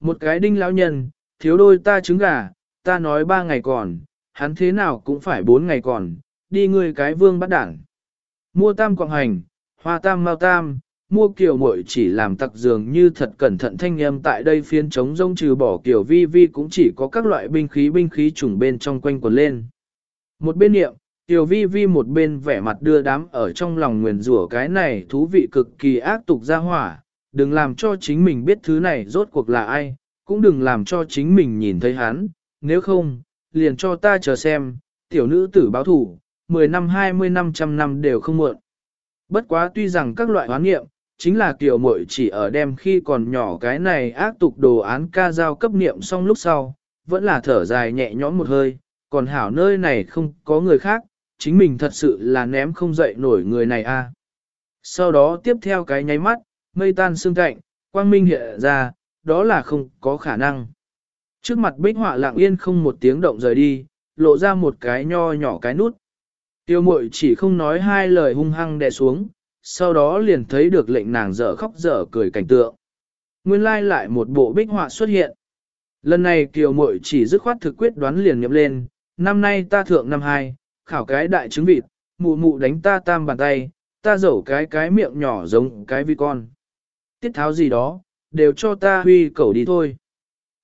Một cái đinh lão nhân, thiếu đôi ta trứng gà, ta nói ba ngày còn, hắn thế nào cũng phải bốn ngày còn, đi ngươi cái vương bắt đảng. Mua tam quạng hành, hoa tam mau tam, mua kiểu muội chỉ làm tặc dường như thật cẩn thận thanh âm tại đây phiên chống rông trừ bỏ kiểu vi vi cũng chỉ có các loại binh khí binh khí trùng bên trong quanh quần lên. Một bên niệm, tiểu vi vi một bên vẻ mặt đưa đám ở trong lòng nguyền rủa cái này thú vị cực kỳ ác tục ra hỏa, đừng làm cho chính mình biết thứ này rốt cuộc là ai, cũng đừng làm cho chính mình nhìn thấy hắn, nếu không, liền cho ta chờ xem, tiểu nữ tử báo thủ, 10 năm 20 năm trăm năm đều không muộn. Bất quá tuy rằng các loại hoán nghiệm, chính là kiểu muội chỉ ở đem khi còn nhỏ cái này ác tục đồ án ca giao cấp niệm xong lúc sau, vẫn là thở dài nhẹ nhõm một hơi, còn hảo nơi này không có người khác, chính mình thật sự là ném không dậy nổi người này a. Sau đó tiếp theo cái nháy mắt, mây tan sương cạnh, quang minh hiện ra, đó là không có khả năng. Trước mặt bích họa lặng yên không một tiếng động rời đi, lộ ra một cái nho nhỏ cái nút. Tiêu mội chỉ không nói hai lời hung hăng đè xuống, sau đó liền thấy được lệnh nàng dở khóc dở cười cảnh tượng. Nguyên lai lại một bộ bích họa xuất hiện. Lần này kiều mội chỉ dứt khoát thực quyết đoán liền nhậm lên, năm nay ta thượng năm hai, khảo cái đại trứng vịt, mụ mụ đánh ta tam bàn tay, ta dẩu cái cái miệng nhỏ giống cái vi con. Tiết tháo gì đó, đều cho ta huy cầu đi thôi.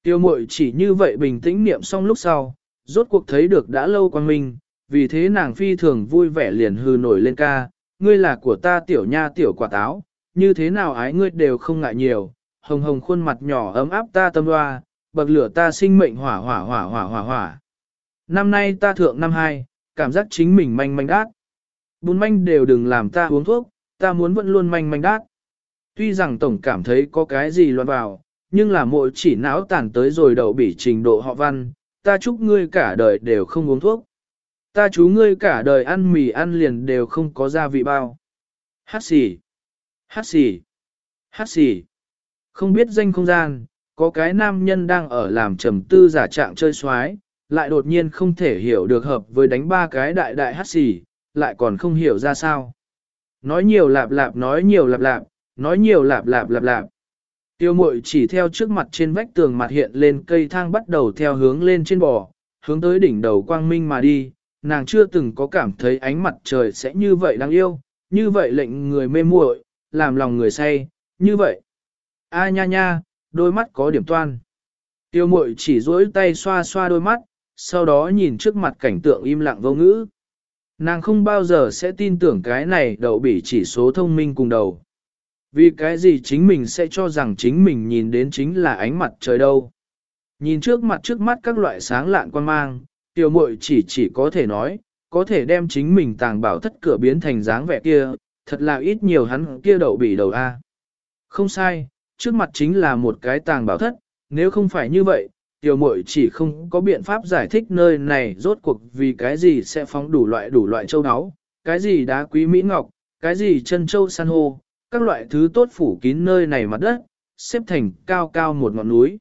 Tiêu mội chỉ như vậy bình tĩnh niệm xong lúc sau, rốt cuộc thấy được đã lâu quan minh, vì thế nàng phi thường vui vẻ liền hư nổi lên ca, ngươi là của ta tiểu nha tiểu quả táo, như thế nào ái ngươi đều không ngại nhiều, hồng hồng khuôn mặt nhỏ ấm áp ta tâm hoa, bậc lửa ta sinh mệnh hỏa hỏa hỏa hỏa hỏa hỏa. Năm nay ta thượng năm hai, cảm giác chính mình manh manh đát. Bún manh đều đừng làm ta uống thuốc, ta muốn vẫn luôn manh manh đát. Tuy rằng tổng cảm thấy có cái gì loạn vào, nhưng là mỗi chỉ não tàn tới rồi đậu bị trình độ họ văn, ta chúc ngươi cả đời đều không uống thuốc. Ta chú ngươi cả đời ăn mì ăn liền đều không có gia vị bao. Hát xì, hát xì, hát xì. Không biết danh không gian, có cái nam nhân đang ở làm trầm tư giả trạng chơi xoái, lại đột nhiên không thể hiểu được hợp với đánh ba cái đại đại hát xì, lại còn không hiểu ra sao. Nói nhiều lạp lạp nói nhiều lạp lạp, nói nhiều lạp lạp lạp lạp. Tiêu mội chỉ theo trước mặt trên vách tường mặt hiện lên cây thang bắt đầu theo hướng lên trên bò, hướng tới đỉnh đầu quang minh mà đi, nàng chưa từng có cảm thấy ánh mặt trời sẽ như vậy đáng yêu, như vậy lệnh người mê muội, làm lòng người say, như vậy. A nha nha, đôi mắt có điểm toan. Tiêu mội chỉ duỗi tay xoa xoa đôi mắt, sau đó nhìn trước mặt cảnh tượng im lặng vô ngữ. Nàng không bao giờ sẽ tin tưởng cái này đậu bị chỉ số thông minh cùng đầu. Vì cái gì chính mình sẽ cho rằng chính mình nhìn đến chính là ánh mặt trời đâu. Nhìn trước mặt trước mắt các loại sáng lạn quan mang, tiểu muội chỉ chỉ có thể nói, có thể đem chính mình tàng bảo thất cửa biến thành dáng vẻ kia, thật là ít nhiều hắn kia đậu bị đầu A. Không sai, trước mặt chính là một cái tàng bảo thất, nếu không phải như vậy, tiểu muội chỉ không có biện pháp giải thích nơi này rốt cuộc vì cái gì sẽ phóng đủ loại đủ loại châu áo, cái gì đá quý mỹ ngọc, cái gì chân châu san hô, các loại thứ tốt phủ kín nơi này mặt đất, xếp thành cao cao một ngọn núi.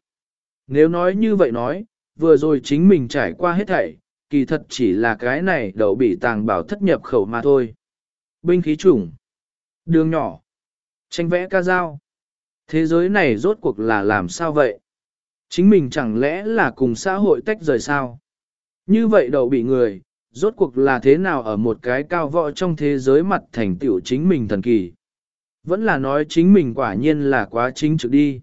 Nếu nói như vậy nói, vừa rồi chính mình trải qua hết thảy, kỳ thật chỉ là cái này đậu bị tàng bảo thất nhập khẩu mà thôi. Binh khí chủng, đường nhỏ, tranh vẽ ca dao. Thế giới này rốt cuộc là làm sao vậy? Chính mình chẳng lẽ là cùng xã hội tách rời sao? Như vậy đậu bị người, rốt cuộc là thế nào ở một cái cao võ trong thế giới mặt thành tiểu chính mình thần kỳ? Vẫn là nói chính mình quả nhiên là quá chính trực đi.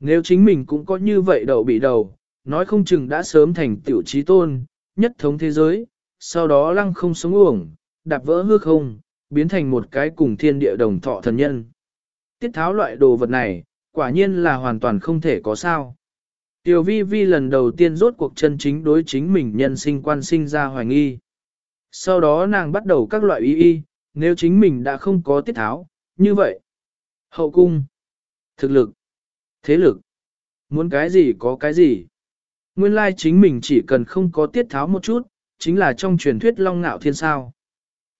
Nếu chính mình cũng có như vậy đậu bị đầu, nói không chừng đã sớm thành tiểu trí tôn, nhất thống thế giới, sau đó lăng không sống uổng, đạp vỡ hư không, biến thành một cái cùng thiên địa đồng thọ thần nhân. Tiết tháo loại đồ vật này, quả nhiên là hoàn toàn không thể có sao. Tiểu vi vi lần đầu tiên rốt cuộc chân chính đối chính mình nhân sinh quan sinh ra hoài nghi. Sau đó nàng bắt đầu các loại ý y, nếu chính mình đã không có tiết tháo, như vậy. Hậu cung, thực lực, thế lực, muốn cái gì có cái gì. Nguyên lai chính mình chỉ cần không có tiết tháo một chút, chính là trong truyền thuyết long ngạo thiên sao.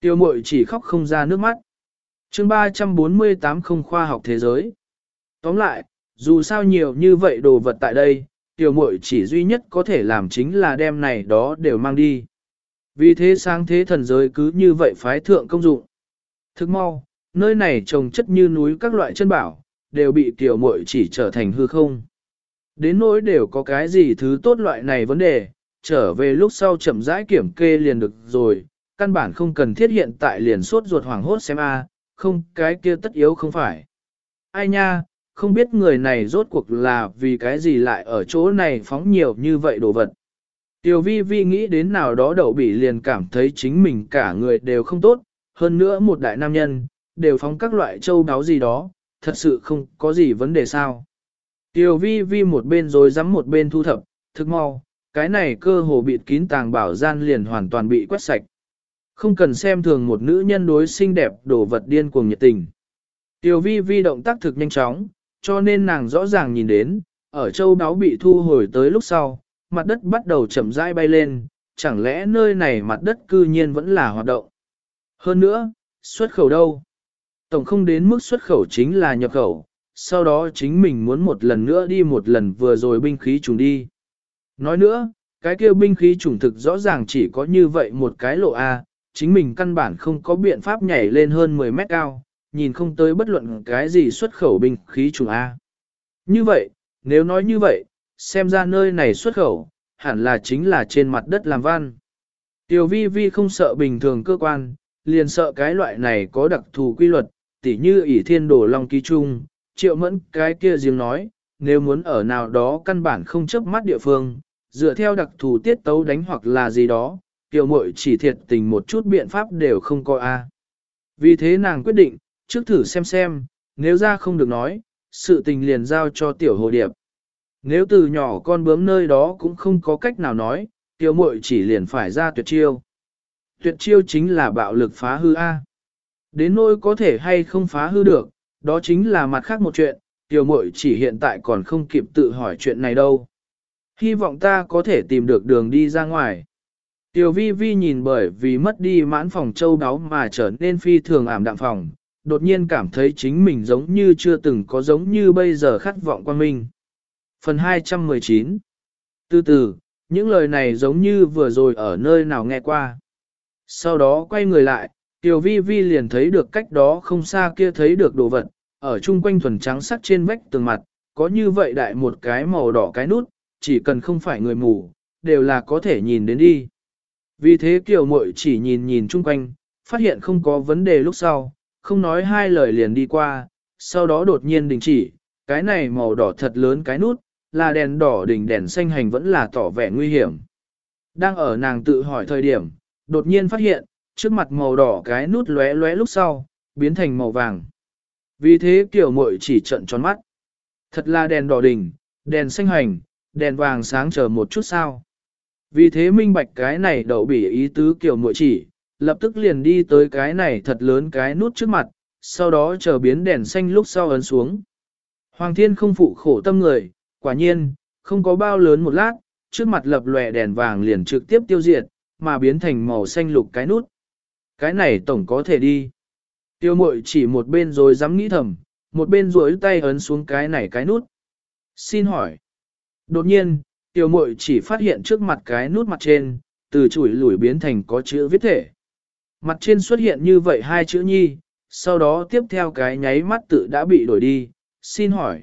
Tiêu mội chỉ khóc không ra nước mắt. chương 348 không khoa học thế giới. Tóm lại, dù sao nhiều như vậy đồ vật tại đây, tiểu muội chỉ duy nhất có thể làm chính là đem này đó đều mang đi. Vì thế sáng thế thần giới cứ như vậy phái thượng công dụng. Thức mau, nơi này trồng chất như núi các loại chân bảo, đều bị tiểu muội chỉ trở thành hư không. Đến nỗi đều có cái gì thứ tốt loại này vấn đề, trở về lúc sau chậm rãi kiểm kê liền được rồi, căn bản không cần thiết hiện tại liền suốt ruột hoảng hốt xem a, không cái kia tất yếu không phải. Ai nha, không biết người này rốt cuộc là vì cái gì lại ở chỗ này phóng nhiều như vậy đồ vật. Tiểu vi vi nghĩ đến nào đó đậu bỉ liền cảm thấy chính mình cả người đều không tốt, hơn nữa một đại nam nhân, đều phóng các loại châu đáo gì đó, thật sự không có gì vấn đề sao. Tiểu vi vi một bên rồi dám một bên thu thập, thức mau, cái này cơ hồ bịt kín tàng bảo gian liền hoàn toàn bị quét sạch. Không cần xem thường một nữ nhân đối xinh đẹp đổ vật điên cuồng nhiệt tình. Tiểu vi vi động tác thực nhanh chóng, cho nên nàng rõ ràng nhìn đến, ở châu đáo bị thu hồi tới lúc sau, mặt đất bắt đầu chậm rãi bay lên, chẳng lẽ nơi này mặt đất cư nhiên vẫn là hoạt động. Hơn nữa, xuất khẩu đâu? Tổng không đến mức xuất khẩu chính là nhập khẩu, sau đó chính mình muốn một lần nữa đi một lần vừa rồi binh khí trùng đi. Nói nữa, cái kia binh khí trùng thực rõ ràng chỉ có như vậy một cái lộ A, chính mình căn bản không có biện pháp nhảy lên hơn 10 mét cao, nhìn không tới bất luận cái gì xuất khẩu binh khí trùng A. Như vậy, nếu nói như vậy, xem ra nơi này xuất khẩu, hẳn là chính là trên mặt đất làm văn. Tiểu vi vi không sợ bình thường cơ quan, liền sợ cái loại này có đặc thù quy luật, tỉ như ỷ thiên đổ long ký Trung, triệu mẫn cái kia riêng nói, nếu muốn ở nào đó căn bản không chấp mắt địa phương, dựa theo đặc thù tiết tấu đánh hoặc là gì đó, tiểu muội chỉ thiệt tình một chút biện pháp đều không có a. Vì thế nàng quyết định, trước thử xem xem, nếu ra không được nói, sự tình liền giao cho tiểu hồ điệp. Nếu từ nhỏ con bướm nơi đó cũng không có cách nào nói, tiểu muội chỉ liền phải ra tuyệt chiêu. Tuyệt chiêu chính là bạo lực phá hư A. Đến nỗi có thể hay không phá hư được, đó chính là mặt khác một chuyện, tiểu muội chỉ hiện tại còn không kịp tự hỏi chuyện này đâu. Hy vọng ta có thể tìm được đường đi ra ngoài. Tiểu vi vi nhìn bởi vì mất đi mãn phòng châu đáo mà trở nên phi thường ảm đạm phòng, đột nhiên cảm thấy chính mình giống như chưa từng có giống như bây giờ khát vọng quan minh. Phần 219 Từ từ, những lời này giống như vừa rồi ở nơi nào nghe qua. Sau đó quay người lại, Tiểu vi vi liền thấy được cách đó không xa kia thấy được đồ vật, ở chung quanh thuần trắng sắc trên vách tường mặt, có như vậy đại một cái màu đỏ cái nút, chỉ cần không phải người mù, đều là có thể nhìn đến đi. Vì thế Kiều Mội chỉ nhìn nhìn chung quanh, phát hiện không có vấn đề lúc sau, không nói hai lời liền đi qua, sau đó đột nhiên đình chỉ, cái này màu đỏ thật lớn cái nút, là đèn đỏ đỉnh đèn xanh hành vẫn là tỏ vẻ nguy hiểm. Đang ở nàng tự hỏi thời điểm, đột nhiên phát hiện, trước mặt màu đỏ cái nút lóe lóe lúc sau, biến thành màu vàng. Vì thế kiểu muội chỉ trận tròn mắt. Thật là đèn đỏ đỉnh, đèn xanh hành, đèn vàng sáng chờ một chút sao. Vì thế minh bạch cái này đậu bỉ ý tứ kiểu muội chỉ, lập tức liền đi tới cái này thật lớn cái nút trước mặt, sau đó chờ biến đèn xanh lúc sau ấn xuống. Hoàng thiên không phụ khổ tâm người, quả nhiên, không có bao lớn một lát, trước mặt lập lòe đèn vàng liền trực tiếp tiêu diệt, mà biến thành màu xanh lục cái nút. Cái này tổng có thể đi. Tiêu mội chỉ một bên rồi dám nghĩ thầm, một bên rối tay ấn xuống cái này cái nút. Xin hỏi. Đột nhiên, tiêu mội chỉ phát hiện trước mặt cái nút mặt trên, từ chuỗi lủi biến thành có chữ viết thể. Mặt trên xuất hiện như vậy hai chữ nhi, sau đó tiếp theo cái nháy mắt tự đã bị đổi đi, xin hỏi.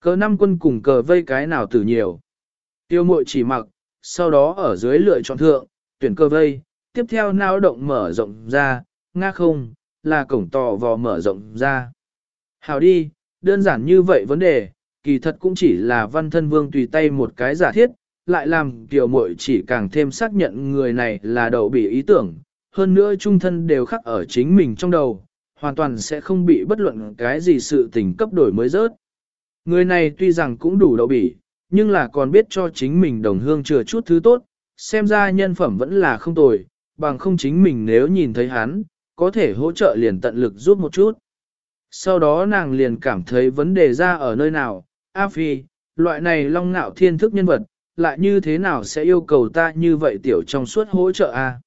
Cờ năm quân cùng cờ vây cái nào tử nhiều. Tiêu mội chỉ mặc, sau đó ở dưới lựa chọn thượng, tuyển cờ vây, tiếp theo nao động mở rộng ra, nga không, là cổng tò vò mở rộng ra. Hào đi, đơn giản như vậy vấn đề, kỳ thật cũng chỉ là văn thân vương tùy tay một cái giả thiết, lại làm tiểu muội chỉ càng thêm xác nhận người này là đậu bị ý tưởng, hơn nữa trung thân đều khắc ở chính mình trong đầu, hoàn toàn sẽ không bị bất luận cái gì sự tình cấp đổi mới rớt. Người này tuy rằng cũng đủ đậu bỉ, nhưng là còn biết cho chính mình đồng hương chừa chút thứ tốt, xem ra nhân phẩm vẫn là không tồi, bằng không chính mình nếu nhìn thấy hắn, có thể hỗ trợ liền tận lực giúp một chút. Sau đó nàng liền cảm thấy vấn đề ra ở nơi nào, A Phi, loại này long ngạo thiên thức nhân vật, lại như thế nào sẽ yêu cầu ta như vậy tiểu trong suốt hỗ trợ A.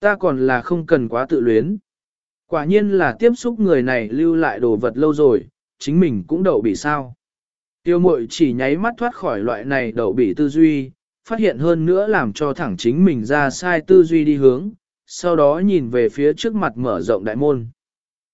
Ta còn là không cần quá tự luyến. Quả nhiên là tiếp xúc người này lưu lại đồ vật lâu rồi, chính mình cũng đậu bị sao. Tiêu mội chỉ nháy mắt thoát khỏi loại này đậu bị tư duy, phát hiện hơn nữa làm cho thẳng chính mình ra sai tư duy đi hướng, sau đó nhìn về phía trước mặt mở rộng đại môn.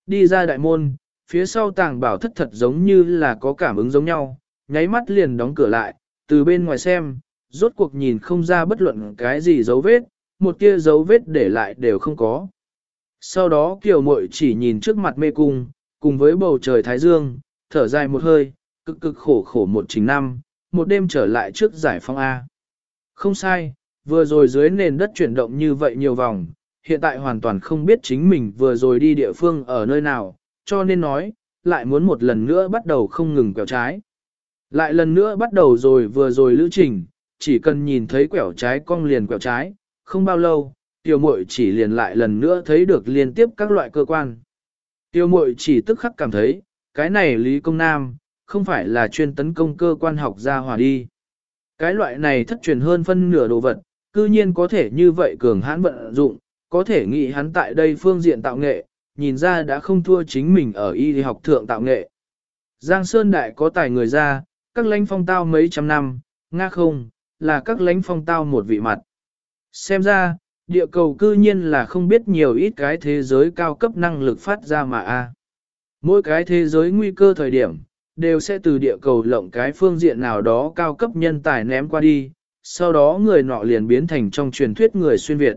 Đi ra đại môn, phía sau tàng bảo thất thật giống như là có cảm ứng giống nhau, nháy mắt liền đóng cửa lại, từ bên ngoài xem, rốt cuộc nhìn không ra bất luận cái gì dấu vết, một tia dấu vết để lại đều không có. Sau đó kiều muội chỉ nhìn trước mặt mê cung, cùng với bầu trời thái dương, thở dài một hơi, cực cực khổ khổ một chính năm, một đêm trở lại trước giải phong A. Không sai, vừa rồi dưới nền đất chuyển động như vậy nhiều vòng, hiện tại hoàn toàn không biết chính mình vừa rồi đi địa phương ở nơi nào, cho nên nói, lại muốn một lần nữa bắt đầu không ngừng quẹo trái. Lại lần nữa bắt đầu rồi vừa rồi lữ trình, chỉ cần nhìn thấy quẹo trái cong liền quẹo trái, không bao lâu, tiêu mội chỉ liền lại lần nữa thấy được liên tiếp các loại cơ quan. Tiêu mội chỉ tức khắc cảm thấy, cái này Lý Công Nam, không phải là chuyên tấn công cơ quan học gia hòa đi. Cái loại này thất truyền hơn phân nửa đồ vật, cư nhiên có thể như vậy cường hãn vận dụng, có thể nghĩ hắn tại đây phương diện tạo nghệ, nhìn ra đã không thua chính mình ở y học thượng tạo nghệ. Giang Sơn Đại có tài người ra, các lãnh phong tao mấy trăm năm, nga không, là các lãnh phong tao một vị mặt. Xem ra, địa cầu cư nhiên là không biết nhiều ít cái thế giới cao cấp năng lực phát ra mà a. Mỗi cái thế giới nguy cơ thời điểm, đều sẽ từ địa cầu lộng cái phương diện nào đó cao cấp nhân tài ném qua đi, sau đó người nọ liền biến thành trong truyền thuyết người xuyên Việt.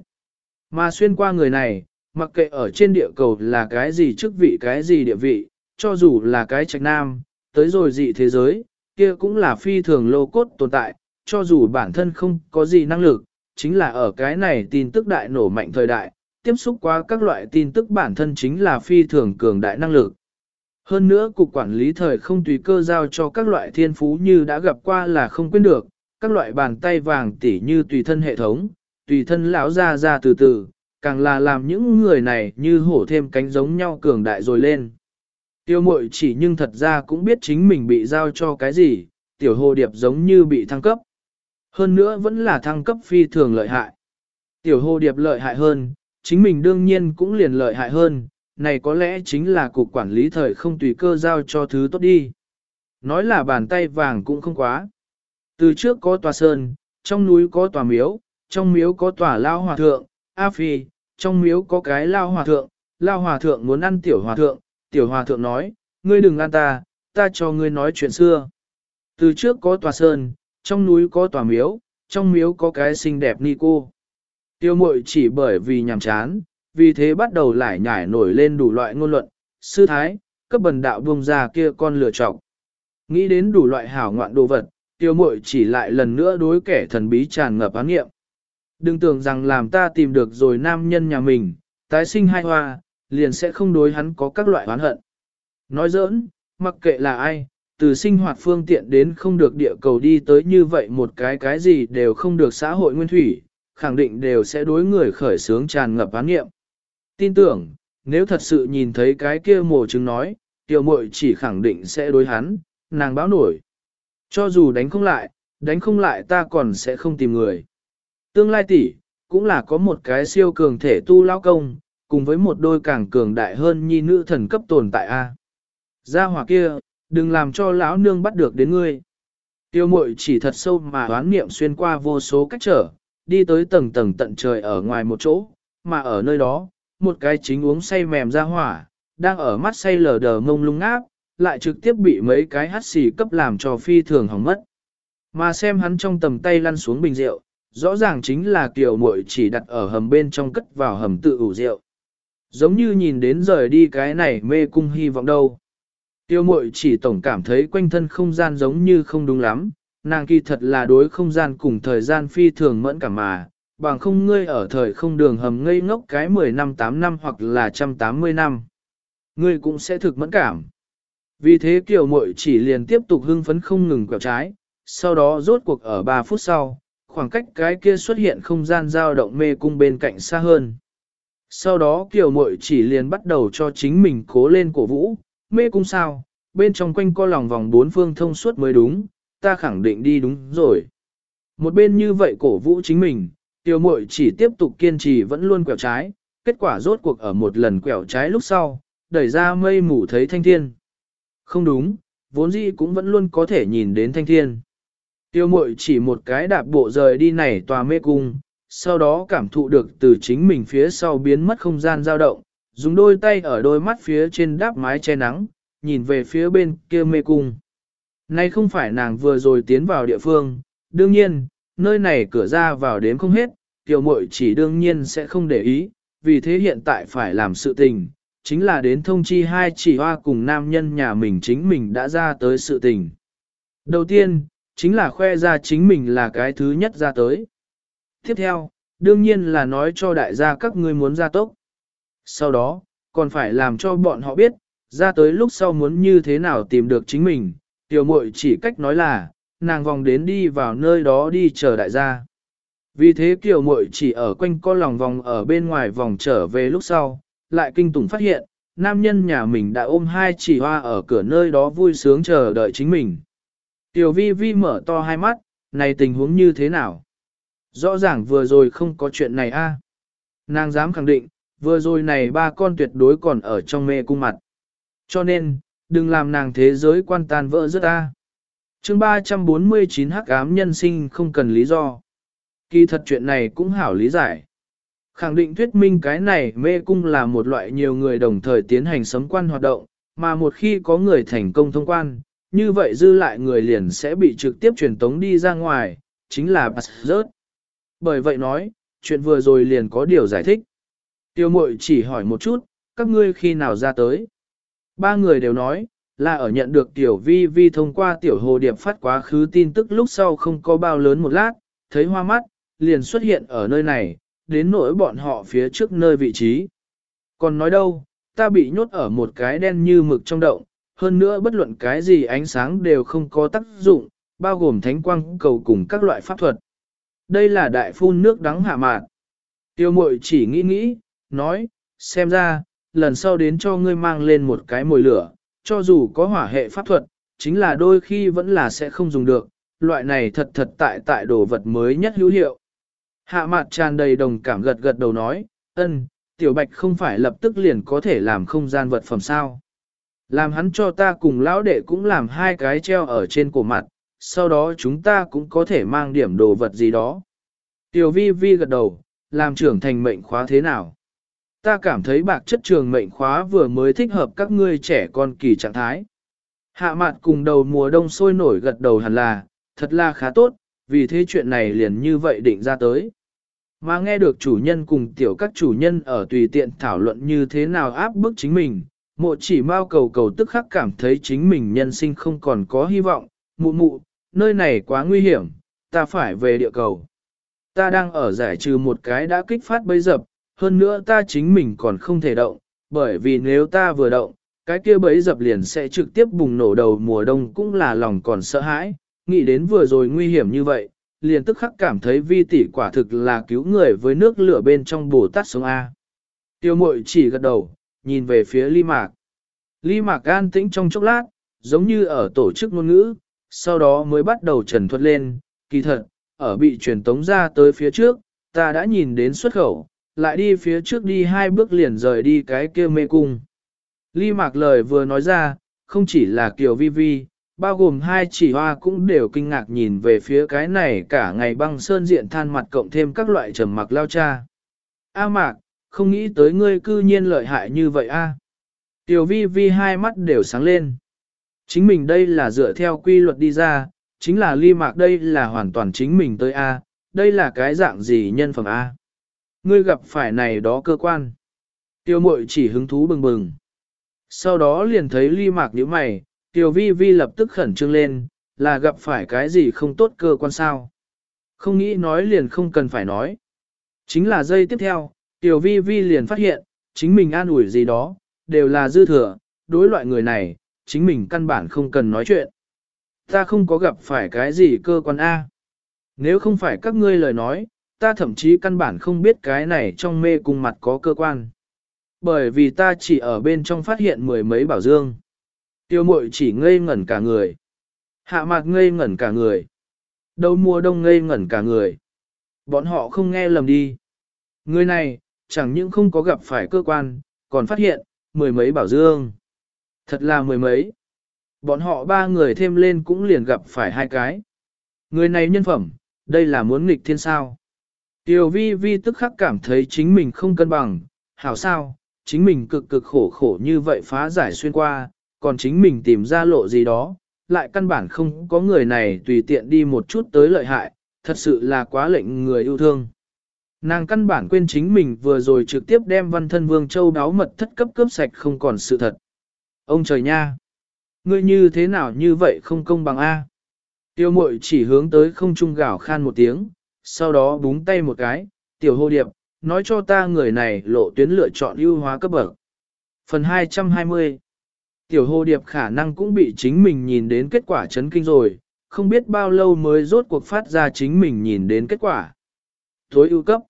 Mà xuyên qua người này, mặc kệ ở trên địa cầu là cái gì chức vị cái gì địa vị, cho dù là cái trạch nam, tới rồi dị thế giới, kia cũng là phi thường lô cốt tồn tại, cho dù bản thân không có gì năng lực, chính là ở cái này tin tức đại nổ mạnh thời đại, tiếp xúc qua các loại tin tức bản thân chính là phi thường cường đại năng lực. Hơn nữa cục quản lý thời không tùy cơ giao cho các loại thiên phú như đã gặp qua là không quên được, các loại bàn tay vàng tỉ như tùy thân hệ thống, tùy thân lão ra ra từ từ, càng là làm những người này như hổ thêm cánh giống nhau cường đại rồi lên. Tiêu mội chỉ nhưng thật ra cũng biết chính mình bị giao cho cái gì, tiểu hồ điệp giống như bị thăng cấp. Hơn nữa vẫn là thăng cấp phi thường lợi hại. Tiểu hồ điệp lợi hại hơn, chính mình đương nhiên cũng liền lợi hại hơn, này có lẽ chính là cục quản lý thời không tùy cơ giao cho thứ tốt đi. Nói là bàn tay vàng cũng không quá. Từ trước có tòa sơn, trong núi có tòa miếu, trong miếu có tòa lao hòa thượng, A Phi, trong miếu có cái lao hòa thượng, lao hòa thượng muốn ăn tiểu hòa thượng, tiểu hòa thượng nói, ngươi đừng ăn ta, ta cho ngươi nói chuyện xưa. Từ trước có tòa sơn, trong núi có tòa miếu, trong miếu có cái xinh đẹp ni cô. Tiêu mội chỉ bởi vì nhàm chán, vì thế bắt đầu lại nhải nổi lên đủ loại ngôn luận, sư thái, cấp bần đạo buông ra kia con lựa trọng. Nghĩ đến đủ loại hảo ngoạn đồ vật, tiêu mội chỉ lại lần nữa đối kẻ thần bí tràn ngập án nghiệm. Đừng tưởng rằng làm ta tìm được rồi nam nhân nhà mình, tái sinh hai hoa, liền sẽ không đối hắn có các loại oán hận. Nói giỡn, mặc kệ là ai, từ sinh hoạt phương tiện đến không được địa cầu đi tới như vậy một cái cái gì đều không được xã hội nguyên thủy, khẳng định đều sẽ đối người khởi sướng tràn ngập án nghiệm. Tin tưởng, nếu thật sự nhìn thấy cái kia mồ chứng nói, tiểu muội chỉ khẳng định sẽ đối hắn, nàng báo nổi. Cho dù đánh không lại, đánh không lại ta còn sẽ không tìm người. Tương lai tỷ cũng là có một cái siêu cường thể tu lao công, cùng với một đôi càng cường đại hơn nhi nữ thần cấp tồn tại A. Gia hỏa kia, đừng làm cho lão nương bắt được đến ngươi. Tiêu mội chỉ thật sâu mà đoán niệm xuyên qua vô số cách trở, đi tới tầng tầng tận trời ở ngoài một chỗ, mà ở nơi đó, một cái chính uống say mềm ra hỏa, đang ở mắt say lờ đờ mông lung ngáp, lại trực tiếp bị mấy cái hắt xì cấp làm cho phi thường hỏng mất. Mà xem hắn trong tầm tay lăn xuống bình rượu, rõ ràng chính là kiểu muội chỉ đặt ở hầm bên trong cất vào hầm tự ủ rượu. Giống như nhìn đến rời đi cái này mê cung hy vọng đâu. Tiêu mội chỉ tổng cảm thấy quanh thân không gian giống như không đúng lắm, nàng kỳ thật là đối không gian cùng thời gian phi thường mẫn cảm mà, bằng không ngươi ở thời không đường hầm ngây ngốc cái 10 năm 8 năm hoặc là 180 năm. Ngươi cũng sẽ thực mẫn cảm. Vì thế kiểu mội chỉ liền tiếp tục hưng phấn không ngừng quẹo trái, sau đó rốt cuộc ở 3 phút sau, khoảng cách cái kia xuất hiện không gian dao động mê cung bên cạnh xa hơn. Sau đó kiểu mội chỉ liền bắt đầu cho chính mình cố lên cổ vũ, mê cung sao, bên trong quanh co lòng vòng bốn phương thông suốt mới đúng, ta khẳng định đi đúng rồi. Một bên như vậy cổ vũ chính mình, tiểu muội chỉ tiếp tục kiên trì vẫn luôn quẹo trái, kết quả rốt cuộc ở một lần quẹo trái lúc sau, đẩy ra mây mù thấy thanh thiên. Không đúng, vốn dĩ cũng vẫn luôn có thể nhìn đến thanh thiên. Tiêu mội chỉ một cái đạp bộ rời đi này tòa mê cung, sau đó cảm thụ được từ chính mình phía sau biến mất không gian dao động, dùng đôi tay ở đôi mắt phía trên đáp mái che nắng, nhìn về phía bên kia mê cung. Nay không phải nàng vừa rồi tiến vào địa phương, đương nhiên, nơi này cửa ra vào đến không hết, tiểu muội chỉ đương nhiên sẽ không để ý, vì thế hiện tại phải làm sự tình, chính là đến thông chi hai chỉ hoa cùng nam nhân nhà mình chính mình đã ra tới sự tình. Đầu tiên, chính là khoe ra chính mình là cái thứ nhất ra tới. Tiếp theo, đương nhiên là nói cho đại gia các ngươi muốn ra tốc. Sau đó, còn phải làm cho bọn họ biết, ra tới lúc sau muốn như thế nào tìm được chính mình, tiểu muội chỉ cách nói là, nàng vòng đến đi vào nơi đó đi chờ đại gia. Vì thế kiểu muội chỉ ở quanh co lòng vòng ở bên ngoài vòng trở về lúc sau, lại kinh tủng phát hiện, nam nhân nhà mình đã ôm hai chỉ hoa ở cửa nơi đó vui sướng chờ đợi chính mình. Tiểu vi vi mở to hai mắt, này tình huống như thế nào? Rõ ràng vừa rồi không có chuyện này a. Nàng dám khẳng định, vừa rồi này ba con tuyệt đối còn ở trong mê cung mặt. Cho nên, đừng làm nàng thế giới quan tan vỡ rất a. À. Chương 349 hắc ám nhân sinh không cần lý do. Kỳ thật chuyện này cũng hảo lý giải. Khẳng định thuyết minh cái này mê cung là một loại nhiều người đồng thời tiến hành sấm quan hoạt động, mà một khi có người thành công thông quan, như vậy dư lại người liền sẽ bị trực tiếp truyền tống đi ra ngoài, chính là bắt rớt. Bởi vậy nói, chuyện vừa rồi liền có điều giải thích. Tiêu mội chỉ hỏi một chút, các ngươi khi nào ra tới. Ba người đều nói, là ở nhận được tiểu vi vi thông qua tiểu hồ điệp phát quá khứ tin tức lúc sau không có bao lớn một lát, thấy hoa mắt, liền xuất hiện ở nơi này, đến nỗi bọn họ phía trước nơi vị trí. Còn nói đâu, ta bị nhốt ở một cái đen như mực trong động, hơn nữa bất luận cái gì ánh sáng đều không có tác dụng, bao gồm thánh quang cầu cùng các loại pháp thuật. Đây là đại phun nước đắng hạ mạn. Tiêu mội chỉ nghĩ nghĩ, nói, xem ra, lần sau đến cho ngươi mang lên một cái mồi lửa, cho dù có hỏa hệ pháp thuật, chính là đôi khi vẫn là sẽ không dùng được, loại này thật thật tại tại đồ vật mới nhất hữu hiệu. Hạ mặt tràn đầy đồng cảm gật gật đầu nói, ân, tiểu bạch không phải lập tức liền có thể làm không gian vật phẩm sao. Làm hắn cho ta cùng lão đệ cũng làm hai cái treo ở trên cổ mặt, sau đó chúng ta cũng có thể mang điểm đồ vật gì đó. Tiểu vi vi gật đầu, làm trưởng thành mệnh khóa thế nào? Ta cảm thấy bạc chất trường mệnh khóa vừa mới thích hợp các ngươi trẻ con kỳ trạng thái. Hạ Mạn cùng đầu mùa đông sôi nổi gật đầu hẳn là, thật là khá tốt, vì thế chuyện này liền như vậy định ra tới. Mà nghe được chủ nhân cùng tiểu các chủ nhân ở tùy tiện thảo luận như thế nào áp bức chính mình, mộ chỉ mau cầu cầu tức khắc cảm thấy chính mình nhân sinh không còn có hy vọng, mụ mụ, nơi này quá nguy hiểm, ta phải về địa cầu. Ta đang ở giải trừ một cái đã kích phát bấy dập, hơn nữa ta chính mình còn không thể động, bởi vì nếu ta vừa động, cái kia bấy dập liền sẽ trực tiếp bùng nổ đầu mùa đông cũng là lòng còn sợ hãi, nghĩ đến vừa rồi nguy hiểm như vậy, liền tức khắc cảm thấy vi tỷ quả thực là cứu người với nước lửa bên trong bồ tát sống A. Tiêu mội chỉ gật đầu, nhìn về phía ly mạc. Ly mạc an tĩnh trong chốc lát, giống như ở tổ chức ngôn ngữ, sau đó mới bắt đầu trần thuật lên, kỳ thật, ở bị truyền tống ra tới phía trước, ta đã nhìn đến xuất khẩu, lại đi phía trước đi hai bước liền rời đi cái kia mê cung. Ly mạc lời vừa nói ra, không chỉ là kiểu Vi Vi, bao gồm hai chỉ hoa cũng đều kinh ngạc nhìn về phía cái này cả ngày băng sơn diện than mặt cộng thêm các loại trầm mặc lao cha. A mạc, không nghĩ tới ngươi cư nhiên lợi hại như vậy a. Tiểu vi vi hai mắt đều sáng lên. Chính mình đây là dựa theo quy luật đi ra, chính là ly mạc đây là hoàn toàn chính mình tới a, đây là cái dạng gì nhân phẩm a. Ngươi gặp phải này đó cơ quan. Tiêu mội chỉ hứng thú bừng bừng. Sau đó liền thấy ly mạc nhíu mày, Tiểu vi vi lập tức khẩn trương lên, là gặp phải cái gì không tốt cơ quan sao. Không nghĩ nói liền không cần phải nói. Chính là giây tiếp theo, Tiểu vi vi liền phát hiện, chính mình an ủi gì đó, đều là dư thừa, đối loại người này, chính mình căn bản không cần nói chuyện. Ta không có gặp phải cái gì cơ quan A. Nếu không phải các ngươi lời nói, ta thậm chí căn bản không biết cái này trong mê cung mặt có cơ quan. Bởi vì ta chỉ ở bên trong phát hiện mười mấy bảo dương. Tiêu mội chỉ ngây ngẩn cả người. Hạ mặt ngây ngẩn cả người. Đầu mùa đông ngây ngẩn cả người. Bọn họ không nghe lầm đi. Người này, chẳng những không có gặp phải cơ quan, còn phát hiện, mười mấy bảo dương. Thật là mười mấy. Bọn họ ba người thêm lên cũng liền gặp phải hai cái. Người này nhân phẩm, đây là muốn nghịch thiên sao. Tiểu vi vi tức khắc cảm thấy chính mình không cân bằng, hảo sao, chính mình cực cực khổ khổ như vậy phá giải xuyên qua, còn chính mình tìm ra lộ gì đó, lại căn bản không có người này tùy tiện đi một chút tới lợi hại, thật sự là quá lệnh người yêu thương. Nàng căn bản quên chính mình vừa rồi trực tiếp đem văn thân vương châu đáo mật thất cấp cướp sạch không còn sự thật. Ông trời nha! Ngươi như thế nào như vậy không công bằng A? Tiêu mội chỉ hướng tới không trung gào khan một tiếng, sau đó búng tay một cái, tiểu hô điệp, nói cho ta người này lộ tuyến lựa chọn ưu hóa cấp bậc. Phần 220 Tiểu hô điệp khả năng cũng bị chính mình nhìn đến kết quả chấn kinh rồi, không biết bao lâu mới rốt cuộc phát ra chính mình nhìn đến kết quả. Tối ưu cấp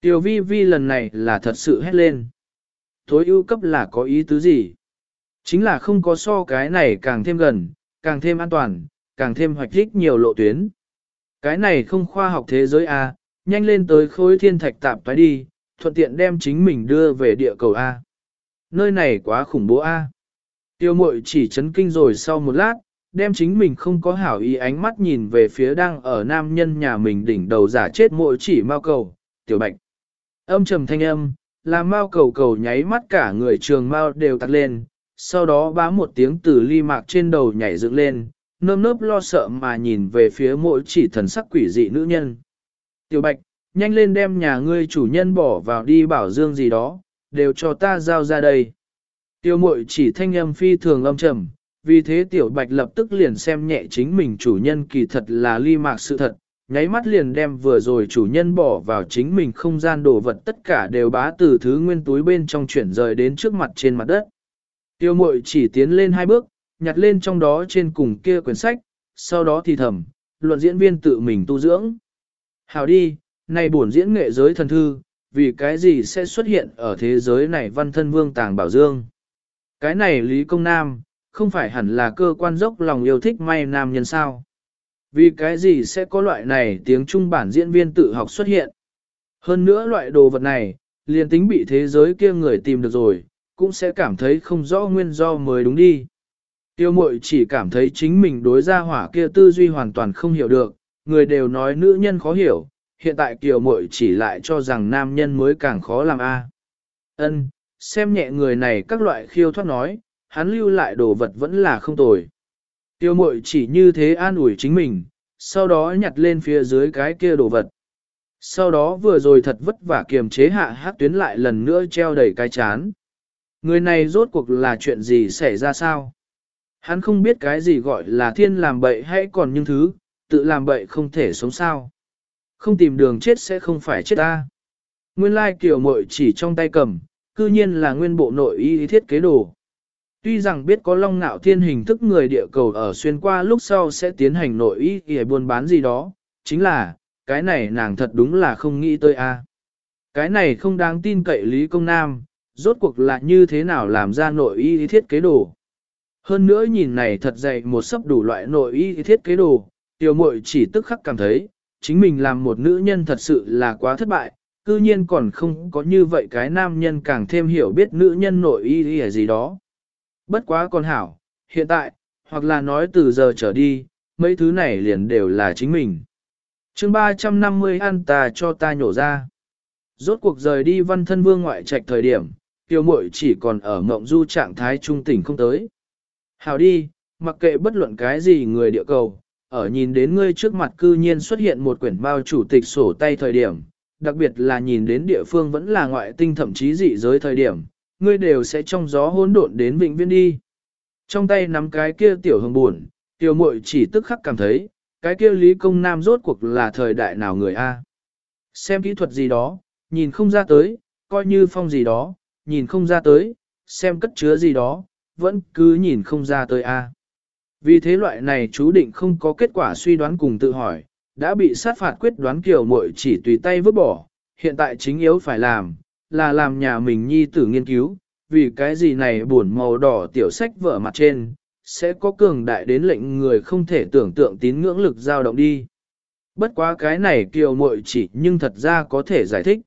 Tiểu vi vi lần này là thật sự hét lên. Tối ưu cấp là có ý tứ gì? Chính là không có so cái này càng thêm gần, càng thêm an toàn, càng thêm hoạch thích nhiều lộ tuyến. Cái này không khoa học thế giới A, nhanh lên tới khối thiên thạch tạp toái đi, thuận tiện đem chính mình đưa về địa cầu A. Nơi này quá khủng bố A. Tiêu mội chỉ chấn kinh rồi sau một lát, đem chính mình không có hảo ý ánh mắt nhìn về phía đang ở nam nhân nhà mình đỉnh đầu giả chết mội chỉ mau cầu, tiểu bạch. Âm trầm thanh âm, làm mau cầu cầu nháy mắt cả người trường mau đều tắt lên, sau đó bá một tiếng từ ly mạc trên đầu nhảy dựng lên, nơm nớp lo sợ mà nhìn về phía mỗi chỉ thần sắc quỷ dị nữ nhân. Tiểu bạch, nhanh lên đem nhà ngươi chủ nhân bỏ vào đi bảo dương gì đó, đều cho ta giao ra đây. Tiêu mội chỉ thanh âm phi thường âm trầm, vì thế tiểu bạch lập tức liền xem nhẹ chính mình chủ nhân kỳ thật là ly mạc sự thật, nháy mắt liền đem vừa rồi chủ nhân bỏ vào chính mình không gian đồ vật tất cả đều bá từ thứ nguyên túi bên trong chuyển rời đến trước mặt trên mặt đất. Tiêu mội chỉ tiến lên hai bước, nhặt lên trong đó trên cùng kia quyển sách, sau đó thì thầm, luận diễn viên tự mình tu dưỡng. Hào đi, này buồn diễn nghệ giới thần thư, vì cái gì sẽ xuất hiện ở thế giới này văn thân vương tàng bảo dương. Cái này Lý Công Nam, không phải hẳn là cơ quan dốc lòng yêu thích may nam nhân sao. Vì cái gì sẽ có loại này tiếng trung bản diễn viên tự học xuất hiện. Hơn nữa loại đồ vật này, liền tính bị thế giới kia người tìm được rồi, cũng sẽ cảm thấy không rõ nguyên do mới đúng đi. Tiêu mội chỉ cảm thấy chính mình đối ra hỏa kia tư duy hoàn toàn không hiểu được, người đều nói nữ nhân khó hiểu, hiện tại kiều mội chỉ lại cho rằng nam nhân mới càng khó làm a. Ân, xem nhẹ người này các loại khiêu thoát nói, hắn lưu lại đồ vật vẫn là không tồi. Tiêu mội chỉ như thế an ủi chính mình, sau đó nhặt lên phía dưới cái kia đồ vật. Sau đó vừa rồi thật vất vả kiềm chế hạ hát tuyến lại lần nữa treo đầy cái chán. Người này rốt cuộc là chuyện gì xảy ra sao? Hắn không biết cái gì gọi là thiên làm bậy hay còn những thứ, tự làm bậy không thể sống sao. Không tìm đường chết sẽ không phải chết ta. Nguyên lai kiểu mội chỉ trong tay cầm, cư nhiên là nguyên bộ nội y thiết kế đồ. Tuy rằng biết có long nạo thiên hình thức người địa cầu ở xuyên qua lúc sau sẽ tiến hành nội y để buôn bán gì đó, chính là, cái này nàng thật đúng là không nghĩ tới a. Cái này không đáng tin cậy Lý Công Nam, rốt cuộc là như thế nào làm ra nội y thiết kế đồ. Hơn nữa nhìn này thật dày một sấp đủ loại nội y thiết kế đồ, tiểu muội chỉ tức khắc cảm thấy, chính mình làm một nữ nhân thật sự là quá thất bại, cư nhiên còn không có như vậy cái nam nhân càng thêm hiểu biết nữ nhân nội y y gì đó. Bất quá còn hảo, hiện tại, hoặc là nói từ giờ trở đi, mấy thứ này liền đều là chính mình. chương 350 ăn ta cho ta nhổ ra. Rốt cuộc rời đi văn thân vương ngoại trạch thời điểm, tiểu muội chỉ còn ở ngộng du trạng thái trung tỉnh không tới. Hảo đi, mặc kệ bất luận cái gì người địa cầu, ở nhìn đến ngươi trước mặt cư nhiên xuất hiện một quyển bao chủ tịch sổ tay thời điểm, đặc biệt là nhìn đến địa phương vẫn là ngoại tinh thậm chí dị giới thời điểm, ngươi đều sẽ trong gió hỗn độn đến vĩnh viên đi. Trong tay nắm cái kia tiểu hồng buồn, tiểu muội chỉ tức khắc cảm thấy, cái kia lý công nam rốt cuộc là thời đại nào người A. Xem kỹ thuật gì đó, nhìn không ra tới, coi như phong gì đó, nhìn không ra tới, xem cất chứa gì đó, vẫn cứ nhìn không ra tới A. Vì thế loại này chú định không có kết quả suy đoán cùng tự hỏi, đã bị sát phạt quyết đoán kiểu muội chỉ tùy tay vứt bỏ, hiện tại chính yếu phải làm, là làm nhà mình nhi tử nghiên cứu, vì cái gì này buồn màu đỏ tiểu sách vở mặt trên, sẽ có cường đại đến lệnh người không thể tưởng tượng tín ngưỡng lực dao động đi. Bất quá cái này kiều muội chỉ nhưng thật ra có thể giải thích.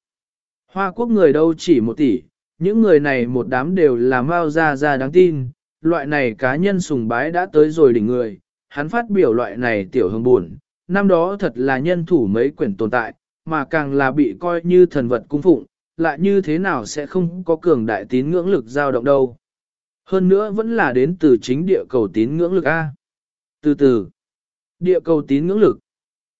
Hoa quốc người đâu chỉ một tỷ, những người này một đám đều là Mao gia gia đáng tin, loại này cá nhân sùng bái đã tới rồi đỉnh người, hắn phát biểu loại này tiểu hương buồn, năm đó thật là nhân thủ mấy quyển tồn tại, mà càng là bị coi như thần vật cung phụng, lại như thế nào sẽ không có cường đại tín ngưỡng lực dao động đâu. Hơn nữa vẫn là đến từ chính địa cầu tín ngưỡng lực A. Từ từ, địa cầu tín ngưỡng lực.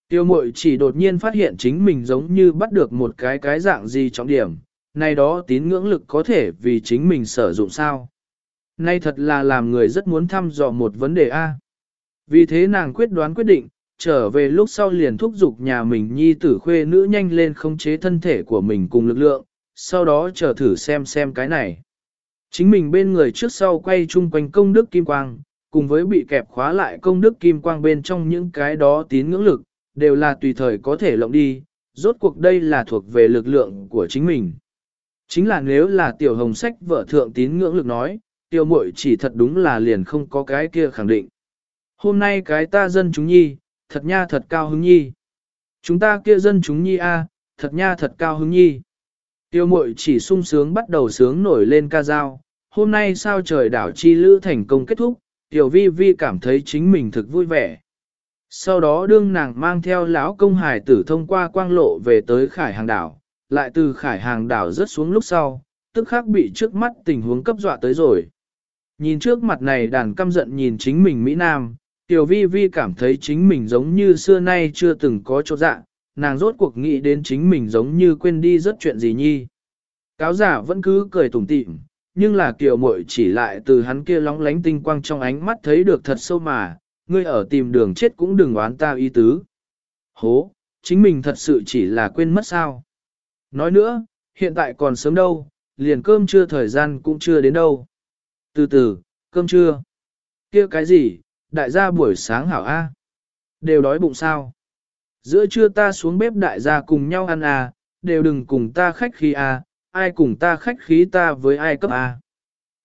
Tiêu mội chỉ đột nhiên phát hiện chính mình giống như bắt được một cái cái dạng gì trọng điểm, này đó tín ngưỡng lực có thể vì chính mình sử dụng sao. Nay thật là làm người rất muốn thăm dò một vấn đề A. Vì thế nàng quyết đoán quyết định, trở về lúc sau liền thúc giục nhà mình nhi tử khuê nữ nhanh lên khống chế thân thể của mình cùng lực lượng, sau đó chờ thử xem xem cái này. Chính mình bên người trước sau quay chung quanh công đức kim quang, cùng với bị kẹp khóa lại công đức kim quang bên trong những cái đó tín ngưỡng lực, đều là tùy thời có thể lộng đi, rốt cuộc đây là thuộc về lực lượng của chính mình. Chính là nếu là tiểu hồng sách vợ thượng tín ngưỡng lực nói, tiểu muội chỉ thật đúng là liền không có cái kia khẳng định. Hôm nay cái ta dân chúng nhi, thật nha thật cao hứng nhi. Chúng ta kia dân chúng nhi a, thật nha thật cao hứng nhi. Tiêu mội chỉ sung sướng bắt đầu sướng nổi lên ca dao. Hôm nay sao trời đảo chi lữ thành công kết thúc, tiểu vi vi cảm thấy chính mình thực vui vẻ. Sau đó đương nàng mang theo lão công hải tử thông qua quang lộ về tới khải hàng đảo, lại từ khải hàng đảo rớt xuống lúc sau, tức khắc bị trước mắt tình huống cấp dọa tới rồi. Nhìn trước mặt này đàn căm giận nhìn chính mình Mỹ Nam, Tiểu vi vi cảm thấy chính mình giống như xưa nay chưa từng có chỗ dạ, nàng rốt cuộc nghĩ đến chính mình giống như quên đi rất chuyện gì nhi. Cáo giả vẫn cứ cười tủm tỉm, nhưng là kiều muội chỉ lại từ hắn kia lóng lánh tinh quang trong ánh mắt thấy được thật sâu mà, ngươi ở tìm đường chết cũng đừng oán ta ý tứ. Hố, chính mình thật sự chỉ là quên mất sao. Nói nữa, hiện tại còn sớm đâu, liền cơm trưa thời gian cũng chưa đến đâu. Từ từ, cơm trưa. kia cái gì, đại gia buổi sáng hảo A. Đều đói bụng sao. Giữa trưa ta xuống bếp đại gia cùng nhau ăn à, đều đừng cùng ta khách khí à, ai cùng ta khách khí ta với ai cấp à.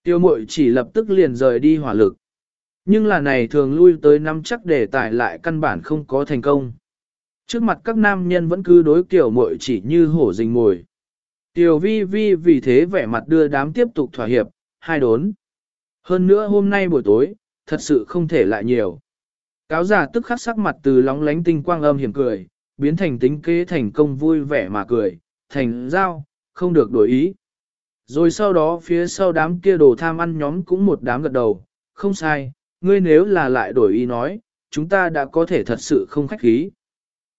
Tiêu mội chỉ lập tức liền rời đi hỏa lực. Nhưng là này thường lui tới năm chắc để tải lại căn bản không có thành công. Trước mặt các nam nhân vẫn cứ đối kiểu mội chỉ như hổ rình mồi. Tiểu vi vi vì thế vẻ mặt đưa đám tiếp tục thỏa hiệp, hai đốn. Hơn nữa hôm nay buổi tối, thật sự không thể lại nhiều. Cáo giả tức khắc sắc mặt từ lóng lánh tinh quang âm hiểm cười, biến thành tính kế thành công vui vẻ mà cười, thành giao, không được đổi ý. Rồi sau đó phía sau đám kia đồ tham ăn nhóm cũng một đám gật đầu, không sai, ngươi nếu là lại đổi ý nói, chúng ta đã có thể thật sự không khách khí.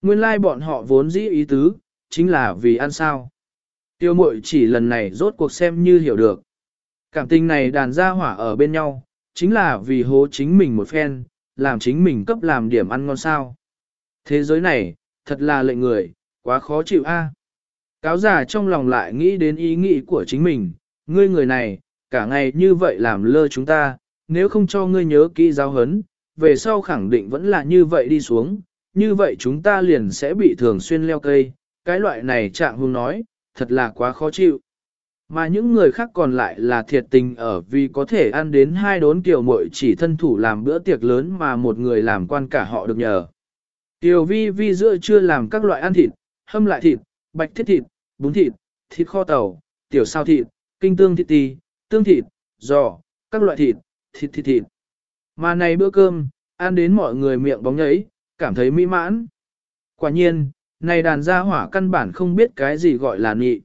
Nguyên lai like bọn họ vốn dĩ ý tứ, chính là vì ăn sao. Tiêu mội chỉ lần này rốt cuộc xem như hiểu được. Cảm tình này đàn ra hỏa ở bên nhau, chính là vì hố chính mình một phen, làm chính mình cấp làm điểm ăn ngon sao. Thế giới này, thật là lệnh người, quá khó chịu a. Cáo giả trong lòng lại nghĩ đến ý nghĩ của chính mình, ngươi người này, cả ngày như vậy làm lơ chúng ta, nếu không cho ngươi nhớ kỹ giáo hấn, về sau khẳng định vẫn là như vậy đi xuống, như vậy chúng ta liền sẽ bị thường xuyên leo cây, cái loại này trạng hung nói, thật là quá khó chịu. Mà những người khác còn lại là thiệt tình ở vì có thể ăn đến hai đốn tiểu muội chỉ thân thủ làm bữa tiệc lớn mà một người làm quan cả họ được nhờ. Tiểu vi vi giữa chưa làm các loại ăn thịt, hâm lại thịt, bạch thiết thịt, bún thịt, thịt kho tàu, tiểu sao thịt, kinh tương thịt ti, tương thịt, giò, các loại thịt, thịt thịt thịt. Mà này bữa cơm, ăn đến mọi người miệng bóng nhấy, cảm thấy mỹ mãn. Quả nhiên, này đàn gia hỏa căn bản không biết cái gì gọi là nhị.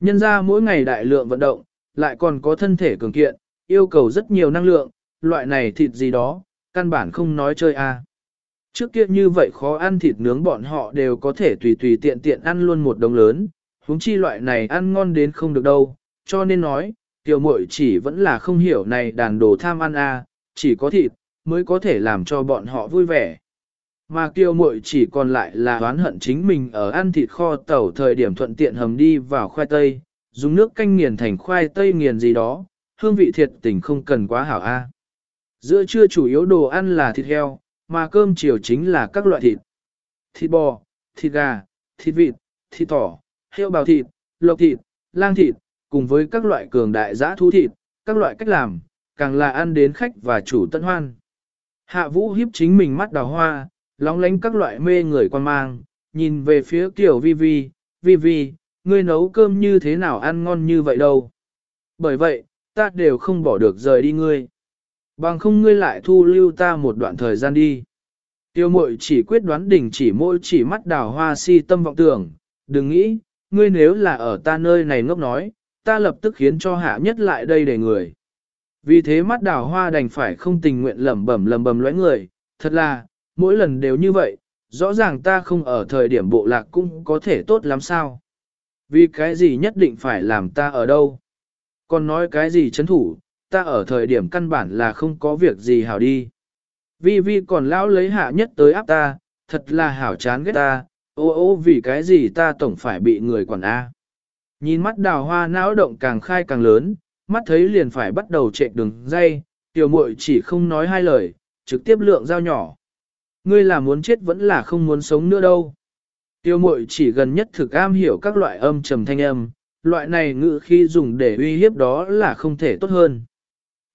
Nhân ra mỗi ngày đại lượng vận động, lại còn có thân thể cường kiện, yêu cầu rất nhiều năng lượng, loại này thịt gì đó, căn bản không nói chơi a. À. Trước kia như vậy khó ăn thịt nướng bọn họ đều có thể tùy tùy tiện tiện ăn luôn một đống lớn, huống chi loại này ăn ngon đến không được đâu, cho nên nói, tiểu muội chỉ vẫn là không hiểu này đàn đồ tham ăn a, à, chỉ có thịt, mới có thể làm cho bọn họ vui vẻ. Mà kiều muội chỉ còn lại là oán hận chính mình ở ăn thịt kho tẩu thời điểm thuận tiện hầm đi vào khoai tây, dùng nước canh nghiền thành khoai tây nghiền gì đó, hương vị thiệt tình không cần quá hảo a. Giữa trưa chủ yếu đồ ăn là thịt heo, mà cơm chiều chính là các loại thịt. Thịt bò, thịt gà, thịt vịt, thịt thỏ, heo bào thịt, lộc thịt, lang thịt, cùng với các loại cường đại giã thú thịt, các loại cách làm, càng là ăn đến khách và chủ tận hoan. Hạ vũ hiếp chính mình mắt đào hoa, lóng lánh các loại mê người quan mang, nhìn về phía tiểu vi vi, vi vi, ngươi nấu cơm như thế nào ăn ngon như vậy đâu. Bởi vậy, ta đều không bỏ được rời đi ngươi. Bằng không ngươi lại thu lưu ta một đoạn thời gian đi. Tiêu mội chỉ quyết đoán đỉnh chỉ môi chỉ mắt đào hoa si tâm vọng tưởng, đừng nghĩ, ngươi nếu là ở ta nơi này ngốc nói, ta lập tức khiến cho hạ nhất lại đây để người. Vì thế mắt đào hoa đành phải không tình nguyện lẩm bẩm lẩm bẩm lõi người, Thật là, mỗi lần đều như vậy, rõ ràng ta không ở thời điểm bộ lạc cũng có thể tốt lắm sao. Vì cái gì nhất định phải làm ta ở đâu? Còn nói cái gì chấn thủ, ta ở thời điểm căn bản là không có việc gì hảo đi. Vi Vi còn lão lấy hạ nhất tới áp ta, thật là hảo chán ghét ta, ô ô vì cái gì ta tổng phải bị người quản A. Nhìn mắt đào hoa não động càng khai càng lớn, mắt thấy liền phải bắt đầu chạy đường dây, tiểu muội chỉ không nói hai lời, trực tiếp lượng dao nhỏ. Ngươi là muốn chết vẫn là không muốn sống nữa đâu. Tiêu mội chỉ gần nhất thực am hiểu các loại âm trầm thanh âm, loại này ngữ khi dùng để uy hiếp đó là không thể tốt hơn.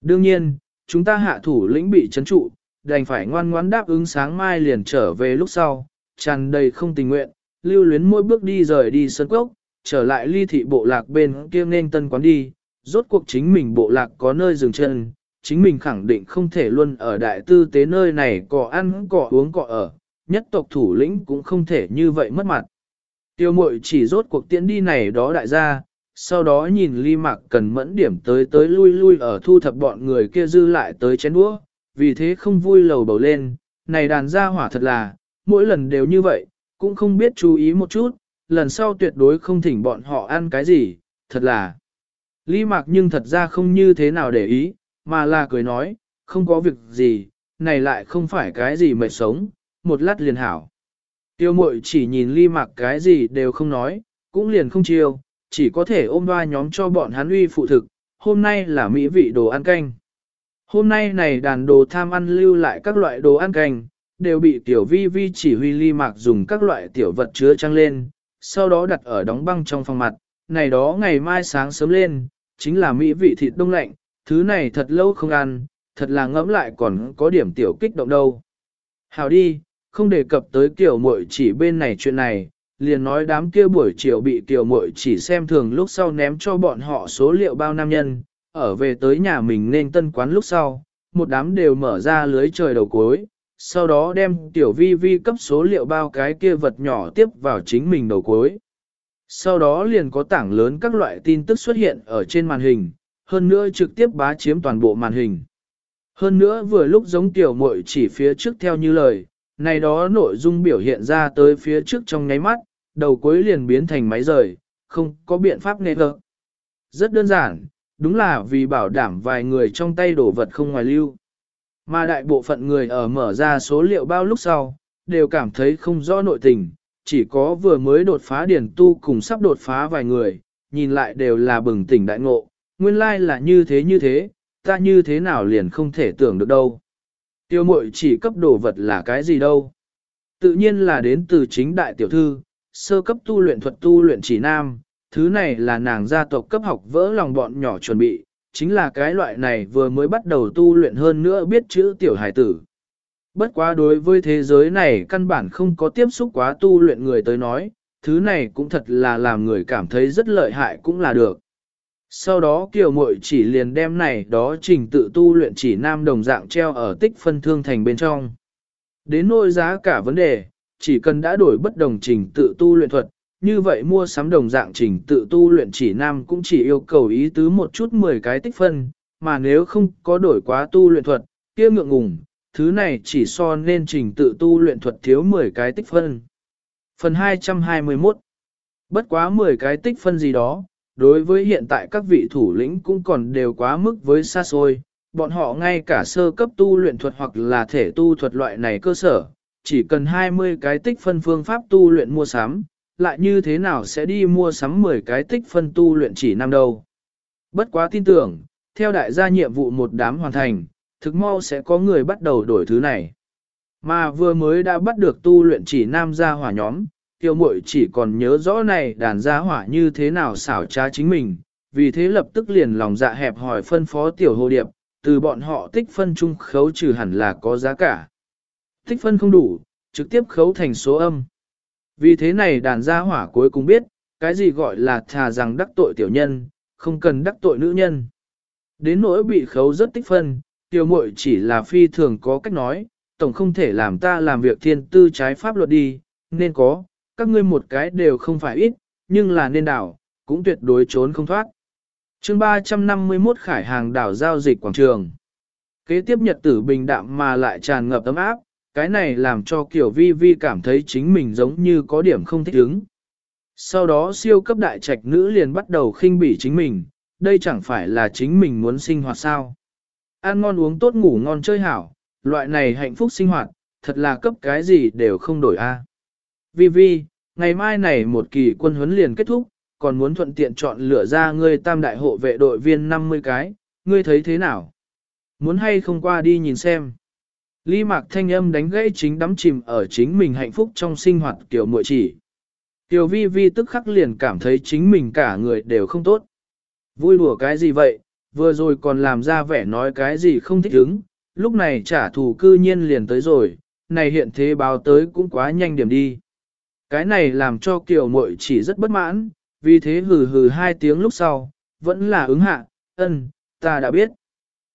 Đương nhiên, chúng ta hạ thủ lĩnh bị chấn trụ, đành phải ngoan ngoãn đáp ứng sáng mai liền trở về lúc sau, tràn đầy không tình nguyện, lưu luyến mỗi bước đi rời đi sân cốc, trở lại ly thị bộ lạc bên kia nên tân quán đi, rốt cuộc chính mình bộ lạc có nơi dừng chân, chính mình khẳng định không thể luôn ở đại tư tế nơi này cọ ăn cọ uống cọ ở, nhất tộc thủ lĩnh cũng không thể như vậy mất mặt. Tiêu mội chỉ rốt cuộc tiễn đi này đó đại gia, sau đó nhìn ly mạc cần mẫn điểm tới tới lui lui ở thu thập bọn người kia dư lại tới chén đũa, vì thế không vui lầu bầu lên, này đàn gia hỏa thật là, mỗi lần đều như vậy, cũng không biết chú ý một chút, lần sau tuyệt đối không thỉnh bọn họ ăn cái gì, thật là. Ly mạc nhưng thật ra không như thế nào để ý, mà là cười nói, không có việc gì, này lại không phải cái gì mệt sống, một lát liền hảo. Tiêu mội chỉ nhìn ly mạc cái gì đều không nói, cũng liền không chiêu, chỉ có thể ôm ba nhóm cho bọn hắn uy phụ thực, hôm nay là mỹ vị đồ ăn canh. Hôm nay này đàn đồ tham ăn lưu lại các loại đồ ăn canh, đều bị tiểu vi vi chỉ huy ly mạc dùng các loại tiểu vật chứa trăng lên, sau đó đặt ở đóng băng trong phòng mặt, này đó ngày mai sáng sớm lên, chính là mỹ vị thịt đông lạnh, thứ này thật lâu không ăn, thật là ngẫm lại còn có điểm tiểu kích động đâu. Hào đi, không đề cập tới kiểu muội chỉ bên này chuyện này, liền nói đám kia buổi chiều bị tiểu muội chỉ xem thường lúc sau ném cho bọn họ số liệu bao nam nhân, ở về tới nhà mình nên tân quán lúc sau, một đám đều mở ra lưới trời đầu cuối, sau đó đem tiểu vi vi cấp số liệu bao cái kia vật nhỏ tiếp vào chính mình đầu cuối. Sau đó liền có tảng lớn các loại tin tức xuất hiện ở trên màn hình, hơn nữa trực tiếp bá chiếm toàn bộ màn hình. Hơn nữa vừa lúc giống tiểu muội chỉ phía trước theo như lời, này đó nội dung biểu hiện ra tới phía trước trong nháy mắt, đầu cuối liền biến thành máy rời, không có biện pháp nghe gỡ. Rất đơn giản, đúng là vì bảo đảm vài người trong tay đổ vật không ngoài lưu. Mà đại bộ phận người ở mở ra số liệu bao lúc sau, đều cảm thấy không rõ nội tình, chỉ có vừa mới đột phá điển tu cùng sắp đột phá vài người, nhìn lại đều là bừng tỉnh đại ngộ, nguyên lai là như thế như thế, ta như thế nào liền không thể tưởng được đâu. Tiêu mội chỉ cấp đồ vật là cái gì đâu. Tự nhiên là đến từ chính đại tiểu thư, sơ cấp tu luyện thuật tu luyện chỉ nam, thứ này là nàng gia tộc cấp học vỡ lòng bọn nhỏ chuẩn bị, chính là cái loại này vừa mới bắt đầu tu luyện hơn nữa biết chữ tiểu hải tử. Bất quá đối với thế giới này căn bản không có tiếp xúc quá tu luyện người tới nói, thứ này cũng thật là làm người cảm thấy rất lợi hại cũng là được. Sau đó kiều muội chỉ liền đem này đó trình tự tu luyện chỉ nam đồng dạng treo ở tích phân thương thành bên trong. Đến nỗi giá cả vấn đề, chỉ cần đã đổi bất đồng trình tự tu luyện thuật, như vậy mua sắm đồng dạng trình tự tu luyện chỉ nam cũng chỉ yêu cầu ý tứ một chút 10 cái tích phân, mà nếu không có đổi quá tu luyện thuật, kia ngượng ngùng, thứ này chỉ so nên trình tự tu luyện thuật thiếu 10 cái tích phân. Phần 221 Bất quá 10 cái tích phân gì đó, đối với hiện tại các vị thủ lĩnh cũng còn đều quá mức với xa xôi, bọn họ ngay cả sơ cấp tu luyện thuật hoặc là thể tu thuật loại này cơ sở, chỉ cần 20 cái tích phân phương pháp tu luyện mua sắm, lại như thế nào sẽ đi mua sắm 10 cái tích phân tu luyện chỉ năm đâu. Bất quá tin tưởng, theo đại gia nhiệm vụ một đám hoàn thành, thực mau sẽ có người bắt đầu đổi thứ này. Mà vừa mới đã bắt được tu luyện chỉ nam gia hỏa nhóm, tiêu muội chỉ còn nhớ rõ này đàn gia hỏa như thế nào xảo trá chính mình, vì thế lập tức liền lòng dạ hẹp hỏi phân phó tiểu hồ điệp, từ bọn họ tích phân chung khấu trừ hẳn là có giá cả. Tích phân không đủ, trực tiếp khấu thành số âm. Vì thế này đàn gia hỏa cuối cùng biết, cái gì gọi là thà rằng đắc tội tiểu nhân, không cần đắc tội nữ nhân. Đến nỗi bị khấu rất tích phân, tiểu muội chỉ là phi thường có cách nói, tổng không thể làm ta làm việc thiên tư trái pháp luật đi, nên có, các ngươi một cái đều không phải ít, nhưng là nên đảo, cũng tuyệt đối trốn không thoát. chương 351 Khải hàng đảo giao dịch quảng trường. Kế tiếp nhật tử bình đạm mà lại tràn ngập ấm áp, cái này làm cho kiểu vi vi cảm thấy chính mình giống như có điểm không thích ứng. Sau đó siêu cấp đại trạch nữ liền bắt đầu khinh bỉ chính mình, đây chẳng phải là chính mình muốn sinh hoạt sao. Ăn ngon uống tốt ngủ ngon chơi hảo, loại này hạnh phúc sinh hoạt, thật là cấp cái gì đều không đổi a. Vi Vi, ngày mai này một kỳ quân huấn liền kết thúc, còn muốn thuận tiện chọn lựa ra ngươi tam đại hộ vệ đội viên 50 cái, ngươi thấy thế nào? Muốn hay không qua đi nhìn xem. Ly mạc thanh âm đánh gãy chính đắm chìm ở chính mình hạnh phúc trong sinh hoạt kiểu muội chỉ. Tiểu vi vi tức khắc liền cảm thấy chính mình cả người đều không tốt. Vui đùa cái gì vậy, vừa rồi còn làm ra vẻ nói cái gì không thích ứng, lúc này trả thù cư nhiên liền tới rồi, này hiện thế báo tới cũng quá nhanh điểm đi. Cái này làm cho kiều muội chỉ rất bất mãn, vì thế hừ hừ hai tiếng lúc sau, vẫn là ứng hạ, ân, ta đã biết.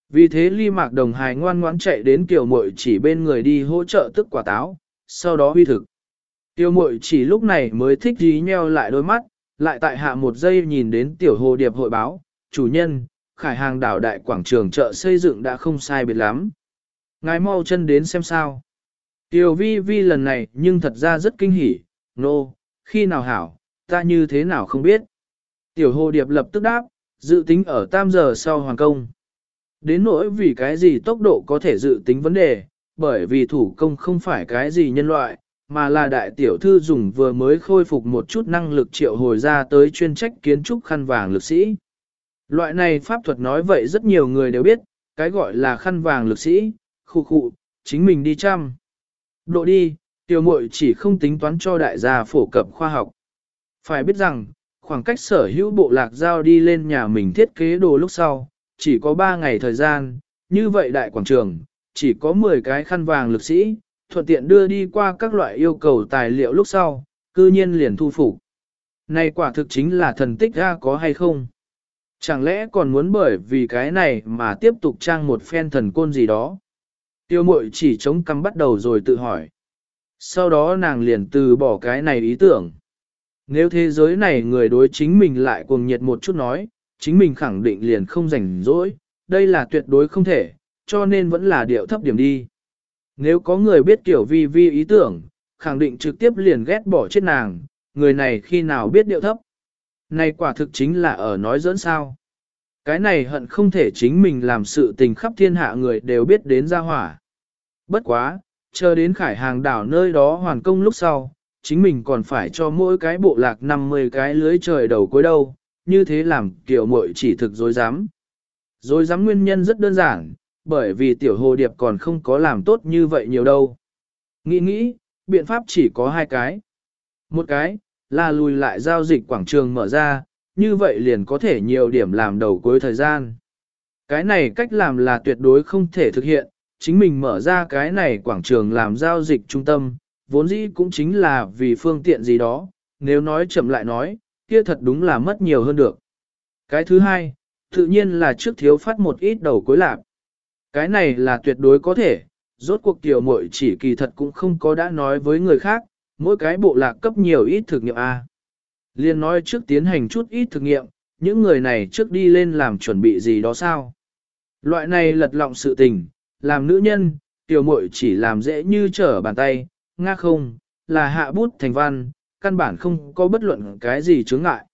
Vì thế ly mạc đồng hài ngoan ngoãn chạy đến kiều muội chỉ bên người đi hỗ trợ tức quả táo, sau đó huy thực. tiểu mội chỉ lúc này mới thích dí nheo lại đôi mắt, lại tại hạ một giây nhìn đến tiểu hồ điệp hội báo, chủ nhân, khải hàng đảo đại quảng trường chợ xây dựng đã không sai biệt lắm. Ngài mau chân đến xem sao. Tiểu vi vi lần này nhưng thật ra rất kinh hỉ, nô, no, khi nào hảo, ta như thế nào không biết. Tiểu hồ điệp lập tức đáp, dự tính ở tam giờ sau hoàn công. Đến nỗi vì cái gì tốc độ có thể dự tính vấn đề, bởi vì thủ công không phải cái gì nhân loại, mà là đại tiểu thư dùng vừa mới khôi phục một chút năng lực triệu hồi ra tới chuyên trách kiến trúc khăn vàng lực sĩ. Loại này pháp thuật nói vậy rất nhiều người đều biết, cái gọi là khăn vàng lực sĩ, khu khu, chính mình đi chăm. Độ đi, tiểu muội chỉ không tính toán cho đại gia phổ cập khoa học. Phải biết rằng, khoảng cách sở hữu bộ lạc giao đi lên nhà mình thiết kế đồ lúc sau, chỉ có 3 ngày thời gian, như vậy đại quảng trường, chỉ có 10 cái khăn vàng lực sĩ, thuận tiện đưa đi qua các loại yêu cầu tài liệu lúc sau, cư nhiên liền thu phục. Này quả thực chính là thần tích ra có hay không? Chẳng lẽ còn muốn bởi vì cái này mà tiếp tục trang một phen thần côn gì đó? Tiêu mội chỉ chống cằm bắt đầu rồi tự hỏi. Sau đó nàng liền từ bỏ cái này ý tưởng. Nếu thế giới này người đối chính mình lại cuồng nhiệt một chút nói, chính mình khẳng định liền không rảnh rỗi, đây là tuyệt đối không thể, cho nên vẫn là điệu thấp điểm đi. Nếu có người biết kiểu vi vi ý tưởng, khẳng định trực tiếp liền ghét bỏ chết nàng, người này khi nào biết điệu thấp. Này quả thực chính là ở nói dẫn sao. Cái này hận không thể chính mình làm sự tình khắp thiên hạ người đều biết đến ra hỏa. Bất quá, chờ đến khải hàng đảo nơi đó hoàn công lúc sau, chính mình còn phải cho mỗi cái bộ lạc 50 cái lưới trời đầu cuối đâu, như thế làm kiểu muội chỉ thực dối dám. Dối dám nguyên nhân rất đơn giản, bởi vì tiểu hồ điệp còn không có làm tốt như vậy nhiều đâu. Nghĩ nghĩ, biện pháp chỉ có hai cái. Một cái, là lùi lại giao dịch quảng trường mở ra, như vậy liền có thể nhiều điểm làm đầu cuối thời gian. Cái này cách làm là tuyệt đối không thể thực hiện, chính mình mở ra cái này quảng trường làm giao dịch trung tâm, vốn dĩ cũng chính là vì phương tiện gì đó, nếu nói chậm lại nói, kia thật đúng là mất nhiều hơn được. Cái thứ hai, tự nhiên là trước thiếu phát một ít đầu cuối lạc. Cái này là tuyệt đối có thể, rốt cuộc tiểu muội chỉ kỳ thật cũng không có đã nói với người khác, mỗi cái bộ lạc cấp nhiều ít thực nghiệm A. Liên nói trước tiến hành chút ít thực nghiệm, những người này trước đi lên làm chuẩn bị gì đó sao. Loại này lật lọng sự tình, làm nữ nhân, tiểu muội chỉ làm dễ như trở bàn tay, nga không, là hạ bút thành văn, căn bản không có bất luận cái gì chướng ngại.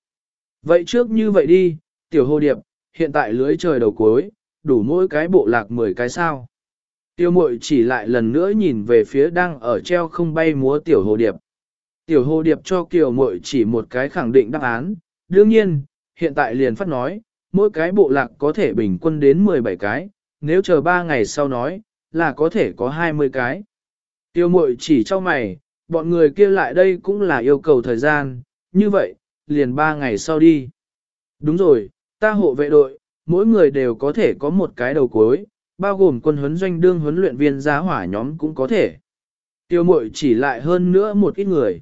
Vậy trước như vậy đi, tiểu hồ điệp, hiện tại lưới trời đầu cuối, đủ mỗi cái bộ lạc 10 cái sao. tiểu muội chỉ lại lần nữa nhìn về phía đang ở treo không bay múa tiểu hồ điệp. Tiểu hồ điệp cho kiều muội chỉ một cái khẳng định đáp án, đương nhiên, hiện tại liền phát nói, mỗi cái bộ lạc có thể bình quân đến 17 cái, nếu chờ 3 ngày sau nói, là có thể có 20 cái. Tiêu mội chỉ cho mày, bọn người kia lại đây cũng là yêu cầu thời gian, như vậy, liền 3 ngày sau đi. Đúng rồi, ta hộ vệ đội, mỗi người đều có thể có một cái đầu cuối, bao gồm quân huấn doanh đương huấn luyện viên giá hỏa nhóm cũng có thể. Tiêu mội chỉ lại hơn nữa một ít người.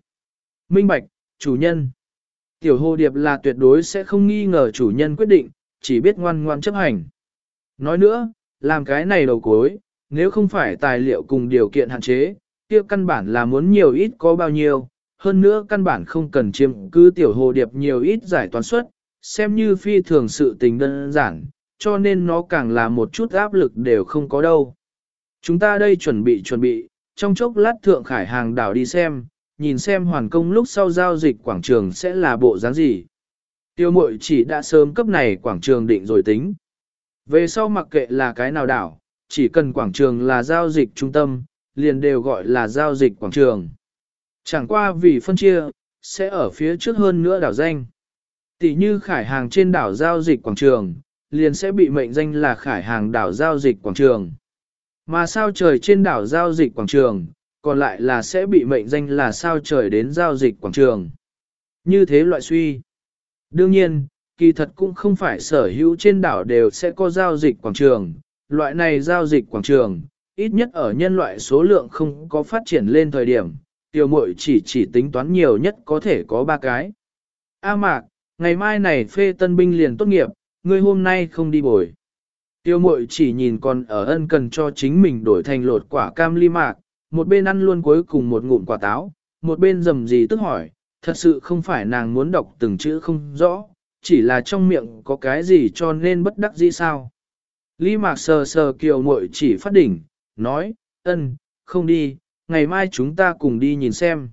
Minh Bạch, chủ nhân. Tiểu hồ điệp là tuyệt đối sẽ không nghi ngờ chủ nhân quyết định, chỉ biết ngoan ngoan chấp hành. Nói nữa, làm cái này đầu cuối, nếu không phải tài liệu cùng điều kiện hạn chế, kia căn bản là muốn nhiều ít có bao nhiêu, hơn nữa căn bản không cần chiếm cứ tiểu hồ điệp nhiều ít giải toán suất, xem như phi thường sự tình đơn giản, cho nên nó càng là một chút áp lực đều không có đâu. Chúng ta đây chuẩn bị chuẩn bị, trong chốc lát thượng khải hàng đảo đi xem, nhìn xem hoàn công lúc sau giao dịch quảng trường sẽ là bộ dáng gì. Tiêu mội chỉ đã sớm cấp này quảng trường định rồi tính. Về sau mặc kệ là cái nào đảo, chỉ cần quảng trường là giao dịch trung tâm, liền đều gọi là giao dịch quảng trường. Chẳng qua vì phân chia, sẽ ở phía trước hơn nữa đảo danh. Tỷ như khải hàng trên đảo giao dịch quảng trường, liền sẽ bị mệnh danh là khải hàng đảo giao dịch quảng trường. Mà sao trời trên đảo giao dịch quảng trường, còn lại là sẽ bị mệnh danh là sao trời đến giao dịch quảng trường. Như thế loại suy. Đương nhiên, kỳ thật cũng không phải sở hữu trên đảo đều sẽ có giao dịch quảng trường. Loại này giao dịch quảng trường, ít nhất ở nhân loại số lượng không có phát triển lên thời điểm, tiểu muội chỉ chỉ tính toán nhiều nhất có thể có ba cái. A mạc, ngày mai này phê tân binh liền tốt nghiệp, ngươi hôm nay không đi bồi. Tiêu mội chỉ nhìn còn ở ân cần cho chính mình đổi thành lột quả cam ly mạc, một bên ăn luôn cuối cùng một ngụm quả táo, một bên dầm gì tức hỏi, thật sự không phải nàng muốn đọc từng chữ không rõ, chỉ là trong miệng có cái gì cho nên bất đắc dĩ sao. Lý mạc sờ sờ kiều muội chỉ phát đỉnh, nói, ân, không đi, ngày mai chúng ta cùng đi nhìn xem.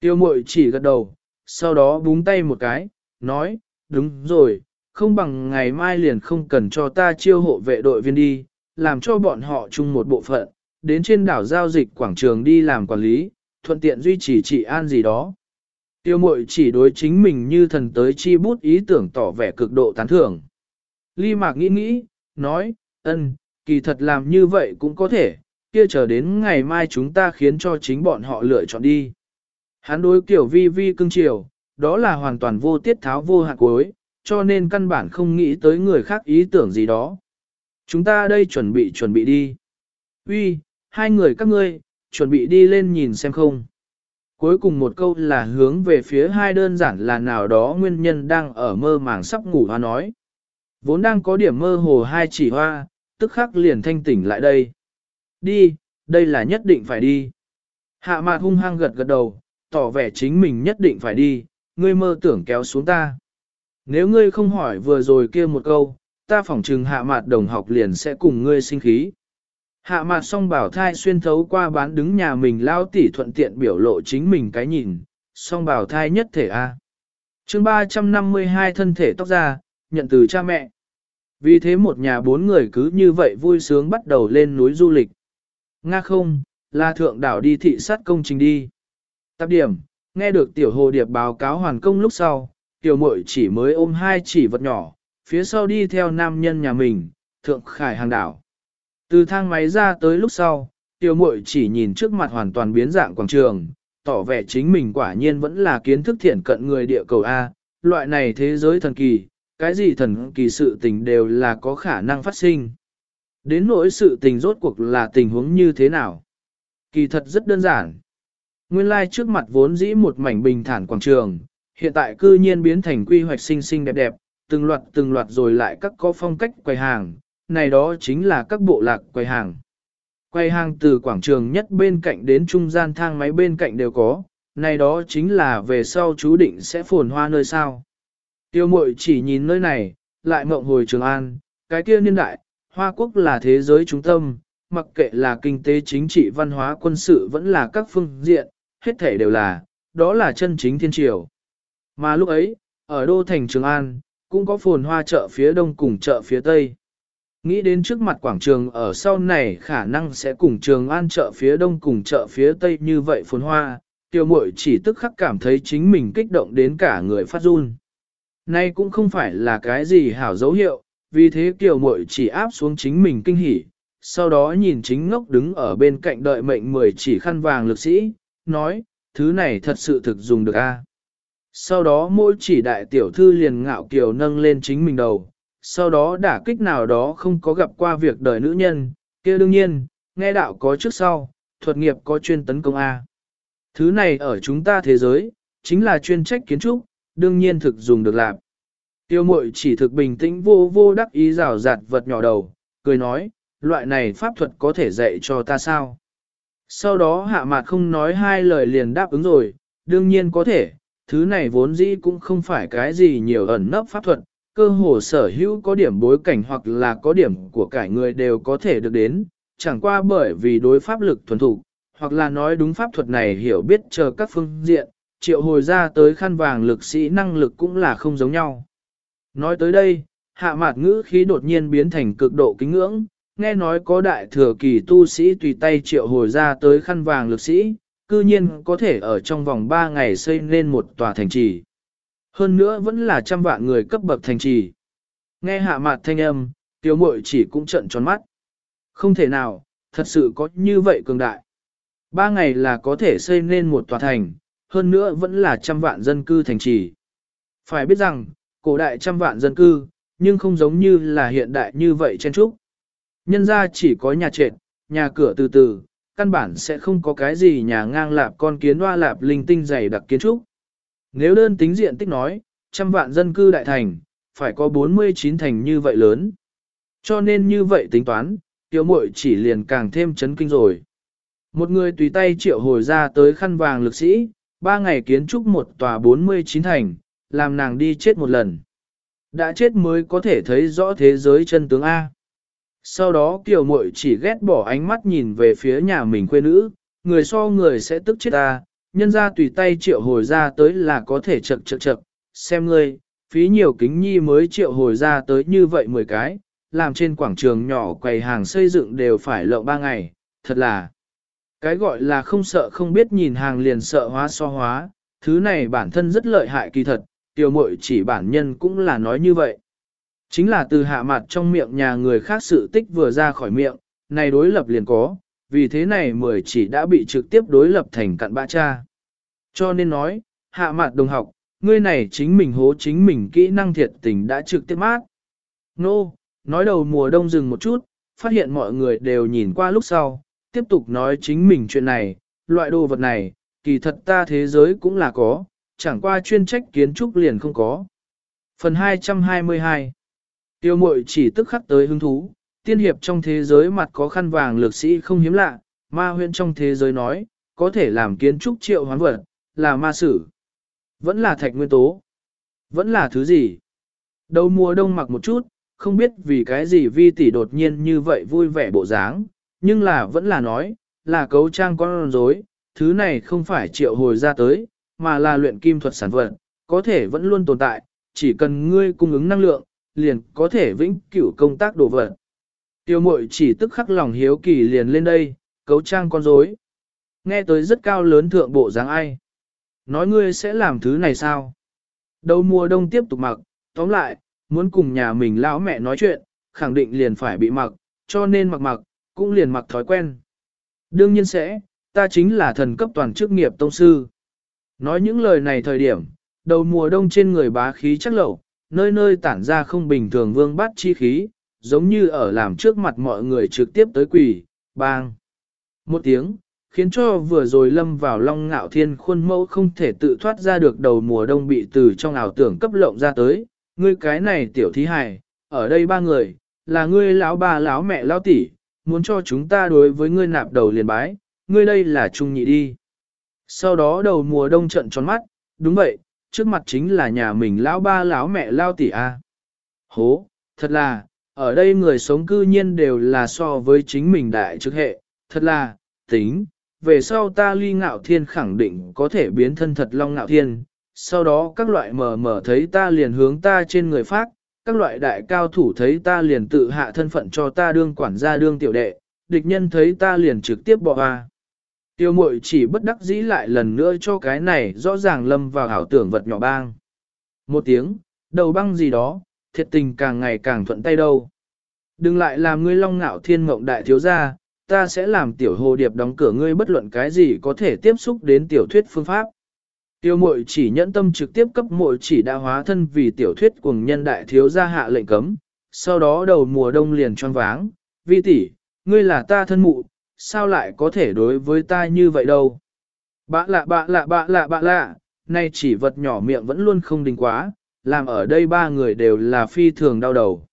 Tiêu muội chỉ gật đầu, sau đó búng tay một cái, nói, đúng rồi, không bằng ngày mai liền không cần cho ta chiêu hộ vệ đội viên đi, làm cho bọn họ chung một bộ phận, đến trên đảo giao dịch quảng trường đi làm quản lý, thuận tiện duy trì trị an gì đó. Tiêu mội chỉ đối chính mình như thần tới chi bút ý tưởng tỏ vẻ cực độ tán thưởng. Ly Mạc nghĩ nghĩ, nói, ân, kỳ thật làm như vậy cũng có thể, kia chờ đến ngày mai chúng ta khiến cho chính bọn họ lựa chọn đi. Hắn đối kiểu vi vi cưng chiều, đó là hoàn toàn vô tiết tháo vô hạt cuối, cho nên căn bản không nghĩ tới người khác ý tưởng gì đó. Chúng ta đây chuẩn bị chuẩn bị đi. Uy, hai người các ngươi, chuẩn bị đi lên nhìn xem không. Cuối cùng một câu là hướng về phía hai đơn giản là nào đó nguyên nhân đang ở mơ màng sắp ngủ hoa nói. Vốn đang có điểm mơ hồ hai chỉ hoa, tức khắc liền thanh tỉnh lại đây. Đi, đây là nhất định phải đi. Hạ mạc hung hăng gật gật đầu, tỏ vẻ chính mình nhất định phải đi, ngươi mơ tưởng kéo xuống ta. Nếu ngươi không hỏi vừa rồi kia một câu, ta phỏng trừng hạ mạt đồng học liền sẽ cùng ngươi sinh khí. Hạ mặt song bảo thai xuyên thấu qua bán đứng nhà mình lao tỉ thuận tiện biểu lộ chính mình cái nhìn, song bảo thai nhất thể A. À. chương 352 thân thể tóc ra, nhận từ cha mẹ. Vì thế một nhà bốn người cứ như vậy vui sướng bắt đầu lên núi du lịch. Nga không, là thượng đảo đi thị sát công trình đi. Tập điểm, nghe được tiểu hồ điệp báo cáo hoàn công lúc sau, tiểu muội chỉ mới ôm hai chỉ vật nhỏ, phía sau đi theo nam nhân nhà mình, thượng khải hàng đảo. Từ thang máy ra tới lúc sau, tiểu muội chỉ nhìn trước mặt hoàn toàn biến dạng quảng trường, tỏ vẻ chính mình quả nhiên vẫn là kiến thức thiện cận người địa cầu A, loại này thế giới thần kỳ, cái gì thần kỳ sự tình đều là có khả năng phát sinh. Đến nỗi sự tình rốt cuộc là tình huống như thế nào? Kỳ thật rất đơn giản. Nguyên lai like trước mặt vốn dĩ một mảnh bình thản quảng trường, hiện tại cư nhiên biến thành quy hoạch xinh xinh đẹp đẹp, từng loạt từng loạt rồi lại các có phong cách quầy hàng, này đó chính là các bộ lạc quầy hàng. Quầy hàng từ quảng trường nhất bên cạnh đến trung gian thang máy bên cạnh đều có, này đó chính là về sau chú định sẽ phồn hoa nơi sao. Tiêu mội chỉ nhìn nơi này, lại mộng hồi Trường An, cái kia niên đại, Hoa Quốc là thế giới trung tâm, mặc kệ là kinh tế chính trị văn hóa quân sự vẫn là các phương diện, hết thể đều là, đó là chân chính thiên triều. Mà lúc ấy, ở đô thành Trường An, cũng có phồn hoa chợ phía đông cùng chợ phía tây. Nghĩ đến trước mặt quảng trường ở sau này khả năng sẽ cùng Trường An chợ phía đông cùng chợ phía tây như vậy phồn hoa, tiêu mội chỉ tức khắc cảm thấy chính mình kích động đến cả người phát run. Nay cũng không phải là cái gì hảo dấu hiệu, vì thế kiều muội chỉ áp xuống chính mình kinh hỉ, sau đó nhìn chính ngốc đứng ở bên cạnh đợi mệnh mười chỉ khăn vàng lực sĩ, nói, thứ này thật sự thực dùng được a. Sau đó mỗi chỉ đại tiểu thư liền ngạo kiều nâng lên chính mình đầu, sau đó đả kích nào đó không có gặp qua việc đời nữ nhân, kia đương nhiên, nghe đạo có trước sau, thuật nghiệp có chuyên tấn công A. Thứ này ở chúng ta thế giới, chính là chuyên trách kiến trúc, đương nhiên thực dùng được làm. Tiêu mội chỉ thực bình tĩnh vô vô đắc ý rào rạt vật nhỏ đầu, cười nói, loại này pháp thuật có thể dạy cho ta sao? Sau đó hạ mặt không nói hai lời liền đáp ứng rồi, đương nhiên có thể, thứ này vốn dĩ cũng không phải cái gì nhiều ẩn nấp pháp thuật, cơ hồ sở hữu có điểm bối cảnh hoặc là có điểm của cải người đều có thể được đến, chẳng qua bởi vì đối pháp lực thuần thủ, hoặc là nói đúng pháp thuật này hiểu biết chờ các phương diện, triệu hồi ra tới khăn vàng lực sĩ năng lực cũng là không giống nhau. Nói tới đây, hạ mạt ngữ khí đột nhiên biến thành cực độ kính ngưỡng, nghe nói có đại thừa kỳ tu sĩ tùy tay triệu hồi ra tới khăn vàng lực sĩ, cư nhiên có thể ở trong vòng 3 ngày xây nên một tòa thành trì. Hơn nữa vẫn là trăm vạn người cấp bậc thành trì. Nghe hạ mạt thanh âm, tiểu muội chỉ cũng trận tròn mắt. Không thể nào, thật sự có như vậy cường đại. Ba ngày là có thể xây nên một tòa thành, hơn nữa vẫn là trăm vạn dân cư thành trì. Phải biết rằng, cổ đại trăm vạn dân cư, nhưng không giống như là hiện đại như vậy chen trúc. Nhân ra chỉ có nhà trệt, nhà cửa từ từ, căn bản sẽ không có cái gì nhà ngang lạp con kiến hoa lạp linh tinh dày đặc kiến trúc. Nếu đơn tính diện tích nói, trăm vạn dân cư đại thành, phải có 49 thành như vậy lớn. Cho nên như vậy tính toán, tiểu muội chỉ liền càng thêm chấn kinh rồi. Một người tùy tay triệu hồi ra tới khăn vàng lực sĩ, ba ngày kiến trúc một tòa 49 thành, làm nàng đi chết một lần. Đã chết mới có thể thấy rõ thế giới chân tướng A. Sau đó kiểu muội chỉ ghét bỏ ánh mắt nhìn về phía nhà mình quê nữ, người so người sẽ tức chết ta, nhân ra tùy tay triệu hồi ra tới là có thể chật chật chật, xem ngươi, phí nhiều kính nhi mới triệu hồi ra tới như vậy 10 cái, làm trên quảng trường nhỏ quầy hàng xây dựng đều phải lộng ba ngày, thật là cái gọi là không sợ không biết nhìn hàng liền sợ hóa so hóa, thứ này bản thân rất lợi hại kỳ thật, tiểu muội chỉ bản nhân cũng là nói như vậy. Chính là từ hạ mặt trong miệng nhà người khác sự tích vừa ra khỏi miệng, này đối lập liền có, vì thế này mười chỉ đã bị trực tiếp đối lập thành cặn bã cha. Cho nên nói, hạ mặt đồng học, ngươi này chính mình hố chính mình kỹ năng thiệt tình đã trực tiếp mát. Nô, no, nói đầu mùa đông dừng một chút, phát hiện mọi người đều nhìn qua lúc sau, tiếp tục nói chính mình chuyện này, loại đồ vật này, kỳ thật ta thế giới cũng là có, chẳng qua chuyên trách kiến trúc liền không có. Phần 222 Tiêu mội chỉ tức khắc tới hứng thú, tiên hiệp trong thế giới mặt có khăn vàng lược sĩ không hiếm lạ, ma huyện trong thế giới nói, có thể làm kiến trúc triệu hoán vật, là ma sử. Vẫn là thạch nguyên tố. Vẫn là thứ gì? Đầu mùa đông mặc một chút, không biết vì cái gì vi tỷ đột nhiên như vậy vui vẻ bộ dáng, nhưng là vẫn là nói, là cấu trang con rối, thứ này không phải triệu hồi ra tới, mà là luyện kim thuật sản vật, có thể vẫn luôn tồn tại, chỉ cần ngươi cung ứng năng lượng, liền có thể vĩnh cửu công tác đồ vật. Tiêu mội chỉ tức khắc lòng hiếu kỳ liền lên đây, cấu trang con rối. Nghe tới rất cao lớn thượng bộ dáng ai. Nói ngươi sẽ làm thứ này sao? Đầu mùa đông tiếp tục mặc, tóm lại, muốn cùng nhà mình lão mẹ nói chuyện, khẳng định liền phải bị mặc, cho nên mặc mặc, cũng liền mặc thói quen. Đương nhiên sẽ, ta chính là thần cấp toàn chức nghiệp tông sư. Nói những lời này thời điểm, đầu mùa đông trên người bá khí chắc lậu, nơi nơi tản ra không bình thường vương bát chi khí, giống như ở làm trước mặt mọi người trực tiếp tới quỷ, bang. Một tiếng, khiến cho vừa rồi lâm vào long ngạo thiên khuôn mẫu không thể tự thoát ra được đầu mùa đông bị từ trong ảo tưởng cấp lộng ra tới. Ngươi cái này tiểu thí hài, ở đây ba người, là ngươi lão ba lão mẹ lão tỷ, muốn cho chúng ta đối với ngươi nạp đầu liền bái, ngươi đây là trung nhị đi. Sau đó đầu mùa đông trận tròn mắt, đúng vậy, trước mặt chính là nhà mình lão ba lão mẹ lão tỷ a. Hố, thật là, ở đây người sống cư nhiên đều là so với chính mình đại trực hệ, thật là, tính, về sau ta ly ngạo thiên khẳng định có thể biến thân thật long ngạo thiên, sau đó các loại mờ mờ thấy ta liền hướng ta trên người phát, các loại đại cao thủ thấy ta liền tự hạ thân phận cho ta đương quản gia đương tiểu đệ, địch nhân thấy ta liền trực tiếp bỏ hoa. Tiêu mội chỉ bất đắc dĩ lại lần nữa cho cái này rõ ràng lâm vào ảo tưởng vật nhỏ bang. Một tiếng, đầu băng gì đó, thiệt tình càng ngày càng thuận tay đâu. Đừng lại làm ngươi long ngạo thiên mộng đại thiếu gia, ta sẽ làm tiểu hồ điệp đóng cửa ngươi bất luận cái gì có thể tiếp xúc đến tiểu thuyết phương pháp. Tiêu mội chỉ nhẫn tâm trực tiếp cấp mội chỉ đã hóa thân vì tiểu thuyết cùng nhân đại thiếu gia hạ lệnh cấm, sau đó đầu mùa đông liền choáng váng, vi tỷ, ngươi là ta thân mụ, sao lại có thể đối với ta như vậy đâu. Bạ lạ bạ lạ bạ lạ bạ lạ, nay chỉ vật nhỏ miệng vẫn luôn không đình quá, làm ở đây ba người đều là phi thường đau đầu.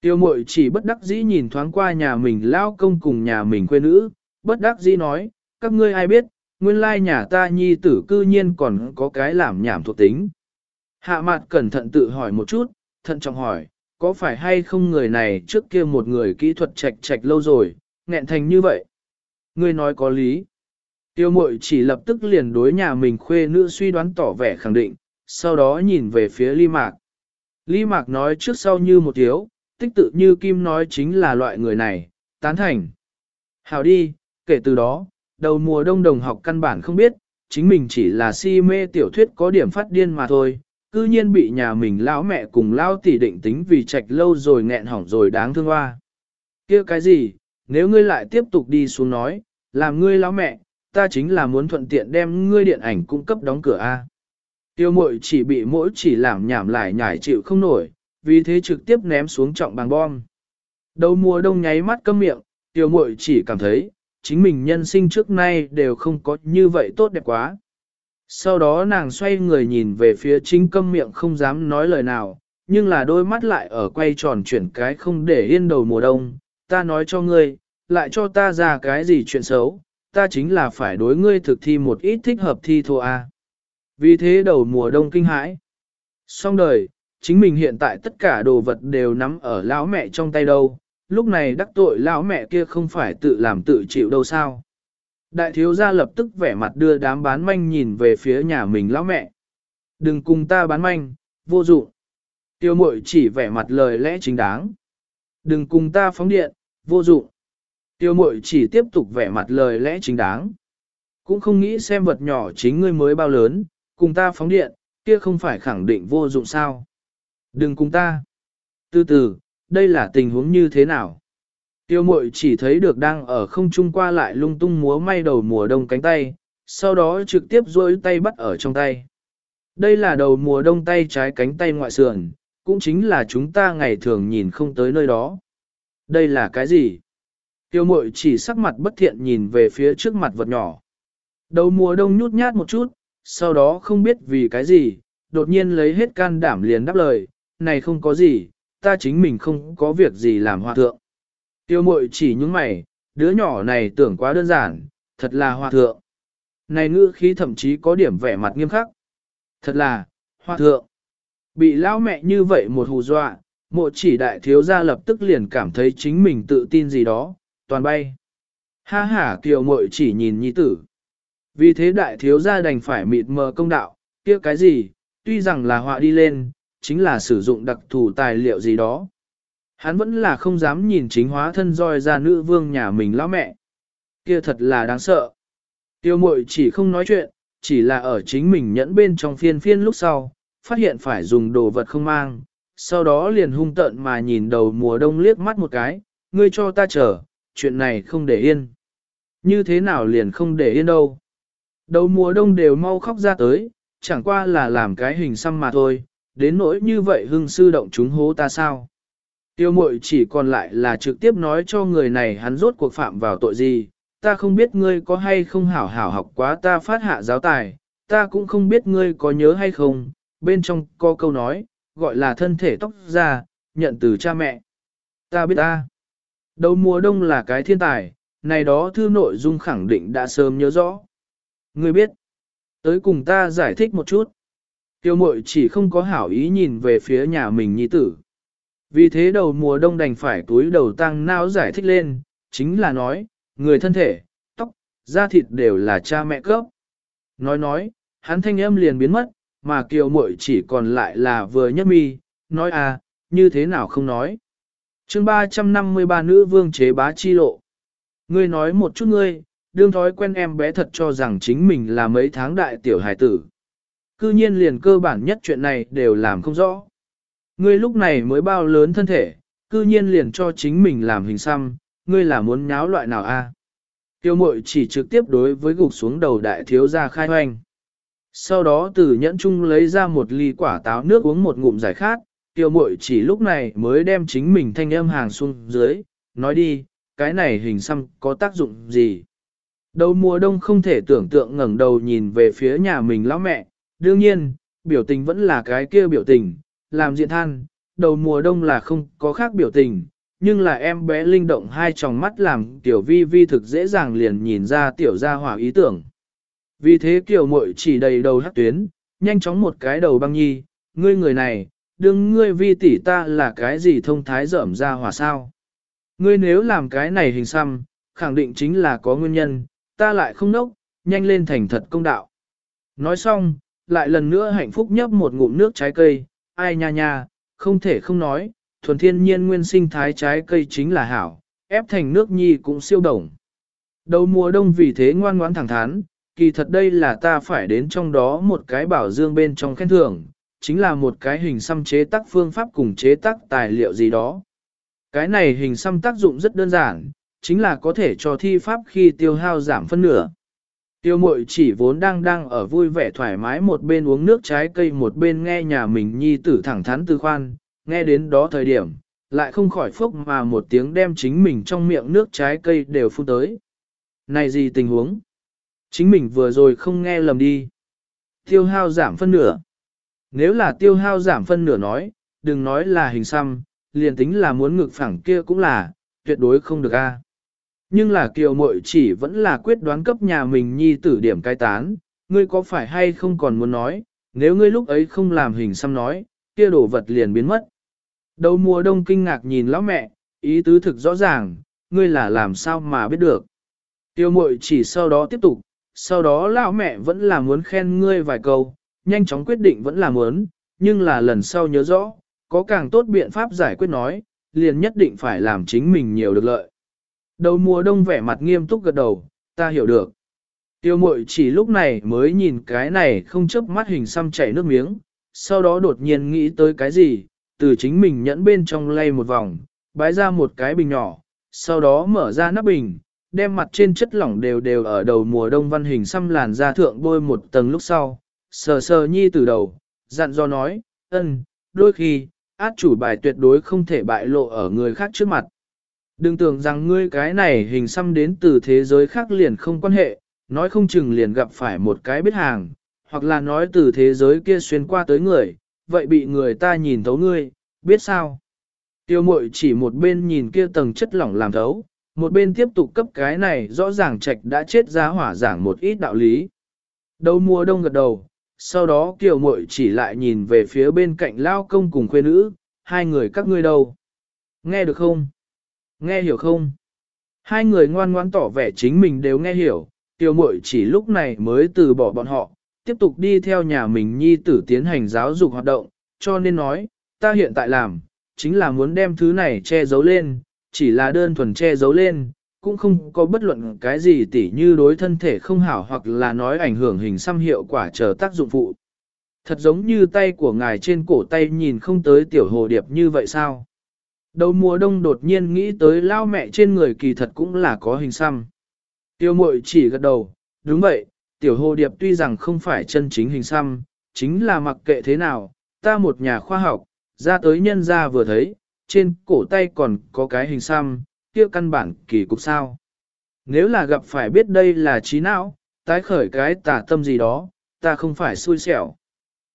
Tiêu mội chỉ bất đắc dĩ nhìn thoáng qua nhà mình lao công cùng nhà mình quê nữ, bất đắc dĩ nói, các ngươi ai biết, nguyên lai nhà ta nhi tử cư nhiên còn có cái làm nhảm thuộc tính. Hạ mặt cẩn thận tự hỏi một chút, thận trọng hỏi, có phải hay không người này trước kia một người kỹ thuật chạch chạch lâu rồi, nghẹn thành như vậy? Ngươi nói có lý. Tiêu mội chỉ lập tức liền đối nhà mình khuê nữ suy đoán tỏ vẻ khẳng định, sau đó nhìn về phía ly mạc. Ly mạc nói trước sau như một thiếu, tích tự như kim nói chính là loại người này, tán thành. Hào đi, kể từ đó, đầu mùa đông đồng học căn bản không biết, chính mình chỉ là si mê tiểu thuyết có điểm phát điên mà thôi, cư nhiên bị nhà mình lão mẹ cùng lao tỷ định tính vì trạch lâu rồi nghẹn hỏng rồi đáng thương hoa. kia cái gì, nếu ngươi lại tiếp tục đi xuống nói, làm ngươi lão mẹ, ta chính là muốn thuận tiện đem ngươi điện ảnh cung cấp đóng cửa A. Tiêu mội chỉ bị mỗi chỉ làm nhảm lại nhảy chịu không nổi, vì thế trực tiếp ném xuống trọng bằng bom. Đầu mùa đông nháy mắt câm miệng, tiêu mội chỉ cảm thấy, chính mình nhân sinh trước nay đều không có như vậy tốt đẹp quá. Sau đó nàng xoay người nhìn về phía chính câm miệng không dám nói lời nào, nhưng là đôi mắt lại ở quay tròn chuyển cái không để yên đầu mùa đông. Ta nói cho ngươi, lại cho ta ra cái gì chuyện xấu, ta chính là phải đối ngươi thực thi một ít thích hợp thi thua a. Vì thế đầu mùa đông kinh hãi. Xong đời, chính mình hiện tại tất cả đồ vật đều nắm ở lão mẹ trong tay đâu, lúc này đắc tội lão mẹ kia không phải tự làm tự chịu đâu sao. Đại thiếu gia lập tức vẻ mặt đưa đám bán manh nhìn về phía nhà mình lão mẹ. Đừng cùng ta bán manh, vô dụng. Tiêu mội chỉ vẻ mặt lời lẽ chính đáng. Đừng cùng ta phóng điện, vô dụng. Tiêu mội chỉ tiếp tục vẻ mặt lời lẽ chính đáng. Cũng không nghĩ xem vật nhỏ chính ngươi mới bao lớn, cùng ta phóng điện, kia không phải khẳng định vô dụng sao. Đừng cùng ta. Từ từ, đây là tình huống như thế nào? Tiêu mội chỉ thấy được đang ở không trung qua lại lung tung múa may đầu mùa đông cánh tay, sau đó trực tiếp duỗi tay bắt ở trong tay. Đây là đầu mùa đông tay trái cánh tay ngoại sườn, cũng chính là chúng ta ngày thường nhìn không tới nơi đó. Đây là cái gì? Tiêu mội chỉ sắc mặt bất thiện nhìn về phía trước mặt vật nhỏ. Đầu mùa đông nhút nhát một chút, sau đó không biết vì cái gì, đột nhiên lấy hết can đảm liền đáp lời, này không có gì, ta chính mình không có việc gì làm hòa thượng. Tiêu mội chỉ những mày, đứa nhỏ này tưởng quá đơn giản, thật là hòa thượng. Này ngữ khí thậm chí có điểm vẻ mặt nghiêm khắc. Thật là, hòa thượng. Bị lão mẹ như vậy một hù dọa, mộ chỉ đại thiếu gia lập tức liền cảm thấy chính mình tự tin gì đó, toàn bay. Ha ha kiều mội chỉ nhìn nhi tử. Vì thế đại thiếu gia đành phải mịt mờ công đạo, kia cái gì, tuy rằng là họa đi lên, chính là sử dụng đặc thù tài liệu gì đó. Hắn vẫn là không dám nhìn chính hóa thân roi ra nữ vương nhà mình lão mẹ. Kia thật là đáng sợ. Tiêu mội chỉ không nói chuyện, chỉ là ở chính mình nhẫn bên trong phiên phiên lúc sau, phát hiện phải dùng đồ vật không mang, sau đó liền hung tợn mà nhìn đầu mùa đông liếc mắt một cái, ngươi cho ta chờ, chuyện này không để yên. Như thế nào liền không để yên đâu. Đầu mùa đông đều mau khóc ra tới, chẳng qua là làm cái hình xăm mà thôi, đến nỗi như vậy hưng sư động chúng hố ta sao. Tiêu mội chỉ còn lại là trực tiếp nói cho người này hắn rốt cuộc phạm vào tội gì, ta không biết ngươi có hay không hảo hảo học quá ta phát hạ giáo tài, ta cũng không biết ngươi có nhớ hay không, bên trong có câu nói, gọi là thân thể tóc ra, nhận từ cha mẹ. Ta biết ta. Đầu mùa đông là cái thiên tài, này đó thư nội dung khẳng định đã sớm nhớ rõ. Ngươi biết, tới cùng ta giải thích một chút. Tiêu mội chỉ không có hảo ý nhìn về phía nhà mình nhi tử. Vì thế đầu mùa đông đành phải túi đầu tăng não giải thích lên, chính là nói, người thân thể, tóc, da thịt đều là cha mẹ cấp. Nói nói, hắn thanh âm liền biến mất, mà kiều muội chỉ còn lại là vừa nhất mi, nói à, như thế nào không nói. chương 353 nữ vương chế bá chi lộ. Ngươi nói một chút ngươi, đương thói quen em bé thật cho rằng chính mình là mấy tháng đại tiểu hài tử. Cư nhiên liền cơ bản nhất chuyện này đều làm không rõ. Ngươi lúc này mới bao lớn thân thể, cư nhiên liền cho chính mình làm hình xăm, ngươi là muốn nháo loại nào a? Tiêu mội chỉ trực tiếp đối với gục xuống đầu đại thiếu gia khai hoành. Sau đó từ nhẫn chung lấy ra một ly quả táo nước uống một ngụm giải khát, tiêu mội chỉ lúc này mới đem chính mình thanh âm hàng xuống dưới, nói đi, cái này hình xăm có tác dụng gì? Đầu mùa đông không thể tưởng tượng ngẩng đầu nhìn về phía nhà mình lão mẹ, đương nhiên, biểu tình vẫn là cái kia biểu tình, làm diện than, đầu mùa đông là không có khác biểu tình, nhưng là em bé linh động hai tròng mắt làm tiểu vi vi thực dễ dàng liền nhìn ra tiểu gia hỏa ý tưởng. Vì thế kiểu muội chỉ đầy đầu hắc tuyến, nhanh chóng một cái đầu băng nhi, ngươi người này, đừng ngươi vi tỷ ta là cái gì thông thái dởm ra hỏa sao. Ngươi nếu làm cái này hình xăm, khẳng định chính là có nguyên nhân, ta lại không nốc, nhanh lên thành thật công đạo. Nói xong, lại lần nữa hạnh phúc nhấp một ngụm nước trái cây, ai nha nha, không thể không nói, thuần thiên nhiên nguyên sinh thái trái cây chính là hảo, ép thành nước nhi cũng siêu đồng. Đầu mùa đông vì thế ngoan ngoãn thẳng thắn, kỳ thật đây là ta phải đến trong đó một cái bảo dương bên trong khen thưởng, chính là một cái hình xăm chế tác phương pháp cùng chế tác tài liệu gì đó. Cái này hình xăm tác dụng rất đơn giản, chính là có thể cho thi pháp khi tiêu hao giảm phân nửa. Tiêu mội chỉ vốn đang đang ở vui vẻ thoải mái một bên uống nước trái cây một bên nghe nhà mình nhi tử thẳng thắn tư khoan, nghe đến đó thời điểm, lại không khỏi phốc mà một tiếng đem chính mình trong miệng nước trái cây đều phun tới. Này gì tình huống? Chính mình vừa rồi không nghe lầm đi. Tiêu hao giảm phân nửa. Nếu là tiêu hao giảm phân nửa nói, đừng nói là hình xăm, liền tính là muốn ngực phẳng kia cũng là, tuyệt đối không được a. Nhưng là kiều muội chỉ vẫn là quyết đoán cấp nhà mình nhi tử điểm cai tán, ngươi có phải hay không còn muốn nói, nếu ngươi lúc ấy không làm hình xăm nói, kia đổ vật liền biến mất. Đầu mùa đông kinh ngạc nhìn lão mẹ, ý tứ thực rõ ràng, ngươi là làm sao mà biết được. Tiêu mội chỉ sau đó tiếp tục, sau đó lão mẹ vẫn là muốn khen ngươi vài câu, nhanh chóng quyết định vẫn là muốn, nhưng là lần sau nhớ rõ, có càng tốt biện pháp giải quyết nói, liền nhất định phải làm chính mình nhiều được lợi. Đầu mùa đông vẻ mặt nghiêm túc gật đầu, ta hiểu được. Tiêu mội chỉ lúc này mới nhìn cái này không chớp mắt hình xăm chảy nước miếng, sau đó đột nhiên nghĩ tới cái gì, từ chính mình nhẫn bên trong lay một vòng, bái ra một cái bình nhỏ, sau đó mở ra nắp bình, đem mặt trên chất lỏng đều đều ở đầu mùa đông văn hình xăm làn da thượng bôi một tầng lúc sau, sờ sờ nhi từ đầu, dặn do nói, ân, đôi khi, át chủ bài tuyệt đối không thể bại lộ ở người khác trước mặt. Đừng tưởng rằng ngươi cái này hình xăm đến từ thế giới khác liền không quan hệ, nói không chừng liền gặp phải một cái biết hàng, hoặc là nói từ thế giới kia xuyên qua tới người, vậy bị người ta nhìn thấu ngươi, biết sao? Tiêu mội chỉ một bên nhìn kia tầng chất lỏng làm thấu, một bên tiếp tục cấp cái này rõ ràng trạch đã chết ra hỏa giảng một ít đạo lý. Đầu mùa đông gật đầu, sau đó kiều mội chỉ lại nhìn về phía bên cạnh lao công cùng khuê nữ, hai người các ngươi đâu? Nghe được không? Nghe hiểu không? Hai người ngoan ngoãn tỏ vẻ chính mình đều nghe hiểu, tiểu muội chỉ lúc này mới từ bỏ bọn họ, tiếp tục đi theo nhà mình nhi tử tiến hành giáo dục hoạt động, cho nên nói, ta hiện tại làm, chính là muốn đem thứ này che giấu lên, chỉ là đơn thuần che giấu lên, cũng không có bất luận cái gì tỉ như đối thân thể không hảo hoặc là nói ảnh hưởng hình xăm hiệu quả chờ tác dụng phụ. Thật giống như tay của ngài trên cổ tay nhìn không tới tiểu hồ điệp như vậy sao? Đầu mùa đông đột nhiên nghĩ tới lao mẹ trên người kỳ thật cũng là có hình xăm. Tiêu mội chỉ gật đầu, đúng vậy, tiểu hồ điệp tuy rằng không phải chân chính hình xăm, chính là mặc kệ thế nào, ta một nhà khoa học, ra tới nhân ra vừa thấy, trên cổ tay còn có cái hình xăm, kia căn bản kỳ cục sao. Nếu là gặp phải biết đây là trí não, tái khởi cái tả tâm gì đó, ta không phải xui xẻo.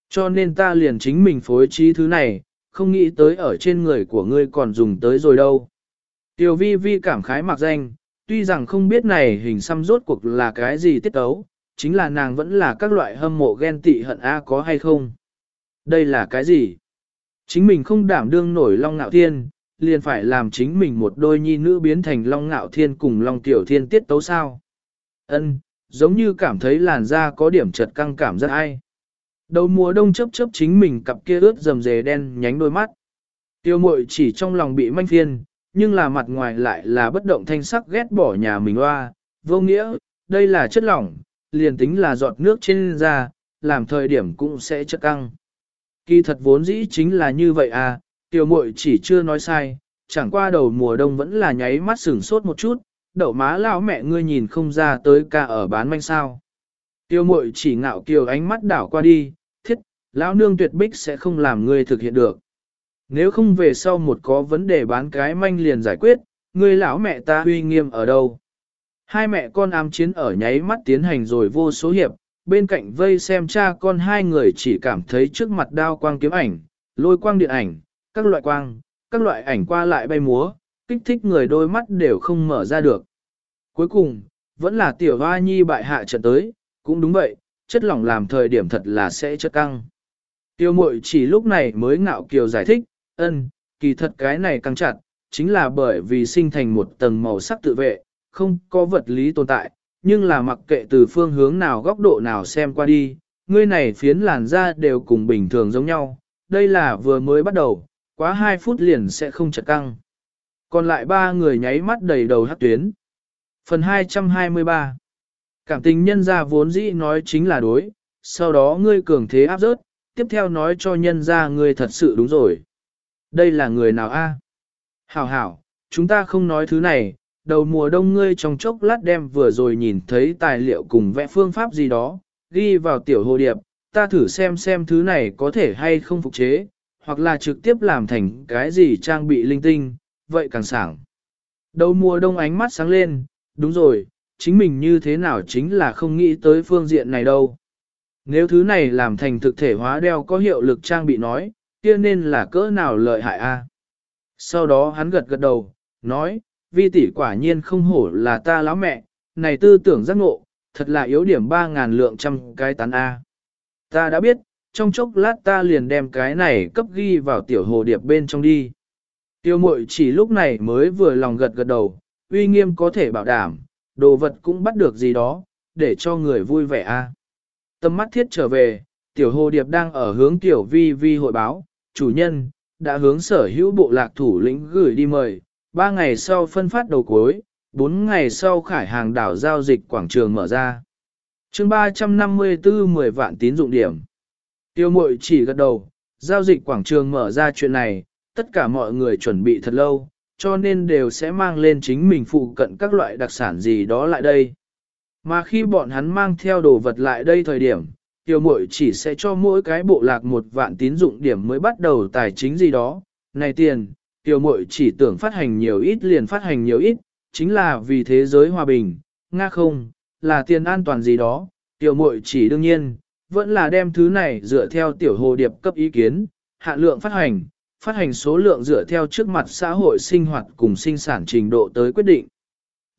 Cho nên ta liền chính mình phối trí thứ này, không nghĩ tới ở trên người của ngươi còn dùng tới rồi đâu. Tiểu vi vi cảm khái mặc danh, tuy rằng không biết này hình xăm rốt cuộc là cái gì tiết tấu, chính là nàng vẫn là các loại hâm mộ ghen tị hận A có hay không. Đây là cái gì? Chính mình không đảm đương nổi Long Ngạo Thiên, liền phải làm chính mình một đôi nhi nữ biến thành Long Ngạo Thiên cùng Long Tiểu Thiên tiết tấu sao. Ân, giống như cảm thấy làn da có điểm chật căng cảm rất ai. Đầu mùa đông chớp chớp chính mình cặp kia ướt rầm rề đen nhánh đôi mắt. Tiêu mội chỉ trong lòng bị manh phiên, nhưng là mặt ngoài lại là bất động thanh sắc ghét bỏ nhà mình hoa, vô nghĩa, đây là chất lỏng, liền tính là giọt nước trên da, làm thời điểm cũng sẽ chất căng. Kỳ thật vốn dĩ chính là như vậy à, tiêu mội chỉ chưa nói sai, chẳng qua đầu mùa đông vẫn là nháy mắt sửng sốt một chút, đậu má lão mẹ ngươi nhìn không ra tới ca ở bán manh sao. Tiêu mội chỉ ngạo kiều ánh mắt đảo qua đi, lão nương tuyệt bích sẽ không làm ngươi thực hiện được. Nếu không về sau một có vấn đề bán cái manh liền giải quyết, ngươi lão mẹ ta uy nghiêm ở đâu. Hai mẹ con ám chiến ở nháy mắt tiến hành rồi vô số hiệp, bên cạnh vây xem cha con hai người chỉ cảm thấy trước mặt đao quang kiếm ảnh, lôi quang điện ảnh, các loại quang, các loại ảnh qua lại bay múa, kích thích người đôi mắt đều không mở ra được. Cuối cùng, vẫn là tiểu hoa nhi bại hạ trận tới, cũng đúng vậy, chất lỏng làm thời điểm thật là sẽ chất căng. Tiêu mội chỉ lúc này mới ngạo kiều giải thích, ân, kỳ thật cái này căng chặt, chính là bởi vì sinh thành một tầng màu sắc tự vệ, không có vật lý tồn tại, nhưng là mặc kệ từ phương hướng nào góc độ nào xem qua đi, ngươi này phiến làn da đều cùng bình thường giống nhau, đây là vừa mới bắt đầu, quá 2 phút liền sẽ không chật căng. Còn lại ba người nháy mắt đầy đầu hát tuyến. Phần 223 Cảm tình nhân ra vốn dĩ nói chính là đối, sau đó ngươi cường thế áp rớt, tiếp theo nói cho nhân ra ngươi thật sự đúng rồi. Đây là người nào a? Hảo hảo, chúng ta không nói thứ này, đầu mùa đông ngươi trong chốc lát đem vừa rồi nhìn thấy tài liệu cùng vẽ phương pháp gì đó, ghi vào tiểu hồ điệp, ta thử xem xem thứ này có thể hay không phục chế, hoặc là trực tiếp làm thành cái gì trang bị linh tinh, vậy càng sảng. Đầu mùa đông ánh mắt sáng lên, đúng rồi, chính mình như thế nào chính là không nghĩ tới phương diện này đâu. Nếu thứ này làm thành thực thể hóa đeo có hiệu lực trang bị nói, kia nên là cỡ nào lợi hại a? Sau đó hắn gật gật đầu, nói, vi tỷ quả nhiên không hổ là ta lão mẹ, này tư tưởng giác ngộ, thật là yếu điểm 3.000 lượng trăm cái tán A. Ta đã biết, trong chốc lát ta liền đem cái này cấp ghi vào tiểu hồ điệp bên trong đi. Tiêu mội chỉ lúc này mới vừa lòng gật gật đầu, uy nghiêm có thể bảo đảm, đồ vật cũng bắt được gì đó, để cho người vui vẻ a. Tâm mắt thiết trở về, tiểu hồ điệp đang ở hướng tiểu vi vi hội báo, chủ nhân, đã hướng sở hữu bộ lạc thủ lĩnh gửi đi mời, ba ngày sau phân phát đầu cuối, bốn ngày sau khải hàng đảo giao dịch quảng trường mở ra. chương 354 10 vạn tín dụng điểm. Tiêu mội chỉ gật đầu, giao dịch quảng trường mở ra chuyện này, tất cả mọi người chuẩn bị thật lâu, cho nên đều sẽ mang lên chính mình phụ cận các loại đặc sản gì đó lại đây. Mà khi bọn hắn mang theo đồ vật lại đây thời điểm, tiểu muội chỉ sẽ cho mỗi cái bộ lạc một vạn tín dụng điểm mới bắt đầu tài chính gì đó. Này tiền, tiểu muội chỉ tưởng phát hành nhiều ít liền phát hành nhiều ít, chính là vì thế giới hòa bình, nga không, là tiền an toàn gì đó. Tiểu muội chỉ đương nhiên, vẫn là đem thứ này dựa theo tiểu hồ điệp cấp ý kiến, hạ lượng phát hành, phát hành số lượng dựa theo trước mặt xã hội sinh hoạt cùng sinh sản trình độ tới quyết định.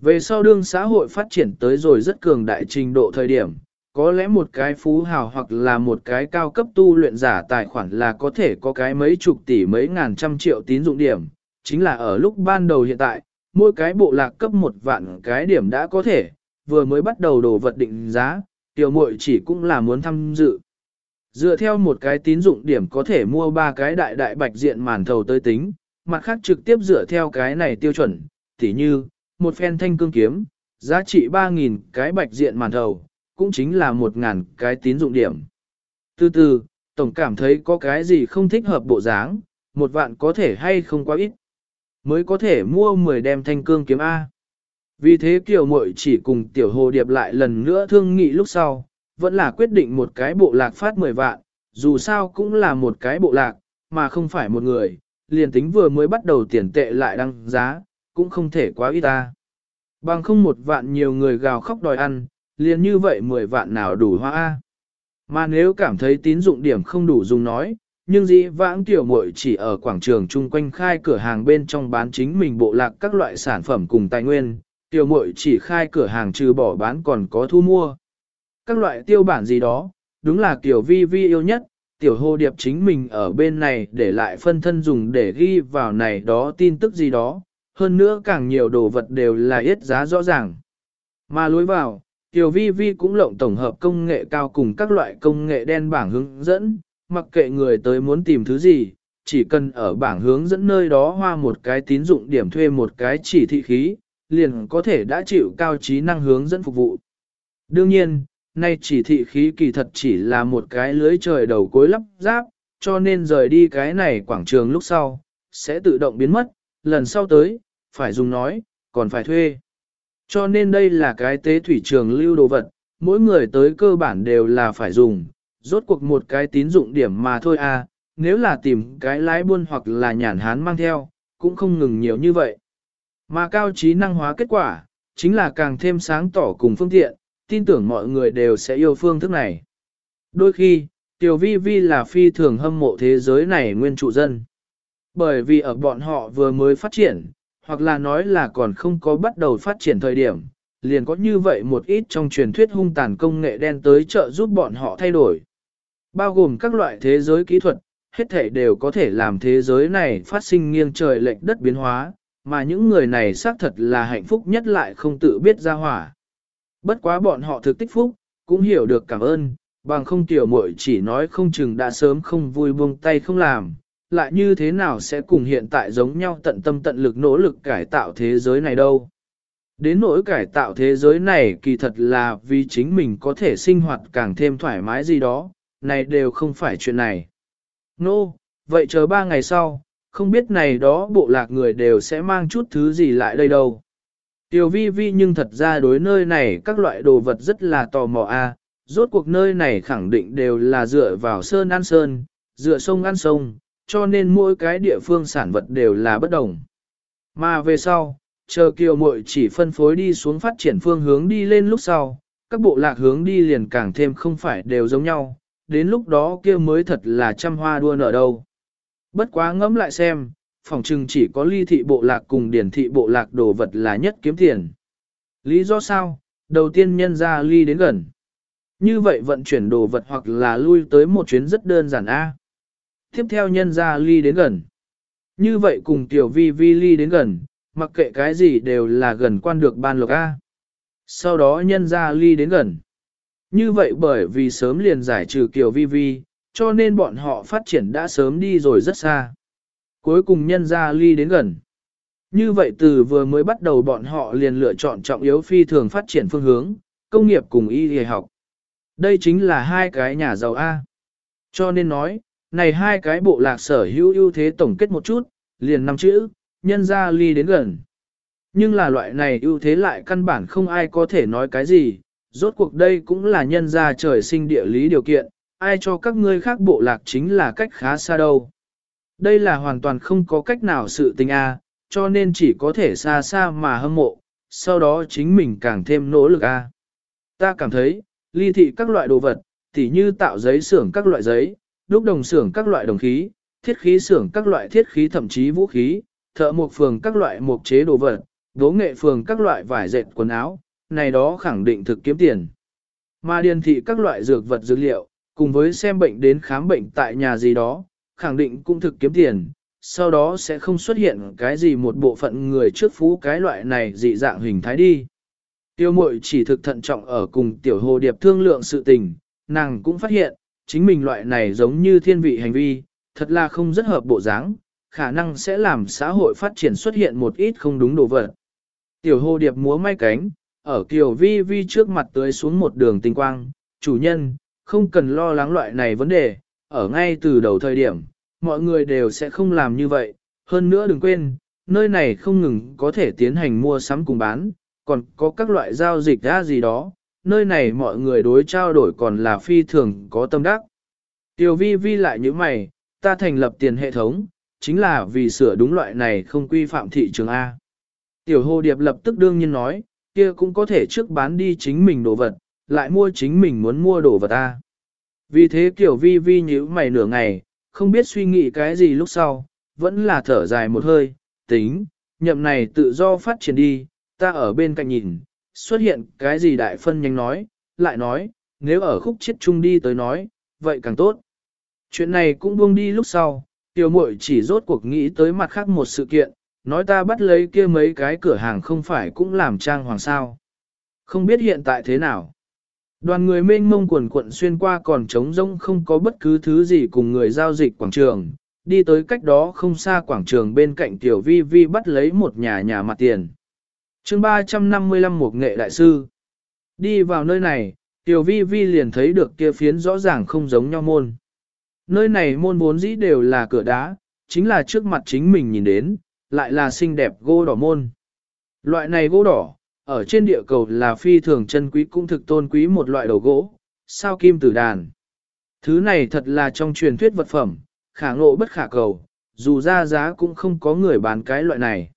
Về sau đương xã hội phát triển tới rồi rất cường đại trình độ thời điểm, có lẽ một cái phú hào hoặc là một cái cao cấp tu luyện giả tài khoản là có thể có cái mấy chục tỷ mấy ngàn trăm triệu tín dụng điểm, chính là ở lúc ban đầu hiện tại, mỗi cái bộ lạc cấp một vạn cái điểm đã có thể, vừa mới bắt đầu đồ vật định giá, tiểu muội chỉ cũng là muốn tham dự. Dựa theo một cái tín dụng điểm có thể mua ba cái đại đại bạch diện màn thầu tới tính, mặt khác trực tiếp dựa theo cái này tiêu chuẩn, tỉ như, một phen thanh cương kiếm, giá trị 3.000 cái bạch diện màn thầu, cũng chính là 1.000 cái tín dụng điểm. Từ từ, tổng cảm thấy có cái gì không thích hợp bộ dáng, một vạn có thể hay không quá ít, mới có thể mua 10 đem thanh cương kiếm A. Vì thế kiểu Mội chỉ cùng Tiểu Hồ Điệp lại lần nữa thương nghị lúc sau, vẫn là quyết định một cái bộ lạc phát 10 vạn, dù sao cũng là một cái bộ lạc, mà không phải một người, liền tính vừa mới bắt đầu tiền tệ lại đăng giá, cũng không thể quá ít ta. Bằng không một vạn nhiều người gào khóc đòi ăn, liền như vậy 10 vạn nào đủ hoa A. Mà nếu cảm thấy tín dụng điểm không đủ dùng nói, nhưng dĩ vãng tiểu muội chỉ ở quảng trường chung quanh khai cửa hàng bên trong bán chính mình bộ lạc các loại sản phẩm cùng tài nguyên, tiểu muội chỉ khai cửa hàng trừ bỏ bán còn có thu mua các loại tiêu bản gì đó, đúng là kiểu vi vi yêu nhất, tiểu hồ điệp chính mình ở bên này để lại phân thân dùng để ghi vào này đó tin tức gì đó, hơn nữa càng nhiều đồ vật đều là ít giá rõ ràng. Mà lối vào, tiểu vi vi cũng lộng tổng hợp công nghệ cao cùng các loại công nghệ đen bảng hướng dẫn, mặc kệ người tới muốn tìm thứ gì, chỉ cần ở bảng hướng dẫn nơi đó hoa một cái tín dụng điểm thuê một cái chỉ thị khí, liền có thể đã chịu cao trí năng hướng dẫn phục vụ. Đương nhiên, nay chỉ thị khí kỳ thật chỉ là một cái lưới trời đầu cuối lắp ráp, cho nên rời đi cái này quảng trường lúc sau, sẽ tự động biến mất, lần sau tới, phải dùng nói, còn phải thuê. Cho nên đây là cái tế thủy trường lưu đồ vật, mỗi người tới cơ bản đều là phải dùng, rốt cuộc một cái tín dụng điểm mà thôi à, nếu là tìm cái lái buôn hoặc là nhàn hán mang theo, cũng không ngừng nhiều như vậy. Mà cao trí năng hóa kết quả, chính là càng thêm sáng tỏ cùng phương tiện, tin tưởng mọi người đều sẽ yêu phương thức này. Đôi khi, Tiểu Vi Vi là phi thường hâm mộ thế giới này nguyên trụ dân. Bởi vì ở bọn họ vừa mới phát triển, hoặc là nói là còn không có bắt đầu phát triển thời điểm, liền có như vậy một ít trong truyền thuyết hung tàn công nghệ đen tới trợ giúp bọn họ thay đổi. Bao gồm các loại thế giới kỹ thuật, hết thể đều có thể làm thế giới này phát sinh nghiêng trời lệch đất biến hóa, mà những người này xác thật là hạnh phúc nhất lại không tự biết ra hỏa. Bất quá bọn họ thực tích phúc, cũng hiểu được cảm ơn, bằng không tiểu muội chỉ nói không chừng đã sớm không vui buông tay không làm, lại như thế nào sẽ cùng hiện tại giống nhau tận tâm tận lực nỗ lực cải tạo thế giới này đâu. Đến nỗi cải tạo thế giới này kỳ thật là vì chính mình có thể sinh hoạt càng thêm thoải mái gì đó, này đều không phải chuyện này. Nô, no, vậy chờ ba ngày sau, không biết này đó bộ lạc người đều sẽ mang chút thứ gì lại đây đâu. Tiểu vi vi nhưng thật ra đối nơi này các loại đồ vật rất là tò mò a. rốt cuộc nơi này khẳng định đều là dựa vào sơn ăn sơn, dựa sông ăn sông, cho nên mỗi cái địa phương sản vật đều là bất đồng. Mà về sau, chờ kiều muội chỉ phân phối đi xuống phát triển phương hướng đi lên lúc sau, các bộ lạc hướng đi liền càng thêm không phải đều giống nhau, đến lúc đó kia mới thật là trăm hoa đua nở đâu. Bất quá ngẫm lại xem, phòng trừng chỉ có ly thị bộ lạc cùng điển thị bộ lạc đồ vật là nhất kiếm tiền. Lý do sao? Đầu tiên nhân ra ly đến gần. Như vậy vận chuyển đồ vật hoặc là lui tới một chuyến rất đơn giản A. Tiếp theo nhân ra ly đến gần. Như vậy cùng tiểu vi vi ly đến gần, mặc kệ cái gì đều là gần quan được ban lộc A. Sau đó nhân ra ly đến gần. Như vậy bởi vì sớm liền giải trừ kiểu vi vi, cho nên bọn họ phát triển đã sớm đi rồi rất xa. Cuối cùng nhân ra ly đến gần. Như vậy từ vừa mới bắt đầu bọn họ liền lựa chọn trọng yếu phi thường phát triển phương hướng, công nghiệp cùng y y học. Đây chính là hai cái nhà giàu A. Cho nên nói, này hai cái bộ lạc sở hữu ưu thế tổng kết một chút, liền năm chữ, nhân ra ly đến gần. Nhưng là loại này ưu thế lại căn bản không ai có thể nói cái gì, rốt cuộc đây cũng là nhân ra trời sinh địa lý điều kiện, ai cho các ngươi khác bộ lạc chính là cách khá xa đâu. Đây là hoàn toàn không có cách nào sự tình a, cho nên chỉ có thể xa xa mà hâm mộ, sau đó chính mình càng thêm nỗ lực a. Ta cảm thấy, ly thị các loại đồ vật, tỉ như tạo giấy xưởng các loại giấy, đúc đồng xưởng các loại đồng khí, thiết khí xưởng các loại thiết khí thậm chí vũ khí, thợ mộc phường các loại mộc chế đồ vật, đố nghệ phường các loại vải dệt quần áo, này đó khẳng định thực kiếm tiền. Mà điền thị các loại dược vật dược liệu, cùng với xem bệnh đến khám bệnh tại nhà gì đó, khẳng định cũng thực kiếm tiền, sau đó sẽ không xuất hiện cái gì một bộ phận người trước phú cái loại này dị dạng hình thái đi. Tiêu mội chỉ thực thận trọng ở cùng tiểu hồ điệp thương lượng sự tình, nàng cũng phát hiện, chính mình loại này giống như thiên vị hành vi, thật là không rất hợp bộ dáng, khả năng sẽ làm xã hội phát triển xuất hiện một ít không đúng đồ vật. Tiểu hồ điệp múa may cánh, ở kiều vi vi trước mặt tưới xuống một đường tinh quang, chủ nhân, không cần lo lắng loại này vấn đề, ở ngay từ đầu thời điểm, mọi người đều sẽ không làm như vậy, hơn nữa đừng quên, nơi này không ngừng có thể tiến hành mua sắm cùng bán, còn có các loại giao dịch ra gì đó, nơi này mọi người đối trao đổi còn là phi thường có tâm đắc. Tiểu vi vi lại như mày, ta thành lập tiền hệ thống, chính là vì sửa đúng loại này không quy phạm thị trường A. Tiểu hồ điệp lập tức đương nhiên nói, kia cũng có thể trước bán đi chính mình đồ vật, lại mua chính mình muốn mua đồ vật A. Vì thế kiểu vi vi nhíu mày nửa ngày, không biết suy nghĩ cái gì lúc sau, vẫn là thở dài một hơi, tính, nhậm này tự do phát triển đi, ta ở bên cạnh nhìn, xuất hiện cái gì đại phân nhanh nói, lại nói, nếu ở khúc chết chung đi tới nói, vậy càng tốt. Chuyện này cũng buông đi lúc sau, tiểu muội chỉ rốt cuộc nghĩ tới mặt khác một sự kiện, nói ta bắt lấy kia mấy cái cửa hàng không phải cũng làm trang hoàng sao. Không biết hiện tại thế nào. Đoàn người mênh mông quần quận xuyên qua còn trống rỗng không có bất cứ thứ gì cùng người giao dịch quảng trường, đi tới cách đó không xa quảng trường bên cạnh tiểu vi vi bắt lấy một nhà nhà mặt tiền chương 355 Mục nghệ đại sư. Đi vào nơi này, tiểu vi vi liền thấy được kia phiến rõ ràng không giống nhau môn. Nơi này môn vốn dĩ đều là cửa đá, chính là trước mặt chính mình nhìn đến, lại là xinh đẹp gỗ đỏ môn. Loại này gỗ đỏ, ở trên địa cầu là phi thường chân quý cũng thực tôn quý một loại đầu gỗ, sao kim tử đàn. Thứ này thật là trong truyền thuyết vật phẩm, khả ngộ bất khả cầu, dù ra giá cũng không có người bán cái loại này.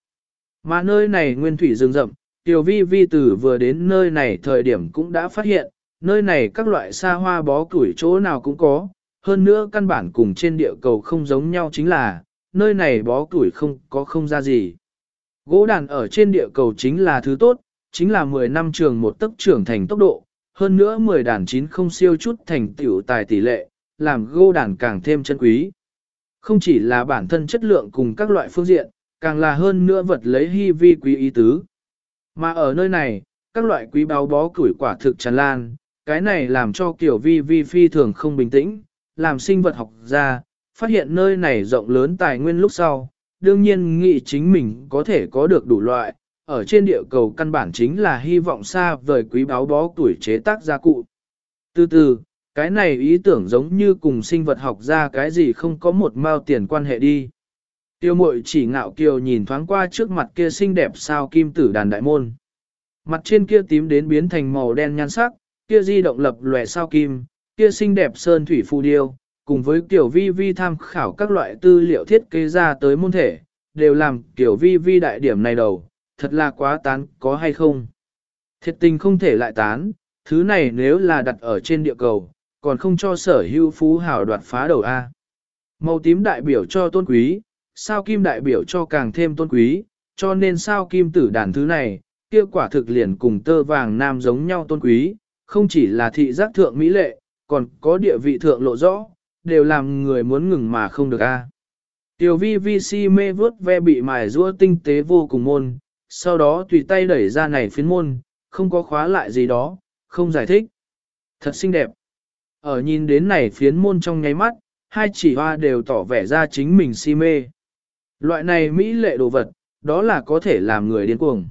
Mà nơi này nguyên thủy rừng rậm, tiểu vi vi tử vừa đến nơi này thời điểm cũng đã phát hiện, nơi này các loại xa hoa bó củi chỗ nào cũng có, hơn nữa căn bản cùng trên địa cầu không giống nhau chính là, nơi này bó củi không có không ra gì. Gỗ đàn ở trên địa cầu chính là thứ tốt, chính là 10 năm trường một tấc trưởng thành tốc độ, hơn nữa 10 đàn chín không siêu chút thành tiểu tài tỷ lệ, làm gỗ đàn càng thêm chân quý. Không chỉ là bản thân chất lượng cùng các loại phương diện, càng là hơn nữa vật lấy hy vi quý ý tứ. Mà ở nơi này, các loại quý báo bó củi quả thực tràn lan, cái này làm cho kiểu vi vi phi thường không bình tĩnh, làm sinh vật học ra, phát hiện nơi này rộng lớn tài nguyên lúc sau, đương nhiên nghĩ chính mình có thể có được đủ loại, ở trên địa cầu căn bản chính là hy vọng xa vời quý báo bó tuổi chế tác gia cụ. Từ từ, cái này ý tưởng giống như cùng sinh vật học ra cái gì không có một mao tiền quan hệ đi. Tiêu mội chỉ ngạo kiều nhìn thoáng qua trước mặt kia xinh đẹp sao kim tử đàn đại môn. Mặt trên kia tím đến biến thành màu đen nhan sắc, kia di động lập lòe sao kim, kia xinh đẹp sơn thủy phù điêu, cùng với kiểu vi vi tham khảo các loại tư liệu thiết kế ra tới môn thể, đều làm kiểu vi vi đại điểm này đầu, thật là quá tán có hay không. Thiệt tình không thể lại tán, thứ này nếu là đặt ở trên địa cầu, còn không cho sở hữu phú hào đoạt phá đầu A. Màu tím đại biểu cho tôn quý, sao kim đại biểu cho càng thêm tôn quý, cho nên sao kim tử đàn thứ này, kia quả thực liền cùng tơ vàng nam giống nhau tôn quý, không chỉ là thị giác thượng mỹ lệ, còn có địa vị thượng lộ rõ, đều làm người muốn ngừng mà không được a. À. Tiểu vi vi si mê vớt ve bị mài rũa tinh tế vô cùng môn, sau đó tùy tay đẩy ra này phiến môn, không có khóa lại gì đó, không giải thích. Thật xinh đẹp. Ở nhìn đến này phiến môn trong nháy mắt, hai chỉ hoa đều tỏ vẻ ra chính mình si mê. Loại này mỹ lệ đồ vật, đó là có thể làm người điên cuồng.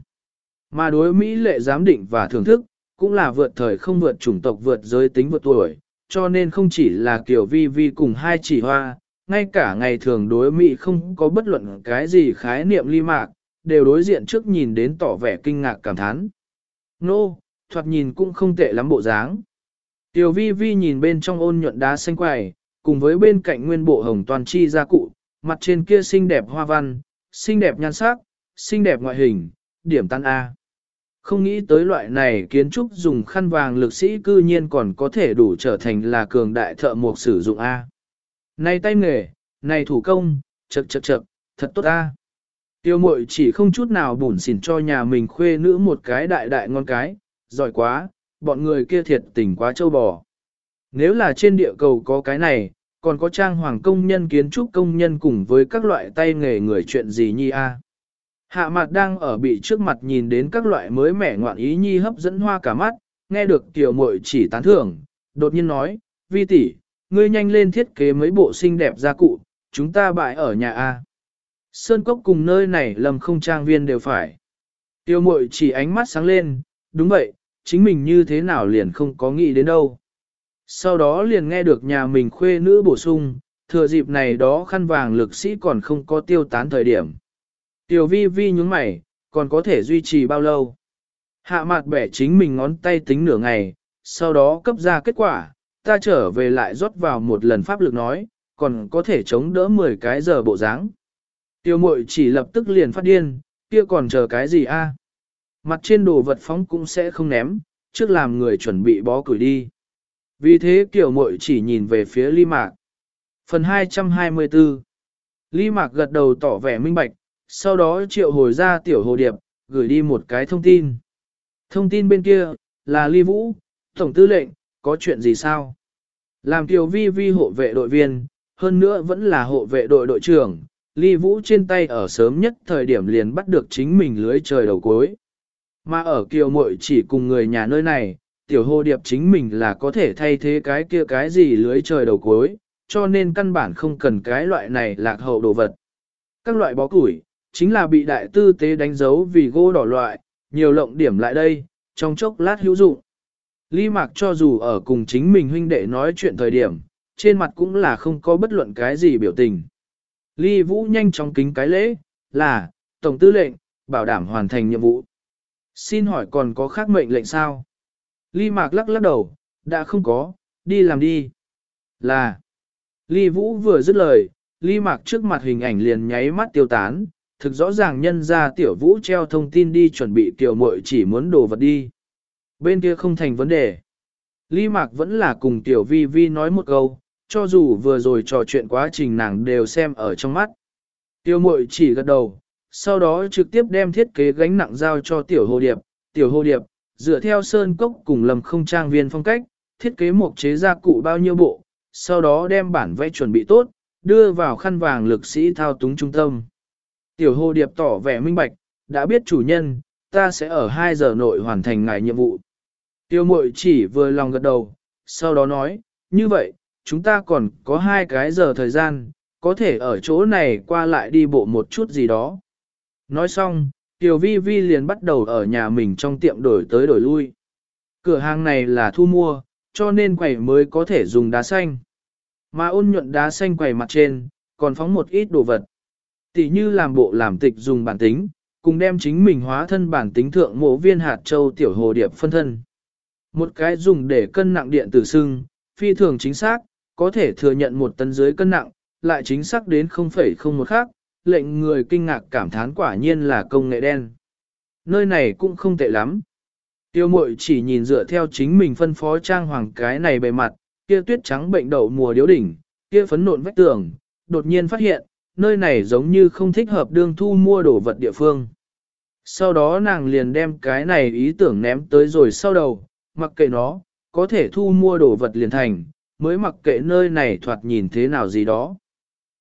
Mà đối mỹ lệ giám định và thưởng thức, cũng là vượt thời không vượt chủng tộc vượt giới tính vượt tuổi, cho nên không chỉ là kiểu vi vi cùng hai chỉ hoa, ngay cả ngày thường đối mỹ không có bất luận cái gì khái niệm ly mạc, đều đối diện trước nhìn đến tỏ vẻ kinh ngạc cảm thán. Nô, no, thoạt nhìn cũng không tệ lắm bộ dáng. Tiểu vi vi nhìn bên trong ôn nhuận đá xanh quài, cùng với bên cạnh nguyên bộ hồng toàn chi gia cụ, mặt trên kia xinh đẹp hoa văn, xinh đẹp nhan sắc, xinh đẹp ngoại hình, điểm tan A. Không nghĩ tới loại này kiến trúc dùng khăn vàng lực sĩ cư nhiên còn có thể đủ trở thành là cường đại thợ mộc sử dụng A. Này tay nghề, này thủ công, chật chật chật, thật tốt A. Tiêu mội chỉ không chút nào bùn xỉn cho nhà mình khuê nữ một cái đại đại ngon cái, giỏi quá, bọn người kia thiệt tình quá châu bò. Nếu là trên địa cầu có cái này, còn có trang hoàng công nhân kiến trúc công nhân cùng với các loại tay nghề người chuyện gì nhi a? Hạ mặt đang ở bị trước mặt nhìn đến các loại mới mẻ ngoạn ý nhi hấp dẫn hoa cả mắt, nghe được tiểu muội chỉ tán thưởng, đột nhiên nói, vi tỷ, ngươi nhanh lên thiết kế mấy bộ xinh đẹp gia cụ, chúng ta bại ở nhà A. Sơn cốc cùng nơi này lầm không trang viên đều phải. Tiêu mội chỉ ánh mắt sáng lên, đúng vậy, chính mình như thế nào liền không có nghĩ đến đâu. Sau đó liền nghe được nhà mình khuê nữ bổ sung, thừa dịp này đó khăn vàng lực sĩ còn không có tiêu tán thời điểm. Tiểu vi vi nhúng mày, còn có thể duy trì bao lâu? Hạ mặt bẻ chính mình ngón tay tính nửa ngày, sau đó cấp ra kết quả, ta trở về lại rót vào một lần pháp lực nói, còn có thể chống đỡ 10 cái giờ bộ dáng. Tiêu mội chỉ lập tức liền phát điên, kia còn chờ cái gì a? Mặt trên đồ vật phóng cũng sẽ không ném, trước làm người chuẩn bị bó củi đi. Vì thế kiểu mội chỉ nhìn về phía ly mạc. Phần 224 Ly mạc gật đầu tỏ vẻ minh bạch, sau đó triệu hồi ra tiểu hồ điệp, gửi đi một cái thông tin. Thông tin bên kia, là Ly Vũ, Tổng tư lệnh, có chuyện gì sao? Làm tiểu vi vi hộ vệ đội viên, hơn nữa vẫn là hộ vệ đội đội trưởng, Ly Vũ trên tay ở sớm nhất thời điểm liền bắt được chính mình lưới trời đầu cuối. Mà ở kiều muội chỉ cùng người nhà nơi này, tiểu hồ điệp chính mình là có thể thay thế cái kia cái gì lưới trời đầu cuối, cho nên căn bản không cần cái loại này lạc hậu đồ vật. Các loại bó củi, chính là bị đại tư tế đánh dấu vì gỗ đỏ loại, nhiều lộng điểm lại đây, trong chốc lát hữu dụng. Lý Mạc cho dù ở cùng chính mình huynh đệ nói chuyện thời điểm, trên mặt cũng là không có bất luận cái gì biểu tình. Lý Vũ nhanh chóng kính cái lễ, là, Tổng tư lệnh, bảo đảm hoàn thành nhiệm vụ. Xin hỏi còn có khác mệnh lệnh sao? Ly Mạc lắc lắc đầu, đã không có, đi làm đi. Là, Ly Vũ vừa dứt lời, Ly Mạc trước mặt hình ảnh liền nháy mắt tiêu tán, thực rõ ràng nhân ra tiểu vũ treo thông tin đi chuẩn bị tiểu muội chỉ muốn đồ vật đi. Bên kia không thành vấn đề. Ly Mạc vẫn là cùng tiểu vi vi nói một câu, cho dù vừa rồi trò chuyện quá trình nàng đều xem ở trong mắt. Tiểu muội chỉ gật đầu, sau đó trực tiếp đem thiết kế gánh nặng giao cho tiểu hồ điệp. Tiểu hồ điệp, dựa theo sơn cốc cùng lầm không trang viên phong cách, thiết kế một chế gia cụ bao nhiêu bộ, sau đó đem bản vẽ chuẩn bị tốt, đưa vào khăn vàng lực sĩ thao túng trung tâm. Tiểu hồ điệp tỏ vẻ minh bạch, đã biết chủ nhân, ta sẽ ở 2 giờ nội hoàn thành ngài nhiệm vụ. Tiêu mội chỉ vừa lòng gật đầu, sau đó nói, như vậy, chúng ta còn có hai cái giờ thời gian, có thể ở chỗ này qua lại đi bộ một chút gì đó. Nói xong, Tiểu Vi Vi liền bắt đầu ở nhà mình trong tiệm đổi tới đổi lui. Cửa hàng này là thu mua, cho nên quầy mới có thể dùng đá xanh. Mà ôn nhuận đá xanh quầy mặt trên, còn phóng một ít đồ vật. Tỷ như làm bộ làm tịch dùng bản tính, cùng đem chính mình hóa thân bản tính thượng mộ viên hạt châu tiểu hồ điệp phân thân. Một cái dùng để cân nặng điện tử sưng, phi thường chính xác, có thể thừa nhận một tấn dưới cân nặng, lại chính xác đến 0,01 khác, lệnh người kinh ngạc cảm thán quả nhiên là công nghệ đen. Nơi này cũng không tệ lắm. Tiêu mội chỉ nhìn dựa theo chính mình phân phó trang hoàng cái này bề mặt, kia tuyết trắng bệnh đậu mùa điếu đỉnh, kia phấn nộn vách tường, đột nhiên phát hiện, nơi này giống như không thích hợp đương thu mua đồ vật địa phương. Sau đó nàng liền đem cái này ý tưởng ném tới rồi sau đầu, mặc kệ nó, có thể thu mua đồ vật liền thành, mới mặc kệ nơi này thoạt nhìn thế nào gì đó.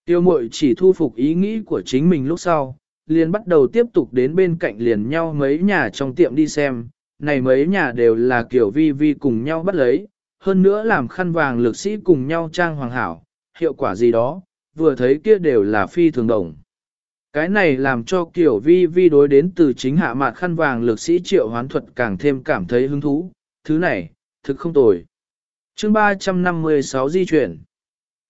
Tiêu mội chỉ thu phục ý nghĩ của chính mình lúc sau, liền bắt đầu tiếp tục đến bên cạnh liền nhau mấy nhà trong tiệm đi xem, này mấy nhà đều là kiểu vi vi cùng nhau bắt lấy, hơn nữa làm khăn vàng lực sĩ cùng nhau trang hoàng hảo, hiệu quả gì đó, vừa thấy kia đều là phi thường đồng. Cái này làm cho kiểu vi vi đối đến từ chính hạ mạt khăn vàng lực sĩ triệu hoán thuật càng thêm cảm thấy hứng thú, thứ này, thực không tồi. chương 356 di chuyển.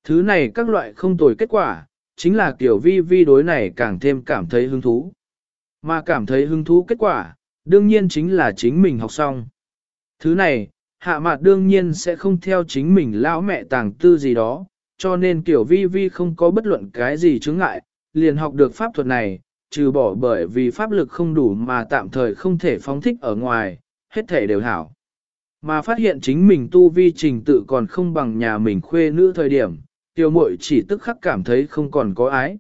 Thứ này các loại không tồi kết quả, chính là kiểu vi vi đối này càng thêm cảm thấy hứng thú. Mà cảm thấy hứng thú kết quả, đương nhiên chính là chính mình học xong. Thứ này, hạ mạt đương nhiên sẽ không theo chính mình lão mẹ tàng tư gì đó, cho nên kiểu vi vi không có bất luận cái gì chứng ngại, liền học được pháp thuật này, trừ bỏ bởi vì pháp lực không đủ mà tạm thời không thể phóng thích ở ngoài, hết thể đều hảo. Mà phát hiện chính mình tu vi trình tự còn không bằng nhà mình khuê nữ thời điểm, tiểu muội chỉ tức khắc cảm thấy không còn có ái.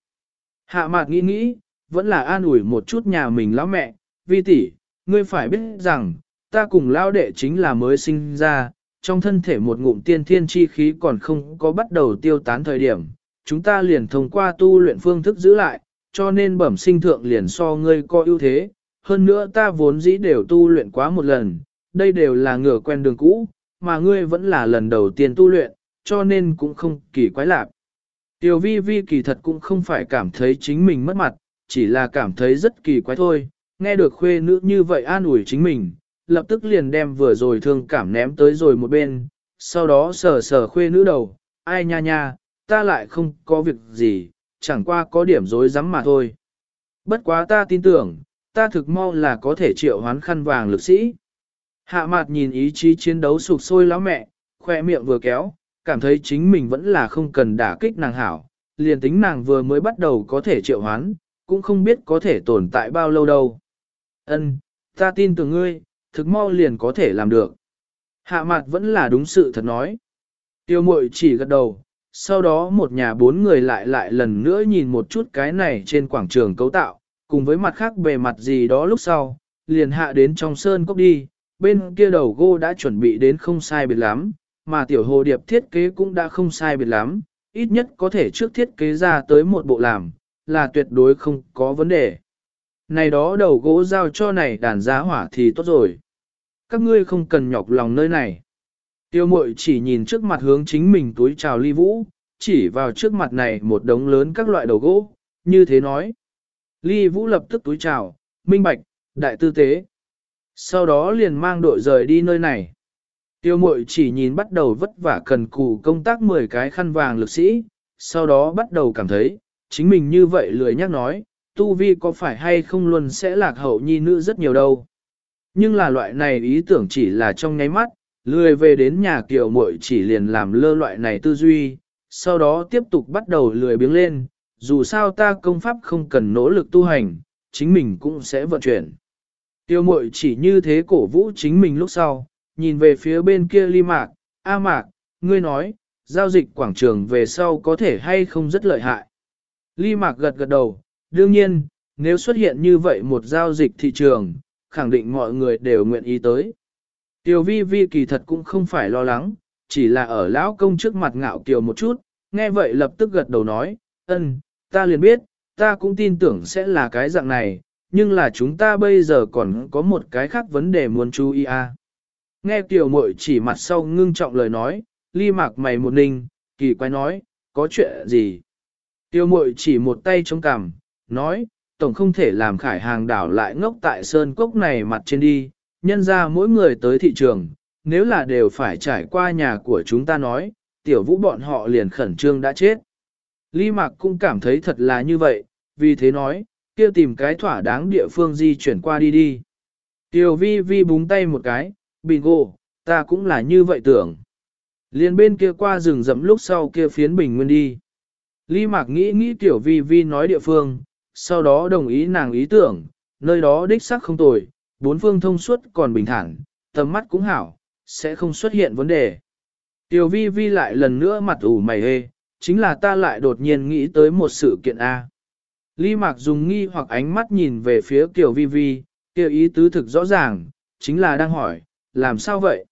Hạ mạc nghĩ nghĩ, vẫn là an ủi một chút nhà mình lão mẹ, vi tỷ, ngươi phải biết rằng, ta cùng lao đệ chính là mới sinh ra, trong thân thể một ngụm tiên thiên chi khí còn không có bắt đầu tiêu tán thời điểm, chúng ta liền thông qua tu luyện phương thức giữ lại, cho nên bẩm sinh thượng liền so ngươi có ưu thế, hơn nữa ta vốn dĩ đều tu luyện quá một lần, đây đều là ngửa quen đường cũ, mà ngươi vẫn là lần đầu tiên tu luyện, cho nên cũng không kỳ quái lạ. Tiểu vi vi kỳ thật cũng không phải cảm thấy chính mình mất mặt, chỉ là cảm thấy rất kỳ quái thôi, nghe được khuê nữ như vậy an ủi chính mình, lập tức liền đem vừa rồi thương cảm ném tới rồi một bên, sau đó sờ sờ khuê nữ đầu, ai nha nha, ta lại không có việc gì, chẳng qua có điểm rối rắm mà thôi. Bất quá ta tin tưởng, ta thực mau là có thể triệu hoán khăn vàng lực sĩ. Hạ mặt nhìn ý chí chiến đấu sụp sôi lão mẹ, khoe miệng vừa kéo, cảm thấy chính mình vẫn là không cần đả kích nàng hảo, liền tính nàng vừa mới bắt đầu có thể triệu hoán, cũng không biết có thể tồn tại bao lâu đâu. Ân, ta tin tưởng ngươi, thực mau liền có thể làm được. Hạ mặt vẫn là đúng sự thật nói. Tiêu mội chỉ gật đầu, sau đó một nhà bốn người lại lại lần nữa nhìn một chút cái này trên quảng trường cấu tạo, cùng với mặt khác bề mặt gì đó lúc sau, liền hạ đến trong sơn cốc đi, bên kia đầu gô đã chuẩn bị đến không sai biệt lắm, mà tiểu hồ điệp thiết kế cũng đã không sai biệt lắm, ít nhất có thể trước thiết kế ra tới một bộ làm, là tuyệt đối không có vấn đề. Này đó đầu gỗ giao cho này đàn giá hỏa thì tốt rồi. Các ngươi không cần nhọc lòng nơi này. Tiêu mội chỉ nhìn trước mặt hướng chính mình túi trào ly vũ, chỉ vào trước mặt này một đống lớn các loại đầu gỗ, như thế nói. Ly vũ lập tức túi trào, minh bạch, đại tư tế. Sau đó liền mang đội rời đi nơi này. Tiêu mội chỉ nhìn bắt đầu vất vả cần cù công tác 10 cái khăn vàng lực sĩ, sau đó bắt đầu cảm thấy, chính mình như vậy lười nhắc nói, tu vi có phải hay không luôn sẽ lạc hậu nhi nữ rất nhiều đâu. Nhưng là loại này ý tưởng chỉ là trong nháy mắt, lười về đến nhà kiều mội chỉ liền làm lơ loại này tư duy, sau đó tiếp tục bắt đầu lười biếng lên, dù sao ta công pháp không cần nỗ lực tu hành, chính mình cũng sẽ vận chuyển. Tiêu mội chỉ như thế cổ vũ chính mình lúc sau, nhìn về phía bên kia ly mạc, A mạc, ngươi nói, giao dịch quảng trường về sau có thể hay không rất lợi hại. Ly mạc gật gật đầu, đương nhiên, nếu xuất hiện như vậy một giao dịch thị trường, khẳng định mọi người đều nguyện ý tới. Tiêu vi vi kỳ thật cũng không phải lo lắng, chỉ là ở lão công trước mặt ngạo kiều một chút, nghe vậy lập tức gật đầu nói, ân, ta liền biết, ta cũng tin tưởng sẽ là cái dạng này, nhưng là chúng ta bây giờ còn có một cái khác vấn đề muốn chú ý à. Nghe tiểu muội chỉ mặt sau ngưng trọng lời nói, ly mạc mày một ninh, kỳ quái nói, có chuyện gì? Tiêu muội chỉ một tay chống cằm, nói, tổng không thể làm khải hàng đảo lại ngốc tại sơn cốc này mặt trên đi, nhân ra mỗi người tới thị trường, nếu là đều phải trải qua nhà của chúng ta nói, tiểu vũ bọn họ liền khẩn trương đã chết. Ly Mạc cũng cảm thấy thật là như vậy, vì thế nói, kia tìm cái thỏa đáng địa phương di chuyển qua đi đi. Tiểu vi vi búng tay một cái, bingo, ta cũng là như vậy tưởng. Liên bên kia qua rừng rậm lúc sau kia phiến bình nguyên đi. Ly Mạc nghĩ nghĩ tiểu vi vi nói địa phương, sau đó đồng ý nàng ý tưởng, nơi đó đích xác không tồi, bốn phương thông suốt còn bình thản, tầm mắt cũng hảo, sẽ không xuất hiện vấn đề. Tiểu vi vi lại lần nữa mặt ủ mày hê, chính là ta lại đột nhiên nghĩ tới một sự kiện A. Ly Mạc dùng nghi hoặc ánh mắt nhìn về phía Tiểu vi vi, kêu ý tứ thực rõ ràng, chính là đang hỏi, làm sao vậy?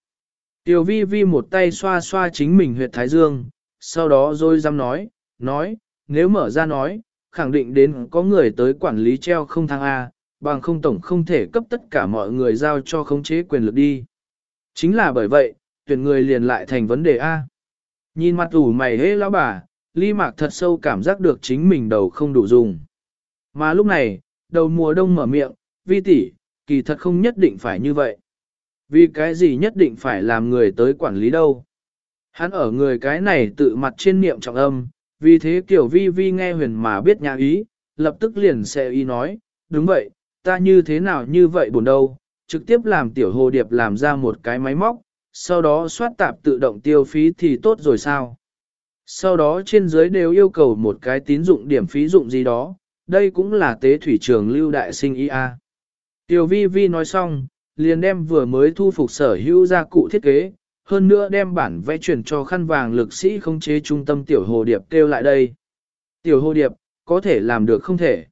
Tiểu vi vi một tay xoa xoa chính mình huyệt thái dương, sau đó rồi dám nói, nói, nếu mở ra nói, khẳng định đến có người tới quản lý treo không thăng A, bằng không tổng không thể cấp tất cả mọi người giao cho khống chế quyền lực đi. Chính là bởi vậy, tuyển người liền lại thành vấn đề A. Nhìn mặt ủ mày hế lão bà, ly mạc thật sâu cảm giác được chính mình đầu không đủ dùng. Mà lúc này, đầu mùa đông mở miệng, vi tỷ, kỳ thật không nhất định phải như vậy. Vì cái gì nhất định phải làm người tới quản lý đâu. Hắn ở người cái này tự mặt trên niệm trọng âm, vì thế kiểu vi vi nghe huyền mà biết nhà ý, lập tức liền sẽ ý nói, đúng vậy, ta như thế nào như vậy buồn đâu, trực tiếp làm tiểu hồ điệp làm ra một cái máy móc, sau đó soát tạp tự động tiêu phí thì tốt rồi sao. Sau đó trên dưới đều yêu cầu một cái tín dụng điểm phí dụng gì đó, đây cũng là tế thủy trường lưu đại sinh IA. Tiểu vi vi nói xong, liền đem vừa mới thu phục sở hữu gia cụ thiết kế, hơn nữa đem bản vẽ chuyển cho khăn vàng lực sĩ khống chế trung tâm tiểu hồ điệp kêu lại đây. Tiểu hồ điệp, có thể làm được không thể.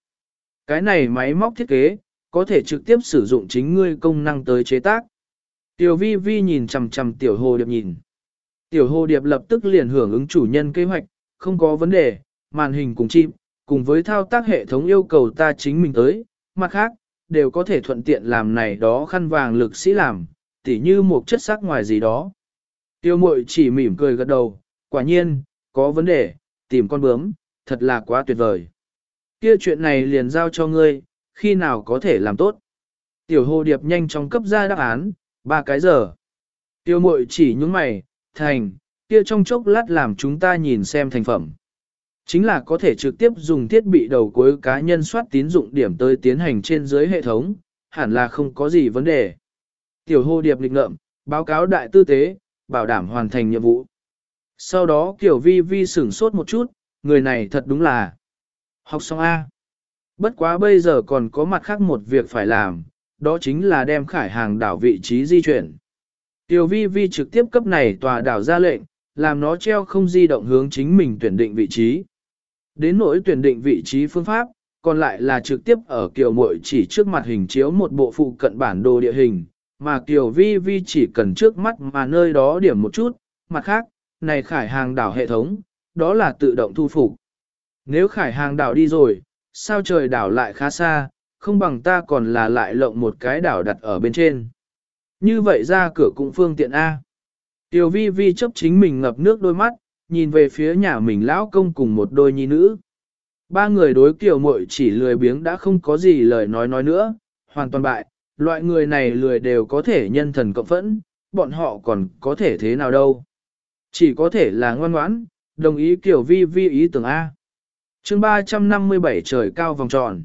Cái này máy móc thiết kế, có thể trực tiếp sử dụng chính ngươi công năng tới chế tác. Tiểu vi vi nhìn chằm chằm tiểu hồ điệp nhìn. Tiểu hồ điệp lập tức liền hưởng ứng chủ nhân kế hoạch, không có vấn đề, màn hình cùng chim, cùng với thao tác hệ thống yêu cầu ta chính mình tới, mặt khác, đều có thể thuận tiện làm này đó khăn vàng lực sĩ làm, tỉ như một chất sắc ngoài gì đó. Tiêu mội chỉ mỉm cười gật đầu, quả nhiên, có vấn đề, tìm con bướm, thật là quá tuyệt vời. Kia chuyện này liền giao cho ngươi, khi nào có thể làm tốt. Tiểu hồ điệp nhanh chóng cấp ra đáp án, ba cái giờ. Tiêu mội chỉ nhúng mày, thành, kia trong chốc lát làm chúng ta nhìn xem thành phẩm. Chính là có thể trực tiếp dùng thiết bị đầu cuối cá nhân soát tín dụng điểm tới tiến hành trên dưới hệ thống, hẳn là không có gì vấn đề. Tiểu hô điệp lịch ngợm, báo cáo đại tư tế, bảo đảm hoàn thành nhiệm vụ. Sau đó kiểu vi vi sửng sốt một chút, người này thật đúng là học xong A. Bất quá bây giờ còn có mặt khác một việc phải làm, đó chính là đem khải hàng đảo vị trí di chuyển. Tiểu vi vi trực tiếp cấp này tòa đảo ra lệnh, làm nó treo không di động hướng chính mình tuyển định vị trí. Đến nỗi tuyển định vị trí phương pháp, còn lại là trực tiếp ở kiều muội chỉ trước mặt hình chiếu một bộ phụ cận bản đồ địa hình, mà kiều vi vi chỉ cần trước mắt mà nơi đó điểm một chút, mặt khác, này khải hàng đảo hệ thống, đó là tự động thu phục. Nếu khải hàng đảo đi rồi, sao trời đảo lại khá xa, không bằng ta còn là lại lộng một cái đảo đặt ở bên trên. Như vậy ra cửa cũng phương tiện A. Tiểu vi vi chấp chính mình ngập nước đôi mắt, nhìn về phía nhà mình lão công cùng một đôi nhi nữ. Ba người đối kiểu muội chỉ lười biếng đã không có gì lời nói nói nữa, hoàn toàn bại, loại người này lười đều có thể nhân thần cộng phẫn, bọn họ còn có thể thế nào đâu. Chỉ có thể là ngoan ngoãn, đồng ý kiểu vi vi ý tưởng A. chương 357 trời cao vòng tròn.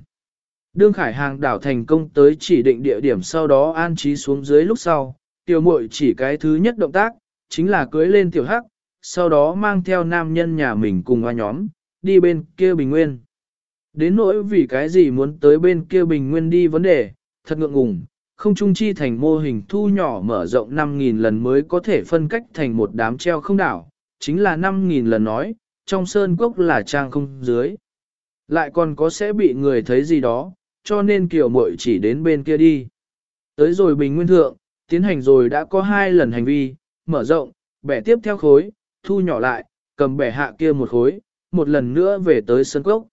Đương Khải Hàng đảo thành công tới chỉ định địa điểm sau đó an trí xuống dưới lúc sau, tiểu muội chỉ cái thứ nhất động tác, chính là cưới lên tiểu hắc, sau đó mang theo nam nhân nhà mình cùng hoa nhóm, đi bên kia bình nguyên. Đến nỗi vì cái gì muốn tới bên kia bình nguyên đi vấn đề, thật ngượng ngùng, không trung chi thành mô hình thu nhỏ mở rộng 5.000 lần mới có thể phân cách thành một đám treo không đảo, chính là 5.000 lần nói, trong sơn cốc là trang không dưới. Lại còn có sẽ bị người thấy gì đó, cho nên kiểu muội chỉ đến bên kia đi. Tới rồi bình nguyên thượng, tiến hành rồi đã có hai lần hành vi, mở rộng, bẻ tiếp theo khối, thu nhỏ lại, cầm bẻ hạ kia một khối, một lần nữa về tới sân cốc.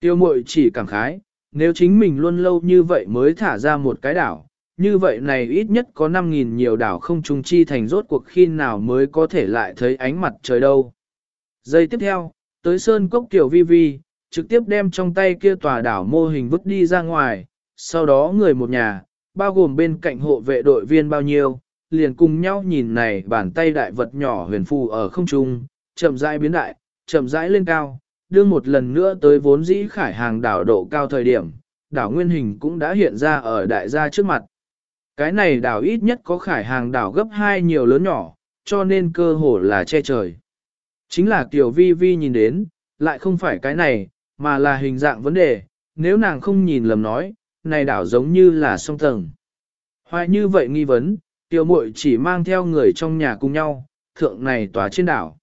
Tiêu mội chỉ cảm khái, nếu chính mình luôn lâu như vậy mới thả ra một cái đảo, như vậy này ít nhất có 5.000 nhiều đảo không trùng chi thành rốt cuộc khi nào mới có thể lại thấy ánh mặt trời đâu. Giây tiếp theo, tới sơn cốc tiểu vi vi, trực tiếp đem trong tay kia tòa đảo mô hình vứt đi ra ngoài, sau đó người một nhà, bao gồm bên cạnh hộ vệ đội viên bao nhiêu, liền cùng nhau nhìn này bàn tay đại vật nhỏ huyền phù ở không trung, chậm rãi biến đại, chậm rãi lên cao, đưa một lần nữa tới vốn dĩ khải hàng đảo độ cao thời điểm, đảo nguyên hình cũng đã hiện ra ở đại gia trước mặt. Cái này đảo ít nhất có khải hàng đảo gấp hai nhiều lớn nhỏ, cho nên cơ hồ là che trời. Chính là Kiều Vi Vi nhìn đến, lại không phải cái này, mà là hình dạng vấn đề, nếu nàng không nhìn lầm nói, này đảo giống như là song tầng. Hoài như vậy nghi vấn, Tiêu muội chỉ mang theo người trong nhà cùng nhau, thượng này tòa trên đảo.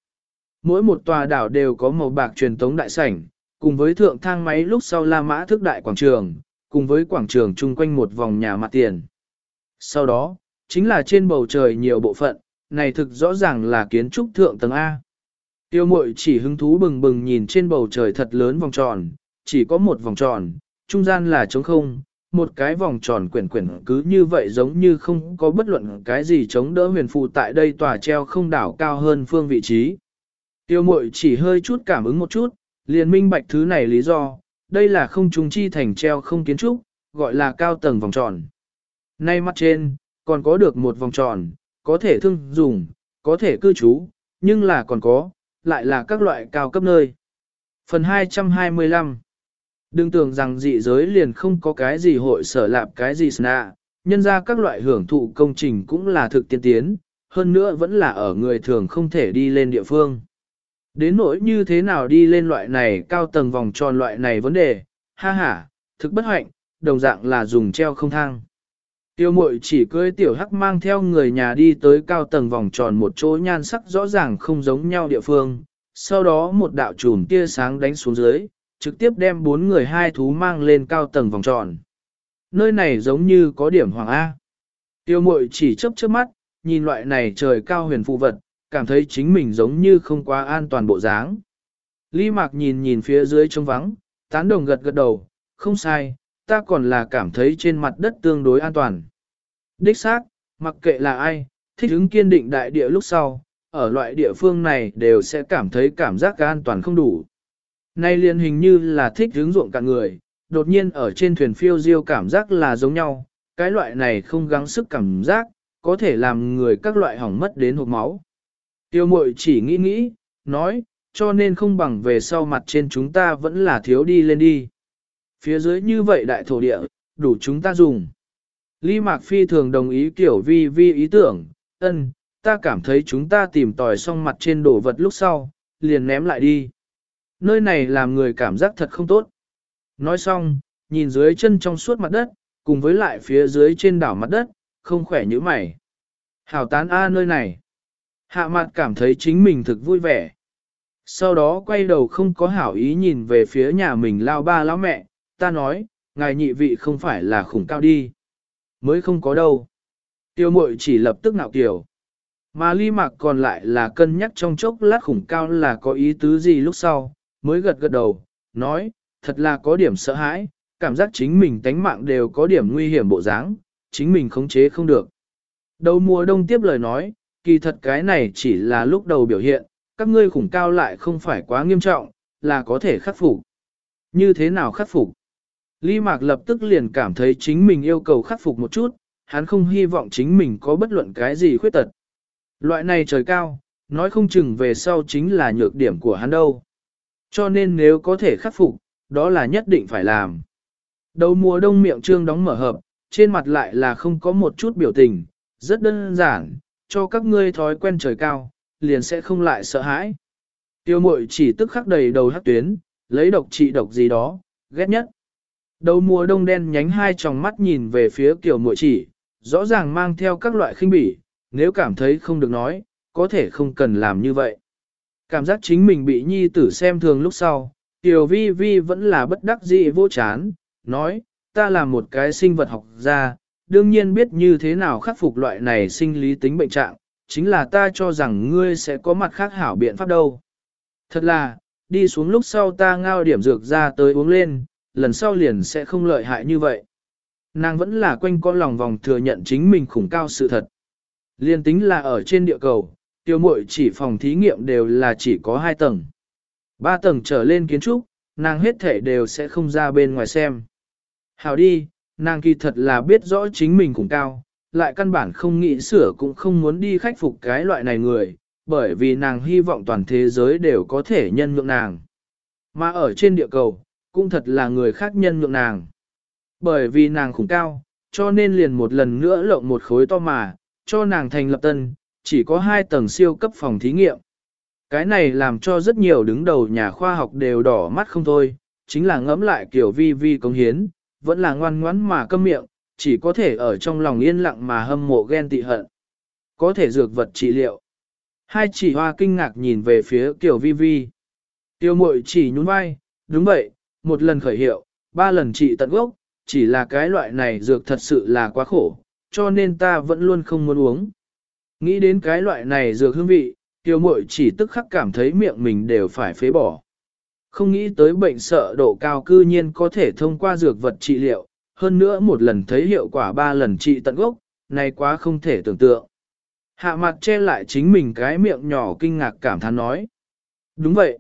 Mỗi một tòa đảo đều có màu bạc truyền tống đại sảnh, cùng với thượng thang máy lúc sau La Mã thức đại quảng trường, cùng với quảng trường chung quanh một vòng nhà mặt tiền. Sau đó, chính là trên bầu trời nhiều bộ phận, này thực rõ ràng là kiến trúc thượng tầng A. Tiêu mội chỉ hứng thú bừng bừng nhìn trên bầu trời thật lớn vòng tròn, chỉ có một vòng tròn, trung gian là trống không, một cái vòng tròn quyển quyển cứ như vậy giống như không có bất luận cái gì chống đỡ huyền phù tại đây tòa treo không đảo cao hơn phương vị trí. Tiêu mội chỉ hơi chút cảm ứng một chút, liền minh bạch thứ này lý do, đây là không trùng chi thành treo không kiến trúc, gọi là cao tầng vòng tròn. Nay mắt trên, còn có được một vòng tròn, có thể thương dùng, có thể cư trú, nhưng là còn có, lại là các loại cao cấp nơi. Phần 225 Đừng tưởng rằng dị giới liền không có cái gì hội sở lạp cái gì sna, nhân ra các loại hưởng thụ công trình cũng là thực tiên tiến, hơn nữa vẫn là ở người thường không thể đi lên địa phương. Đến nỗi như thế nào đi lên loại này cao tầng vòng tròn loại này vấn đề, ha ha, thực bất hạnh, đồng dạng là dùng treo không thang. Tiêu mội chỉ cưới tiểu hắc mang theo người nhà đi tới cao tầng vòng tròn một chỗ nhan sắc rõ ràng không giống nhau địa phương, sau đó một đạo trùm tia sáng đánh xuống dưới, trực tiếp đem bốn người hai thú mang lên cao tầng vòng tròn. Nơi này giống như có điểm hoàng A. Tiêu mội chỉ chớp chớp mắt, nhìn loại này trời cao huyền phụ vật, cảm thấy chính mình giống như không quá an toàn bộ dáng. Lý mạc nhìn nhìn phía dưới trông vắng, tán đồng gật gật đầu, không sai, ta còn là cảm thấy trên mặt đất tương đối an toàn. Đích xác, mặc kệ là ai, thích ứng kiên định đại địa lúc sau, ở loại địa phương này đều sẽ cảm thấy cảm giác an toàn không đủ. Nay liền hình như là thích hướng ruộng cả người, đột nhiên ở trên thuyền phiêu diêu cảm giác là giống nhau, cái loại này không gắng sức cảm giác, có thể làm người các loại hỏng mất đến hộp máu. Tiêu mội chỉ nghĩ nghĩ, nói, cho nên không bằng về sau mặt trên chúng ta vẫn là thiếu đi lên đi. Phía dưới như vậy đại thổ địa, đủ chúng ta dùng. Lý Mạc Phi thường đồng ý kiểu vi vi ý tưởng, ân, ta cảm thấy chúng ta tìm tòi xong mặt trên đồ vật lúc sau, liền ném lại đi. Nơi này làm người cảm giác thật không tốt. Nói xong, nhìn dưới chân trong suốt mặt đất, cùng với lại phía dưới trên đảo mặt đất, không khỏe như mày. Hảo tán A nơi này. Hạ mặt cảm thấy chính mình thực vui vẻ. Sau đó quay đầu không có hảo ý nhìn về phía nhà mình lao ba lão mẹ, ta nói, ngài nhị vị không phải là khủng cao đi. Mới không có đâu. Tiêu mội chỉ lập tức nạo kiểu. Mà ly mạc còn lại là cân nhắc trong chốc lát khủng cao là có ý tứ gì lúc sau, mới gật gật đầu, nói, thật là có điểm sợ hãi, cảm giác chính mình tánh mạng đều có điểm nguy hiểm bộ dáng, chính mình khống chế không được. Đầu mùa đông tiếp lời nói, kỳ thật cái này chỉ là lúc đầu biểu hiện, các ngươi khủng cao lại không phải quá nghiêm trọng, là có thể khắc phục. Như thế nào khắc phục? Lý Mạc lập tức liền cảm thấy chính mình yêu cầu khắc phục một chút, hắn không hy vọng chính mình có bất luận cái gì khuyết tật. Loại này trời cao, nói không chừng về sau chính là nhược điểm của hắn đâu. Cho nên nếu có thể khắc phục, đó là nhất định phải làm. Đầu mùa đông miệng trương đóng mở hợp, trên mặt lại là không có một chút biểu tình, rất đơn giản, cho các ngươi thói quen trời cao, liền sẽ không lại sợ hãi. Tiêu mội chỉ tức khắc đầy đầu hát tuyến, lấy độc trị độc gì đó, ghét nhất. Đầu mùa đông đen nhánh hai tròng mắt nhìn về phía kiểu mội chỉ, rõ ràng mang theo các loại khinh bỉ, nếu cảm thấy không được nói, có thể không cần làm như vậy. Cảm giác chính mình bị nhi tử xem thường lúc sau, Tiểu vi vi vẫn là bất đắc dĩ vô chán, nói, ta là một cái sinh vật học gia, đương nhiên biết như thế nào khắc phục loại này sinh lý tính bệnh trạng, chính là ta cho rằng ngươi sẽ có mặt khác hảo biện pháp đâu. Thật là, đi xuống lúc sau ta ngao điểm dược ra tới uống lên, lần sau liền sẽ không lợi hại như vậy. Nàng vẫn là quanh con lòng vòng thừa nhận chính mình khủng cao sự thật. Liên tính là ở trên địa cầu, tiêu mội chỉ phòng thí nghiệm đều là chỉ có hai tầng. Ba tầng trở lên kiến trúc, nàng hết thể đều sẽ không ra bên ngoài xem. Hào đi, nàng kỳ thật là biết rõ chính mình cũng cao, lại căn bản không nghĩ sửa cũng không muốn đi khắc phục cái loại này người, bởi vì nàng hy vọng toàn thế giới đều có thể nhân nhượng nàng. Mà ở trên địa cầu, cũng thật là người khác nhân nhượng nàng. Bởi vì nàng khủng cao, cho nên liền một lần nữa lộng một khối to mà, cho nàng thành lập tân, chỉ có hai tầng siêu cấp phòng thí nghiệm. Cái này làm cho rất nhiều đứng đầu nhà khoa học đều đỏ mắt không thôi, chính là ngẫm lại kiểu vi vi công hiến, vẫn là ngoan ngoãn mà câm miệng, chỉ có thể ở trong lòng yên lặng mà hâm mộ ghen tị hận. Có thể dược vật trị liệu. Hai chỉ hoa kinh ngạc nhìn về phía kiểu vi vi. Tiêu mội chỉ nhún vai, đúng vậy, một lần khởi hiệu, ba lần trị tận gốc, chỉ là cái loại này dược thật sự là quá khổ, cho nên ta vẫn luôn không muốn uống. Nghĩ đến cái loại này dược hương vị, tiêu mội chỉ tức khắc cảm thấy miệng mình đều phải phế bỏ. Không nghĩ tới bệnh sợ độ cao cư nhiên có thể thông qua dược vật trị liệu, hơn nữa một lần thấy hiệu quả ba lần trị tận gốc, này quá không thể tưởng tượng. Hạ mặt che lại chính mình cái miệng nhỏ kinh ngạc cảm thán nói. Đúng vậy.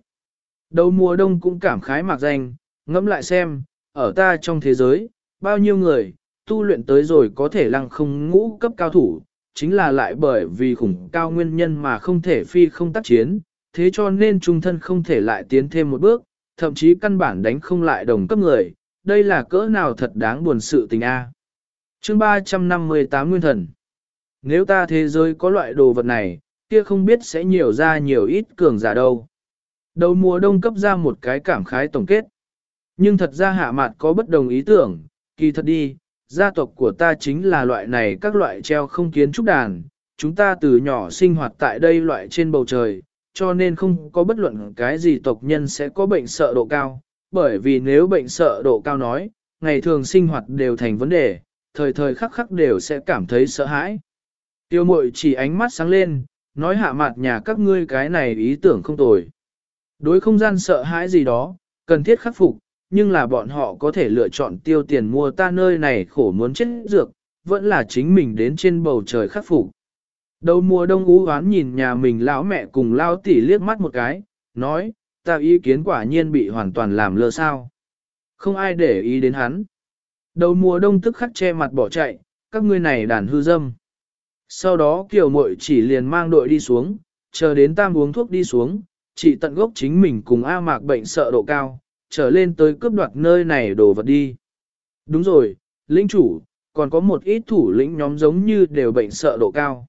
Đầu mùa đông cũng cảm khái mạc danh, ngẫm lại xem, ở ta trong thế giới, bao nhiêu người, tu luyện tới rồi có thể lăng không ngũ cấp cao thủ, chính là lại bởi vì khủng cao nguyên nhân mà không thể phi không tác chiến, thế cho nên trung thân không thể lại tiến thêm một bước, thậm chí căn bản đánh không lại đồng cấp người, đây là cỡ nào thật đáng buồn sự tình a. À. Chương 358 Nguyên Thần Nếu ta thế giới có loại đồ vật này, kia không biết sẽ nhiều ra nhiều ít cường giả đâu. Đầu mùa đông cấp ra một cái cảm khái tổng kết. Nhưng thật ra hạ mặt có bất đồng ý tưởng, kỳ thật đi, gia tộc của ta chính là loại này các loại treo không kiến trúc đàn, chúng ta từ nhỏ sinh hoạt tại đây loại trên bầu trời, cho nên không có bất luận cái gì tộc nhân sẽ có bệnh sợ độ cao, bởi vì nếu bệnh sợ độ cao nói, ngày thường sinh hoạt đều thành vấn đề, thời thời khắc khắc đều sẽ cảm thấy sợ hãi. Tiêu mội chỉ ánh mắt sáng lên, nói hạ mặt nhà các ngươi cái này ý tưởng không tồi. Đối không gian sợ hãi gì đó, cần thiết khắc phục, nhưng là bọn họ có thể lựa chọn tiêu tiền mua ta nơi này khổ muốn chết dược, vẫn là chính mình đến trên bầu trời khắc phục. Đầu mùa đông ú hoán nhìn nhà mình lão mẹ cùng lao tỉ liếc mắt một cái, nói, ta ý kiến quả nhiên bị hoàn toàn làm lơ sao. Không ai để ý đến hắn. Đầu mùa đông tức khắc che mặt bỏ chạy, các ngươi này đàn hư dâm. Sau đó kiểu mội chỉ liền mang đội đi xuống, chờ đến tam uống thuốc đi xuống, chỉ tận gốc chính mình cùng A mạc bệnh sợ độ cao, trở lên tới cướp đoạt nơi này đồ vật đi. Đúng rồi, lĩnh chủ, còn có một ít thủ lĩnh nhóm giống như đều bệnh sợ độ cao.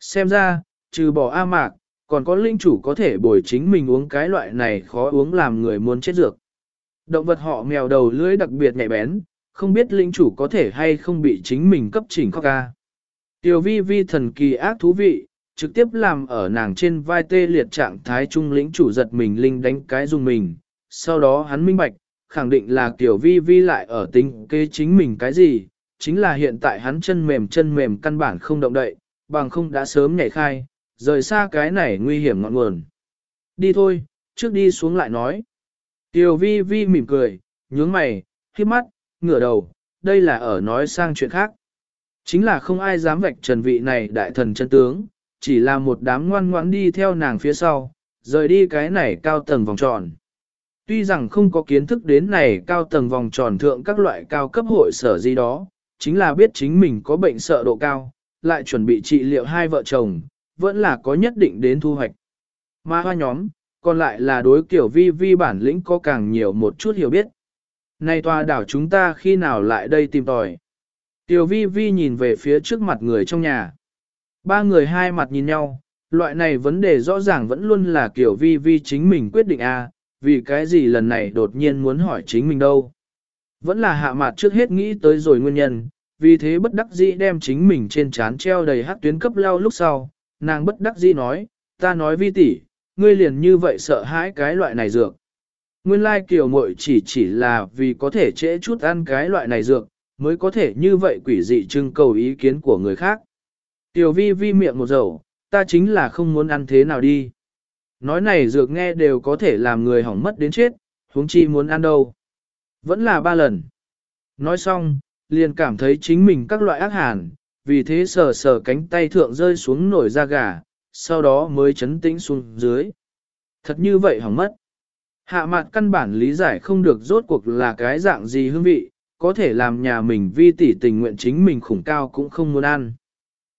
Xem ra, trừ bỏ A mạc, còn có linh chủ có thể bồi chính mình uống cái loại này khó uống làm người muốn chết dược. Động vật họ mèo đầu lưỡi đặc biệt nhạy bén, không biết linh chủ có thể hay không bị chính mình cấp chỉnh khóc ca. Tiểu vi vi thần kỳ ác thú vị, trực tiếp làm ở nàng trên vai tê liệt trạng thái trung lĩnh chủ giật mình linh đánh cái dùng mình. Sau đó hắn minh bạch, khẳng định là tiểu vi vi lại ở tính kế chính mình cái gì, chính là hiện tại hắn chân mềm chân mềm căn bản không động đậy, bằng không đã sớm nhảy khai, rời xa cái này nguy hiểm ngọn nguồn. Đi thôi, trước đi xuống lại nói. Tiểu vi vi mỉm cười, nhướng mày, khiếp mắt, ngửa đầu, đây là ở nói sang chuyện khác. Chính là không ai dám vạch trần vị này đại thần chân tướng, chỉ là một đám ngoan ngoãn đi theo nàng phía sau, rời đi cái này cao tầng vòng tròn. Tuy rằng không có kiến thức đến này cao tầng vòng tròn thượng các loại cao cấp hội sở gì đó, chính là biết chính mình có bệnh sợ độ cao, lại chuẩn bị trị liệu hai vợ chồng, vẫn là có nhất định đến thu hoạch. Mà hoa nhóm, còn lại là đối kiểu vi vi bản lĩnh có càng nhiều một chút hiểu biết. Này tòa đảo chúng ta khi nào lại đây tìm tòi. Tiểu vi vi nhìn về phía trước mặt người trong nhà. Ba người hai mặt nhìn nhau, loại này vấn đề rõ ràng vẫn luôn là kiểu vi vi chính mình quyết định a, à, vì cái gì lần này đột nhiên muốn hỏi chính mình đâu. Vẫn là hạ mặt trước hết nghĩ tới rồi nguyên nhân, vì thế bất đắc dĩ đem chính mình trên trán treo đầy hát tuyến cấp lao lúc sau, nàng bất đắc dĩ nói, ta nói vi tỷ, ngươi liền như vậy sợ hãi cái loại này dược. Nguyên lai kiều muội chỉ chỉ là vì có thể trễ chút ăn cái loại này dược, mới có thể như vậy quỷ dị trưng cầu ý kiến của người khác. Tiểu vi vi miệng một dầu, ta chính là không muốn ăn thế nào đi. Nói này dược nghe đều có thể làm người hỏng mất đến chết, huống chi muốn ăn đâu. Vẫn là ba lần. Nói xong, liền cảm thấy chính mình các loại ác hàn, vì thế sờ sờ cánh tay thượng rơi xuống nổi da gà, sau đó mới chấn tĩnh xuống dưới. Thật như vậy hỏng mất. Hạ mặt căn bản lý giải không được rốt cuộc là cái dạng gì hương vị, có thể làm nhà mình vi tỷ tình nguyện chính mình khủng cao cũng không muốn ăn.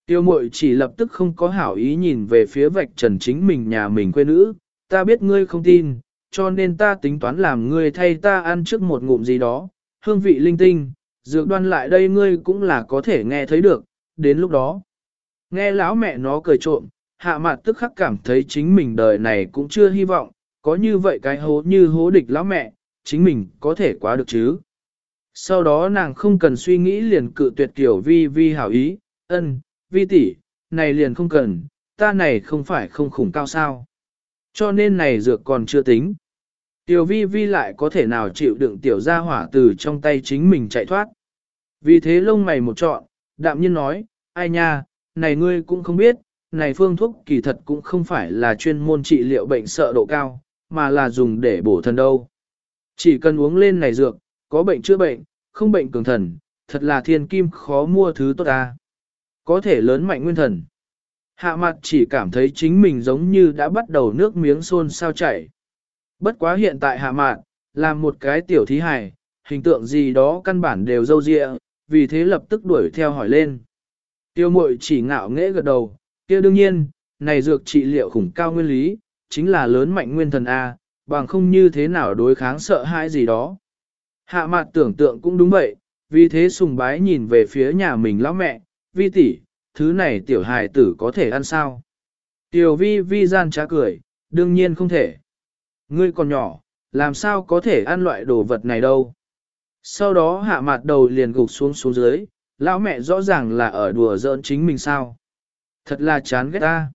Tiêu mội chỉ lập tức không có hảo ý nhìn về phía vạch trần chính mình nhà mình quê nữ, ta biết ngươi không tin, cho nên ta tính toán làm ngươi thay ta ăn trước một ngụm gì đó, hương vị linh tinh, dược đoan lại đây ngươi cũng là có thể nghe thấy được, đến lúc đó. Nghe lão mẹ nó cười trộm, hạ mặt tức khắc cảm thấy chính mình đời này cũng chưa hy vọng, có như vậy cái hố như hố địch lão mẹ, chính mình có thể quá được chứ. Sau đó nàng không cần suy nghĩ liền cự tuyệt Tiểu vi vi hảo ý, ân, vi tỷ, này liền không cần, ta này không phải không khủng cao sao. Cho nên này dược còn chưa tính. Tiểu vi vi lại có thể nào chịu đựng tiểu gia hỏa từ trong tay chính mình chạy thoát. Vì thế lông mày một trọn, đạm nhiên nói, ai nha, này ngươi cũng không biết, này phương thuốc kỳ thật cũng không phải là chuyên môn trị liệu bệnh sợ độ cao, mà là dùng để bổ thần đâu. Chỉ cần uống lên này dược, có bệnh chữa bệnh, không bệnh cường thần, thật là thiên kim khó mua thứ tốt ta. Có thể lớn mạnh nguyên thần. Hạ mặt chỉ cảm thấy chính mình giống như đã bắt đầu nước miếng xôn sao chảy. Bất quá hiện tại hạ mạn, làm một cái tiểu thí hài, hình tượng gì đó căn bản đều dâu dịa, vì thế lập tức đuổi theo hỏi lên. Tiêu mội chỉ ngạo nghễ gật đầu, kia đương nhiên, này dược trị liệu khủng cao nguyên lý, chính là lớn mạnh nguyên thần A, bằng không như thế nào đối kháng sợ hãi gì đó. Hạ mặt tưởng tượng cũng đúng vậy, vì thế sùng bái nhìn về phía nhà mình lão mẹ, vi tỷ, thứ này tiểu hài tử có thể ăn sao? Tiểu vi vi gian trá cười, đương nhiên không thể. Ngươi còn nhỏ, làm sao có thể ăn loại đồ vật này đâu? Sau đó hạ mặt đầu liền gục xuống xuống dưới, lão mẹ rõ ràng là ở đùa giỡn chính mình sao. Thật là chán ghét ta.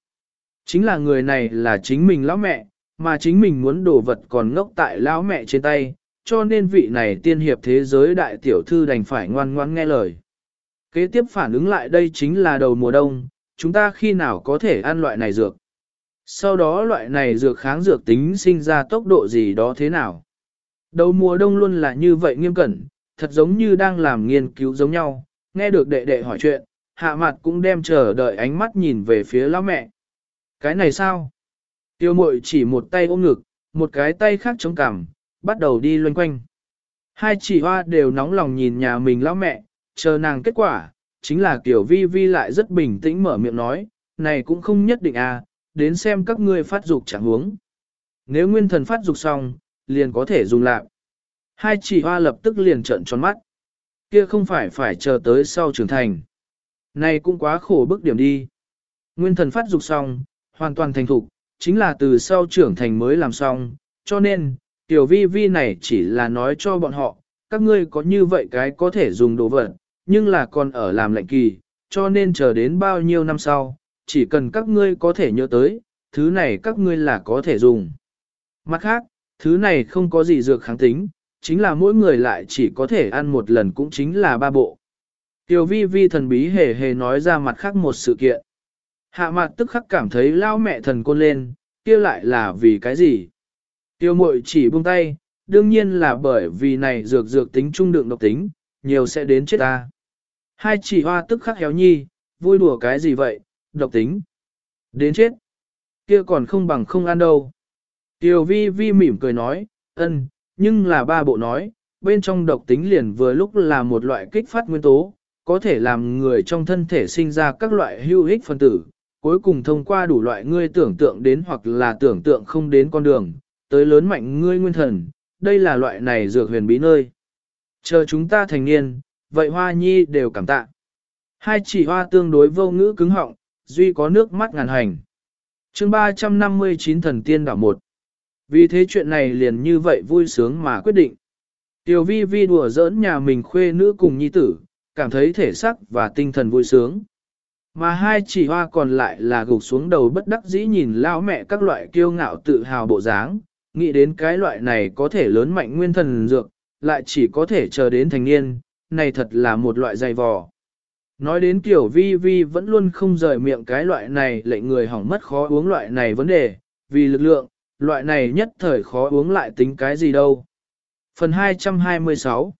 Chính là người này là chính mình lão mẹ, mà chính mình muốn đồ vật còn ngốc tại lão mẹ trên tay, cho nên vị này tiên hiệp thế giới đại tiểu thư đành phải ngoan ngoãn nghe lời. Kế tiếp phản ứng lại đây chính là đầu mùa đông, chúng ta khi nào có thể ăn loại này dược. Sau đó loại này dược kháng dược tính sinh ra tốc độ gì đó thế nào. Đầu mùa đông luôn là như vậy nghiêm cẩn, thật giống như đang làm nghiên cứu giống nhau, nghe được đệ đệ hỏi chuyện, hạ mặt cũng đem chờ đợi ánh mắt nhìn về phía lão mẹ. Cái này sao? Tiêu mội chỉ một tay ôm ngực, một cái tay khác chống cằm, bắt đầu đi loanh quanh. Hai chỉ hoa đều nóng lòng nhìn nhà mình lão mẹ, chờ nàng kết quả, chính là tiểu vi vi lại rất bình tĩnh mở miệng nói, này cũng không nhất định à, đến xem các ngươi phát dục chẳng huống. Nếu nguyên thần phát dục xong, liền có thể dùng lạc. Hai chỉ hoa lập tức liền trợn tròn mắt. Kia không phải phải chờ tới sau trưởng thành. Này cũng quá khổ bức điểm đi. Nguyên thần phát dục xong, hoàn toàn thành thục, chính là từ sau trưởng thành mới làm xong, cho nên, tiểu vi vi này chỉ là nói cho bọn họ, các ngươi có như vậy cái có thể dùng đồ vật, nhưng là còn ở làm lệnh kỳ, cho nên chờ đến bao nhiêu năm sau, chỉ cần các ngươi có thể nhớ tới, thứ này các ngươi là có thể dùng. Mặt khác, thứ này không có gì dược kháng tính, chính là mỗi người lại chỉ có thể ăn một lần cũng chính là ba bộ. Tiểu vi vi thần bí hề hề nói ra mặt khác một sự kiện. Hạ mặt tức khắc cảm thấy lao mẹ thần côn lên, kia lại là vì cái gì? Tiêu mội chỉ buông tay, đương nhiên là bởi vì này dược dược tính trung đựng độc tính, nhiều sẽ đến chết ta. Hai chỉ hoa tức khắc héo nhi, vui đùa cái gì vậy, độc tính. Đến chết. Kia còn không bằng không ăn đâu. Tiểu vi vi mỉm cười nói, ân, nhưng là ba bộ nói, bên trong độc tính liền vừa lúc là một loại kích phát nguyên tố, có thể làm người trong thân thể sinh ra các loại hữu ích phân tử, cuối cùng thông qua đủ loại ngươi tưởng tượng đến hoặc là tưởng tượng không đến con đường, tới lớn mạnh ngươi nguyên thần, đây là loại này dược huyền bí nơi. Chờ chúng ta thành niên, vậy hoa nhi đều cảm tạ. Hai chỉ hoa tương đối vô ngữ cứng họng, duy có nước mắt ngàn hành. chương 359 thần tiên đảo một. Vì thế chuyện này liền như vậy vui sướng mà quyết định. Tiểu vi vi đùa giỡn nhà mình khuê nữ cùng nhi tử, cảm thấy thể sắc và tinh thần vui sướng. Mà hai chỉ hoa còn lại là gục xuống đầu bất đắc dĩ nhìn lao mẹ các loại kiêu ngạo tự hào bộ dáng, nghĩ đến cái loại này có thể lớn mạnh nguyên thần dược, lại chỉ có thể chờ đến thành niên, này thật là một loại dày vò. Nói đến kiểu vi vi vẫn luôn không rời miệng cái loại này lệnh người hỏng mất khó uống loại này vấn đề, vì lực lượng, loại này nhất thời khó uống lại tính cái gì đâu. Phần 226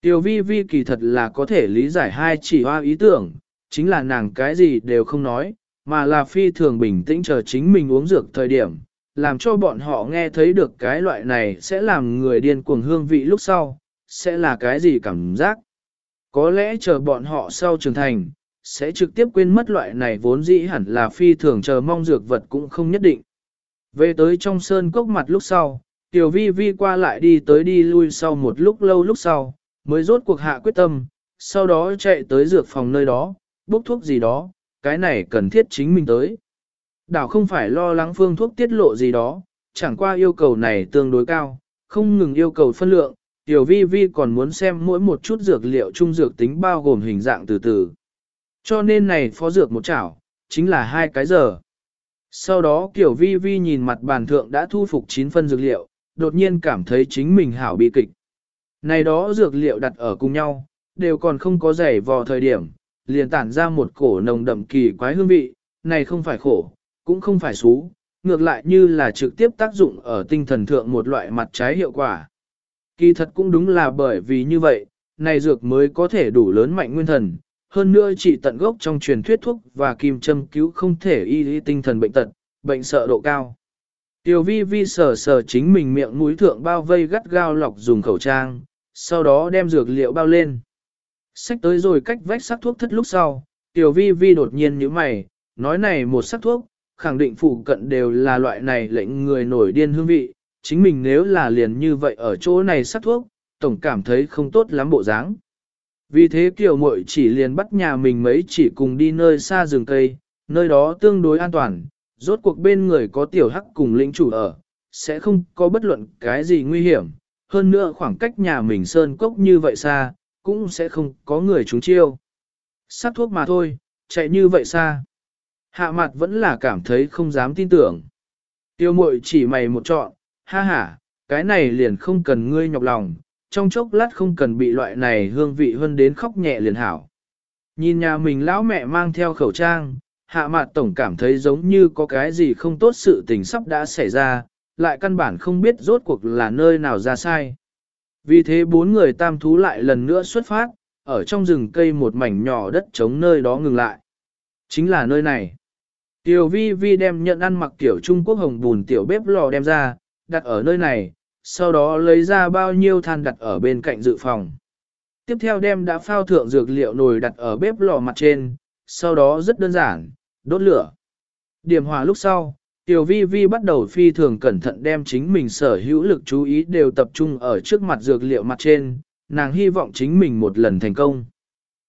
Tiểu vi vi kỳ thật là có thể lý giải hai chỉ hoa ý tưởng, chính là nàng cái gì đều không nói, mà là phi thường bình tĩnh chờ chính mình uống dược thời điểm, làm cho bọn họ nghe thấy được cái loại này sẽ làm người điên cuồng hương vị lúc sau, sẽ là cái gì cảm giác. Có lẽ chờ bọn họ sau trưởng thành, sẽ trực tiếp quên mất loại này vốn dĩ hẳn là phi thường chờ mong dược vật cũng không nhất định. Về tới trong sơn cốc mặt lúc sau, tiểu vi vi qua lại đi tới đi lui sau một lúc lâu lúc sau, mới rốt cuộc hạ quyết tâm, sau đó chạy tới dược phòng nơi đó, bốc thuốc gì đó, cái này cần thiết chính mình tới. Đảo không phải lo lắng phương thuốc tiết lộ gì đó, chẳng qua yêu cầu này tương đối cao, không ngừng yêu cầu phân lượng, tiểu vi vi còn muốn xem mỗi một chút dược liệu trung dược tính bao gồm hình dạng từ từ. Cho nên này phó dược một chảo, chính là hai cái giờ. Sau đó kiểu vi vi nhìn mặt bàn thượng đã thu phục 9 phân dược liệu, đột nhiên cảm thấy chính mình hảo bị kịch. Này đó dược liệu đặt ở cùng nhau, đều còn không có dày vò thời điểm, liền tản ra một cổ nồng đậm kỳ quái hương vị, này không phải khổ, cũng không phải xú, ngược lại như là trực tiếp tác dụng ở tinh thần thượng một loại mặt trái hiệu quả. Kỳ thật cũng đúng là bởi vì như vậy, này dược mới có thể đủ lớn mạnh nguyên thần, hơn nữa chỉ tận gốc trong truyền thuyết thuốc và kim châm cứu không thể y lý tinh thần bệnh tật, bệnh sợ độ cao. Tiểu vi vi sờ sờ chính mình miệng mũi thượng bao vây gắt gao lọc dùng khẩu trang, sau đó đem dược liệu bao lên. Xách tới rồi cách vách sắc thuốc thất lúc sau, tiểu vi vi đột nhiên như mày, nói này một sắc thuốc, khẳng định phụ cận đều là loại này lệnh người nổi điên hương vị, chính mình nếu là liền như vậy ở chỗ này sát thuốc, tổng cảm thấy không tốt lắm bộ dáng. Vì thế kiểu muội chỉ liền bắt nhà mình mấy chỉ cùng đi nơi xa rừng cây, nơi đó tương đối an toàn, rốt cuộc bên người có tiểu hắc cùng lĩnh chủ ở, sẽ không có bất luận cái gì nguy hiểm, hơn nữa khoảng cách nhà mình sơn cốc như vậy xa, cũng sẽ không có người trúng chiêu. sát thuốc mà thôi, chạy như vậy xa. Hạ mặt vẫn là cảm thấy không dám tin tưởng. Tiêu mội chỉ mày một chọn, ha ha, cái này liền không cần ngươi nhọc lòng, trong chốc lát không cần bị loại này hương vị hơn đến khóc nhẹ liền hảo. Nhìn nhà mình lão mẹ mang theo khẩu trang, hạ mặt tổng cảm thấy giống như có cái gì không tốt sự tình sắp đã xảy ra, lại căn bản không biết rốt cuộc là nơi nào ra sai. Vì thế bốn người tam thú lại lần nữa xuất phát, ở trong rừng cây một mảnh nhỏ đất trống nơi đó ngừng lại. Chính là nơi này. Tiểu vi vi đem nhận ăn mặc tiểu Trung Quốc hồng bùn tiểu bếp lò đem ra, đặt ở nơi này, sau đó lấy ra bao nhiêu than đặt ở bên cạnh dự phòng. Tiếp theo đem đã phao thượng dược liệu nồi đặt ở bếp lò mặt trên, sau đó rất đơn giản, đốt lửa. Điểm hòa lúc sau, Tiểu vi vi bắt đầu phi thường cẩn thận đem chính mình sở hữu lực chú ý đều tập trung ở trước mặt dược liệu mặt trên, nàng hy vọng chính mình một lần thành công.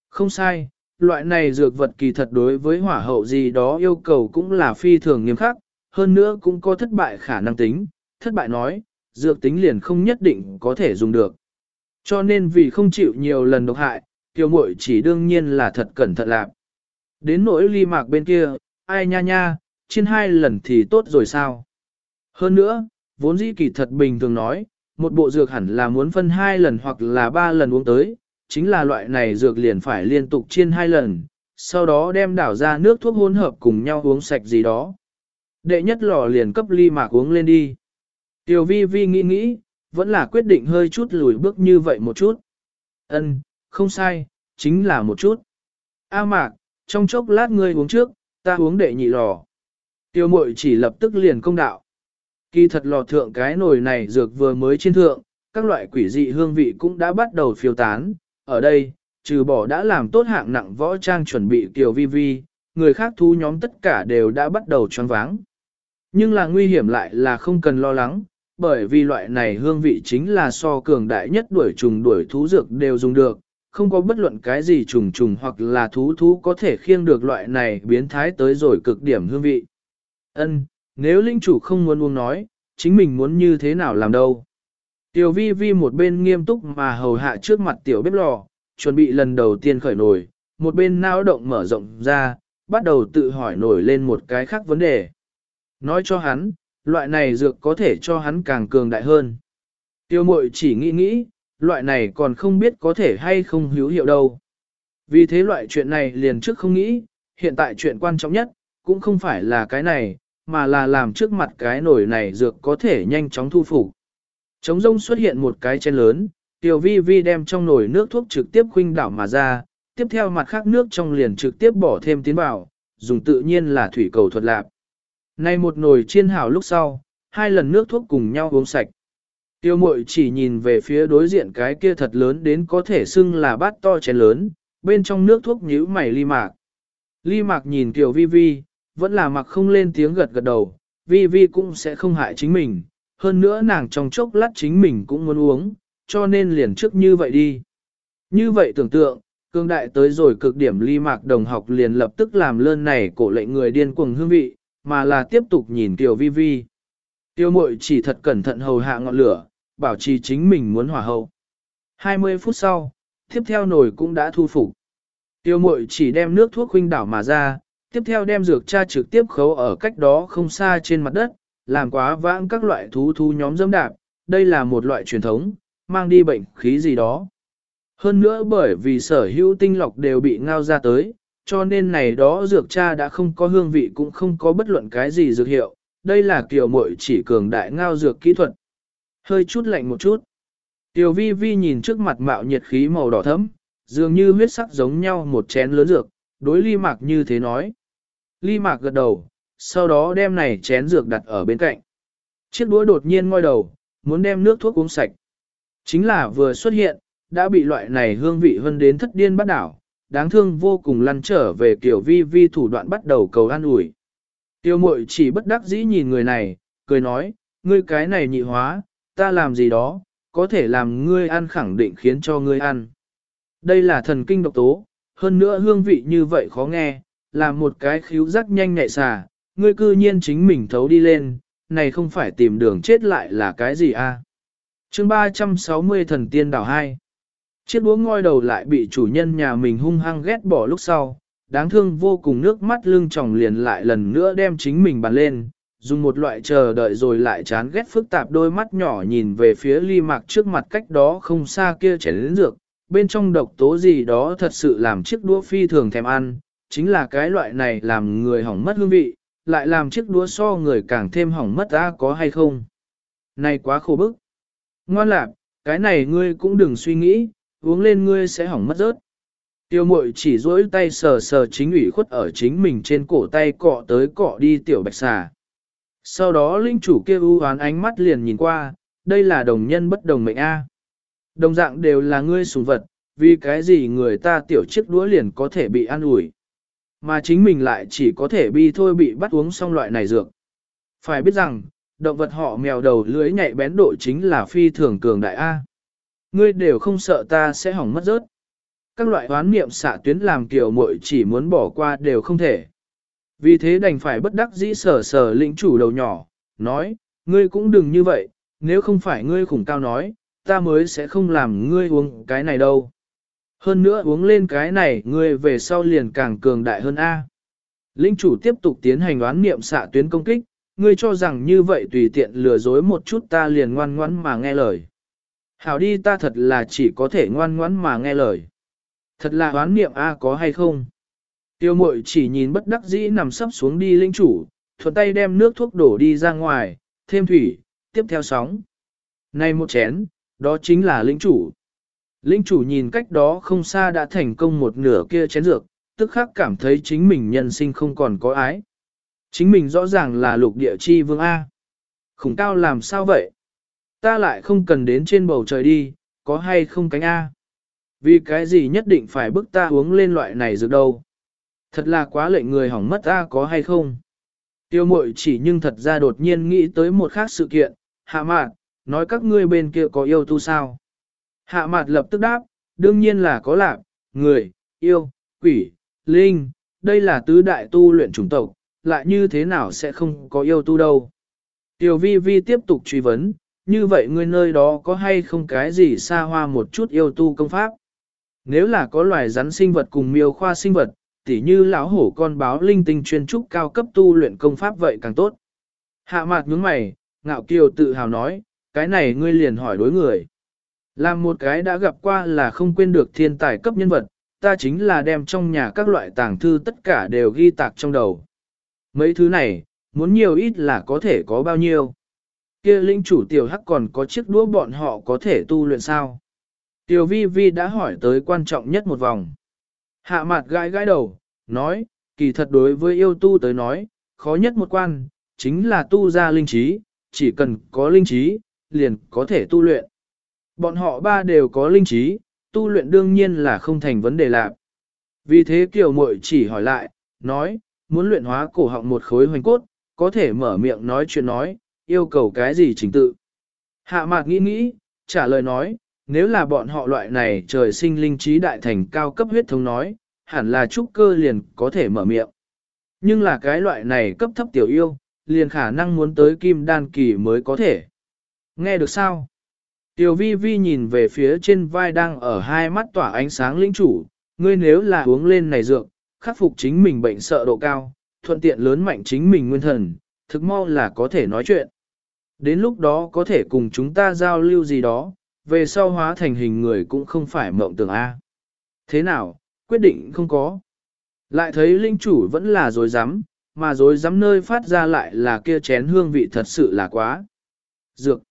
Không sai, loại này dược vật kỳ thật đối với hỏa hậu gì đó yêu cầu cũng là phi thường nghiêm khắc, hơn nữa cũng có thất bại khả năng tính, thất bại nói, dược tính liền không nhất định có thể dùng được. Cho nên vì không chịu nhiều lần độc hại, tiểu muội chỉ đương nhiên là thật cẩn thận lạc. Đến nỗi ly mạc bên kia, ai nha nha, trên hai lần thì tốt rồi sao? Hơn nữa, vốn dĩ kỳ thật bình thường nói, một bộ dược hẳn là muốn phân hai lần hoặc là ba lần uống tới, chính là loại này dược liền phải liên tục chiên hai lần, sau đó đem đảo ra nước thuốc hỗn hợp cùng nhau uống sạch gì đó. Đệ nhất lò liền cấp ly mạc uống lên đi. Tiểu vi vi nghĩ nghĩ, vẫn là quyết định hơi chút lùi bước như vậy một chút. Ân, không sai, chính là một chút. A mạc, trong chốc lát ngươi uống trước, ta uống đệ nhị lò. Tiêu mội chỉ lập tức liền công đạo. Kỳ thật lò thượng cái nồi này dược vừa mới trên thượng, các loại quỷ dị hương vị cũng đã bắt đầu phiêu tán. Ở đây, trừ bỏ đã làm tốt hạng nặng võ trang chuẩn bị kiều vi vi, người khác thu nhóm tất cả đều đã bắt đầu choáng váng. Nhưng là nguy hiểm lại là không cần lo lắng, bởi vì loại này hương vị chính là so cường đại nhất đuổi trùng đuổi thú dược đều dùng được, không có bất luận cái gì trùng trùng hoặc là thú thú có thể khiêng được loại này biến thái tới rồi cực điểm hương vị. Ân, nếu linh chủ không muốn uống nói, chính mình muốn như thế nào làm đâu. Tiểu vi vi một bên nghiêm túc mà hầu hạ trước mặt tiểu bếp lò, chuẩn bị lần đầu tiên khởi nổi, một bên não động mở rộng ra, bắt đầu tự hỏi nổi lên một cái khác vấn đề. Nói cho hắn, loại này dược có thể cho hắn càng cường đại hơn. Tiêu mội chỉ nghĩ nghĩ, loại này còn không biết có thể hay không hữu hiệu đâu. Vì thế loại chuyện này liền trước không nghĩ, hiện tại chuyện quan trọng nhất, cũng không phải là cái này, mà là làm trước mặt cái nổi này dược có thể nhanh chóng thu phục. Trống rông xuất hiện một cái chén lớn, Tiểu Vi Vi đem trong nồi nước thuốc trực tiếp khuynh đảo mà ra, tiếp theo mặt khác nước trong liền trực tiếp bỏ thêm tiến vào, dùng tự nhiên là thủy cầu thuật lạp. Nay một nồi chiên hảo lúc sau, hai lần nước thuốc cùng nhau uống sạch. Tiêu mội chỉ nhìn về phía đối diện cái kia thật lớn đến có thể xưng là bát to chén lớn, bên trong nước thuốc nhíu mày ly mạc. Ly mạc nhìn Tiểu Vi Vi, vẫn là mặc không lên tiếng gật gật đầu, Vi Vi cũng sẽ không hại chính mình, hơn nữa nàng trong chốc lát chính mình cũng muốn uống, cho nên liền trước như vậy đi. Như vậy tưởng tượng, cương đại tới rồi cực điểm ly mạc đồng học liền lập tức làm lơn này cổ lệnh người điên cuồng hương vị, mà là tiếp tục nhìn Tiểu Vi Vi. Tiêu mội chỉ thật cẩn thận hầu hạ ngọn lửa, bảo trì chính mình muốn hỏa hậu. 20 phút sau, tiếp theo nồi cũng đã thu phục. Tiêu mội chỉ đem nước thuốc huynh đảo mà ra, tiếp theo đem dược cha trực tiếp khấu ở cách đó không xa trên mặt đất, làm quá vãng các loại thú thú nhóm dâm đạp, đây là một loại truyền thống, mang đi bệnh khí gì đó. Hơn nữa bởi vì sở hữu tinh lọc đều bị ngao ra tới, cho nên này đó dược cha đã không có hương vị cũng không có bất luận cái gì dược hiệu, đây là kiểu mội chỉ cường đại ngao dược kỹ thuật. Hơi chút lạnh một chút. Tiểu vi vi nhìn trước mặt mạo nhiệt khí màu đỏ thẫm, dường như huyết sắc giống nhau một chén lớn dược, đối ly mạc như thế nói. Ly mạc gật đầu, sau đó đem này chén dược đặt ở bên cạnh. Chiếc đũa đột nhiên ngoi đầu, muốn đem nước thuốc uống sạch. Chính là vừa xuất hiện, đã bị loại này hương vị hơn đến thất điên bắt đảo, đáng thương vô cùng lăn trở về kiểu vi vi thủ đoạn bắt đầu cầu an ủi. Tiêu mội chỉ bất đắc dĩ nhìn người này, cười nói, ngươi cái này nhị hóa, ta làm gì đó, có thể làm ngươi ăn khẳng định khiến cho ngươi ăn. Đây là thần kinh độc tố, hơn nữa hương vị như vậy khó nghe, là một cái khíu giác nhanh nhạy xà, ngươi cư nhiên chính mình thấu đi lên, này không phải tìm đường chết lại là cái gì a? À? Chương 360 thần tiên đảo 2 Chiếc đũa ngoi đầu lại bị chủ nhân nhà mình hung hăng ghét bỏ lúc sau, đáng thương vô cùng nước mắt lưng tròng liền lại lần nữa đem chính mình bàn lên, dùng một loại chờ đợi rồi lại chán ghét phức tạp đôi mắt nhỏ nhìn về phía ly mạc trước mặt cách đó không xa kia chảy lĩnh dược, bên trong độc tố gì đó thật sự làm chiếc đũa phi thường thèm ăn, chính là cái loại này làm người hỏng mất hương vị, lại làm chiếc đũa so người càng thêm hỏng mất ra có hay không. Này quá khổ bức. Ngoan lạc, cái này ngươi cũng đừng suy nghĩ, uống lên ngươi sẽ hỏng mất rớt. Tiêu mội chỉ dỗi tay sờ sờ chính ủy khuất ở chính mình trên cổ tay cọ tới cọ đi tiểu bạch xà. Sau đó linh chủ kia u hoán ánh mắt liền nhìn qua, đây là đồng nhân bất đồng mệnh A. Đồng dạng đều là ngươi sùng vật, vì cái gì người ta tiểu chiếc đũa liền có thể bị ăn ủi mà chính mình lại chỉ có thể bi thôi bị bắt uống xong loại này dược. Phải biết rằng, động vật họ mèo đầu lưới nhạy bén độ chính là phi thường cường đại A. Ngươi đều không sợ ta sẽ hỏng mất rớt. Các loại hoán niệm xạ tuyến làm kiểu muội chỉ muốn bỏ qua đều không thể. Vì thế đành phải bất đắc dĩ sở sở lĩnh chủ đầu nhỏ, nói, ngươi cũng đừng như vậy, nếu không phải ngươi khủng cao nói, ta mới sẽ không làm ngươi uống cái này đâu. Hơn nữa uống lên cái này ngươi về sau liền càng cường đại hơn A. Linh chủ tiếp tục tiến hành đoán niệm xạ tuyến công kích, ngươi cho rằng như vậy tùy tiện lừa dối một chút ta liền ngoan ngoãn mà nghe lời. Hảo đi ta thật là chỉ có thể ngoan ngoãn mà nghe lời. Thật là đoán niệm A có hay không? Tiêu mội chỉ nhìn bất đắc dĩ nằm sấp xuống đi linh chủ, thuận tay đem nước thuốc đổ đi ra ngoài, thêm thủy, tiếp theo sóng. Này một chén, đó chính là linh chủ. Linh chủ nhìn cách đó không xa đã thành công một nửa kia chén dược, tức khắc cảm thấy chính mình nhân sinh không còn có ái. Chính mình rõ ràng là lục địa chi vương A. Khủng cao làm sao vậy? Ta lại không cần đến trên bầu trời đi, có hay không cánh A? Vì cái gì nhất định phải bức ta uống lên loại này dược đâu? Thật là quá lệnh người hỏng mất ta có hay không? Tiêu mội chỉ nhưng thật ra đột nhiên nghĩ tới một khác sự kiện, hạ mạn, nói các ngươi bên kia có yêu tu sao? Hạ mặt lập tức đáp, đương nhiên là có lạc, người, yêu, quỷ, linh, đây là tứ đại tu luyện chủng tộc, lại như thế nào sẽ không có yêu tu đâu. Tiểu vi vi tiếp tục truy vấn, như vậy ngươi nơi đó có hay không cái gì xa hoa một chút yêu tu công pháp? Nếu là có loài rắn sinh vật cùng miêu khoa sinh vật, tỉ như lão hổ con báo linh tinh chuyên trúc cao cấp tu luyện công pháp vậy càng tốt. Hạ mạt nhướng mày, ngạo kiều tự hào nói, cái này ngươi liền hỏi đối người. Làm một cái đã gặp qua là không quên được thiên tài cấp nhân vật, ta chính là đem trong nhà các loại tàng thư tất cả đều ghi tạc trong đầu. Mấy thứ này, muốn nhiều ít là có thể có bao nhiêu. kia linh chủ tiểu hắc còn có chiếc đũa bọn họ có thể tu luyện sao? Tiểu vi vi đã hỏi tới quan trọng nhất một vòng. Hạ mặt gãi gãi đầu, nói, kỳ thật đối với yêu tu tới nói, khó nhất một quan, chính là tu ra linh trí, chỉ cần có linh trí, liền có thể tu luyện. Bọn họ ba đều có linh trí, tu luyện đương nhiên là không thành vấn đề lạc. Vì thế Kiều Mội chỉ hỏi lại, nói, muốn luyện hóa cổ họng một khối hoành cốt, có thể mở miệng nói chuyện nói, yêu cầu cái gì trình tự. Hạ mạc nghĩ nghĩ, trả lời nói, nếu là bọn họ loại này trời sinh linh trí đại thành cao cấp huyết thống nói, hẳn là trúc cơ liền có thể mở miệng. Nhưng là cái loại này cấp thấp tiểu yêu, liền khả năng muốn tới kim đan kỳ mới có thể. Nghe được sao? Tiểu vi vi nhìn về phía trên vai đang ở hai mắt tỏa ánh sáng linh chủ, ngươi nếu là uống lên này dược, khắc phục chính mình bệnh sợ độ cao, thuận tiện lớn mạnh chính mình nguyên thần, thực mau là có thể nói chuyện. Đến lúc đó có thể cùng chúng ta giao lưu gì đó, về sau hóa thành hình người cũng không phải mộng tưởng A. Thế nào, quyết định không có. Lại thấy linh chủ vẫn là dối rắm mà dối rắm nơi phát ra lại là kia chén hương vị thật sự là quá. Dược.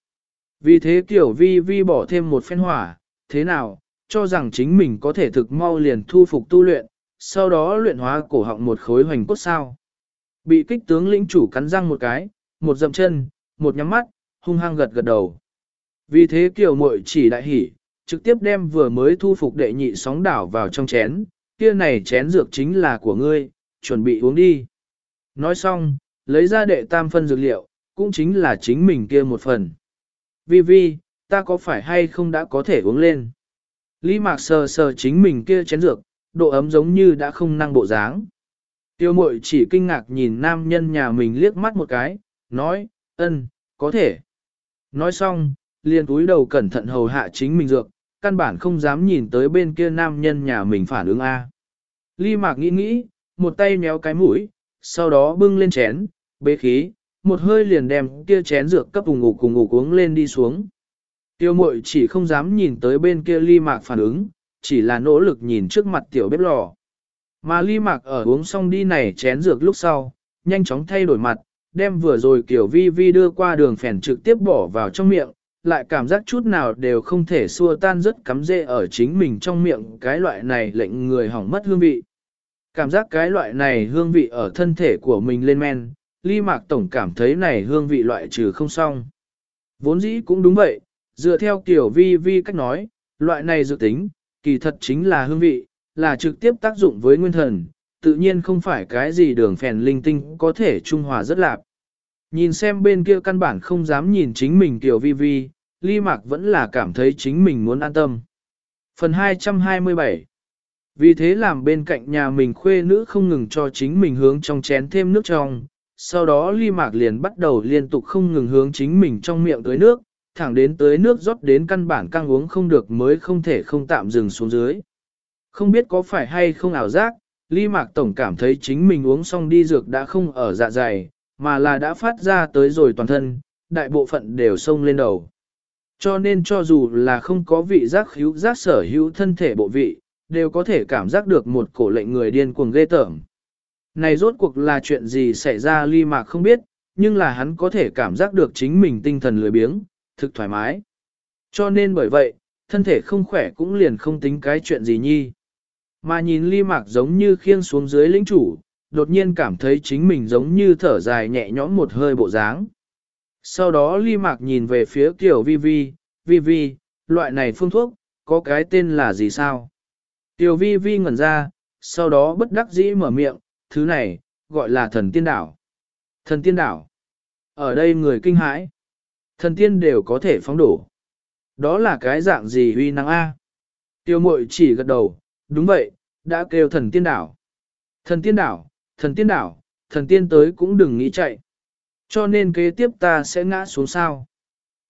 Vì thế tiểu vi vi bỏ thêm một phen hỏa, thế nào, cho rằng chính mình có thể thực mau liền thu phục tu luyện, sau đó luyện hóa cổ họng một khối hoành cốt sao. Bị kích tướng lĩnh chủ cắn răng một cái, một dậm chân, một nhắm mắt, hung hăng gật gật đầu. Vì thế kiểu muội chỉ đại hỉ, trực tiếp đem vừa mới thu phục đệ nhị sóng đảo vào trong chén, kia này chén dược chính là của ngươi, chuẩn bị uống đi. Nói xong, lấy ra đệ tam phân dược liệu, cũng chính là chính mình kia một phần. Vi Vi, ta có phải hay không đã có thể uống lên? Lý Mạc sờ sờ chính mình kia chén dược, độ ấm giống như đã không năng bộ dáng. Tiêu mội chỉ kinh ngạc nhìn nam nhân nhà mình liếc mắt một cái, nói, ân, có thể. Nói xong, liền túi đầu cẩn thận hầu hạ chính mình dược, căn bản không dám nhìn tới bên kia nam nhân nhà mình phản ứng A. Ly Mạc nghĩ nghĩ, một tay méo cái mũi, sau đó bưng lên chén, bế khí, một hơi liền đem kia chén dược cấp cùng ngủ cùng ngủ uống lên đi xuống. Tiêu mội chỉ không dám nhìn tới bên kia ly mạc phản ứng, chỉ là nỗ lực nhìn trước mặt tiểu bếp lò. Mà ly mạc ở uống xong đi này chén dược lúc sau, nhanh chóng thay đổi mặt, đem vừa rồi kiểu vi vi đưa qua đường phèn trực tiếp bỏ vào trong miệng, lại cảm giác chút nào đều không thể xua tan rất cắm dê ở chính mình trong miệng cái loại này lệnh người hỏng mất hương vị. Cảm giác cái loại này hương vị ở thân thể của mình lên men, ly mạc tổng cảm thấy này hương vị loại trừ không xong. Vốn dĩ cũng đúng vậy, dựa theo kiểu vi vi cách nói, loại này dự tính, kỳ thật chính là hương vị, là trực tiếp tác dụng với nguyên thần, tự nhiên không phải cái gì đường phèn linh tinh có thể trung hòa rất lạp. Nhìn xem bên kia căn bản không dám nhìn chính mình kiểu vi vi, ly mạc vẫn là cảm thấy chính mình muốn an tâm. Phần 227 Vì thế làm bên cạnh nhà mình khuê nữ không ngừng cho chính mình hướng trong chén thêm nước trong, sau đó ly mạc liền bắt đầu liên tục không ngừng hướng chính mình trong miệng tới nước, thẳng đến tới nước rót đến căn bản căng uống không được mới không thể không tạm dừng xuống dưới. Không biết có phải hay không ảo giác, ly mạc tổng cảm thấy chính mình uống xong đi dược đã không ở dạ dày, mà là đã phát ra tới rồi toàn thân, đại bộ phận đều sông lên đầu. Cho nên cho dù là không có vị giác hữu giác sở hữu thân thể bộ vị, đều có thể cảm giác được một cổ lệnh người điên cuồng ghê tởm. Này rốt cuộc là chuyện gì xảy ra ly mạc không biết, nhưng là hắn có thể cảm giác được chính mình tinh thần lười biếng, thực thoải mái. Cho nên bởi vậy, thân thể không khỏe cũng liền không tính cái chuyện gì nhi. Mà nhìn ly mạc giống như khiêng xuống dưới lĩnh chủ, đột nhiên cảm thấy chính mình giống như thở dài nhẹ nhõm một hơi bộ dáng. Sau đó ly mạc nhìn về phía tiểu vi vi, vi vi, loại này phương thuốc, có cái tên là gì sao? Tiểu vi vi ngẩn ra, sau đó bất đắc dĩ mở miệng, thứ này, gọi là thần tiên đảo. Thần tiên đảo. Ở đây người kinh hãi. Thần tiên đều có thể phóng đổ. Đó là cái dạng gì huy năng A? Tiêu mội chỉ gật đầu, đúng vậy, đã kêu thần tiên đảo. Thần tiên đảo, thần tiên đảo, thần tiên tới cũng đừng nghĩ chạy. Cho nên kế tiếp ta sẽ ngã xuống sao.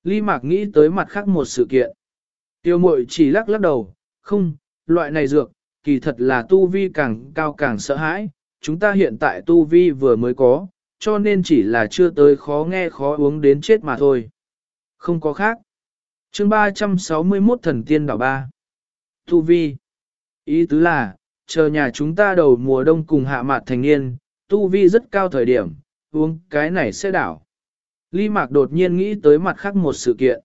Ly Mạc nghĩ tới mặt khác một sự kiện. Tiêu mội chỉ lắc lắc đầu, không, loại này dược, kỳ thật là tu vi càng cao càng sợ hãi, chúng ta hiện tại tu vi vừa mới có, cho nên chỉ là chưa tới khó nghe khó uống đến chết mà thôi. Không có khác. chương 361 thần tiên đảo ba. Tu vi. Ý tứ là, chờ nhà chúng ta đầu mùa đông cùng hạ mạt thành niên, tu vi rất cao thời điểm, uống cái này sẽ đảo. Ly Mạc đột nhiên nghĩ tới mặt khác một sự kiện.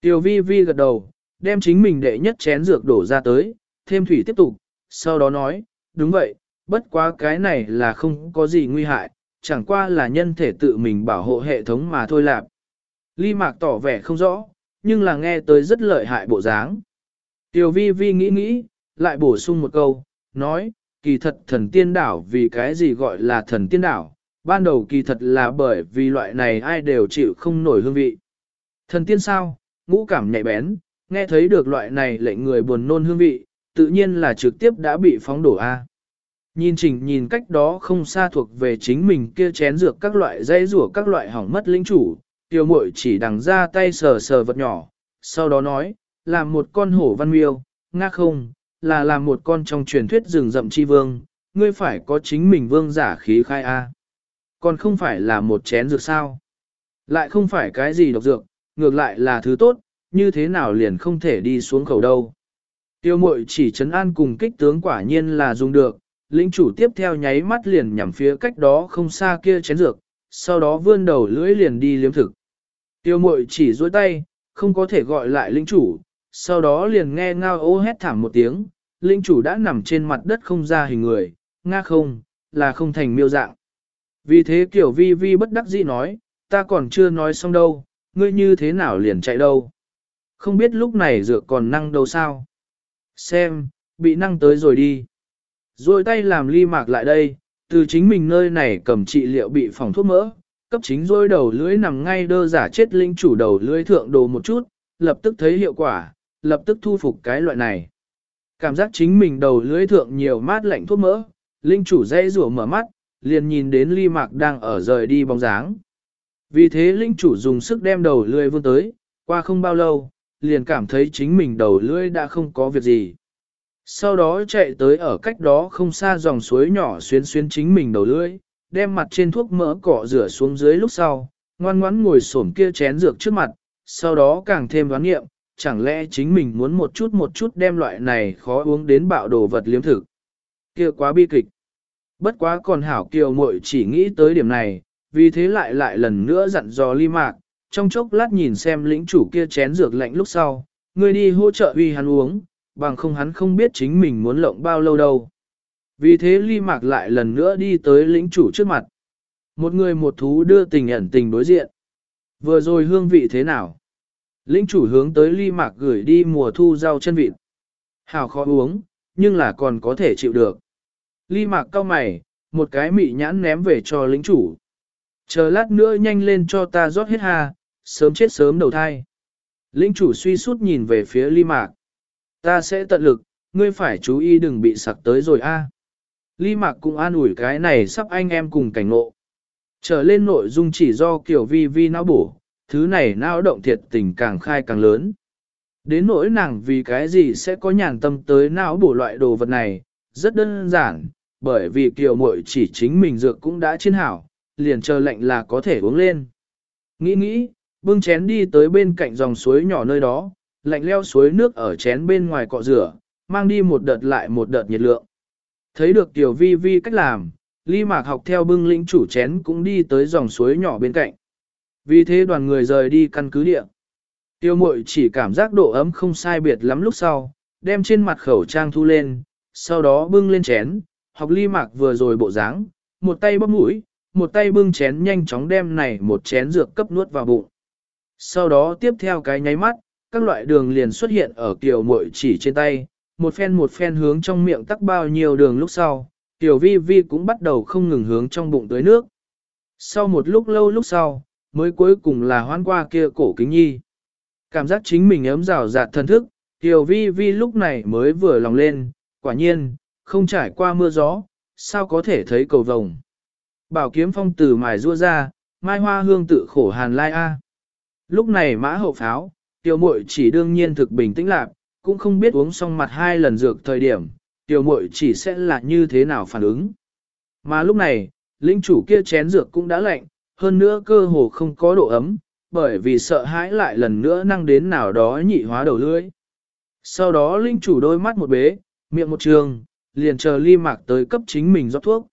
Tiểu vi vi gật đầu, đem chính mình đệ nhất chén dược đổ ra tới, thêm thủy tiếp tục, sau đó nói, đúng vậy, bất quá cái này là không có gì nguy hại, chẳng qua là nhân thể tự mình bảo hộ hệ thống mà thôi lạp. Ly Mạc tỏ vẻ không rõ, nhưng là nghe tới rất lợi hại bộ dáng. Tiểu vi vi nghĩ nghĩ, lại bổ sung một câu, nói, kỳ thật thần tiên đảo vì cái gì gọi là thần tiên đảo, ban đầu kỳ thật là bởi vì loại này ai đều chịu không nổi hương vị. Thần tiên sao, ngũ cảm nhạy bén, nghe thấy được loại này lệnh người buồn nôn hương vị, tự nhiên là trực tiếp đã bị phóng đổ A. Nhìn chỉnh nhìn cách đó không xa thuộc về chính mình kia chén dược các loại dây rủa các loại hỏng mất linh chủ, tiêu mội chỉ đằng ra tay sờ sờ vật nhỏ, sau đó nói, là một con hổ văn miêu, nga không, là làm một con trong truyền thuyết rừng rậm chi vương, ngươi phải có chính mình vương giả khí khai A. Còn không phải là một chén dược sao. Lại không phải cái gì độc dược, ngược lại là thứ tốt, như thế nào liền không thể đi xuống khẩu đâu. Tiêu mội chỉ chấn an cùng kích tướng quả nhiên là dùng được, lĩnh chủ tiếp theo nháy mắt liền nhằm phía cách đó không xa kia chén dược, sau đó vươn đầu lưỡi liền đi liếm thực. Tiêu mội chỉ dối tay, không có thể gọi lại lĩnh chủ, sau đó liền nghe ngao ô hét thảm một tiếng, lĩnh chủ đã nằm trên mặt đất không ra hình người, nga không, là không thành miêu dạng. Vì thế kiểu vi vi bất đắc dĩ nói, ta còn chưa nói xong đâu, ngươi như thế nào liền chạy đâu. Không biết lúc này dược còn năng đâu sao. Xem, bị năng tới rồi đi. Rồi tay làm ly mạc lại đây, từ chính mình nơi này cầm trị liệu bị phòng thuốc mỡ, cấp chính rồi đầu lưỡi nằm ngay đơ giả chết linh chủ đầu lưỡi thượng đồ một chút, lập tức thấy hiệu quả, lập tức thu phục cái loại này. Cảm giác chính mình đầu lưỡi thượng nhiều mát lạnh thuốc mỡ, linh chủ dây rủa mở mắt, liền nhìn đến ly mạc đang ở rời đi bóng dáng. Vì thế linh chủ dùng sức đem đầu lưỡi vươn tới, qua không bao lâu, liền cảm thấy chính mình đầu lưỡi đã không có việc gì. Sau đó chạy tới ở cách đó không xa dòng suối nhỏ xuyên xuyên chính mình đầu lưỡi, đem mặt trên thuốc mỡ cỏ rửa xuống dưới lúc sau, ngoan ngoãn ngồi xổm kia chén dược trước mặt, sau đó càng thêm đoán nghiệm, chẳng lẽ chính mình muốn một chút một chút đem loại này khó uống đến bạo đồ vật liếm thực. Kia quá bi kịch. Bất quá còn hảo kiều muội chỉ nghĩ tới điểm này, vì thế lại lại lần nữa dặn dò ly mạc, trong chốc lát nhìn xem lĩnh chủ kia chén dược lạnh lúc sau, người đi hỗ trợ uy hắn uống, bằng không hắn không biết chính mình muốn lộng bao lâu đâu. Vì thế ly mạc lại lần nữa đi tới lĩnh chủ trước mặt. Một người một thú đưa tình ẩn tình đối diện. Vừa rồi hương vị thế nào? Lĩnh chủ hướng tới ly mạc gửi đi mùa thu rau chân vịt. Hào khó uống, nhưng là còn có thể chịu được. Ly mạc cao mày, một cái mị nhãn ném về cho lĩnh chủ. Chờ lát nữa nhanh lên cho ta rót hết ha, sớm chết sớm đầu thai. Lĩnh chủ suy sút nhìn về phía ly mạc. Ta sẽ tận lực, ngươi phải chú ý đừng bị sặc tới rồi a. Ly mạc cũng an ủi cái này sắp anh em cùng cảnh ngộ. Trở lên nội dung chỉ do kiểu vi vi não bổ, thứ này não động thiệt tình càng khai càng lớn. Đến nỗi nàng vì cái gì sẽ có nhàn tâm tới não bổ loại đồ vật này, rất đơn giản, bởi vì kiều muội chỉ chính mình dược cũng đã chiến hảo, liền chờ lệnh là có thể uống lên. Nghĩ nghĩ, bưng chén đi tới bên cạnh dòng suối nhỏ nơi đó, lạnh leo suối nước ở chén bên ngoài cọ rửa, mang đi một đợt lại một đợt nhiệt lượng. Thấy được tiểu vi vi cách làm, ly mạc học theo bưng lĩnh chủ chén cũng đi tới dòng suối nhỏ bên cạnh. Vì thế đoàn người rời đi căn cứ địa. Tiêu mội chỉ cảm giác độ ấm không sai biệt lắm lúc sau, đem trên mặt khẩu trang thu lên, sau đó bưng lên chén, học ly mạc vừa rồi bộ dáng, một tay bóp mũi, một tay bưng chén nhanh chóng đem này một chén dược cấp nuốt vào bụng. Sau đó tiếp theo cái nháy mắt, các loại đường liền xuất hiện ở kiều muội chỉ trên tay, một phen một phen hướng trong miệng tắc bao nhiêu đường lúc sau, tiểu vi vi cũng bắt đầu không ngừng hướng trong bụng tới nước. Sau một lúc lâu lúc sau, mới cuối cùng là hoan qua kia cổ kính nhi. Cảm giác chính mình ấm rào rạt thân thức, tiểu vi vi lúc này mới vừa lòng lên, quả nhiên, không trải qua mưa gió, sao có thể thấy cầu vồng. Bảo kiếm phong từ mài rua ra, mai hoa hương tự khổ hàn lai a. Lúc này mã hậu pháo, tiểu muội chỉ đương nhiên thực bình tĩnh lạc, cũng không biết uống xong mặt hai lần dược thời điểm, tiểu muội chỉ sẽ là như thế nào phản ứng. Mà lúc này, linh chủ kia chén dược cũng đã lạnh, hơn nữa cơ hồ không có độ ấm, bởi vì sợ hãi lại lần nữa năng đến nào đó nhị hóa đầu lưỡi. Sau đó linh chủ đôi mắt một bế, miệng một trường, liền chờ ly mạc tới cấp chính mình rót thuốc.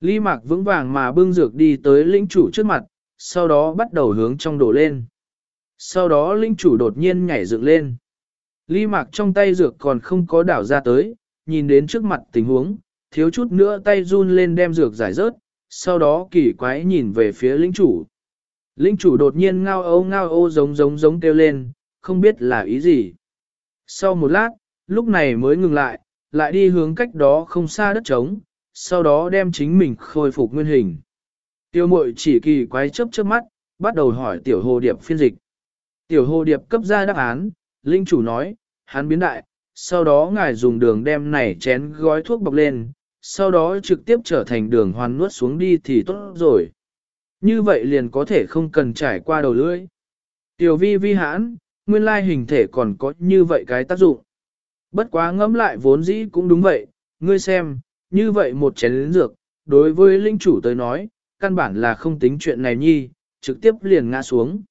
Ly mạc vững vàng mà bưng dược đi tới linh chủ trước mặt, sau đó bắt đầu hướng trong đổ lên. Sau đó linh chủ đột nhiên nhảy dựng lên. Ly mạc trong tay dược còn không có đảo ra tới, nhìn đến trước mặt tình huống, thiếu chút nữa tay run lên đem dược giải rớt, sau đó kỳ quái nhìn về phía linh chủ. Linh chủ đột nhiên ngao ô ngao ô giống giống giống kêu lên, không biết là ý gì. Sau một lát, lúc này mới ngừng lại, lại đi hướng cách đó không xa đất trống, sau đó đem chính mình khôi phục nguyên hình. Tiêu mội chỉ kỳ quái chớp chớp mắt, bắt đầu hỏi tiểu hồ điệp phiên dịch. Tiểu hồ điệp cấp ra đáp án, linh chủ nói, hắn biến đại, sau đó ngài dùng đường đem này chén gói thuốc bọc lên, sau đó trực tiếp trở thành đường hoàn nuốt xuống đi thì tốt rồi. Như vậy liền có thể không cần trải qua đầu lưỡi. Tiểu vi vi hãn, nguyên lai hình thể còn có như vậy cái tác dụng. Bất quá ngẫm lại vốn dĩ cũng đúng vậy, ngươi xem, như vậy một chén lĩnh dược, đối với linh chủ tới nói, căn bản là không tính chuyện này nhi, trực tiếp liền ngã xuống.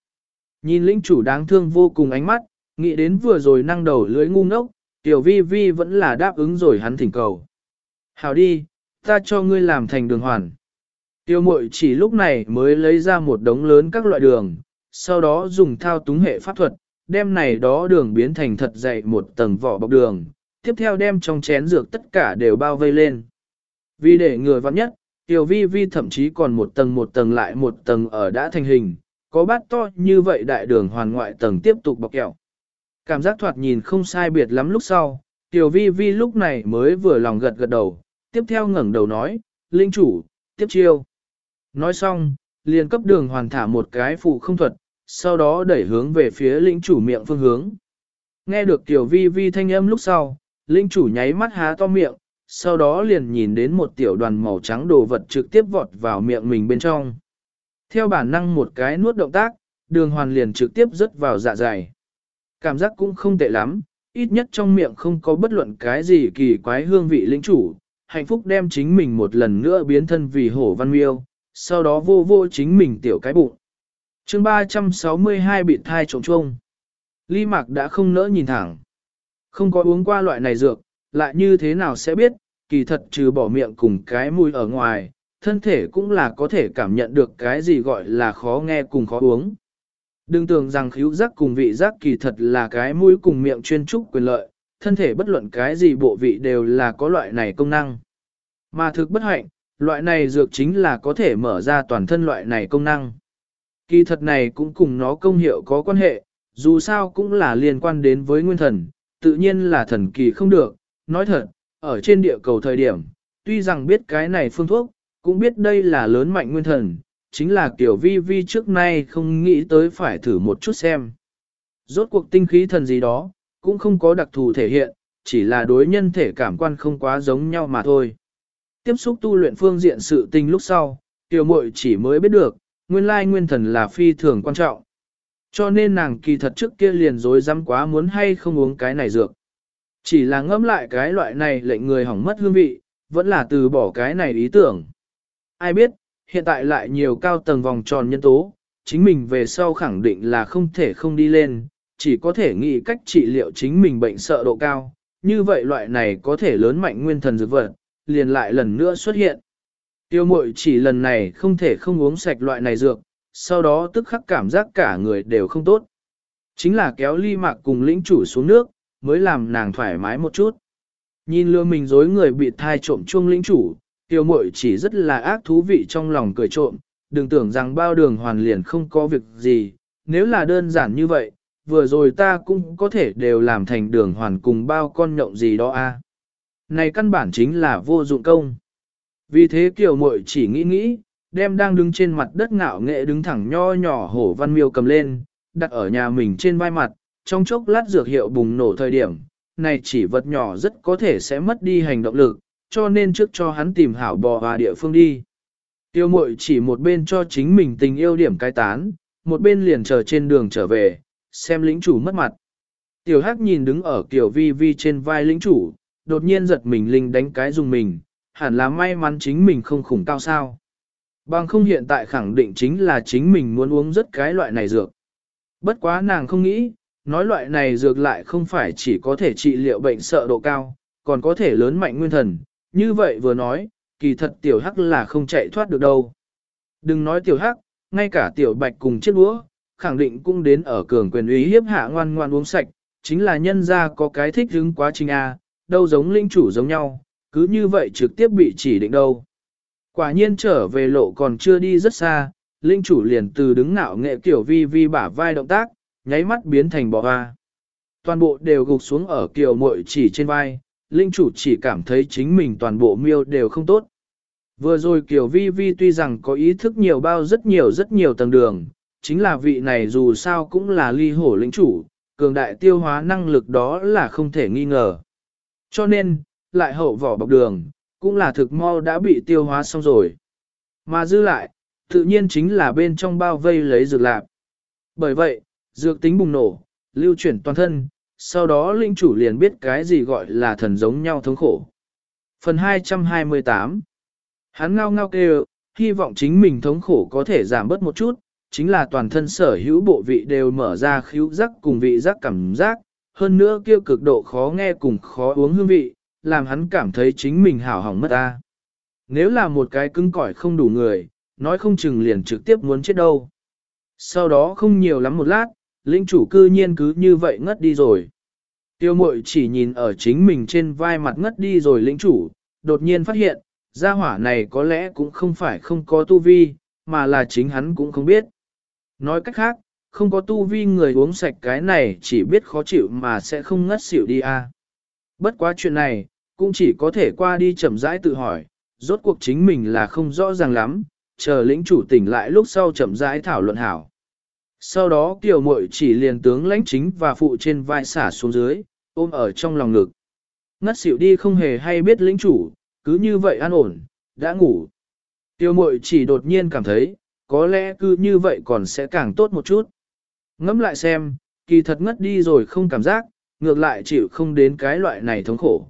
Nhìn linh chủ đáng thương vô cùng ánh mắt, nghĩ đến vừa rồi năng đầu lưỡi ngu ngốc, tiểu vi vi vẫn là đáp ứng rồi hắn thỉnh cầu. Hào đi, ta cho ngươi làm thành đường hoàn. Tiêu mội chỉ lúc này mới lấy ra một đống lớn các loại đường, sau đó dùng thao túng hệ pháp thuật, đem này đó đường biến thành thật dày một tầng vỏ bọc đường, tiếp theo đem trong chén dược tất cả đều bao vây lên. Vì để ngừa vắng nhất, Tiểu vi vi thậm chí còn một tầng một tầng lại một tầng ở đã thành hình, có bát to như vậy đại đường hoàn ngoại tầng tiếp tục bọc kẹo. Cảm giác thoạt nhìn không sai biệt lắm lúc sau, Tiểu vi vi lúc này mới vừa lòng gật gật đầu, tiếp theo ngẩng đầu nói, Linh chủ, tiếp chiêu. Nói xong, liền cấp đường hoàn thả một cái phụ không thuật, sau đó đẩy hướng về phía lĩnh chủ miệng phương hướng. Nghe được tiểu vi vi thanh âm lúc sau, linh chủ nháy mắt há to miệng, sau đó liền nhìn đến một tiểu đoàn màu trắng đồ vật trực tiếp vọt vào miệng mình bên trong. Theo bản năng một cái nuốt động tác, đường hoàn liền trực tiếp rớt vào dạ dày. Cảm giác cũng không tệ lắm, ít nhất trong miệng không có bất luận cái gì kỳ quái hương vị lĩnh chủ, hạnh phúc đem chính mình một lần nữa biến thân vì hổ văn miêu, sau đó vô vô chính mình tiểu cái bụng chương 362 bị thai trộm trông. Ly Mạc đã không nỡ nhìn thẳng. Không có uống qua loại này dược, lại như thế nào sẽ biết, kỳ thật trừ bỏ miệng cùng cái mùi ở ngoài, thân thể cũng là có thể cảm nhận được cái gì gọi là khó nghe cùng khó uống. Đừng tưởng rằng khíu giác cùng vị giác kỳ thật là cái mũi cùng miệng chuyên trúc quyền lợi, thân thể bất luận cái gì bộ vị đều là có loại này công năng. Mà thực bất hạnh, loại này dược chính là có thể mở ra toàn thân loại này công năng. Kỳ thật này cũng cùng nó công hiệu có quan hệ, dù sao cũng là liên quan đến với nguyên thần, tự nhiên là thần kỳ không được. Nói thật, ở trên địa cầu thời điểm, tuy rằng biết cái này phương thuốc, cũng biết đây là lớn mạnh nguyên thần, chính là kiểu vi vi trước nay không nghĩ tới phải thử một chút xem. Rốt cuộc tinh khí thần gì đó, cũng không có đặc thù thể hiện, chỉ là đối nhân thể cảm quan không quá giống nhau mà thôi. Tiếp xúc tu luyện phương diện sự tình lúc sau, tiểu muội chỉ mới biết được, nguyên lai nguyên thần là phi thường quan trọng. Cho nên nàng kỳ thật trước kia liền dối dám quá muốn hay không uống cái này dược. Chỉ là ngâm lại cái loại này lệnh người hỏng mất hương vị, vẫn là từ bỏ cái này ý tưởng. Ai biết, hiện tại lại nhiều cao tầng vòng tròn nhân tố, chính mình về sau khẳng định là không thể không đi lên, chỉ có thể nghĩ cách trị liệu chính mình bệnh sợ độ cao. Như vậy loại này có thể lớn mạnh nguyên thần dược vật, liền lại lần nữa xuất hiện. Tiêu mội chỉ lần này không thể không uống sạch loại này dược, sau đó tức khắc cảm giác cả người đều không tốt. Chính là kéo ly mạc cùng lĩnh chủ xuống nước, mới làm nàng thoải mái một chút. Nhìn lừa mình dối người bị thai trộm chuông lĩnh chủ, Tiểu muội chỉ rất là ác thú vị trong lòng cười trộm, đừng tưởng rằng bao đường hoàn liền không có việc gì, nếu là đơn giản như vậy, vừa rồi ta cũng có thể đều làm thành đường hoàn cùng bao con nhộng gì đó a. Này căn bản chính là vô dụng công. Vì thế kiểu muội chỉ nghĩ nghĩ, đem đang đứng trên mặt đất ngạo nghệ đứng thẳng nho nhỏ hổ văn miêu cầm lên, đặt ở nhà mình trên vai mặt, trong chốc lát dược hiệu bùng nổ thời điểm, này chỉ vật nhỏ rất có thể sẽ mất đi hành động lực, cho nên trước cho hắn tìm hảo bò và địa phương đi. Tiêu mội chỉ một bên cho chính mình tình yêu điểm cai tán, một bên liền chờ trên đường trở về, xem lĩnh chủ mất mặt. Tiểu hắc nhìn đứng ở kiểu vi vi trên vai lĩnh chủ, đột nhiên giật mình linh đánh cái dùng mình, hẳn là may mắn chính mình không khủng cao sao. Bằng không hiện tại khẳng định chính là chính mình muốn uống rất cái loại này dược. Bất quá nàng không nghĩ, nói loại này dược lại không phải chỉ có thể trị liệu bệnh sợ độ cao, còn có thể lớn mạnh nguyên thần. Như vậy vừa nói, kỳ thật tiểu hắc là không chạy thoát được đâu. Đừng nói tiểu hắc, ngay cả tiểu bạch cùng chiếc đũa, khẳng định cũng đến ở cường quyền uy hiếp hạ ngoan ngoan uống sạch, chính là nhân ra có cái thích hứng quá trình A, đâu giống linh chủ giống nhau, cứ như vậy trực tiếp bị chỉ định đâu. Quả nhiên trở về lộ còn chưa đi rất xa, linh chủ liền từ đứng ngạo nghệ kiểu vi vi bả vai động tác, nháy mắt biến thành bò hoa. Toàn bộ đều gục xuống ở kiểu muội chỉ trên vai, linh chủ chỉ cảm thấy chính mình toàn bộ miêu đều không tốt. Vừa rồi kiểu vi vi tuy rằng có ý thức nhiều bao rất nhiều rất nhiều tầng đường, chính là vị này dù sao cũng là ly hổ lĩnh chủ, cường đại tiêu hóa năng lực đó là không thể nghi ngờ. Cho nên, lại hậu vỏ bọc đường, cũng là thực mau đã bị tiêu hóa xong rồi. Mà dư lại, tự nhiên chính là bên trong bao vây lấy dược lạp. Bởi vậy, dược tính bùng nổ, lưu chuyển toàn thân, sau đó linh chủ liền biết cái gì gọi là thần giống nhau thống khổ. Phần 228 Hắn ngao ngao kêu, hy vọng chính mình thống khổ có thể giảm bớt một chút, chính là toàn thân sở hữu bộ vị đều mở ra khíu giác cùng vị giác cảm giác, hơn nữa kêu cực độ khó nghe cùng khó uống hương vị, làm hắn cảm thấy chính mình hảo hỏng mất ta. Nếu là một cái cứng cỏi không đủ người, nói không chừng liền trực tiếp muốn chết đâu. Sau đó không nhiều lắm một lát, lĩnh chủ cư nhiên cứ như vậy ngất đi rồi. Tiêu mội chỉ nhìn ở chính mình trên vai mặt ngất đi rồi lĩnh chủ, đột nhiên phát hiện, gia hỏa này có lẽ cũng không phải không có tu vi, mà là chính hắn cũng không biết. Nói cách khác, không có tu vi người uống sạch cái này chỉ biết khó chịu mà sẽ không ngất xỉu đi a. À. Bất quá chuyện này, cũng chỉ có thể qua đi chậm rãi tự hỏi, rốt cuộc chính mình là không rõ ràng lắm, chờ lĩnh chủ tỉnh lại lúc sau chậm rãi thảo luận hảo. Sau đó tiểu muội chỉ liền tướng lãnh chính và phụ trên vai xả xuống dưới, ôm ở trong lòng ngực. Ngất xỉu đi không hề hay biết lĩnh chủ, cứ như vậy an ổn, đã ngủ. tiểu muội chỉ đột nhiên cảm thấy, có lẽ cứ như vậy còn sẽ càng tốt một chút. Ngẫm lại xem, kỳ thật ngất đi rồi không cảm giác, ngược lại chịu không đến cái loại này thống khổ.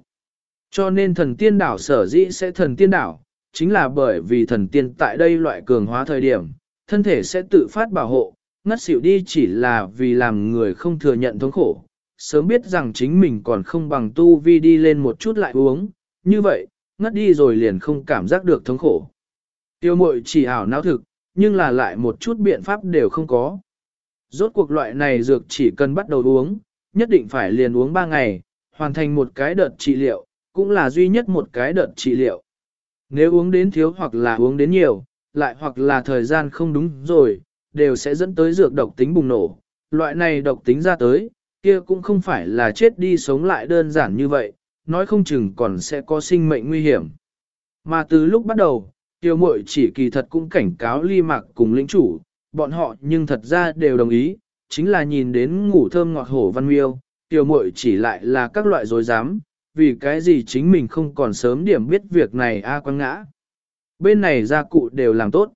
Cho nên thần tiên đảo sở dĩ sẽ thần tiên đảo, chính là bởi vì thần tiên tại đây loại cường hóa thời điểm, thân thể sẽ tự phát bảo hộ, ngất xỉu đi chỉ là vì làm người không thừa nhận thống khổ, sớm biết rằng chính mình còn không bằng tu vi đi lên một chút lại uống, như vậy, ngất đi rồi liền không cảm giác được thống khổ. Tiêu mội chỉ ảo não thực, nhưng là lại một chút biện pháp đều không có. Rốt cuộc loại này dược chỉ cần bắt đầu uống, nhất định phải liền uống 3 ngày, hoàn thành một cái đợt trị liệu, cũng là duy nhất một cái đợt trị liệu. Nếu uống đến thiếu hoặc là uống đến nhiều, lại hoặc là thời gian không đúng rồi, đều sẽ dẫn tới dược độc tính bùng nổ. Loại này độc tính ra tới, kia cũng không phải là chết đi sống lại đơn giản như vậy, nói không chừng còn sẽ có sinh mệnh nguy hiểm. Mà từ lúc bắt đầu, tiêu mội chỉ kỳ thật cũng cảnh cáo ly mạc cùng lĩnh chủ, bọn họ nhưng thật ra đều đồng ý, chính là nhìn đến ngủ thơm ngọt hổ văn miêu, tiêu mội chỉ lại là các loại dối dám, vì cái gì chính mình không còn sớm điểm biết việc này a à quăng ngã. Bên này gia cụ đều làm tốt.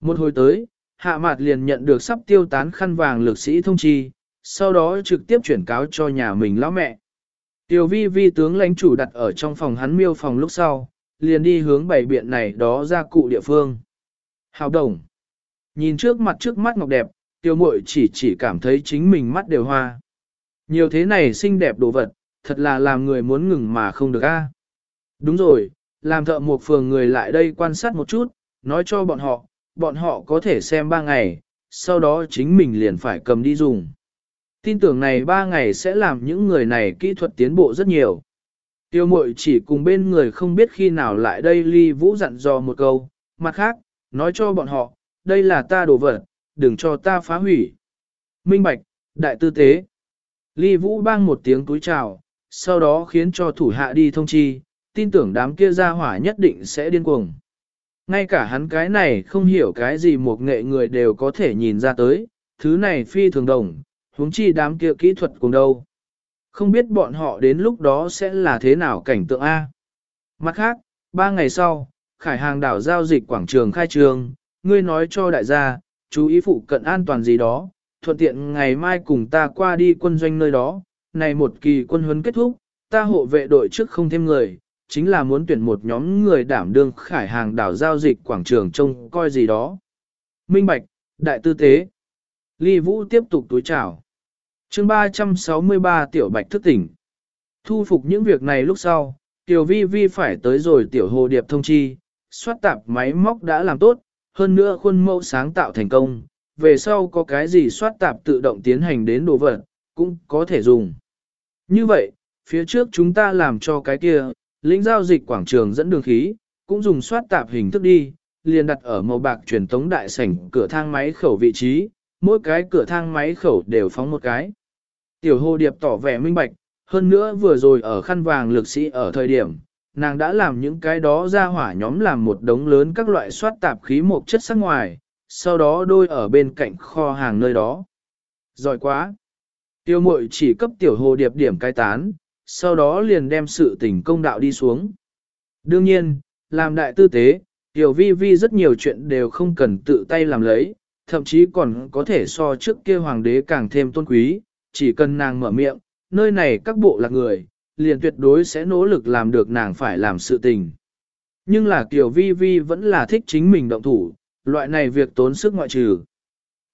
Một hồi tới, hạ mạt liền nhận được sắp tiêu tán khăn vàng lực sĩ thông chi, sau đó trực tiếp chuyển cáo cho nhà mình lão mẹ. Tiểu vi vi tướng lãnh chủ đặt ở trong phòng hắn miêu phòng lúc sau, liền đi hướng bảy biện này đó ra cụ địa phương. Hào đồng. Nhìn trước mặt trước mắt ngọc đẹp, tiêu mội chỉ chỉ cảm thấy chính mình mắt đều hoa. Nhiều thế này xinh đẹp đồ vật, thật là làm người muốn ngừng mà không được a. Đúng rồi, làm thợ một phường người lại đây quan sát một chút, nói cho bọn họ, bọn họ có thể xem ba ngày, sau đó chính mình liền phải cầm đi dùng. Tin tưởng này ba ngày sẽ làm những người này kỹ thuật tiến bộ rất nhiều. Tiêu mội chỉ cùng bên người không biết khi nào lại đây ly vũ dặn dò một câu, mặt khác, nói cho bọn họ, đây là ta đồ vật, đừng cho ta phá hủy. Minh Bạch, đại tư tế. Ly vũ bang một tiếng túi chào, sau đó khiến cho thủ hạ đi thông chi, tin tưởng đám kia ra hỏa nhất định sẽ điên cuồng. Ngay cả hắn cái này không hiểu cái gì một nghệ người đều có thể nhìn ra tới, thứ này phi thường đồng, huống chi đám kia kỹ thuật cùng đâu. Không biết bọn họ đến lúc đó sẽ là thế nào cảnh tượng A. Mặt khác, ba ngày sau, khải hàng đảo giao dịch quảng trường khai trường, ngươi nói cho đại gia, chú ý phụ cận an toàn gì đó, thuận tiện ngày mai cùng ta qua đi quân doanh nơi đó, này một kỳ quân huấn kết thúc, ta hộ vệ đội trước không thêm người, chính là muốn tuyển một nhóm người đảm đương khải hàng đảo giao dịch quảng trường trông coi gì đó. Minh Bạch, Đại Tư Tế Ly Vũ tiếp tục túi chào chương 363 Tiểu Bạch thức tỉnh. Thu phục những việc này lúc sau, Tiểu Vi Vi phải tới rồi Tiểu Hồ Điệp thông chi, soát tạp máy móc đã làm tốt, hơn nữa khuôn mẫu sáng tạo thành công, về sau có cái gì soát tạp tự động tiến hành đến đồ vật, cũng có thể dùng. Như vậy, phía trước chúng ta làm cho cái kia, lĩnh giao dịch quảng trường dẫn đường khí, cũng dùng soát tạp hình thức đi, liền đặt ở màu bạc truyền tống đại sảnh cửa thang máy khẩu vị trí, mỗi cái cửa thang máy khẩu đều phóng một cái. Tiểu hồ điệp tỏ vẻ minh bạch, hơn nữa vừa rồi ở khăn vàng lực sĩ ở thời điểm, nàng đã làm những cái đó ra hỏa nhóm làm một đống lớn các loại soát tạp khí một chất sắc ngoài, sau đó đôi ở bên cạnh kho hàng nơi đó. Giỏi quá! Tiêu mội chỉ cấp tiểu hồ điệp điểm cai tán, sau đó liền đem sự tình công đạo đi xuống. Đương nhiên, làm đại tư tế, tiểu vi vi rất nhiều chuyện đều không cần tự tay làm lấy, thậm chí còn có thể so trước kia hoàng đế càng thêm tôn quý, chỉ cần nàng mở miệng, nơi này các bộ là người, liền tuyệt đối sẽ nỗ lực làm được nàng phải làm sự tình. Nhưng là tiểu Vi Vi vẫn là thích chính mình động thủ, loại này việc tốn sức ngoại trừ.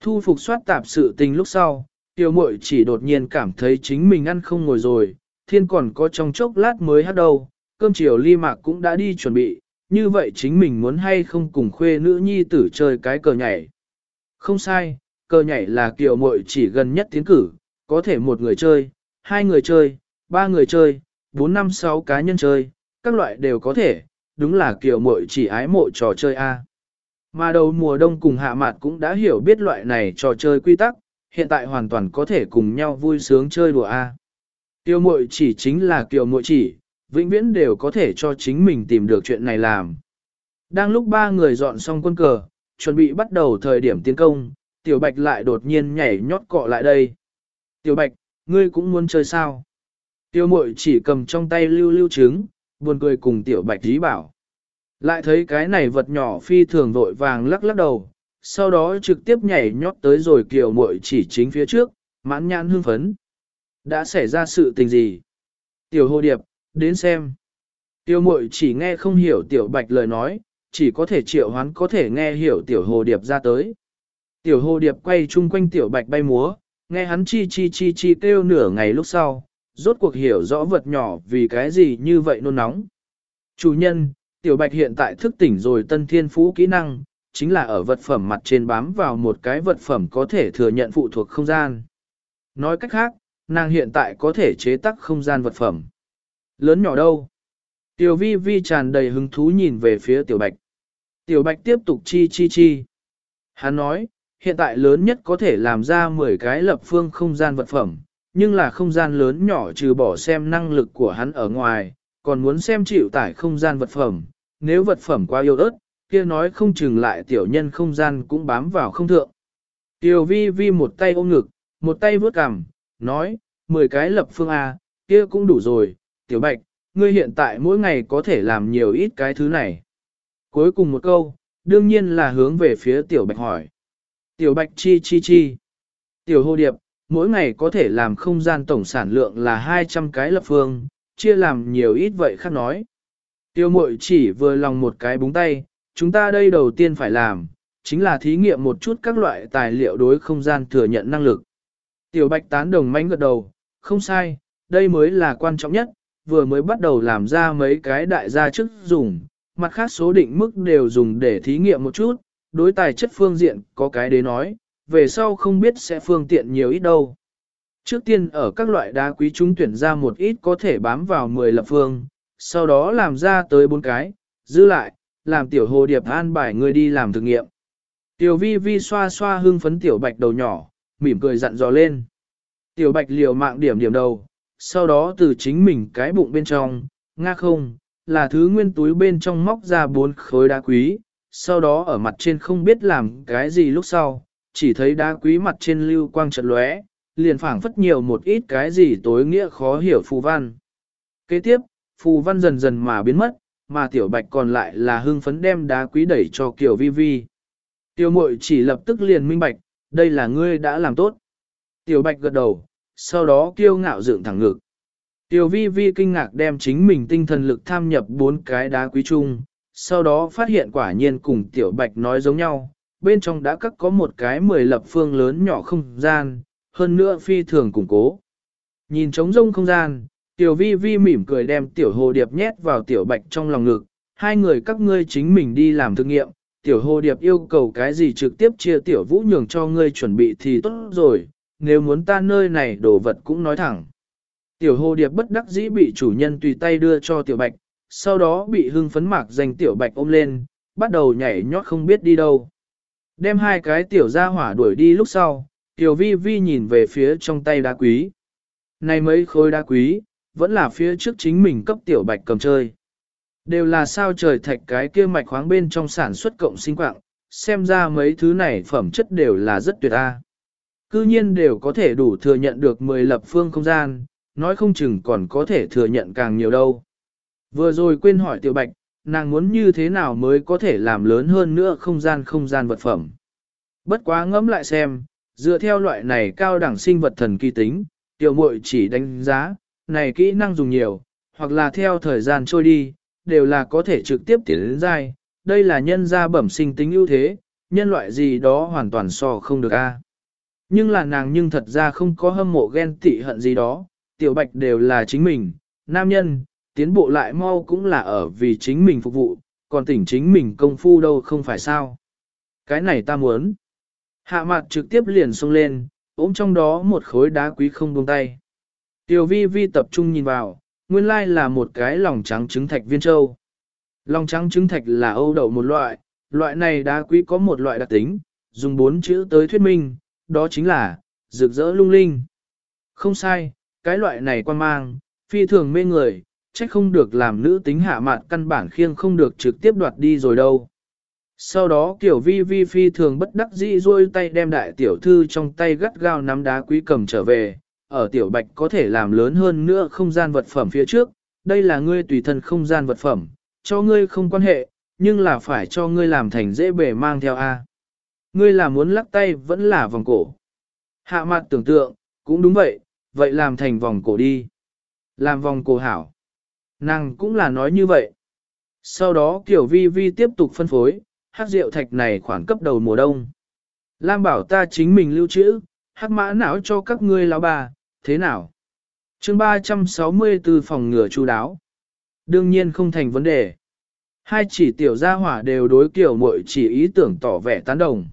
Thu phục soát tạp sự tình lúc sau, tiểu mội chỉ đột nhiên cảm thấy chính mình ăn không ngồi rồi, thiên còn có trong chốc lát mới hát đâu, cơm chiều ly mạc cũng đã đi chuẩn bị, như vậy chính mình muốn hay không cùng khuê nữ nhi tử chơi cái cờ nhảy. Không sai, cờ nhảy là kiểu mội chỉ gần nhất tiến cử, có thể một người chơi, hai người chơi, ba người chơi, bốn năm sáu cá nhân chơi, các loại đều có thể, đúng là kiểu mội chỉ ái mộ trò chơi A. Mà đầu mùa đông cùng hạ mạt cũng đã hiểu biết loại này trò chơi quy tắc, hiện tại hoàn toàn có thể cùng nhau vui sướng chơi đùa A. Kiều muội chỉ chính là kiều muội chỉ, vĩnh viễn đều có thể cho chính mình tìm được chuyện này làm. Đang lúc ba người dọn xong quân cờ, chuẩn bị bắt đầu thời điểm tiến công, tiểu bạch lại đột nhiên nhảy nhót cọ lại đây. Tiểu bạch, ngươi cũng muốn chơi sao? Tiêu mội chỉ cầm trong tay lưu lưu trứng, buồn cười cùng tiểu bạch dí bảo. Lại thấy cái này vật nhỏ phi thường vội vàng lắc lắc đầu, sau đó trực tiếp nhảy nhót tới rồi kiều muội chỉ chính phía trước, mãn nhãn hưng phấn. Đã xảy ra sự tình gì? Tiểu hồ điệp, đến xem. Tiêu mội chỉ nghe không hiểu tiểu bạch lời nói, chỉ có thể triệu hoán có thể nghe hiểu tiểu hồ điệp ra tới. Tiểu hồ điệp quay chung quanh tiểu bạch bay múa, nghe hắn chi chi chi chi kêu nửa ngày lúc sau, rốt cuộc hiểu rõ vật nhỏ vì cái gì như vậy nôn nóng. Chủ nhân, tiểu bạch hiện tại thức tỉnh rồi tân thiên phú kỹ năng, chính là ở vật phẩm mặt trên bám vào một cái vật phẩm có thể thừa nhận phụ thuộc không gian. Nói cách khác, nàng hiện tại có thể chế tác không gian vật phẩm. Lớn nhỏ đâu? Tiểu vi vi tràn đầy hứng thú nhìn về phía tiểu bạch. Tiểu bạch tiếp tục chi chi chi. Hắn nói, hiện tại lớn nhất có thể làm ra 10 cái lập phương không gian vật phẩm, nhưng là không gian lớn nhỏ trừ bỏ xem năng lực của hắn ở ngoài, còn muốn xem chịu tải không gian vật phẩm. Nếu vật phẩm quá yếu ớt, kia nói không chừng lại tiểu nhân không gian cũng bám vào không thượng. Tiểu vi vi một tay ôm ngực, một tay vuốt cằm, nói, 10 cái lập phương A, kia cũng đủ rồi, tiểu bạch, ngươi hiện tại mỗi ngày có thể làm nhiều ít cái thứ này. Cuối cùng một câu, đương nhiên là hướng về phía tiểu bạch hỏi. Tiểu bạch chi chi chi. Tiểu hô điệp, mỗi ngày có thể làm không gian tổng sản lượng là 200 cái lập phương, chia làm nhiều ít vậy khác nói. Tiêu mội chỉ vừa lòng một cái búng tay, chúng ta đây đầu tiên phải làm, chính là thí nghiệm một chút các loại tài liệu đối không gian thừa nhận năng lực. Tiểu bạch tán đồng mánh gật đầu, không sai, đây mới là quan trọng nhất, vừa mới bắt đầu làm ra mấy cái đại gia chức dùng, mặt khác số định mức đều dùng để thí nghiệm một chút, đối tài chất phương diện có cái đế nói, về sau không biết sẽ phương tiện nhiều ít đâu. Trước tiên ở các loại đá quý chúng tuyển ra một ít có thể bám vào 10 lập phương, sau đó làm ra tới bốn cái, giữ lại, làm tiểu hồ điệp an bài người đi làm thực nghiệm. Tiểu vi vi xoa xoa hương phấn tiểu bạch đầu nhỏ, mỉm cười dặn dò lên. Tiểu bạch liều mạng điểm điểm đầu, sau đó từ chính mình cái bụng bên trong, nga không, là thứ nguyên túi bên trong móc ra bốn khối đá quý, sau đó ở mặt trên không biết làm cái gì lúc sau, chỉ thấy đá quý mặt trên lưu quang chợt lóe, liền phảng phất nhiều một ít cái gì tối nghĩa khó hiểu phù văn. Kế tiếp, phù văn dần dần mà biến mất, mà tiểu bạch còn lại là hưng phấn đem đá quý đẩy cho Kiều Vi Vi. Tiểu muội chỉ lập tức liền minh bạch, đây là ngươi đã làm tốt. Tiểu bạch gật đầu, sau đó kiêu ngạo dựng thẳng ngực. Tiểu vi vi kinh ngạc đem chính mình tinh thần lực tham nhập bốn cái đá quý chung, sau đó phát hiện quả nhiên cùng tiểu bạch nói giống nhau, bên trong đã cắt có một cái mười lập phương lớn nhỏ không gian, hơn nữa phi thường củng cố. Nhìn trống rông không gian, tiểu vi vi mỉm cười đem tiểu hồ điệp nhét vào tiểu bạch trong lòng ngực, hai người các ngươi chính mình đi làm thực nghiệm, tiểu hồ điệp yêu cầu cái gì trực tiếp chia tiểu vũ nhường cho ngươi chuẩn bị thì tốt rồi, nếu muốn ta nơi này đồ vật cũng nói thẳng. Tiểu hồ điệp bất đắc dĩ bị chủ nhân tùy tay đưa cho tiểu bạch, sau đó bị hưng phấn mạc dành tiểu bạch ôm lên, bắt đầu nhảy nhót không biết đi đâu. Đem hai cái tiểu ra hỏa đuổi đi lúc sau, tiểu vi vi nhìn về phía trong tay đá quý. Này mấy khối đá quý, vẫn là phía trước chính mình cấp tiểu bạch cầm chơi. Đều là sao trời thạch cái kia mạch khoáng bên trong sản xuất cộng sinh quạng, xem ra mấy thứ này phẩm chất đều là rất tuyệt a. Cư nhiên đều có thể đủ thừa nhận được 10 lập phương không gian, nói không chừng còn có thể thừa nhận càng nhiều đâu. Vừa rồi quên hỏi tiểu bạch, nàng muốn như thế nào mới có thể làm lớn hơn nữa không gian không gian vật phẩm. Bất quá ngẫm lại xem, dựa theo loại này cao đẳng sinh vật thần kỳ tính, tiểu muội chỉ đánh giá, này kỹ năng dùng nhiều, hoặc là theo thời gian trôi đi, đều là có thể trực tiếp tiến đến dai. Đây là nhân gia bẩm sinh tính ưu thế, nhân loại gì đó hoàn toàn so không được a. Nhưng là nàng nhưng thật ra không có hâm mộ ghen tị hận gì đó, tiểu bạch đều là chính mình, nam nhân, tiến bộ lại mau cũng là ở vì chính mình phục vụ, còn tỉnh chính mình công phu đâu không phải sao. Cái này ta muốn. Hạ mặt trực tiếp liền xông lên, ôm trong đó một khối đá quý không buông tay. Tiểu vi vi tập trung nhìn vào, nguyên lai là một cái lòng trắng trứng thạch viên châu. Lòng trắng trứng thạch là âu đậu một loại, loại này đá quý có một loại đặc tính, dùng bốn chữ tới thuyết minh, đó chính là, rực rỡ lung linh. Không sai, cái loại này quan mang, phi thường mê người, trách không được làm nữ tính hạ mạn căn bản khiêng không được trực tiếp đoạt đi rồi đâu. Sau đó kiểu vi vi phi thường bất đắc dĩ duỗi tay đem đại tiểu thư trong tay gắt gao nắm đá quý cầm trở về, ở tiểu bạch có thể làm lớn hơn nữa không gian vật phẩm phía trước, đây là ngươi tùy thân không gian vật phẩm, cho ngươi không quan hệ, nhưng là phải cho ngươi làm thành dễ bể mang theo A. Ngươi là muốn lắc tay vẫn là vòng cổ. Hạ mặt tưởng tượng, cũng đúng vậy, vậy làm thành vòng cổ đi. Làm vòng cổ hảo. Nàng cũng là nói như vậy. Sau đó kiểu vi vi tiếp tục phân phối, hát rượu thạch này khoảng cấp đầu mùa đông. Lam bảo ta chính mình lưu trữ, hát mã não cho các ngươi lão bà, thế nào? chương 364 phòng ngừa chú đáo. Đương nhiên không thành vấn đề. Hai chỉ tiểu gia hỏa đều đối kiểu muội chỉ ý tưởng tỏ vẻ tán đồng.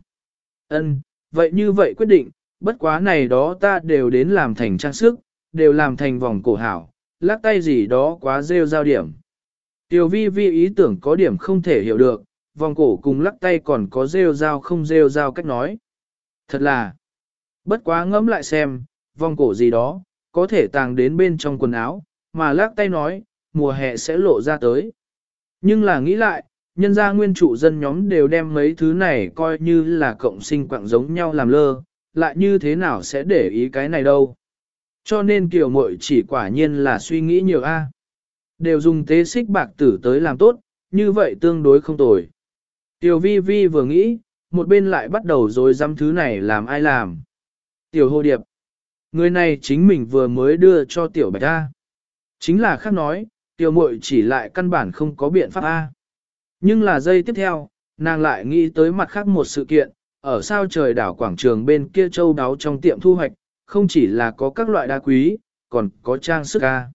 Ân, vậy như vậy quyết định, bất quá này đó ta đều đến làm thành trang sức, đều làm thành vòng cổ hảo, lắc tay gì đó quá rêu giao điểm. Tiểu vi vi ý tưởng có điểm không thể hiểu được, vòng cổ cùng lắc tay còn có rêu giao không rêu giao cách nói. Thật là, bất quá ngẫm lại xem, vòng cổ gì đó, có thể tàng đến bên trong quần áo, mà lắc tay nói, mùa hè sẽ lộ ra tới. Nhưng là nghĩ lại, nhân gia nguyên trụ dân nhóm đều đem mấy thứ này coi như là cộng sinh quạng giống nhau làm lơ, lại như thế nào sẽ để ý cái này đâu. Cho nên kiểu muội chỉ quả nhiên là suy nghĩ nhiều a. Đều dùng tế xích bạc tử tới làm tốt, như vậy tương đối không tồi. Tiểu vi vi vừa nghĩ, một bên lại bắt đầu rồi dăm thứ này làm ai làm. Tiểu hồ điệp. Người này chính mình vừa mới đưa cho tiểu bạch A. Chính là khác nói, tiểu muội chỉ lại căn bản không có biện pháp A. Nhưng là giây tiếp theo, nàng lại nghĩ tới mặt khác một sự kiện, ở sao trời đảo quảng trường bên kia châu đáo trong tiệm thu hoạch, không chỉ là có các loại đá quý, còn có trang sức A.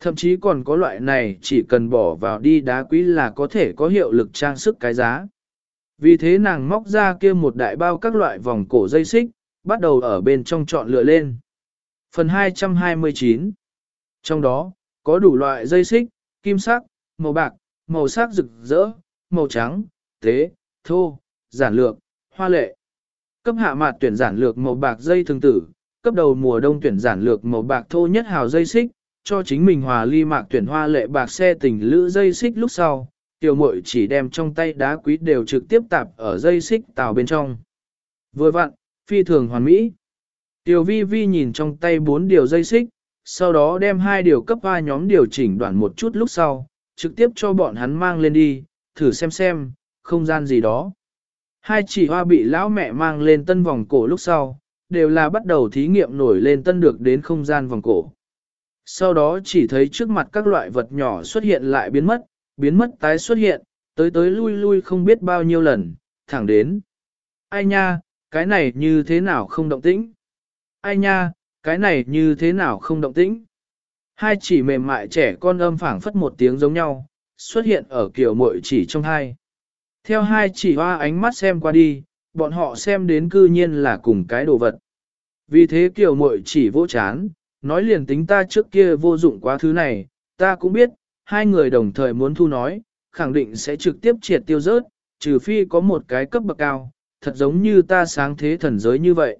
Thậm chí còn có loại này chỉ cần bỏ vào đi đá quý là có thể có hiệu lực trang sức cái giá. Vì thế nàng móc ra kia một đại bao các loại vòng cổ dây xích, bắt đầu ở bên trong chọn lựa lên. Phần 229 Trong đó, có đủ loại dây xích, kim sắc, màu bạc, màu sắc rực rỡ, màu trắng, tế, thô, giản lược, hoa lệ. Cấp hạ mạt tuyển giản lược màu bạc dây thường tử, cấp đầu mùa đông tuyển giản lược màu bạc thô nhất hào dây xích, cho chính mình hòa ly mạc tuyển hoa lệ bạc xe tình lữ dây xích lúc sau, tiểu muội chỉ đem trong tay đá quý đều trực tiếp tạp ở dây xích tàu bên trong. Vừa vặn, phi thường hoàn mỹ. Tiểu vi vi nhìn trong tay bốn điều dây xích, sau đó đem hai điều cấp hoa nhóm điều chỉnh đoạn một chút lúc sau, trực tiếp cho bọn hắn mang lên đi, thử xem xem, không gian gì đó. Hai chỉ hoa bị lão mẹ mang lên tân vòng cổ lúc sau, đều là bắt đầu thí nghiệm nổi lên tân được đến không gian vòng cổ. Sau đó chỉ thấy trước mặt các loại vật nhỏ xuất hiện lại biến mất, biến mất tái xuất hiện, tới tới lui lui không biết bao nhiêu lần, thẳng đến. Ai nha, cái này như thế nào không động tĩnh? Ai nha, cái này như thế nào không động tĩnh? Hai chỉ mềm mại trẻ con âm phảng phất một tiếng giống nhau, xuất hiện ở kiểu mội chỉ trong hai. Theo hai chỉ hoa ánh mắt xem qua đi, bọn họ xem đến cư nhiên là cùng cái đồ vật. Vì thế kiểu muội chỉ vô chán, nói liền tính ta trước kia vô dụng quá thứ này, ta cũng biết, hai người đồng thời muốn thu nói, khẳng định sẽ trực tiếp triệt tiêu rớt, trừ phi có một cái cấp bậc cao, thật giống như ta sáng thế thần giới như vậy.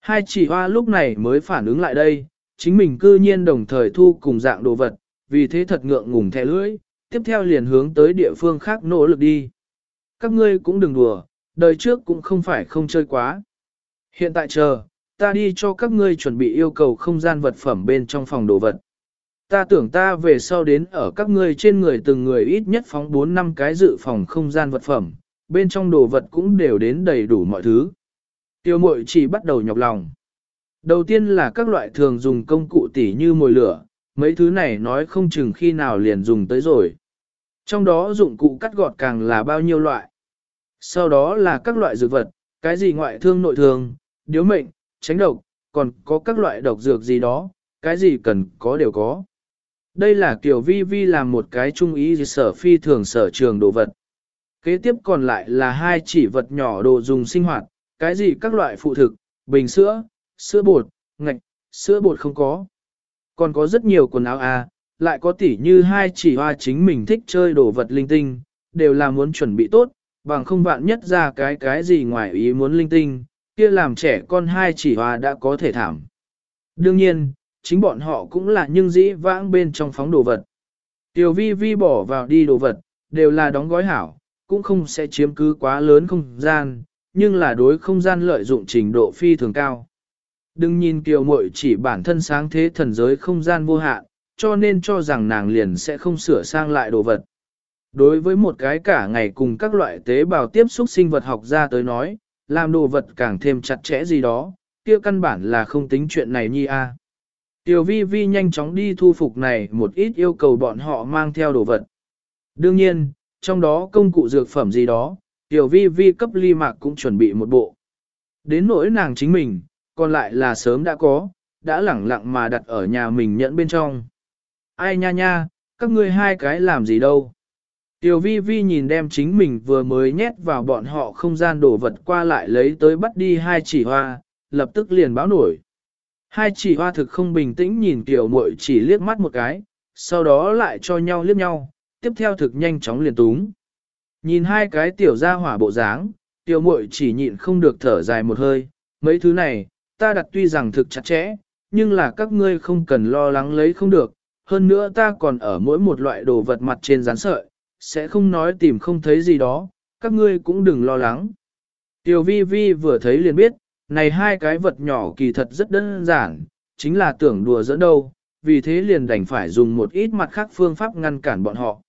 Hai chỉ hoa lúc này mới phản ứng lại đây, chính mình cư nhiên đồng thời thu cùng dạng đồ vật, vì thế thật ngượng ngùng thẻ lưỡi, tiếp theo liền hướng tới địa phương khác nỗ lực đi. Các ngươi cũng đừng đùa, đời trước cũng không phải không chơi quá. Hiện tại chờ, ta đi cho các ngươi chuẩn bị yêu cầu không gian vật phẩm bên trong phòng đồ vật. Ta tưởng ta về sau đến ở các ngươi trên người từng người ít nhất phóng 4 năm cái dự phòng không gian vật phẩm, bên trong đồ vật cũng đều đến đầy đủ mọi thứ. Tiêu mội chỉ bắt đầu nhọc lòng. Đầu tiên là các loại thường dùng công cụ tỉ như mồi lửa, mấy thứ này nói không chừng khi nào liền dùng tới rồi. Trong đó dụng cụ cắt gọt càng là bao nhiêu loại. Sau đó là các loại dược vật, cái gì ngoại thương nội thương, điếu mệnh, tránh độc, còn có các loại độc dược gì đó, cái gì cần có đều có. Đây là kiểu vi vi làm một cái trung ý sở phi thường sở trường đồ vật. Kế tiếp còn lại là hai chỉ vật nhỏ đồ dùng sinh hoạt, cái gì các loại phụ thực, bình sữa, sữa bột, ngạch, sữa bột không có. Còn có rất nhiều quần áo à, lại có tỉ như hai chỉ hoa chính mình thích chơi đồ vật linh tinh, đều là muốn chuẩn bị tốt, bằng không vạn nhất ra cái cái gì ngoài ý muốn linh tinh, kia làm trẻ con hai chỉ hoa đã có thể thảm. Đương nhiên, chính bọn họ cũng là nhưng dĩ vãng bên trong phóng đồ vật. Tiểu vi vi bỏ vào đi đồ vật, đều là đóng gói hảo, cũng không sẽ chiếm cứ quá lớn không gian, nhưng là đối không gian lợi dụng trình độ phi thường cao. Đừng nhìn kiều muội chỉ bản thân sáng thế thần giới không gian vô hạn, cho nên cho rằng nàng liền sẽ không sửa sang lại đồ vật. Đối với một cái cả ngày cùng các loại tế bào tiếp xúc sinh vật học ra tới nói, làm đồ vật càng thêm chặt chẽ gì đó, kia căn bản là không tính chuyện này nhi a. Tiểu vi vi nhanh chóng đi thu phục này một ít yêu cầu bọn họ mang theo đồ vật. Đương nhiên, trong đó công cụ dược phẩm gì đó, tiểu vi vi cấp ly mạc cũng chuẩn bị một bộ. Đến nỗi nàng chính mình, còn lại là sớm đã có, đã lẳng lặng mà đặt ở nhà mình nhẫn bên trong. Ai nha nha, các ngươi hai cái làm gì đâu. Tiểu vi vi nhìn đem chính mình vừa mới nhét vào bọn họ không gian đổ vật qua lại lấy tới bắt đi hai chỉ hoa, lập tức liền báo nổi. Hai chỉ hoa thực không bình tĩnh nhìn tiểu muội chỉ liếc mắt một cái, sau đó lại cho nhau liếc nhau, tiếp theo thực nhanh chóng liền túng. Nhìn hai cái tiểu ra hỏa bộ dáng, tiểu muội chỉ nhịn không được thở dài một hơi, mấy thứ này, ta đặt tuy rằng thực chặt chẽ, nhưng là các ngươi không cần lo lắng lấy không được, hơn nữa ta còn ở mỗi một loại đồ vật mặt trên rán sợi, sẽ không nói tìm không thấy gì đó, các ngươi cũng đừng lo lắng. Tiểu vi vi vừa thấy liền biết, này hai cái vật nhỏ kỳ thật rất đơn giản, chính là tưởng đùa dẫn đâu, vì thế liền đành phải dùng một ít mặt khác phương pháp ngăn cản bọn họ.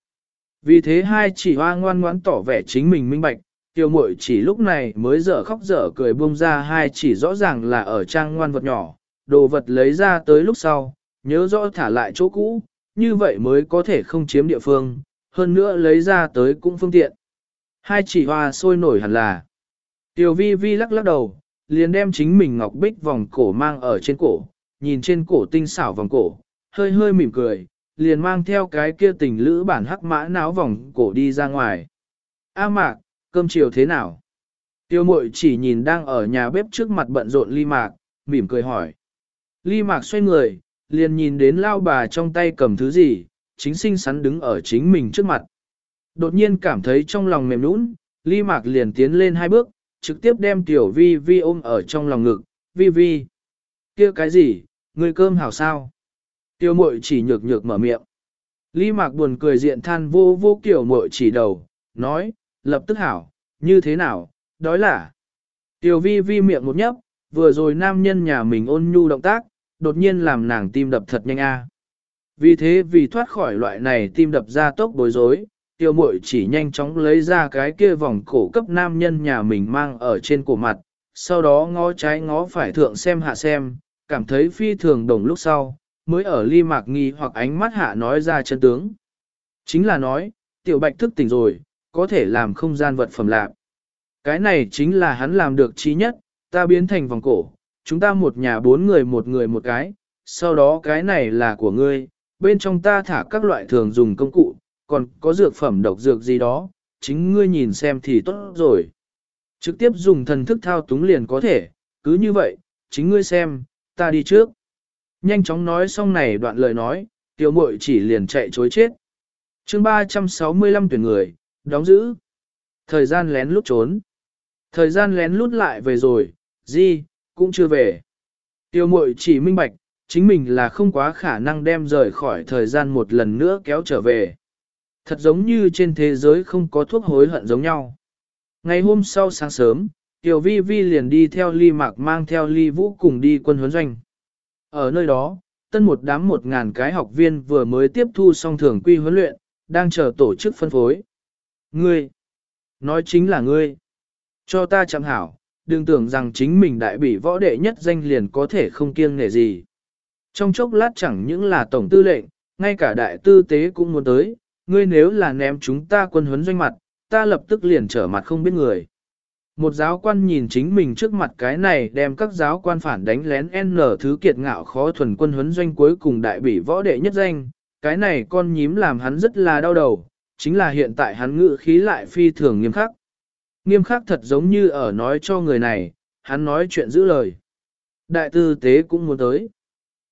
Vì thế hai chỉ hoa ngoan ngoãn tỏ vẻ chính mình minh bạch, tiểu muội chỉ lúc này mới dở khóc dở cười buông ra hai chỉ rõ ràng là ở trang ngoan vật nhỏ, đồ vật lấy ra tới lúc sau, nhớ rõ thả lại chỗ cũ, như vậy mới có thể không chiếm địa phương, hơn nữa lấy ra tới cũng phương tiện. Hai chỉ hoa sôi nổi hẳn là. Tiểu vi vi lắc lắc đầu, liền đem chính mình ngọc bích vòng cổ mang ở trên cổ, nhìn trên cổ tinh xảo vòng cổ, hơi hơi mỉm cười, liền mang theo cái kia tình lữ bản hắc mã náo vòng cổ đi ra ngoài. A mạc, cơm chiều thế nào? Tiêu mội chỉ nhìn đang ở nhà bếp trước mặt bận rộn ly mạc, mỉm cười hỏi. Ly mạc xoay người, liền nhìn đến lao bà trong tay cầm thứ gì, chính xinh xắn đứng ở chính mình trước mặt. Đột nhiên cảm thấy trong lòng mềm nũng, ly mạc liền tiến lên hai bước, trực tiếp đem tiểu vi vi ôm ở trong lòng ngực, vi vi. kia cái gì, người cơm hảo sao? Tiêu mội chỉ nhược nhược mở miệng. Lý mạc buồn cười diện than vô vô kiểu mội chỉ đầu, nói, lập tức hảo, như thế nào, đói là. Tiêu vi vi miệng một nhấp, vừa rồi nam nhân nhà mình ôn nhu động tác, đột nhiên làm nàng tim đập thật nhanh a. Vì thế vì thoát khỏi loại này tim đập ra tốc bối rối, tiêu mội chỉ nhanh chóng lấy ra cái kia vòng cổ cấp nam nhân nhà mình mang ở trên cổ mặt, sau đó ngó trái ngó phải thượng xem hạ xem, cảm thấy phi thường đồng lúc sau, mới ở ly mạc nghi hoặc ánh mắt hạ nói ra chân tướng. Chính là nói, tiểu bạch thức tỉnh rồi, có thể làm không gian vật phẩm lạc. Cái này chính là hắn làm được trí nhất, ta biến thành vòng cổ, chúng ta một nhà bốn người một người một cái, sau đó cái này là của ngươi, bên trong ta thả các loại thường dùng công cụ, còn có dược phẩm độc dược gì đó, chính ngươi nhìn xem thì tốt rồi. Trực tiếp dùng thần thức thao túng liền có thể, cứ như vậy, chính ngươi xem, ta đi trước. Nhanh chóng nói xong này đoạn lời nói, tiểu muội chỉ liền chạy chối chết. chương 365 tuyển người, đóng giữ. Thời gian lén lút trốn. Thời gian lén lút lại về rồi, gì, cũng chưa về. Tiêu muội chỉ minh bạch, chính mình là không quá khả năng đem rời khỏi thời gian một lần nữa kéo trở về. Thật giống như trên thế giới không có thuốc hối hận giống nhau. Ngày hôm sau sáng sớm, Tiểu Vi Vi liền đi theo Ly Mạc mang theo Ly Vũ cùng đi quân huấn doanh. Ở nơi đó, tân một đám một ngàn cái học viên vừa mới tiếp thu xong thường quy huấn luyện, đang chờ tổ chức phân phối. Ngươi, nói chính là ngươi, cho ta chẳng hảo, đừng tưởng rằng chính mình đại bị võ đệ nhất danh liền có thể không kiêng nể gì. Trong chốc lát chẳng những là tổng tư lệnh, ngay cả đại tư tế cũng muốn tới, ngươi nếu là ném chúng ta quân huấn doanh mặt, ta lập tức liền trở mặt không biết người. Một giáo quan nhìn chính mình trước mặt cái này đem các giáo quan phản đánh lén N thứ kiệt ngạo khó thuần quân huấn doanh cuối cùng đại bỉ võ đệ nhất danh, cái này con nhím làm hắn rất là đau đầu, chính là hiện tại hắn ngự khí lại phi thường nghiêm khắc. Nghiêm khắc thật giống như ở nói cho người này, hắn nói chuyện giữ lời. Đại tư tế cũng muốn tới.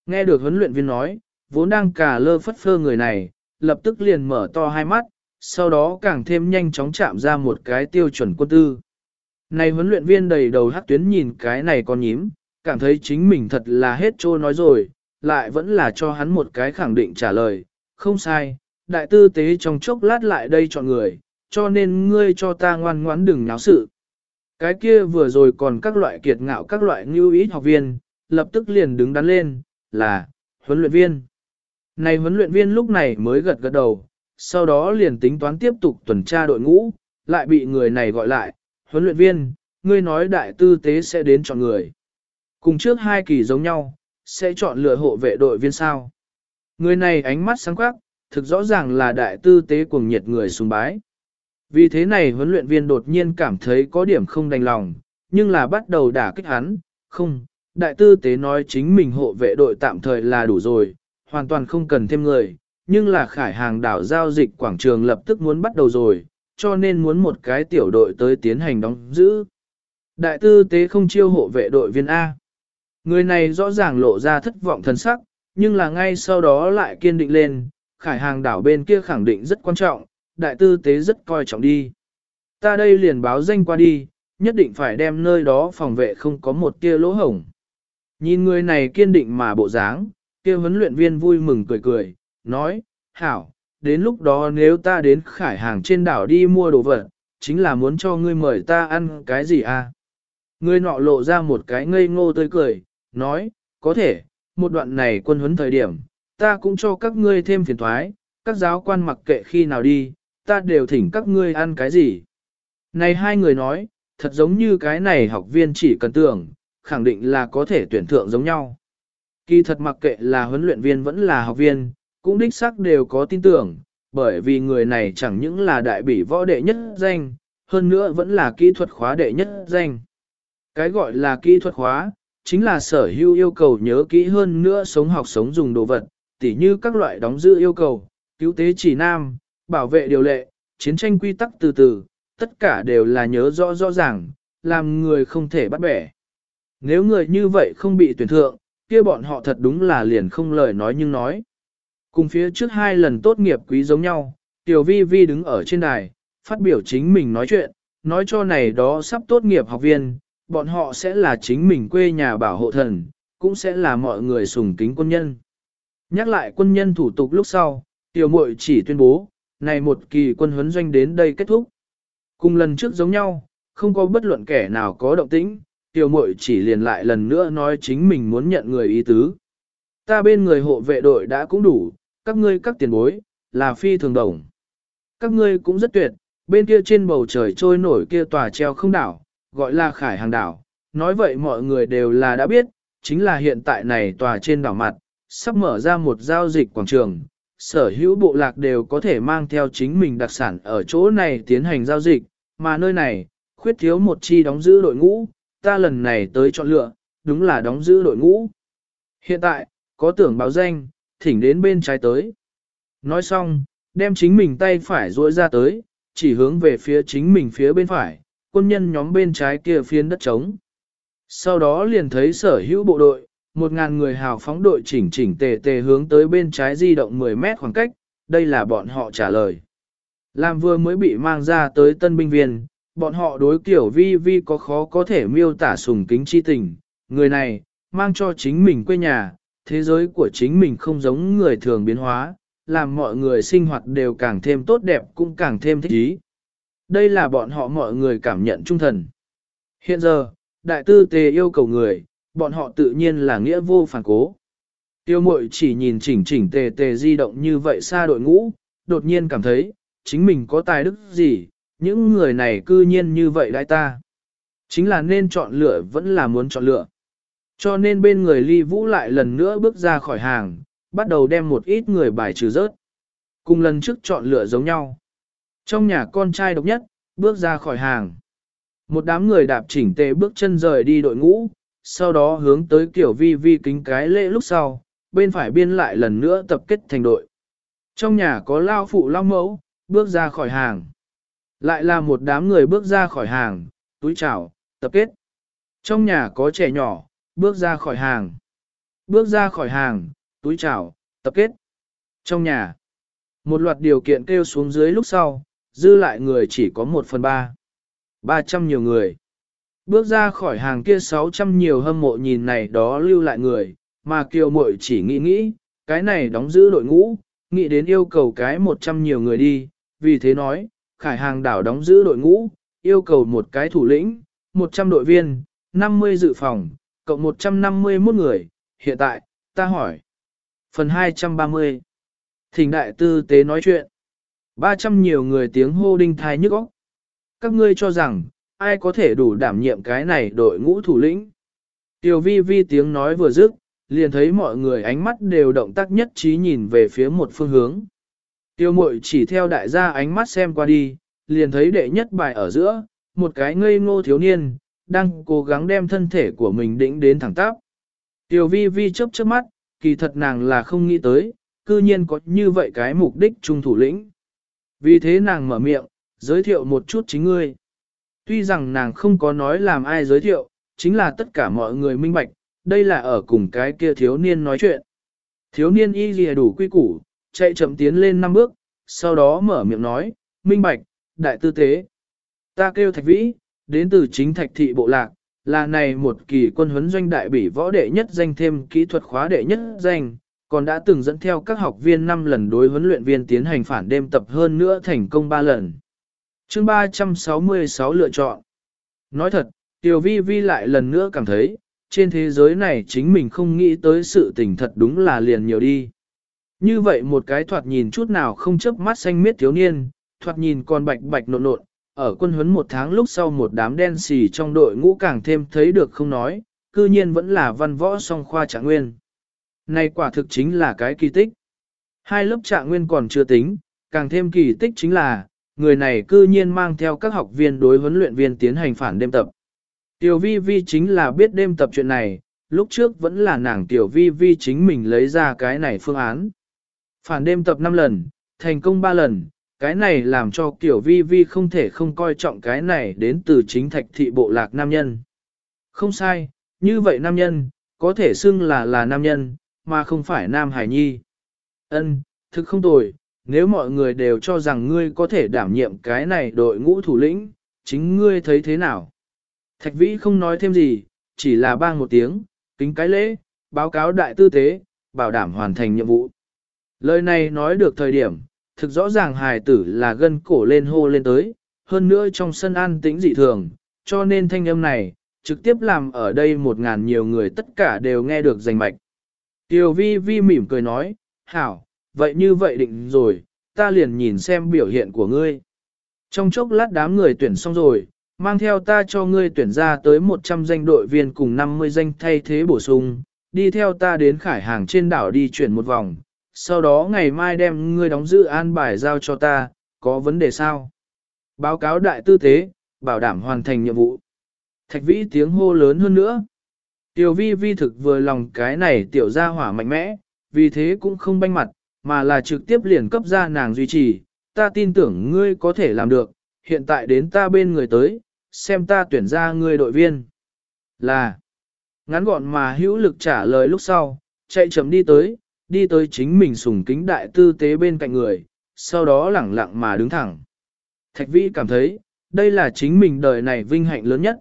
Nghe được huấn luyện viên nói, vốn đang cả lơ phất phơ người này, lập tức liền mở to hai mắt, sau đó càng thêm nhanh chóng chạm ra một cái tiêu chuẩn quân tư. Này huấn luyện viên đầy đầu hắc tuyến nhìn cái này con nhím, cảm thấy chính mình thật là hết trô nói rồi, lại vẫn là cho hắn một cái khẳng định trả lời, không sai, đại tư tế trong chốc lát lại đây chọn người, cho nên ngươi cho ta ngoan ngoãn đừng náo sự. Cái kia vừa rồi còn các loại kiệt ngạo các loại ngưu ít học viên, lập tức liền đứng đắn lên, là, huấn luyện viên. Này huấn luyện viên lúc này mới gật gật đầu, sau đó liền tính toán tiếp tục tuần tra đội ngũ, lại bị người này gọi lại, huấn luyện viên, ngươi nói đại tư tế sẽ đến chọn người. Cùng trước hai kỳ giống nhau, sẽ chọn lựa hộ vệ đội viên sao. Người này ánh mắt sáng quắc, thực rõ ràng là đại tư tế cuồng nhiệt người sùng bái. Vì thế này huấn luyện viên đột nhiên cảm thấy có điểm không đành lòng, nhưng là bắt đầu đả kích hắn, không, đại tư tế nói chính mình hộ vệ đội tạm thời là đủ rồi, hoàn toàn không cần thêm người, nhưng là khải hàng đảo giao dịch quảng trường lập tức muốn bắt đầu rồi, cho nên muốn một cái tiểu đội tới tiến hành đóng giữ. Đại tư tế không chiêu hộ vệ đội viên A. Người này rõ ràng lộ ra thất vọng thần sắc, nhưng là ngay sau đó lại kiên định lên, khải hàng đảo bên kia khẳng định rất quan trọng, đại tư tế rất coi trọng đi. Ta đây liền báo danh qua đi, nhất định phải đem nơi đó phòng vệ không có một tia lỗ hổng. Nhìn người này kiên định mà bộ dáng, kia huấn luyện viên vui mừng cười cười, nói, hảo, đến lúc đó nếu ta đến khải hàng trên đảo đi mua đồ vật, chính là muốn cho ngươi mời ta ăn cái gì à? Ngươi nọ lộ ra một cái ngây ngô tươi cười, nói, có thể, một đoạn này quân huấn thời điểm, ta cũng cho các ngươi thêm phiền thoái, các giáo quan mặc kệ khi nào đi, ta đều thỉnh các ngươi ăn cái gì. Này hai người nói, thật giống như cái này học viên chỉ cần tưởng, khẳng định là có thể tuyển thượng giống nhau. Kỳ thật mặc kệ là huấn luyện viên vẫn là học viên, cũng đích xác đều có tin tưởng, bởi vì người này chẳng những là đại bỉ võ đệ nhất danh, hơn nữa vẫn là kỹ thuật khóa đệ nhất danh. Cái gọi là kỹ thuật khóa, chính là sở hữu yêu cầu nhớ kỹ hơn nữa sống học sống dùng đồ vật, tỉ như các loại đóng giữ yêu cầu, cứu tế chỉ nam, bảo vệ điều lệ, chiến tranh quy tắc từ từ, tất cả đều là nhớ rõ rõ ràng, làm người không thể bắt bẻ. Nếu người như vậy không bị tuyển thượng, kia bọn họ thật đúng là liền không lời nói nhưng nói. Cùng phía trước hai lần tốt nghiệp quý giống nhau, Tiểu Vi Vi đứng ở trên đài, phát biểu chính mình nói chuyện, nói cho này đó sắp tốt nghiệp học viên, bọn họ sẽ là chính mình quê nhà bảo hộ thần, cũng sẽ là mọi người sùng kính quân nhân. Nhắc lại quân nhân thủ tục lúc sau, Tiểu Muội chỉ tuyên bố, này một kỳ quân huấn doanh đến đây kết thúc. Cùng lần trước giống nhau, không có bất luận kẻ nào có động tĩnh, Tiểu Muội chỉ liền lại lần nữa nói chính mình muốn nhận người ý tứ. Ta bên người hộ vệ đội đã cũng đủ, các ngươi các tiền bối, là phi thường đồng. Các ngươi cũng rất tuyệt, bên kia trên bầu trời trôi nổi kia tòa treo không đảo, gọi là khải hàng đảo. Nói vậy mọi người đều là đã biết, chính là hiện tại này tòa trên đảo mặt, sắp mở ra một giao dịch quảng trường. Sở hữu bộ lạc đều có thể mang theo chính mình đặc sản ở chỗ này tiến hành giao dịch, mà nơi này, khuyết thiếu một chi đóng giữ đội ngũ, ta lần này tới chọn lựa, đúng là đóng giữ đội ngũ. Hiện tại, có tưởng báo danh, thỉnh đến bên trái tới. Nói xong, đem chính mình tay phải duỗi ra tới, chỉ hướng về phía chính mình phía bên phải, quân nhân nhóm bên trái kia phiến đất trống. Sau đó liền thấy sở hữu bộ đội, một ngàn người hào phóng đội chỉnh chỉnh tề tề hướng tới bên trái di động 10 mét khoảng cách, đây là bọn họ trả lời. Làm vừa mới bị mang ra tới tân binh viên, bọn họ đối kiểu vi vi có khó có thể miêu tả sùng kính chi tình, người này, mang cho chính mình quê nhà, thế giới của chính mình không giống người thường biến hóa, làm mọi người sinh hoạt đều càng thêm tốt đẹp cũng càng thêm thích ý. Đây là bọn họ mọi người cảm nhận trung thần. Hiện giờ, đại tư tề yêu cầu người, bọn họ tự nhiên là nghĩa vô phản cố. Tiêu mội chỉ nhìn chỉnh chỉnh tề tề di động như vậy xa đội ngũ, đột nhiên cảm thấy, chính mình có tài đức gì, những người này cư nhiên như vậy đại ta. Chính là nên chọn lựa vẫn là muốn chọn lựa. Cho nên bên người ly vũ lại lần nữa bước ra khỏi hàng, bắt đầu đem một ít người bài trừ rớt. Cùng lần trước chọn lựa giống nhau. Trong nhà con trai độc nhất, bước ra khỏi hàng. Một đám người đạp chỉnh tề bước chân rời đi đội ngũ, sau đó hướng tới kiểu vi vi kính cái lễ lúc sau, bên phải biên lại lần nữa tập kết thành đội. Trong nhà có lao phụ lao mẫu, bước ra khỏi hàng. Lại là một đám người bước ra khỏi hàng, túi chào, tập kết. Trong nhà có trẻ nhỏ, bước ra khỏi hàng. Bước ra khỏi hàng, túi chảo tập kết. Trong nhà, một loạt điều kiện kêu xuống dưới lúc sau, dư lại người chỉ có một phần ba. ba trăm nhiều người. Bước ra khỏi hàng kia sáu trăm nhiều hâm mộ nhìn này đó lưu lại người, mà kiều muội chỉ nghĩ nghĩ, cái này đóng giữ đội ngũ, nghĩ đến yêu cầu cái một trăm nhiều người đi, vì thế nói, khải hàng đảo đóng giữ đội ngũ, yêu cầu một cái thủ lĩnh, một trăm đội viên, năm mươi dự phòng, cộng một trăm năm mươi 151 người, hiện tại, ta hỏi. Phần hai trăm ba mươi Thỉnh đại tư tế nói chuyện. ba trăm nhiều người tiếng hô đinh thai nhức óc. Các ngươi cho rằng, ai có thể đủ đảm nhiệm cái này đội ngũ thủ lĩnh. Tiểu vi vi tiếng nói vừa dứt, liền thấy mọi người ánh mắt đều động tác nhất trí nhìn về phía một phương hướng. Tiêu mội chỉ theo đại gia ánh mắt xem qua đi, liền thấy đệ nhất bài ở giữa, một cái ngây ngô thiếu niên, đang cố gắng đem thân thể của mình đĩnh đến thẳng tắp. Tiêu vi vi chớp chớp mắt, kỳ thật nàng là không nghĩ tới, cư nhiên có như vậy cái mục đích trung thủ lĩnh. Vì thế nàng mở miệng, giới thiệu một chút chính ngươi. Tuy rằng nàng không có nói làm ai giới thiệu, chính là tất cả mọi người minh bạch, đây là ở cùng cái kia thiếu niên nói chuyện. Thiếu niên y lìa đủ quy củ, chạy chậm tiến lên năm bước, sau đó mở miệng nói, minh bạch, đại tư tế. Ta kêu thạch vĩ, đến từ chính thạch thị bộ lạc, là này một kỳ quân huấn doanh đại bỉ võ đệ nhất danh thêm kỹ thuật khóa đệ nhất danh, còn đã từng dẫn theo các học viên 5 lần đối huấn luyện viên tiến hành phản đêm tập hơn nữa thành công 3 lần. Chương 366 lựa chọn. Nói thật, Tiểu Vi Vi lại lần nữa cảm thấy, trên thế giới này chính mình không nghĩ tới sự tình thật đúng là liền nhiều đi. Như vậy một cái thoạt nhìn chút nào không chớp mắt xanh miết thiếu niên, thoạt nhìn còn bạch bạch nộn nộn, ở quân huấn một tháng lúc sau một đám đen xì trong đội ngũ càng thêm thấy được không nói, cư nhiên vẫn là văn võ song khoa trạng nguyên. Này quả thực chính là cái kỳ tích. Hai lớp trạng nguyên còn chưa tính, càng thêm kỳ tích chính là, người này cư nhiên mang theo các học viên đối huấn luyện viên tiến hành phản đêm tập. Tiểu vi vi chính là biết đêm tập chuyện này, lúc trước vẫn là nàng tiểu vi vi chính mình lấy ra cái này phương án. Phản đêm tập 5 lần, thành công 3 lần, cái này làm cho tiểu vi vi không thể không coi trọng cái này đến từ chính thạch thị bộ lạc nam nhân. Không sai, như vậy nam nhân, có thể xưng là là nam nhân, mà không phải nam hải nhi. Ân, thực không tồi, nếu mọi người đều cho rằng ngươi có thể đảm nhiệm cái này đội ngũ thủ lĩnh, chính ngươi thấy thế nào? Thạch vĩ không nói thêm gì, chỉ là bang một tiếng, kính cái lễ, báo cáo đại tư tế, bảo đảm hoàn thành nhiệm vụ. Lời này nói được thời điểm, thực rõ ràng hài tử là gân cổ lên hô lên tới, hơn nữa trong sân an tĩnh dị thường, cho nên thanh âm này, trực tiếp làm ở đây một ngàn nhiều người tất cả đều nghe được rành mạch. Tiểu vi vi mỉm cười nói, hảo, vậy như vậy định rồi, ta liền nhìn xem biểu hiện của ngươi. Trong chốc lát đám người tuyển xong rồi, mang theo ta cho ngươi tuyển ra tới 100 danh đội viên cùng 50 danh thay thế bổ sung, đi theo ta đến khải hàng trên đảo đi chuyển một vòng, sau đó ngày mai đem ngươi đóng giữ an bài giao cho ta, có vấn đề sao? Báo cáo đại tư tế, bảo đảm hoàn thành nhiệm vụ. Thạch vĩ tiếng hô lớn hơn nữa. Tiểu vi vi thực vừa lòng cái này tiểu gia hỏa mạnh mẽ, vì thế cũng không banh mặt, mà là trực tiếp liền cấp ra nàng duy trì, ta tin tưởng ngươi có thể làm được, hiện tại đến ta bên người tới, xem ta tuyển ra ngươi đội viên. Là, ngắn gọn mà hữu lực trả lời lúc sau, chạy chậm đi tới, đi tới chính mình sùng kính đại tư tế bên cạnh người, sau đó lẳng lặng mà đứng thẳng. Thạch vĩ cảm thấy, đây là chính mình đời này vinh hạnh lớn nhất.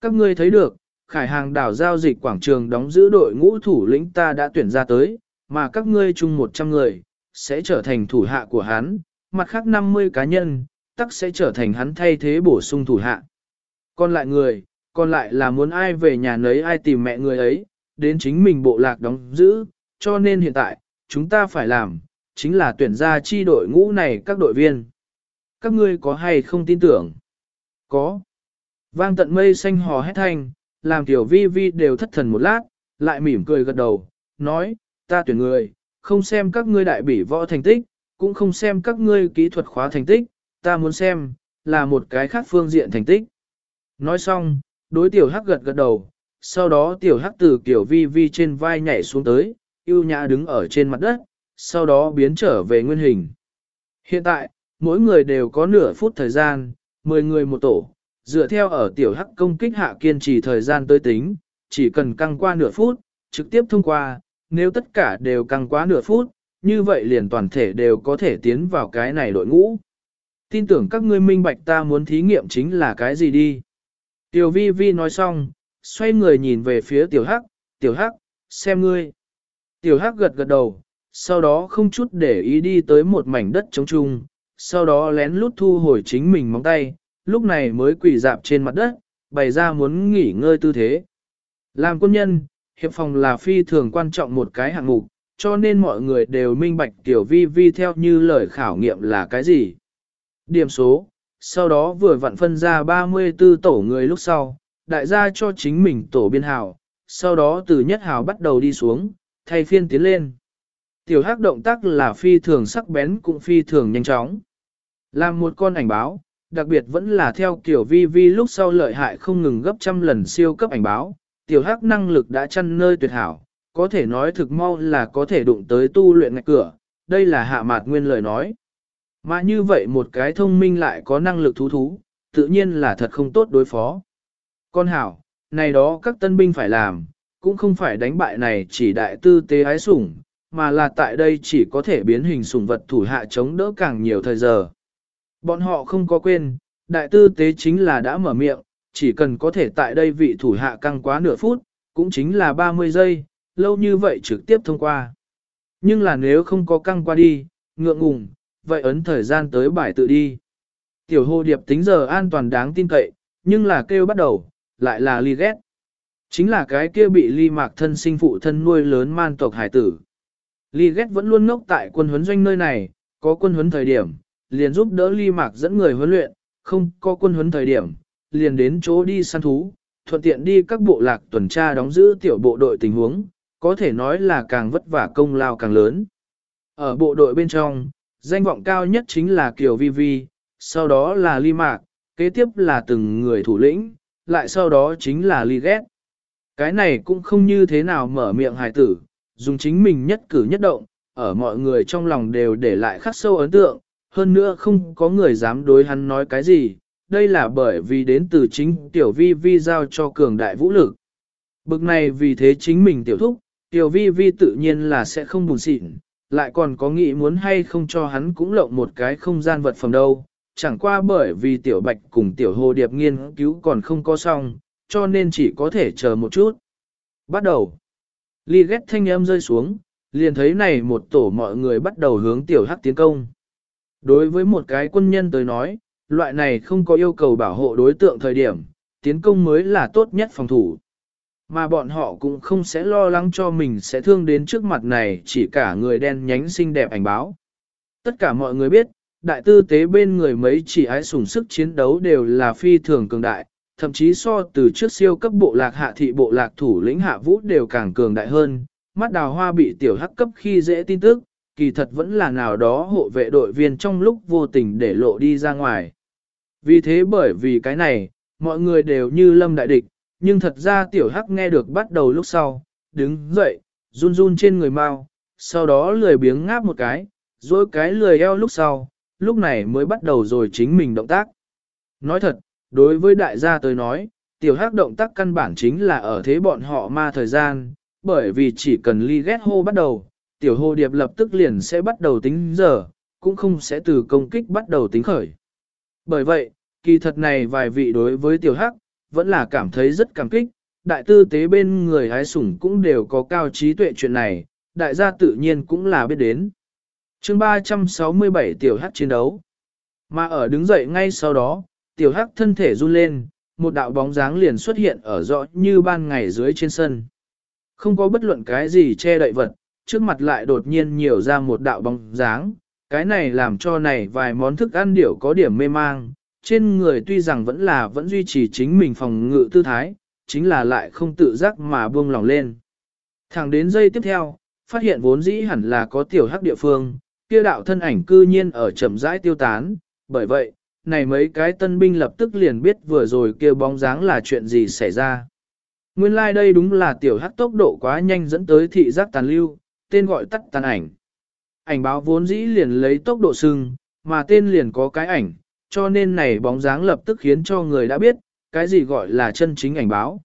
Các ngươi thấy được, khải hàng đảo giao dịch quảng trường đóng giữ đội ngũ thủ lĩnh ta đã tuyển ra tới, mà các ngươi chung 100 người, sẽ trở thành thủ hạ của hắn, mặt khác 50 cá nhân, tắc sẽ trở thành hắn thay thế bổ sung thủ hạ. Còn lại người, còn lại là muốn ai về nhà nấy ai tìm mẹ người ấy, đến chính mình bộ lạc đóng giữ, cho nên hiện tại, chúng ta phải làm, chính là tuyển ra chi đội ngũ này các đội viên. Các ngươi có hay không tin tưởng? Có. Vang tận mây xanh hò hét thanh, làm tiểu vi vi đều thất thần một lát, lại mỉm cười gật đầu, nói, ta tuyển người, không xem các ngươi đại bỉ võ thành tích, cũng không xem các ngươi kỹ thuật khóa thành tích, ta muốn xem, là một cái khác phương diện thành tích. Nói xong, đối tiểu hắc gật gật đầu, sau đó tiểu hắc từ kiểu vi vi trên vai nhảy xuống tới, yêu nhã đứng ở trên mặt đất, sau đó biến trở về nguyên hình. Hiện tại, mỗi người đều có nửa phút thời gian, 10 người một tổ, dựa theo ở tiểu hắc công kích hạ kiên trì thời gian tới tính, chỉ cần căng qua nửa phút, trực tiếp thông qua, nếu tất cả đều căng quá nửa phút, như vậy liền toàn thể đều có thể tiến vào cái này đội ngũ. Tin tưởng các ngươi minh bạch ta muốn thí nghiệm chính là cái gì đi. Tiểu vi vi nói xong, xoay người nhìn về phía tiểu hắc, tiểu hắc, xem ngươi. Tiểu hắc gật gật đầu, sau đó không chút để ý đi tới một mảnh đất trống trung, sau đó lén lút thu hồi chính mình móng tay, lúc này mới quỳ dạp trên mặt đất, bày ra muốn nghỉ ngơi tư thế. Làm quân nhân, hiệp phòng là phi thường quan trọng một cái hạng mục, cho nên mọi người đều minh bạch tiểu vi vi theo như lời khảo nghiệm là cái gì. Điểm số, sau đó vừa vặn phân ra 34 tổ người lúc sau, đại gia cho chính mình tổ biên hào, sau đó từ nhất hào bắt đầu đi xuống, thay phiên tiến lên. Tiểu hắc động tác là phi thường sắc bén cũng phi thường nhanh chóng. Làm một con ảnh báo, đặc biệt vẫn là theo kiểu vi vi lúc sau lợi hại không ngừng gấp trăm lần siêu cấp ảnh báo, tiểu hắc năng lực đã chăn nơi tuyệt hảo, có thể nói thực mau là có thể đụng tới tu luyện ngạch cửa, đây là hạ mạt nguyên lời nói. Mà như vậy một cái thông minh lại có năng lực thú thú, tự nhiên là thật không tốt đối phó. Con hảo, này đó các tân binh phải làm, cũng không phải đánh bại này chỉ đại tư tế ái sủng, mà là tại đây chỉ có thể biến hình sủng vật thủ hạ chống đỡ càng nhiều thời giờ. Bọn họ không có quên, đại tư tế chính là đã mở miệng, chỉ cần có thể tại đây vị thủ hạ căng quá nửa phút, cũng chính là 30 giây, lâu như vậy trực tiếp thông qua. Nhưng là nếu không có căng qua đi, ngượng ngùng, vậy ấn thời gian tới bài tự đi. Tiểu hồ điệp tính giờ an toàn đáng tin cậy, nhưng là kêu bắt đầu, lại là ly ghét. Chính là cái kia bị ly mạc thân sinh phụ thân nuôi lớn man tộc hải tử. Ly ghét vẫn luôn ngốc tại quân huấn doanh nơi này, có quân huấn thời điểm, liền giúp đỡ ly mạc dẫn người huấn luyện, không có quân huấn thời điểm, liền đến chỗ đi săn thú, thuận tiện đi các bộ lạc tuần tra đóng giữ tiểu bộ đội tình huống, có thể nói là càng vất vả công lao càng lớn. Ở bộ đội bên trong, danh vọng cao nhất chính là Kiều Vi Vi, sau đó là Ly Mạc, kế tiếp là từng người thủ lĩnh, lại sau đó chính là Ly Ghét. Cái này cũng không như thế nào mở miệng hài tử, dùng chính mình nhất cử nhất động, ở mọi người trong lòng đều để lại khắc sâu ấn tượng, hơn nữa không có người dám đối hắn nói cái gì, đây là bởi vì đến từ chính tiểu vi vi giao cho cường đại vũ lực. Bực này vì thế chính mình tiểu thúc, tiểu vi vi tự nhiên là sẽ không buồn xịn, lại còn có nghĩ muốn hay không cho hắn cũng lộng một cái không gian vật phẩm đâu, chẳng qua bởi vì tiểu bạch cùng tiểu hồ điệp nghiên cứu còn không có xong, cho nên chỉ có thể chờ một chút. Bắt đầu. Ly ghét thanh âm rơi xuống, liền thấy này một tổ mọi người bắt đầu hướng tiểu hắc tiến công. Đối với một cái quân nhân tới nói, loại này không có yêu cầu bảo hộ đối tượng thời điểm, tiến công mới là tốt nhất phòng thủ. Mà bọn họ cũng không sẽ lo lắng cho mình sẽ thương đến trước mặt này chỉ cả người đen nhánh xinh đẹp ảnh báo. Tất cả mọi người biết, đại tư tế bên người mấy chỉ ái sủng sức chiến đấu đều là phi thường cường đại, thậm chí so từ trước siêu cấp bộ lạc hạ thị bộ lạc thủ lĩnh hạ vũ đều càng cường đại hơn. Mắt đào hoa bị tiểu hắc cấp khi dễ tin tức, kỳ thật vẫn là nào đó hộ vệ đội viên trong lúc vô tình để lộ đi ra ngoài. Vì thế bởi vì cái này, mọi người đều như lâm đại địch, nhưng thật ra tiểu hắc nghe được bắt đầu lúc sau, đứng dậy, run run trên người mau, sau đó lười biếng ngáp một cái, rồi cái lười eo lúc sau, lúc này mới bắt đầu rồi chính mình động tác. Nói thật, đối với đại gia tới nói, tiểu hắc động tác căn bản chính là ở thế bọn họ ma thời gian, bởi vì chỉ cần ly ghét hô bắt đầu, tiểu hô điệp lập tức liền sẽ bắt đầu tính giờ, cũng không sẽ từ công kích bắt đầu tính khởi. Bởi vậy, kỳ thật này vài vị đối với tiểu hắc, vẫn là cảm thấy rất cảm kích, đại tư tế bên người hái sủng cũng đều có cao trí tuệ chuyện này, đại gia tự nhiên cũng là biết đến. chương 367 tiểu hắc chiến đấu. Mà ở đứng dậy ngay sau đó, tiểu hắc thân thể run lên, một đạo bóng dáng liền xuất hiện ở rõ như ban ngày dưới trên sân. Không có bất luận cái gì che đậy vật, trước mặt lại đột nhiên nhiều ra một đạo bóng dáng, cái này làm cho này vài món thức ăn điểu có điểm mê mang, trên người tuy rằng vẫn là vẫn duy trì chính mình phòng ngự tư thái, chính là lại không tự giác mà buông lòng lên. Thẳng đến giây tiếp theo, phát hiện vốn dĩ hẳn là có tiểu hắc địa phương, kia đạo thân ảnh cư nhiên ở chậm rãi tiêu tán, bởi vậy, này mấy cái tân binh lập tức liền biết vừa rồi kia bóng dáng là chuyện gì xảy ra. Nguyên lai like đây đúng là tiểu hắc tốc độ quá nhanh dẫn tới thị giác tàn lưu, tên gọi tắt tàn ảnh. Ảnh báo vốn dĩ liền lấy tốc độ sưng, mà tên liền có cái ảnh, cho nên này bóng dáng lập tức khiến cho người đã biết, cái gì gọi là chân chính ảnh báo.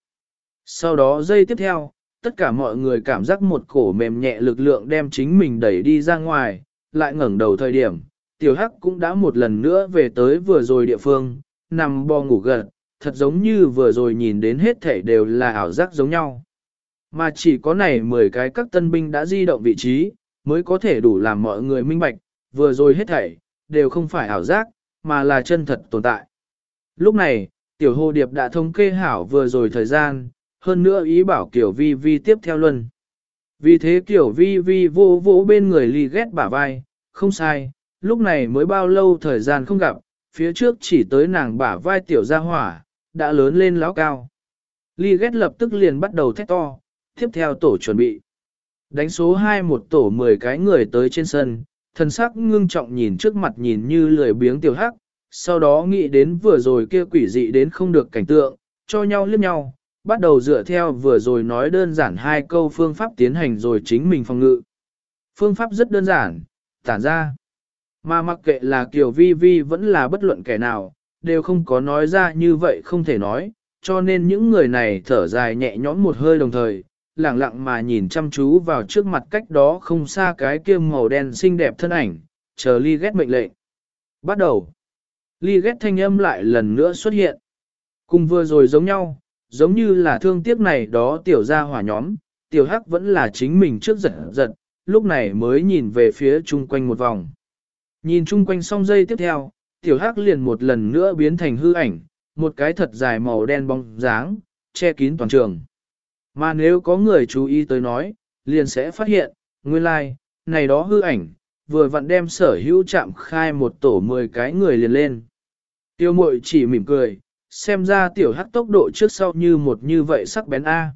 Sau đó giây tiếp theo, tất cả mọi người cảm giác một cổ mềm nhẹ lực lượng đem chính mình đẩy đi ra ngoài, lại ngẩng đầu thời điểm, tiểu hắc cũng đã một lần nữa về tới vừa rồi địa phương, nằm bò ngủ gật, thật giống như vừa rồi nhìn đến hết thể đều là ảo giác giống nhau. Mà chỉ có này 10 cái các tân binh đã di động vị trí, mới có thể đủ làm mọi người minh bạch, vừa rồi hết thảy, đều không phải ảo giác, mà là chân thật tồn tại. Lúc này, tiểu hồ điệp đã thống kê hảo vừa rồi thời gian, hơn nữa ý bảo kiểu vi vi tiếp theo luân. Vì thế kiểu vi vi vô vô bên người lì ghét bả vai, không sai, lúc này mới bao lâu thời gian không gặp, phía trước chỉ tới nàng bả vai tiểu gia hỏa, đã lớn lên láo cao. Ly ghét lập tức liền bắt đầu thét to, tiếp theo tổ chuẩn bị. Đánh số 2 một tổ 10 cái người tới trên sân, thần sắc ngưng trọng nhìn trước mặt nhìn như lười biếng tiểu hắc, sau đó nghĩ đến vừa rồi kia quỷ dị đến không được cảnh tượng, cho nhau liếc nhau, bắt đầu dựa theo vừa rồi nói đơn giản hai câu phương pháp tiến hành rồi chính mình phòng ngự. Phương pháp rất đơn giản, tản ra. Mà mặc kệ là kiểu vi vi vẫn là bất luận kẻ nào, đều không có nói ra như vậy không thể nói, cho nên những người này thở dài nhẹ nhõm một hơi đồng thời, lặng lặng mà nhìn chăm chú vào trước mặt cách đó không xa cái kia màu đen xinh đẹp thân ảnh, chờ ly ghét mệnh lệnh. Bắt đầu, ly ghét thanh âm lại lần nữa xuất hiện. Cùng vừa rồi giống nhau, giống như là thương tiếc này đó tiểu ra hỏa nhóm, tiểu hắc vẫn là chính mình trước giật giật, lúc này mới nhìn về phía chung quanh một vòng. Nhìn chung quanh xong dây tiếp theo, tiểu hắc liền một lần nữa biến thành hư ảnh, một cái thật dài màu đen bóng dáng, che kín toàn trường. Mà nếu có người chú ý tới nói, liền sẽ phát hiện, nguyên lai, like, này đó hư ảnh, vừa vặn đem sở hữu chạm khai một tổ 10 cái người liền lên. Tiêu mội chỉ mỉm cười, xem ra tiểu hắc tốc độ trước sau như một như vậy sắc bén A.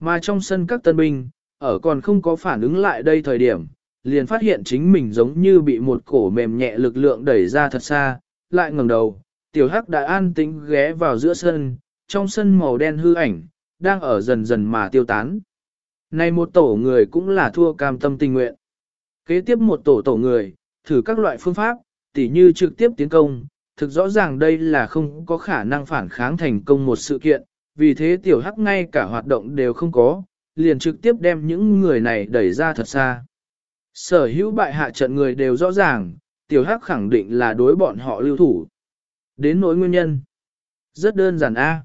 Mà trong sân các tân binh, ở còn không có phản ứng lại đây thời điểm, liền phát hiện chính mình giống như bị một cổ mềm nhẹ lực lượng đẩy ra thật xa, lại ngẩng đầu, tiểu hắc đã an tĩnh ghé vào giữa sân, trong sân màu đen hư ảnh, đang ở dần dần mà tiêu tán. Này một tổ người cũng là thua cam tâm tình nguyện. Kế tiếp một tổ tổ người, thử các loại phương pháp, tỉ như trực tiếp tiến công, thực rõ ràng đây là không có khả năng phản kháng thành công một sự kiện, vì thế tiểu hắc ngay cả hoạt động đều không có, liền trực tiếp đem những người này đẩy ra thật xa. Sở hữu bại hạ trận người đều rõ ràng, tiểu hắc khẳng định là đối bọn họ lưu thủ. Đến nỗi nguyên nhân. Rất đơn giản a.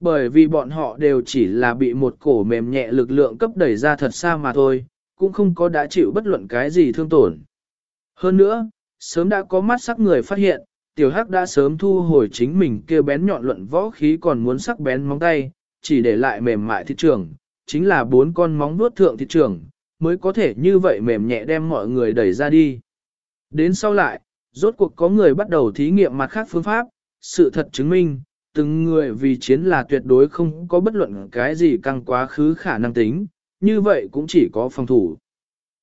Bởi vì bọn họ đều chỉ là bị một cổ mềm nhẹ lực lượng cấp đẩy ra thật xa mà thôi, cũng không có đã chịu bất luận cái gì thương tổn. Hơn nữa, sớm đã có mắt sắc người phát hiện, tiểu hắc đã sớm thu hồi chính mình kêu bén nhọn luận võ khí còn muốn sắc bén móng tay, chỉ để lại mềm mại thị trường, chính là bốn con móng vuốt thượng thị trường mới có thể như vậy mềm nhẹ đem mọi người đẩy ra đi. Đến sau lại, rốt cuộc có người bắt đầu thí nghiệm mặt khác phương pháp, sự thật chứng minh, từng người vì chiến là tuyệt đối không có bất luận cái gì căng quá khứ khả năng tính, như vậy cũng chỉ có phòng thủ.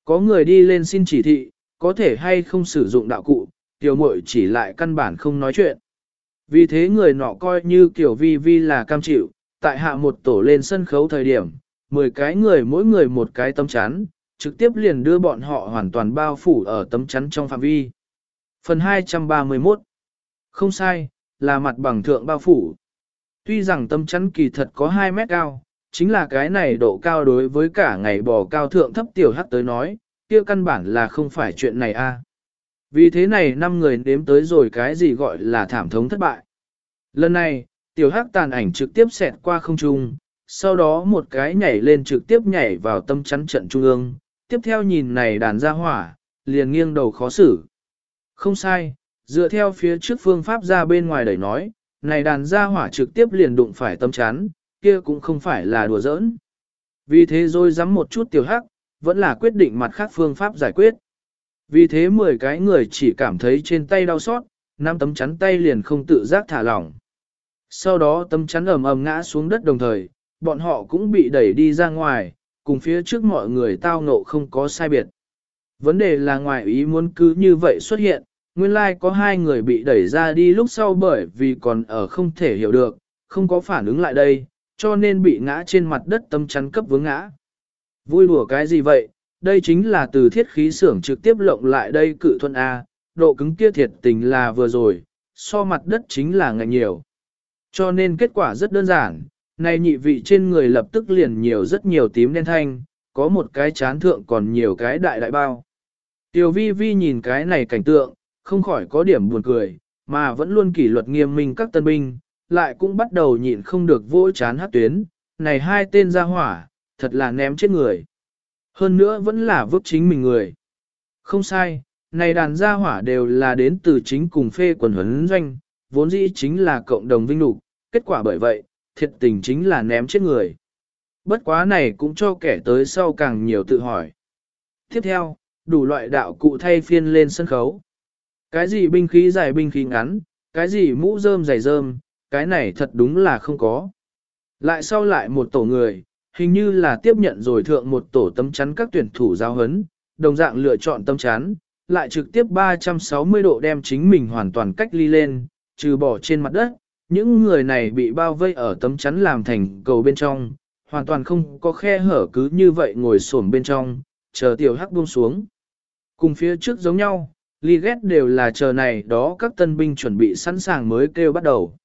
Có người đi lên xin chỉ thị, có thể hay không sử dụng đạo cụ, tiểu muội chỉ lại căn bản không nói chuyện. Vì thế người nọ coi như kiểu vi vi là cam chịu, tại hạ một tổ lên sân khấu thời điểm, 10 cái người mỗi người một cái tấm chắn, trực tiếp liền đưa bọn họ hoàn toàn bao phủ ở tấm chắn trong phạm vi. Phần 231 Không sai, là mặt bằng thượng bao phủ. Tuy rằng tấm chắn kỳ thật có 2 mét cao, chính là cái này độ cao đối với cả ngày bò cao thượng thấp tiểu hắc tới nói, kia căn bản là không phải chuyện này a. Vì thế này năm người đếm tới rồi cái gì gọi là thảm thống thất bại. Lần này, tiểu hắc tàn ảnh trực tiếp xẹt qua không trung, sau đó một cái nhảy lên trực tiếp nhảy vào tâm chắn trận trung ương, tiếp theo nhìn này đàn ra hỏa, liền nghiêng đầu khó xử. Không sai, dựa theo phía trước phương pháp ra bên ngoài đẩy nói, này đàn ra hỏa trực tiếp liền đụng phải tâm chắn, kia cũng không phải là đùa giỡn. Vì thế rồi dám một chút tiểu hắc, vẫn là quyết định mặt khác phương pháp giải quyết. Vì thế 10 cái người chỉ cảm thấy trên tay đau xót, năm tấm chắn tay liền không tự giác thả lỏng. Sau đó tấm chắn ầm ầm ngã xuống đất đồng thời, bọn họ cũng bị đẩy đi ra ngoài, cùng phía trước mọi người tao ngộ không có sai biệt. Vấn đề là ngoài ý muốn cứ như vậy xuất hiện, nguyên lai like có hai người bị đẩy ra đi lúc sau bởi vì còn ở không thể hiểu được, không có phản ứng lại đây, cho nên bị ngã trên mặt đất tâm chắn cấp vướng ngã. Vui lùa cái gì vậy, đây chính là từ thiết khí xưởng trực tiếp lộng lại đây cự thuận A, độ cứng kia thiệt tình là vừa rồi, so mặt đất chính là ngạnh nhiều. Cho nên kết quả rất đơn giản, này nhị vị trên người lập tức liền nhiều rất nhiều tím đen thanh, có một cái chán thượng còn nhiều cái đại đại bao. Tiểu vi vi nhìn cái này cảnh tượng, không khỏi có điểm buồn cười, mà vẫn luôn kỷ luật nghiêm minh các tân binh, lại cũng bắt đầu nhịn không được vỗ chán hát tuyến, này hai tên ra hỏa, thật là ném chết người. Hơn nữa vẫn là vứt chính mình người. Không sai, này đàn gia hỏa đều là đến từ chính cùng phê quần huấn doanh, vốn dĩ chính là cộng đồng vinh lục, kết quả bởi vậy, thiệt tình chính là ném chết người. Bất quá này cũng cho kẻ tới sau càng nhiều tự hỏi. Tiếp theo, đủ loại đạo cụ thay phiên lên sân khấu. Cái gì binh khí dài binh khí ngắn, cái gì mũ rơm dày rơm, cái này thật đúng là không có. Lại sau lại một tổ người, hình như là tiếp nhận rồi thượng một tổ tấm chắn các tuyển thủ giao hấn, đồng dạng lựa chọn tấm chắn, lại trực tiếp 360 độ đem chính mình hoàn toàn cách ly lên, trừ bỏ trên mặt đất, những người này bị bao vây ở tấm chắn làm thành cầu bên trong, hoàn toàn không có khe hở cứ như vậy ngồi xổm bên trong, chờ tiểu hắc buông xuống. Cùng phía trước giống nhau, ly ghét đều là chờ này đó các tân binh chuẩn bị sẵn sàng mới kêu bắt đầu.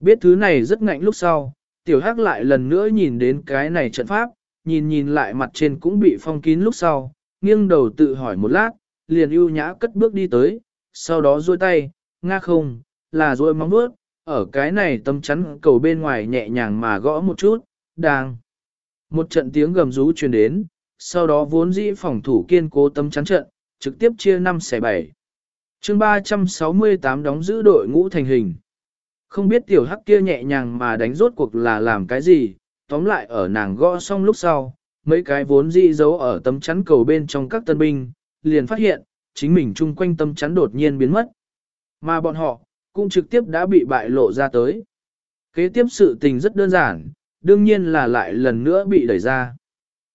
Biết thứ này rất ngạnh lúc sau, tiểu hắc lại lần nữa nhìn đến cái này trận pháp, nhìn nhìn lại mặt trên cũng bị phong kín lúc sau, nghiêng đầu tự hỏi một lát, liền ưu nhã cất bước đi tới, sau đó duỗi tay, nga không, là duỗi móng bước, ở cái này tâm chắn cầu bên ngoài nhẹ nhàng mà gõ một chút, đang. Một trận tiếng gầm rú truyền đến, sau đó vốn dĩ phòng thủ kiên cố tâm chắn trận, trực tiếp chia 5 xẻ 7. chương 368 đóng giữ đội ngũ thành hình. Không biết tiểu hắc kia nhẹ nhàng mà đánh rốt cuộc là làm cái gì, tóm lại ở nàng gõ xong lúc sau, mấy cái vốn dĩ giấu ở tấm chắn cầu bên trong các tân binh, liền phát hiện, chính mình chung quanh tấm chắn đột nhiên biến mất. Mà bọn họ, cũng trực tiếp đã bị bại lộ ra tới. Kế tiếp sự tình rất đơn giản, đương nhiên là lại lần nữa bị đẩy ra.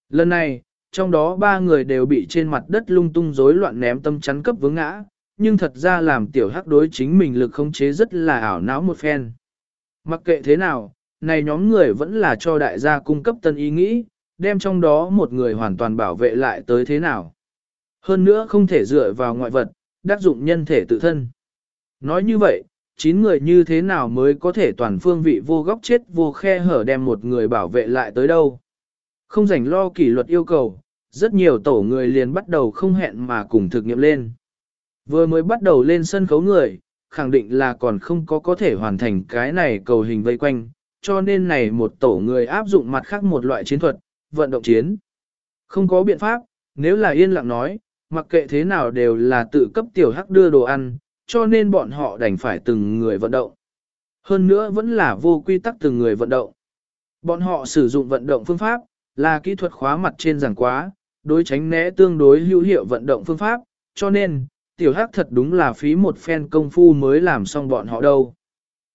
Lần này, trong đó ba người đều bị trên mặt đất lung tung rối loạn ném tâm chắn cấp vướng ngã, nhưng thật ra làm tiểu hắc đối chính mình lực không chế rất là ảo não một phen. Mặc kệ thế nào, này nhóm người vẫn là cho đại gia cung cấp tân ý nghĩ, đem trong đó một người hoàn toàn bảo vệ lại tới thế nào. Hơn nữa không thể dựa vào ngoại vật, đắc dụng nhân thể tự thân. Nói như vậy, chín người như thế nào mới có thể toàn phương vị vô góc chết vô khe hở đem một người bảo vệ lại tới đâu. Không rảnh lo kỷ luật yêu cầu, rất nhiều tổ người liền bắt đầu không hẹn mà cùng thực nghiệm lên. Vừa mới bắt đầu lên sân khấu người, khẳng định là còn không có có thể hoàn thành cái này cầu hình vây quanh, cho nên này một tổ người áp dụng mặt khác một loại chiến thuật, vận động chiến. Không có biện pháp, nếu là yên lặng nói, mặc kệ thế nào đều là tự cấp tiểu hắc đưa đồ ăn, cho nên bọn họ đành phải từng người vận động. Hơn nữa vẫn là vô quy tắc từng người vận động. Bọn họ sử dụng vận động phương pháp, là kỹ thuật khóa mặt trên giảng quá, đối tránh né tương đối hữu hiệu vận động phương pháp, cho nên, tiểu hắc thật đúng là phí một phen công phu mới làm xong bọn họ đâu.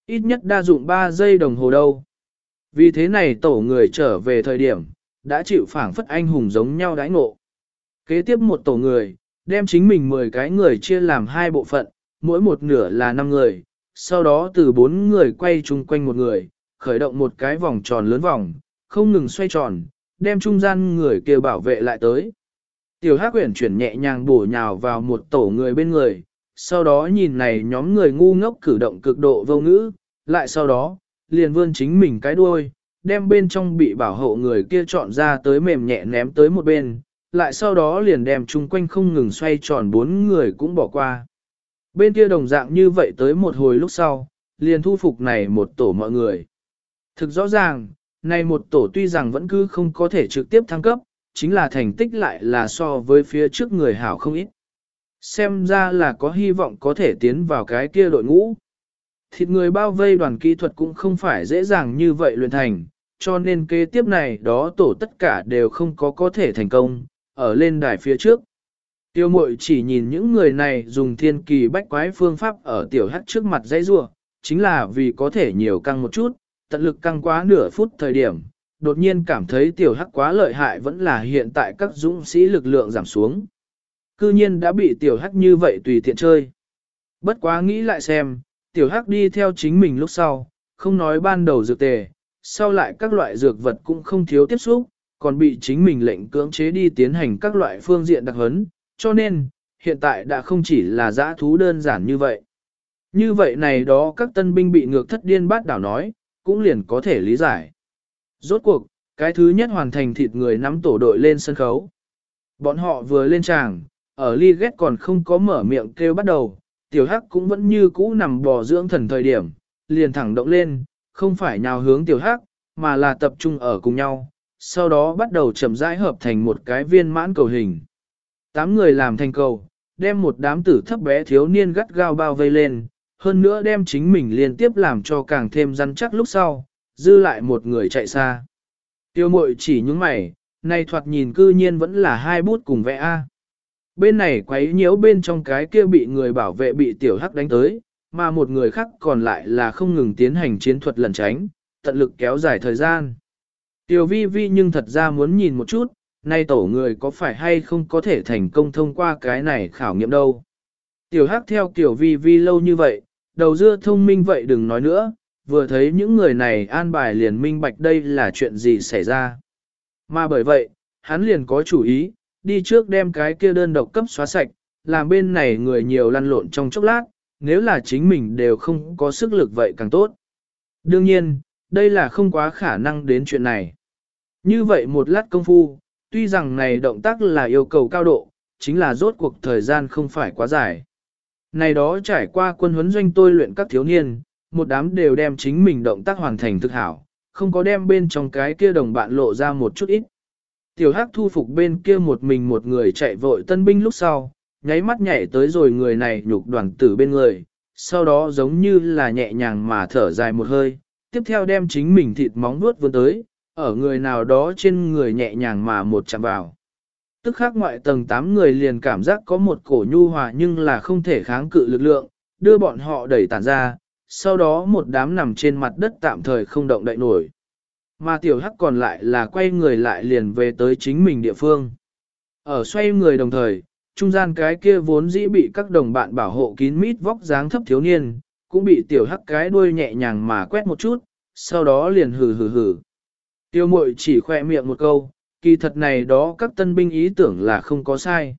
Ít nhất đa dụng 3 giây đồng hồ đâu. Vì thế này tổ người trở về thời điểm, đã chịu phảng phất anh hùng giống nhau đãi ngộ. Kế tiếp một tổ người, đem chính mình 10 cái người chia làm hai bộ phận, mỗi một nửa là 5 người, sau đó từ 4 người quay chung quanh một người, khởi động một cái vòng tròn lớn vòng, không ngừng xoay tròn, đem trung gian người kia bảo vệ lại tới. Tiểu Hắc Uyển chuyển nhẹ nhàng bổ nhào vào một tổ người bên người, sau đó nhìn này nhóm người ngu ngốc cử động cực độ vô ngữ, lại sau đó, liền vươn chính mình cái đuôi, đem bên trong bị bảo hộ người kia chọn ra tới mềm nhẹ ném tới một bên, lại sau đó liền đem chung quanh không ngừng xoay tròn bốn người cũng bỏ qua. Bên kia đồng dạng như vậy tới một hồi lúc sau, liền thu phục này một tổ mọi người. Thực rõ ràng, này một tổ tuy rằng vẫn cứ không có thể trực tiếp thăng cấp, chính là thành tích lại là so với phía trước người hảo không ít. Xem ra là có hy vọng có thể tiến vào cái kia đội ngũ. Thịt người bao vây đoàn kỹ thuật cũng không phải dễ dàng như vậy luyện thành, cho nên kế tiếp này đó tổ tất cả đều không có có thể thành công, ở lên đài phía trước. Tiêu mội chỉ nhìn những người này dùng thiên kỳ bách quái phương pháp ở tiểu hắc trước mặt dây rua, chính là vì có thể nhiều căng một chút, tận lực căng quá nửa phút thời điểm, đột nhiên cảm thấy tiểu hắc quá lợi hại vẫn là hiện tại các dũng sĩ lực lượng giảm xuống. Cư nhiên đã bị tiểu hắc như vậy tùy tiện chơi. Bất quá nghĩ lại xem, tiểu hắc đi theo chính mình lúc sau, không nói ban đầu dược tề, sau lại các loại dược vật cũng không thiếu tiếp xúc, còn bị chính mình lệnh cưỡng chế đi tiến hành các loại phương diện đặc hấn, cho nên, hiện tại đã không chỉ là giã thú đơn giản như vậy. Như vậy này đó các tân binh bị ngược thất điên bát đảo nói, cũng liền có thể lý giải. Rốt cuộc, cái thứ nhất hoàn thành thịt người nắm tổ đội lên sân khấu. Bọn họ vừa lên tràng, ở ly ghét còn không có mở miệng kêu bắt đầu, tiểu hắc cũng vẫn như cũ nằm bò dưỡng thần thời điểm, liền thẳng động lên, không phải nhào hướng tiểu hắc, mà là tập trung ở cùng nhau, sau đó bắt đầu chậm rãi hợp thành một cái viên mãn cầu hình. Tám người làm thành cầu, đem một đám tử thấp bé thiếu niên gắt gao bao vây lên, hơn nữa đem chính mình liên tiếp làm cho càng thêm rắn chắc lúc sau, dư lại một người chạy xa. Tiêu mội chỉ những mày, này thoạt nhìn cư nhiên vẫn là hai bút cùng vẽ A. Bên này quấy nhiễu bên trong cái kia bị người bảo vệ bị tiểu hắc đánh tới, mà một người khác còn lại là không ngừng tiến hành chiến thuật lẩn tránh, tận lực kéo dài thời gian. Tiểu vi vi nhưng thật ra muốn nhìn một chút, nay tổ người có phải hay không có thể thành công thông qua cái này khảo nghiệm đâu. Tiểu hắc theo tiểu vi vi lâu như vậy, đầu dưa thông minh vậy đừng nói nữa, vừa thấy những người này an bài liền minh bạch đây là chuyện gì xảy ra. Mà bởi vậy, hắn liền có chủ ý, đi trước đem cái kia đơn độc cấp xóa sạch, làm bên này người nhiều lăn lộn trong chốc lát, nếu là chính mình đều không có sức lực vậy càng tốt. Đương nhiên, đây là không quá khả năng đến chuyện này. Như vậy một lát công phu, tuy rằng này động tác là yêu cầu cao độ, chính là rốt cuộc thời gian không phải quá dài. Này đó trải qua quân huấn doanh tôi luyện các thiếu niên, một đám đều đem chính mình động tác hoàn thành thực hảo, không có đem bên trong cái kia đồng bạn lộ ra một chút ít. Tiểu hắc thu phục bên kia một mình một người chạy vội tân binh lúc sau, nháy mắt nhảy tới rồi người này nhục đoàn tử bên người, sau đó giống như là nhẹ nhàng mà thở dài một hơi, tiếp theo đem chính mình thịt móng nuốt vươn tới, ở người nào đó trên người nhẹ nhàng mà một chạm vào. Tức khác ngoại tầng 8 người liền cảm giác có một cổ nhu hòa nhưng là không thể kháng cự lực lượng, đưa bọn họ đẩy tản ra, sau đó một đám nằm trên mặt đất tạm thời không động đậy nổi. Mà tiểu hắc còn lại là quay người lại liền về tới chính mình địa phương. Ở xoay người đồng thời, trung gian cái kia vốn dĩ bị các đồng bạn bảo hộ kín mít vóc dáng thấp thiếu niên, cũng bị tiểu hắc cái đuôi nhẹ nhàng mà quét một chút, sau đó liền hừ hừ hừ. Tiêu mội chỉ khoe miệng một câu, kỳ thật này đó các tân binh ý tưởng là không có sai.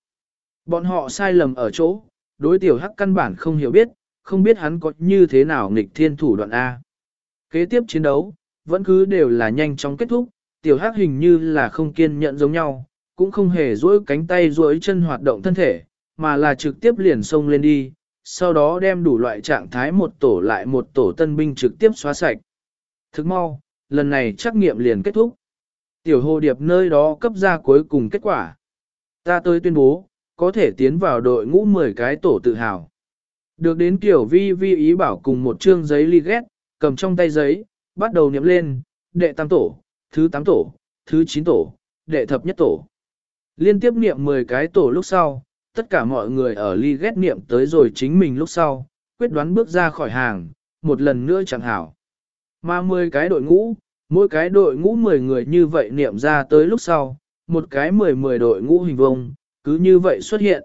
Bọn họ sai lầm ở chỗ, đối tiểu hắc căn bản không hiểu biết, không biết hắn có như thế nào nghịch thiên thủ đoạn A. Kế tiếp chiến đấu, vẫn cứ đều là nhanh chóng kết thúc, tiểu hắc hình như là không kiên nhẫn giống nhau, cũng không hề duỗi cánh tay duỗi chân hoạt động thân thể, mà là trực tiếp liền xông lên đi, sau đó đem đủ loại trạng thái một tổ lại một tổ tân binh trực tiếp xóa sạch. Thức mau, lần này trắc nghiệm liền kết thúc. Tiểu hồ điệp nơi đó cấp ra cuối cùng kết quả. Ta tới tuyên bố, có thể tiến vào đội ngũ 10 cái tổ tự hào. Được đến kiểu vi vi ý bảo cùng một chương giấy ly ghét, cầm trong tay giấy, bắt đầu niệm lên, đệ tam tổ, thứ tám tổ, thứ chín tổ, đệ thập nhất tổ. Liên tiếp niệm 10 cái tổ lúc sau, tất cả mọi người ở ly ghét niệm tới rồi chính mình lúc sau, quyết đoán bước ra khỏi hàng, một lần nữa chẳng hảo. Mà 10 cái đội ngũ, mỗi cái đội ngũ 10 người như vậy niệm ra tới lúc sau, một cái 10-10 đội ngũ hình vông, cứ như vậy xuất hiện.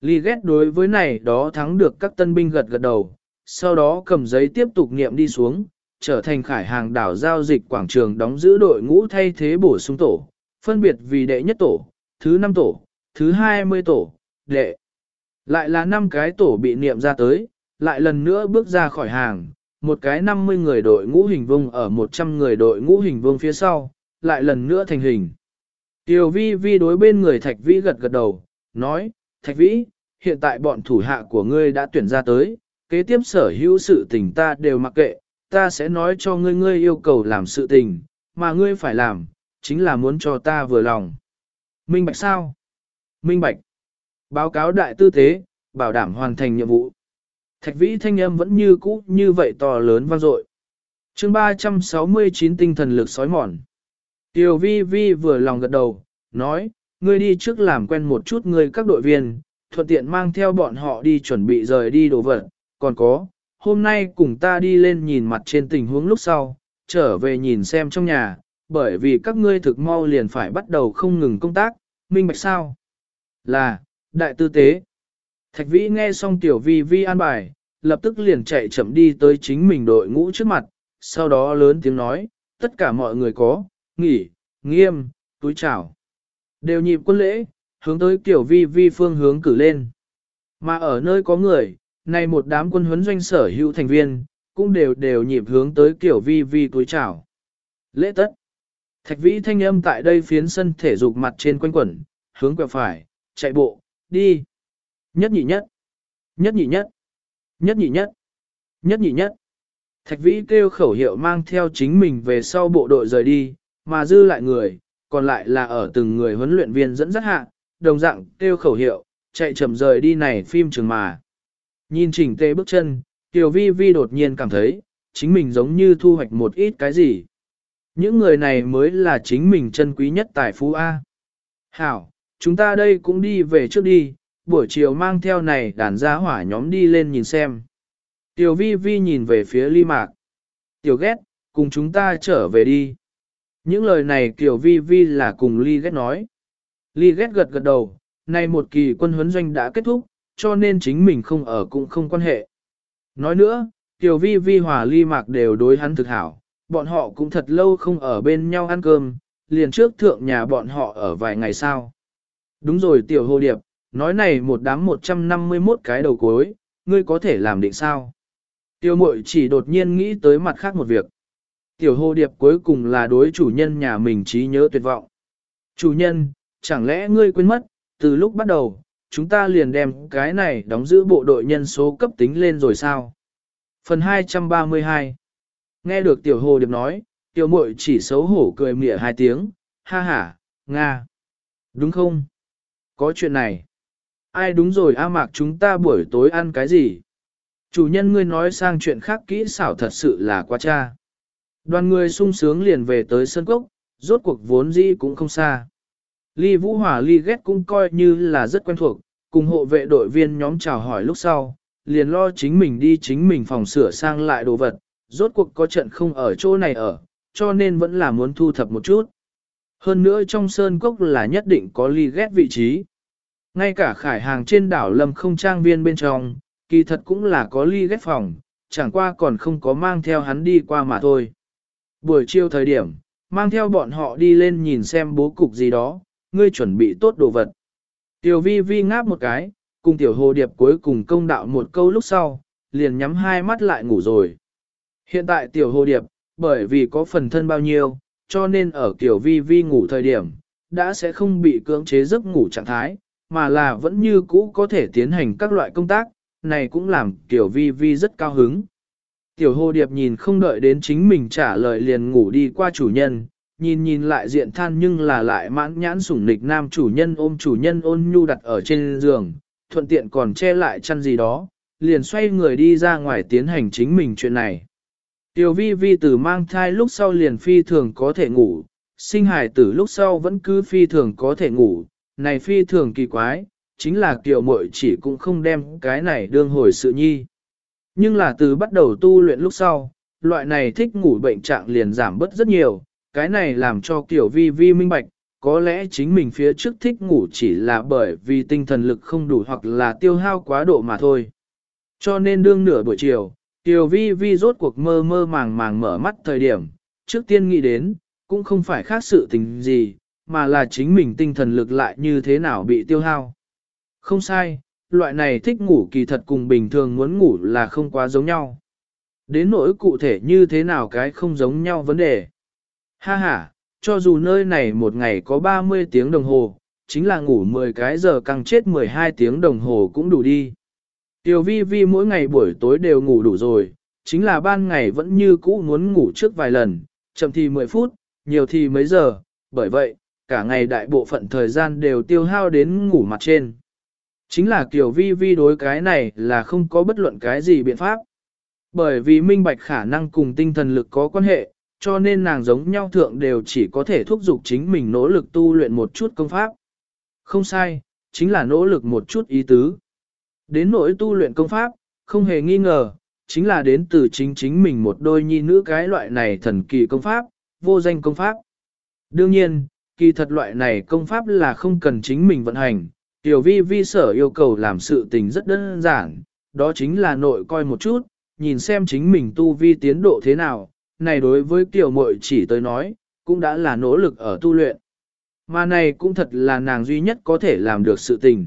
Lý ghét đối với này đó thắng được các tân binh gật gật đầu, sau đó cầm giấy tiếp tục niệm đi xuống, trở thành khải hàng đảo giao dịch quảng trường đóng giữ đội ngũ thay thế bổ sung tổ, phân biệt vì đệ nhất tổ, thứ năm tổ, thứ hai mươi tổ, đệ Lại là năm cái tổ bị niệm ra tới, lại lần nữa bước ra khỏi hàng, một cái 50 người đội ngũ hình vông ở 100 người đội ngũ hình vông phía sau, lại lần nữa thành hình. Tiểu vi vi đối bên người thạch vĩ gật gật đầu, nói, thạch vĩ, hiện tại bọn thủ hạ của ngươi đã tuyển ra tới, kế tiếp sở hữu sự tình ta đều mặc kệ, ta sẽ nói cho ngươi ngươi yêu cầu làm sự tình, mà ngươi phải làm, chính là muốn cho ta vừa lòng. Minh bạch sao? Minh bạch. Báo cáo đại tư thế bảo đảm hoàn thành nhiệm vụ. Thạch vĩ thanh âm vẫn như cũ như vậy to lớn vang dội. chương 369 tinh thần lực sói mòn. Tiểu vi vi vừa lòng gật đầu, nói, ngươi đi trước làm quen một chút ngươi các đội viên, thuận tiện mang theo bọn họ đi chuẩn bị rời đi đồ vật, còn có, hôm nay cùng ta đi lên nhìn mặt trên tình huống lúc sau, trở về nhìn xem trong nhà, bởi vì các ngươi thực mau liền phải bắt đầu không ngừng công tác, minh bạch sao? Là, đại tư tế. Thạch vĩ nghe xong tiểu vi vi an bài, lập tức liền chạy chậm đi tới chính mình đội ngũ trước mặt, sau đó lớn tiếng nói, tất cả mọi người có, nghỉ, nghiêm, túi chào. Đều nhịp quân lễ, hướng tới tiểu vi vi phương hướng cử lên. Mà ở nơi có người, này một đám quân huấn doanh sở hữu thành viên, cũng đều đều nhịp hướng tới tiểu vi vi túi chào. Lễ tất. Thạch vĩ thanh âm tại đây phiến sân thể dục mặt trên quanh quẩn, hướng quẹo phải, chạy bộ, đi. Nhất nhị nhất. Nhất nhị nhất. Nhất nhị nhất. Nhất nhị nhất. Thạch vĩ kêu khẩu hiệu mang theo chính mình về sau bộ đội rời đi, mà dư lại người, còn lại là ở từng người huấn luyện viên dẫn dắt hạ, đồng dạng kêu khẩu hiệu, chạy chậm rời đi này phim trường mà. Nhìn chỉnh tê bước chân, Tiểu Vi Vi đột nhiên cảm thấy, chính mình giống như thu hoạch một ít cái gì. Những người này mới là chính mình chân quý nhất tài phú A. Hảo, chúng ta đây cũng đi về trước đi, buổi chiều mang theo này đàn gia hỏa nhóm đi lên nhìn xem. Tiểu vi vi nhìn về phía ly mạc. Tiểu ghét, cùng chúng ta trở về đi. Những lời này Tiểu vi vi là cùng ly ghét nói. Ly ghét gật gật đầu, nay một kỳ quân huấn doanh đã kết thúc, cho nên chính mình không ở cũng không quan hệ. Nói nữa, Tiểu vi vi hòa ly mạc đều đối hắn thực hảo, bọn họ cũng thật lâu không ở bên nhau ăn cơm, liền trước thượng nhà bọn họ ở vài ngày sau. Đúng rồi Tiểu Hồ Điệp, nói này một đám 151 cái đầu cuối, ngươi có thể làm định sao? Tiêu mội chỉ đột nhiên nghĩ tới mặt khác một việc. Tiểu hồ điệp cuối cùng là đối chủ nhân nhà mình trí nhớ tuyệt vọng. Chủ nhân, chẳng lẽ ngươi quên mất, từ lúc bắt đầu, chúng ta liền đem cái này đóng giữ bộ đội nhân số cấp tính lên rồi sao? Phần 232 Nghe được tiểu hồ điệp nói, tiểu muội chỉ xấu hổ cười mỉa hai tiếng, ha ha, Nga. Đúng không? Có chuyện này. Ai đúng rồi A Mạc chúng ta buổi tối ăn cái gì? Chủ nhân ngươi nói sang chuyện khác kỹ xảo thật sự là quá cha. Đoàn người sung sướng liền về tới sân cốc, rốt cuộc vốn dĩ cũng không xa. Ly Vũ hòa Ly ghét cũng coi như là rất quen thuộc, cùng hộ vệ đội viên nhóm chào hỏi lúc sau, liền lo chính mình đi chính mình phòng sửa sang lại đồ vật, rốt cuộc có trận không ở chỗ này ở, cho nên vẫn là muốn thu thập một chút. Hơn nữa trong sơn cốc là nhất định có ly ghét vị trí. Ngay cả khải hàng trên đảo lâm không trang viên bên trong, kỳ thật cũng là có ly ghét phòng, chẳng qua còn không có mang theo hắn đi qua mà thôi. Buổi chiều thời điểm, mang theo bọn họ đi lên nhìn xem bố cục gì đó, ngươi chuẩn bị tốt đồ vật. Tiểu vi vi ngáp một cái, cùng tiểu hồ điệp cuối cùng công đạo một câu lúc sau, liền nhắm hai mắt lại ngủ rồi. Hiện tại tiểu hồ điệp, bởi vì có phần thân bao nhiêu, cho nên ở tiểu vi vi ngủ thời điểm, đã sẽ không bị cưỡng chế giấc ngủ trạng thái, mà là vẫn như cũ có thể tiến hành các loại công tác, này cũng làm tiểu vi vi rất cao hứng. Tiểu hồ điệp nhìn không đợi đến chính mình trả lời liền ngủ đi qua chủ nhân, nhìn nhìn lại diện than nhưng là lại mãn nhãn sủng nịch nam chủ nhân ôm chủ nhân ôn nhu đặt ở trên giường, thuận tiện còn che lại chăn gì đó, liền xoay người đi ra ngoài tiến hành chính mình chuyện này. Tiểu vi vi từ mang thai lúc sau liền phi thường có thể ngủ, sinh hài tử lúc sau vẫn cứ phi thường có thể ngủ, này phi thường kỳ quái, chính là kiều muội chỉ cũng không đem cái này đương hồi sự nhi. Nhưng là từ bắt đầu tu luyện lúc sau, loại này thích ngủ bệnh trạng liền giảm bớt rất nhiều, cái này làm cho kiểu vi vi minh bạch, có lẽ chính mình phía trước thích ngủ chỉ là bởi vì tinh thần lực không đủ hoặc là tiêu hao quá độ mà thôi. Cho nên đương nửa buổi chiều, Tiểu vi vi rốt cuộc mơ mơ màng màng mở mắt thời điểm, trước tiên nghĩ đến, cũng không phải khác sự tình gì, mà là chính mình tinh thần lực lại như thế nào bị tiêu hao. Không sai, loại này thích ngủ kỳ thật cùng bình thường muốn ngủ là không quá giống nhau. Đến nỗi cụ thể như thế nào cái không giống nhau vấn đề. Ha ha, cho dù nơi này một ngày có 30 tiếng đồng hồ, chính là ngủ 10 cái giờ càng chết 12 tiếng đồng hồ cũng đủ đi. Tiểu vi vi mỗi ngày buổi tối đều ngủ đủ rồi, chính là ban ngày vẫn như cũ muốn ngủ trước vài lần, chậm thì 10 phút, nhiều thì mấy giờ, bởi vậy, cả ngày đại bộ phận thời gian đều tiêu hao đến ngủ mặt trên. Chính là kiểu vi vi đối cái này là không có bất luận cái gì biện pháp. Bởi vì minh bạch khả năng cùng tinh thần lực có quan hệ, cho nên nàng giống nhau thượng đều chỉ có thể thúc giục chính mình nỗ lực tu luyện một chút công pháp. Không sai, chính là nỗ lực một chút ý tứ. Đến nỗi tu luyện công pháp, không hề nghi ngờ, chính là đến từ chính chính mình một đôi nhi nữ cái loại này thần kỳ công pháp, vô danh công pháp. Đương nhiên, kỳ thật loại này công pháp là không cần chính mình vận hành, tiểu vi vi sở yêu cầu làm sự tình rất đơn giản, đó chính là nội coi một chút, nhìn xem chính mình tu vi tiến độ thế nào, này đối với tiểu muội chỉ tới nói, cũng đã là nỗ lực ở tu luyện. Mà này cũng thật là nàng duy nhất có thể làm được sự tình.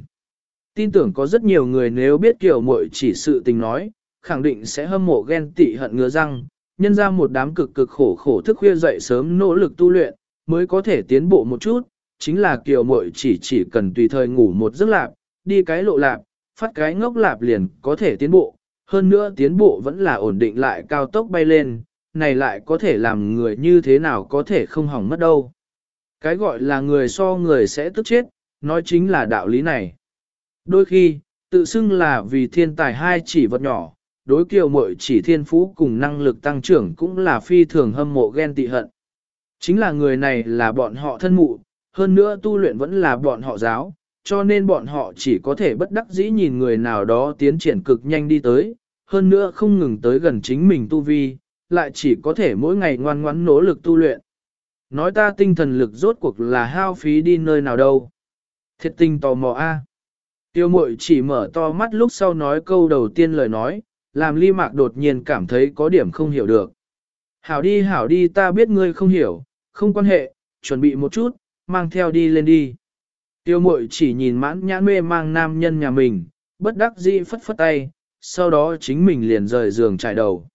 Tin tưởng có rất nhiều người nếu biết kiểu muội chỉ sự tình nói, khẳng định sẽ hâm mộ ghen tị hận ngứa răng, nhân ra một đám cực cực khổ khổ thức khuya dậy sớm nỗ lực tu luyện, mới có thể tiến bộ một chút, chính là kiểu muội chỉ chỉ cần tùy thời ngủ một giấc lạp, đi cái lộ lạp, phát cái ngốc lạp liền có thể tiến bộ, hơn nữa tiến bộ vẫn là ổn định lại cao tốc bay lên, này lại có thể làm người như thế nào có thể không hỏng mất đâu. Cái gọi là người so người sẽ tức chết, nói chính là đạo lý này. Đôi khi, tự xưng là vì thiên tài hai chỉ vật nhỏ, đối kiều mội chỉ thiên phú cùng năng lực tăng trưởng cũng là phi thường hâm mộ ghen tị hận. Chính là người này là bọn họ thân mụ, hơn nữa tu luyện vẫn là bọn họ giáo, cho nên bọn họ chỉ có thể bất đắc dĩ nhìn người nào đó tiến triển cực nhanh đi tới, hơn nữa không ngừng tới gần chính mình tu vi, lại chỉ có thể mỗi ngày ngoan ngoãn nỗ lực tu luyện. Nói ta tinh thần lực rốt cuộc là hao phí đi nơi nào đâu. Thiệt tình tò mò a. Tiêu mội chỉ mở to mắt lúc sau nói câu đầu tiên lời nói, làm ly mạc đột nhiên cảm thấy có điểm không hiểu được. Hảo đi hảo đi ta biết ngươi không hiểu, không quan hệ, chuẩn bị một chút, mang theo đi lên đi. Tiêu mội chỉ nhìn mãn nhãn mê mang nam nhân nhà mình, bất đắc dĩ phất phất tay, sau đó chính mình liền rời giường trải đầu.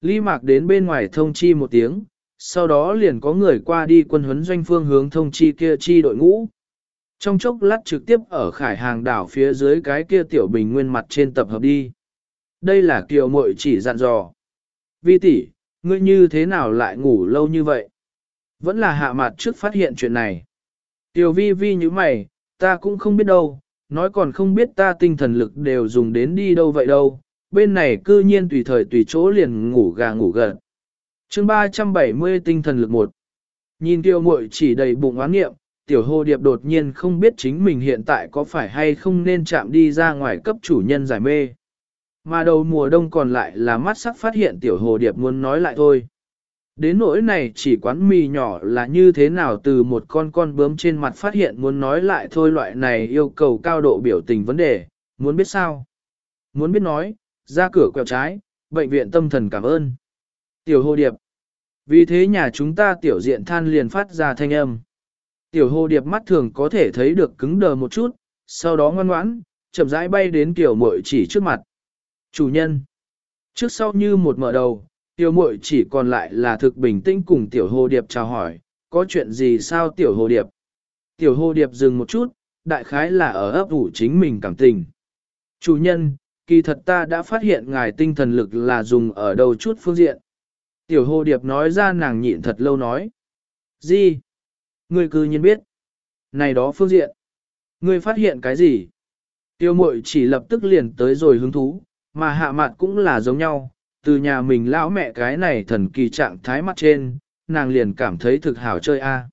Lý mạc đến bên ngoài thông chi một tiếng, sau đó liền có người qua đi quân huấn doanh phương hướng thông chi kia chi đội ngũ. Trong chốc lát trực tiếp ở khải hàng đảo phía dưới cái kia tiểu bình nguyên mặt trên tập hợp đi. Đây là kiều mội chỉ dặn dò. Vi tỷ, ngươi như thế nào lại ngủ lâu như vậy? Vẫn là hạ mặt trước phát hiện chuyện này. Tiểu vi vi như mày, ta cũng không biết đâu, nói còn không biết ta tinh thần lực đều dùng đến đi đâu vậy đâu, bên này cư nhiên tùy thời tùy chỗ liền ngủ gà ngủ gật. chương 370 tinh thần lực một Nhìn tiêu muội chỉ đầy bụng oán nghiệm, tiểu hồ điệp đột nhiên không biết chính mình hiện tại có phải hay không nên chạm đi ra ngoài cấp chủ nhân giải mê. Mà đầu mùa đông còn lại là mắt sắc phát hiện tiểu hồ điệp muốn nói lại thôi. Đến nỗi này chỉ quán mì nhỏ là như thế nào từ một con con bướm trên mặt phát hiện muốn nói lại thôi loại này yêu cầu cao độ biểu tình vấn đề, muốn biết sao? Muốn biết nói, ra cửa quẹo trái, bệnh viện tâm thần cảm ơn. Tiểu hồ điệp. Vì thế nhà chúng ta tiểu diện than liền phát ra thanh âm. Tiểu hồ điệp mắt thường có thể thấy được cứng đờ một chút, sau đó ngoan ngoãn, chậm rãi bay đến tiểu muội chỉ trước mặt. Chủ nhân. Trước sau như một mở đầu, tiểu muội chỉ còn lại là thực bình tĩnh cùng tiểu hồ điệp chào hỏi, có chuyện gì sao tiểu hồ điệp? Tiểu hồ điệp dừng một chút, đại khái là ở ấp ủ chính mình cảm tình. Chủ nhân, kỳ thật ta đã phát hiện ngài tinh thần lực là dùng ở đầu chút phương diện. Tiểu hồ điệp nói ra nàng nhịn thật lâu nói. Gì? Ngươi cư nhiên biết. Này đó phương diện. Ngươi phát hiện cái gì? Tiêu mội chỉ lập tức liền tới rồi hứng thú, mà hạ mặt cũng là giống nhau. Từ nhà mình lão mẹ cái này thần kỳ trạng thái mặt trên, nàng liền cảm thấy thực hảo chơi a.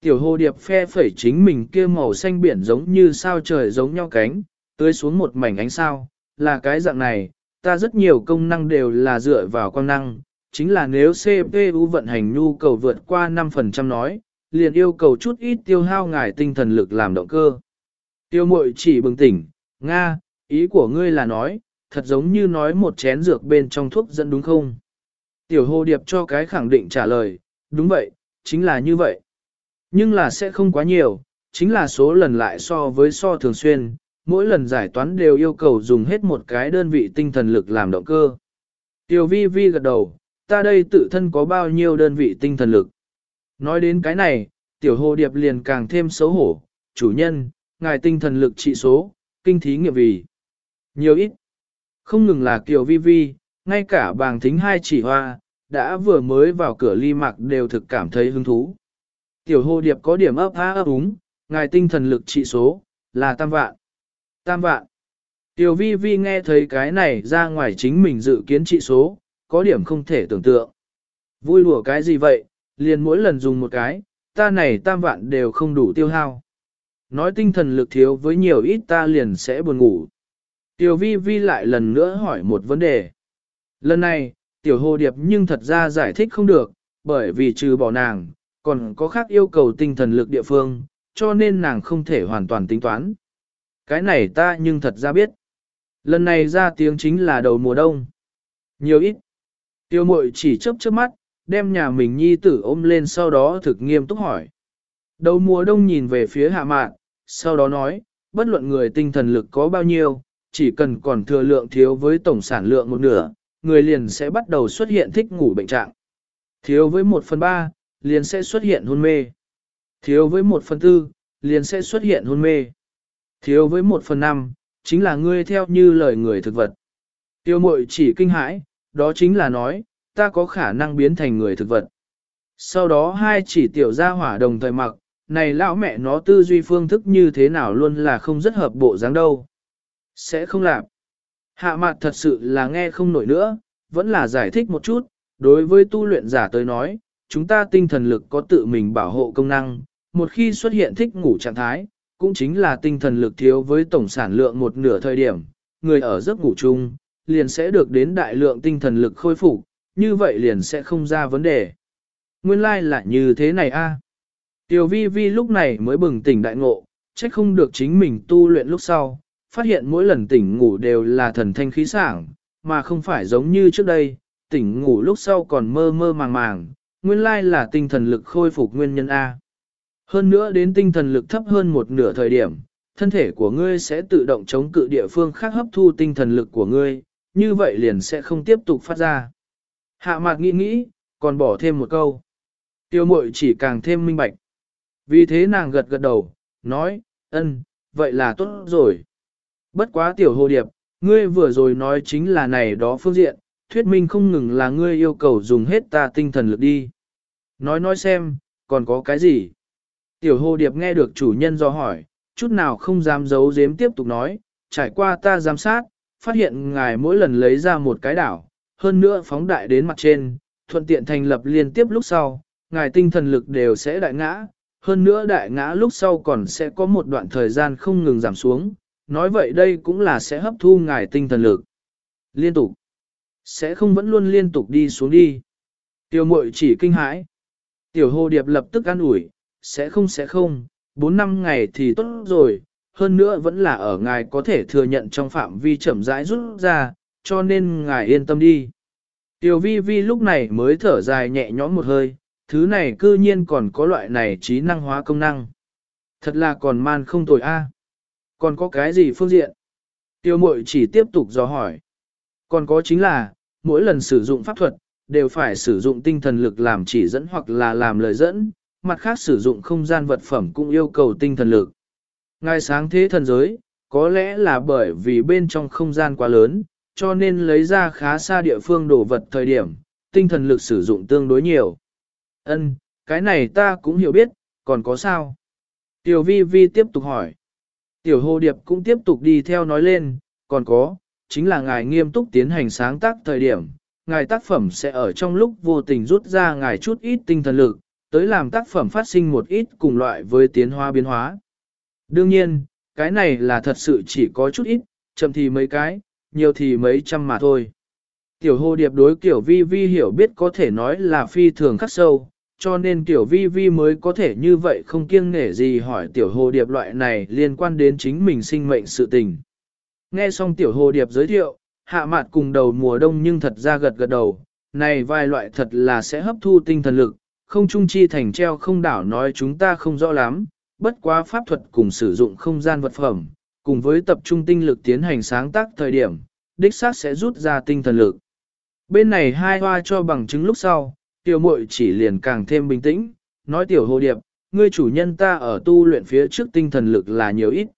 Tiểu hồ điệp phe phẩy chính mình kia màu xanh biển giống như sao trời giống nhau cánh, tưới xuống một mảnh ánh sao, là cái dạng này, ta rất nhiều công năng đều là dựa vào quang năng, chính là nếu CPU vận hành nhu cầu vượt qua 5% nói, liền yêu cầu chút ít tiêu hao ngài tinh thần lực làm động cơ. Tiêu mội chỉ bừng tỉnh, Nga, ý của ngươi là nói, thật giống như nói một chén dược bên trong thuốc dẫn đúng không? Tiểu hồ điệp cho cái khẳng định trả lời, đúng vậy, chính là như vậy. Nhưng là sẽ không quá nhiều, chính là số lần lại so với so thường xuyên, mỗi lần giải toán đều yêu cầu dùng hết một cái đơn vị tinh thần lực làm động cơ. Tiểu vi vi gật đầu, ta đây tự thân có bao nhiêu đơn vị tinh thần lực. Nói đến cái này, tiểu hồ điệp liền càng thêm xấu hổ, chủ nhân, ngài tinh thần lực trị số, kinh thí nghiệm vì. Nhiều ít. Không ngừng là Kiều Vi Vi, ngay cả bàng thính hai chỉ hoa, đã vừa mới vào cửa ly mạc đều thực cảm thấy hứng thú. Tiểu hồ điệp có điểm ấp há ấp úng, ngài tinh thần lực trị số, là tam vạn. Tam vạn. Tiểu vi vi nghe thấy cái này ra ngoài chính mình dự kiến trị số, có điểm không thể tưởng tượng. Vui lùa cái gì vậy, liền mỗi lần dùng một cái, ta này tam vạn đều không đủ tiêu hao. Nói tinh thần lực thiếu với nhiều ít ta liền sẽ buồn ngủ. Tiểu vi vi lại lần nữa hỏi một vấn đề. Lần này, tiểu hồ điệp nhưng thật ra giải thích không được, bởi vì trừ bỏ nàng, còn có khác yêu cầu tinh thần lực địa phương, cho nên nàng không thể hoàn toàn tính toán. Cái này ta nhưng thật ra biết. Lần này ra tiếng chính là đầu mùa đông. Nhiều ít. Tiêu mội chỉ chớp chớp mắt, đem nhà mình nhi tử ôm lên sau đó thực nghiêm túc hỏi. Đầu mùa đông nhìn về phía hạ mạn, sau đó nói, bất luận người tinh thần lực có bao nhiêu, chỉ cần còn thừa lượng thiếu với tổng sản lượng một nửa, người liền sẽ bắt đầu xuất hiện thích ngủ bệnh trạng. Thiếu với một phần ba, liền sẽ xuất hiện hôn mê. Thiếu với một phần tư, liền sẽ xuất hiện hôn mê. Thiếu với một phần năm, chính là ngươi theo như lời người thực vật. Tiêu mội chỉ kinh hãi, đó chính là nói, ta có khả năng biến thành người thực vật. Sau đó hai chỉ tiểu gia hỏa đồng thời mặc, này lão mẹ nó tư duy phương thức như thế nào luôn là không rất hợp bộ dáng đâu. Sẽ không làm. Hạ mặt thật sự là nghe không nổi nữa, vẫn là giải thích một chút, đối với tu luyện giả tới nói, chúng ta tinh thần lực có tự mình bảo hộ công năng, một khi xuất hiện thích ngủ trạng thái, cũng chính là tinh thần lực thiếu với tổng sản lượng một nửa thời điểm, người ở giấc ngủ chung, liền sẽ được đến đại lượng tinh thần lực khôi phục, như vậy liền sẽ không ra vấn đề. Nguyên lai like là như thế này a. Tiểu vi vi lúc này mới bừng tỉnh đại ngộ, trách không được chính mình tu luyện lúc sau, phát hiện mỗi lần tỉnh ngủ đều là thần thanh khí sảng, mà không phải giống như trước đây, tỉnh ngủ lúc sau còn mơ mơ màng màng, nguyên lai là tinh thần lực khôi phục nguyên nhân A. Hơn nữa đến tinh thần lực thấp hơn một nửa thời điểm, thân thể của ngươi sẽ tự động chống cự địa phương khác hấp thu tinh thần lực của ngươi, như vậy liền sẽ không tiếp tục phát ra. Hạ mạc nghĩ nghĩ, còn bỏ thêm một câu. Tiêu mội chỉ càng thêm minh bạch. Vì thế nàng gật gật đầu, nói, ân, vậy là tốt rồi. Bất quá tiểu hồ điệp, ngươi vừa rồi nói chính là này đó phương diện, thuyết minh không ngừng là ngươi yêu cầu dùng hết ta tinh thần lực đi. Nói nói xem, còn có cái gì? Tiểu hồ điệp nghe được chủ nhân do hỏi, chút nào không dám giấu giếm tiếp tục nói, trải qua ta giám sát, phát hiện ngài mỗi lần lấy ra một cái đảo, hơn nữa phóng đại đến mặt trên, thuận tiện thành lập liên tiếp lúc sau, ngài tinh thần lực đều sẽ đại ngã, hơn nữa đại ngã lúc sau còn sẽ có một đoạn thời gian không ngừng giảm xuống, nói vậy đây cũng là sẽ hấp thu ngài tinh thần lực. Liên tục, sẽ không vẫn luôn liên tục đi xuống đi. Tiểu muội chỉ kinh hãi. Tiểu hồ điệp lập tức an ủi, sẽ không sẽ không, 4 năm ngày thì tốt rồi, hơn nữa vẫn là ở ngài có thể thừa nhận trong phạm vi chậm rãi rút ra, cho nên ngài yên tâm đi. Tiểu vi vi lúc này mới thở dài nhẹ nhõm một hơi, thứ này cư nhiên còn có loại này trí năng hóa công năng. Thật là còn man không tồi a. Còn có cái gì phương diện? Tiêu mội chỉ tiếp tục dò hỏi. Còn có chính là, mỗi lần sử dụng pháp thuật, đều phải sử dụng tinh thần lực làm chỉ dẫn hoặc là làm lời dẫn, mặt khác sử dụng không gian vật phẩm cũng yêu cầu tinh thần lực. Ngài sáng thế thần giới, có lẽ là bởi vì bên trong không gian quá lớn, cho nên lấy ra khá xa địa phương đổ vật thời điểm, tinh thần lực sử dụng tương đối nhiều. Ân, cái này ta cũng hiểu biết, còn có sao? Tiểu vi vi tiếp tục hỏi. Tiểu hồ điệp cũng tiếp tục đi theo nói lên, còn có, chính là ngài nghiêm túc tiến hành sáng tác thời điểm, ngài tác phẩm sẽ ở trong lúc vô tình rút ra ngài chút ít tinh thần lực, tới làm tác phẩm phát sinh một ít cùng loại với tiến hóa biến hóa. Đương nhiên, cái này là thật sự chỉ có chút ít, chậm thì mấy cái, nhiều thì mấy trăm mà thôi. Tiểu hồ điệp đối kiểu vi vi hiểu biết có thể nói là phi thường khắc sâu, cho nên tiểu vi vi mới có thể như vậy không kiêng nể gì hỏi tiểu hồ điệp loại này liên quan đến chính mình sinh mệnh sự tình. Nghe xong tiểu hồ điệp giới thiệu, hạ mạt cùng đầu mùa đông nhưng thật ra gật gật đầu, này vài loại thật là sẽ hấp thu tinh thần lực, không trung chi thành treo không đảo nói chúng ta không rõ lắm, bất quá pháp thuật cùng sử dụng không gian vật phẩm, cùng với tập trung tinh lực tiến hành sáng tác thời điểm, đích xác sẽ rút ra tinh thần lực. Bên này hai hoa cho bằng chứng lúc sau, tiểu muội chỉ liền càng thêm bình tĩnh, nói tiểu hồ điệp, ngươi chủ nhân ta ở tu luyện phía trước tinh thần lực là nhiều ít.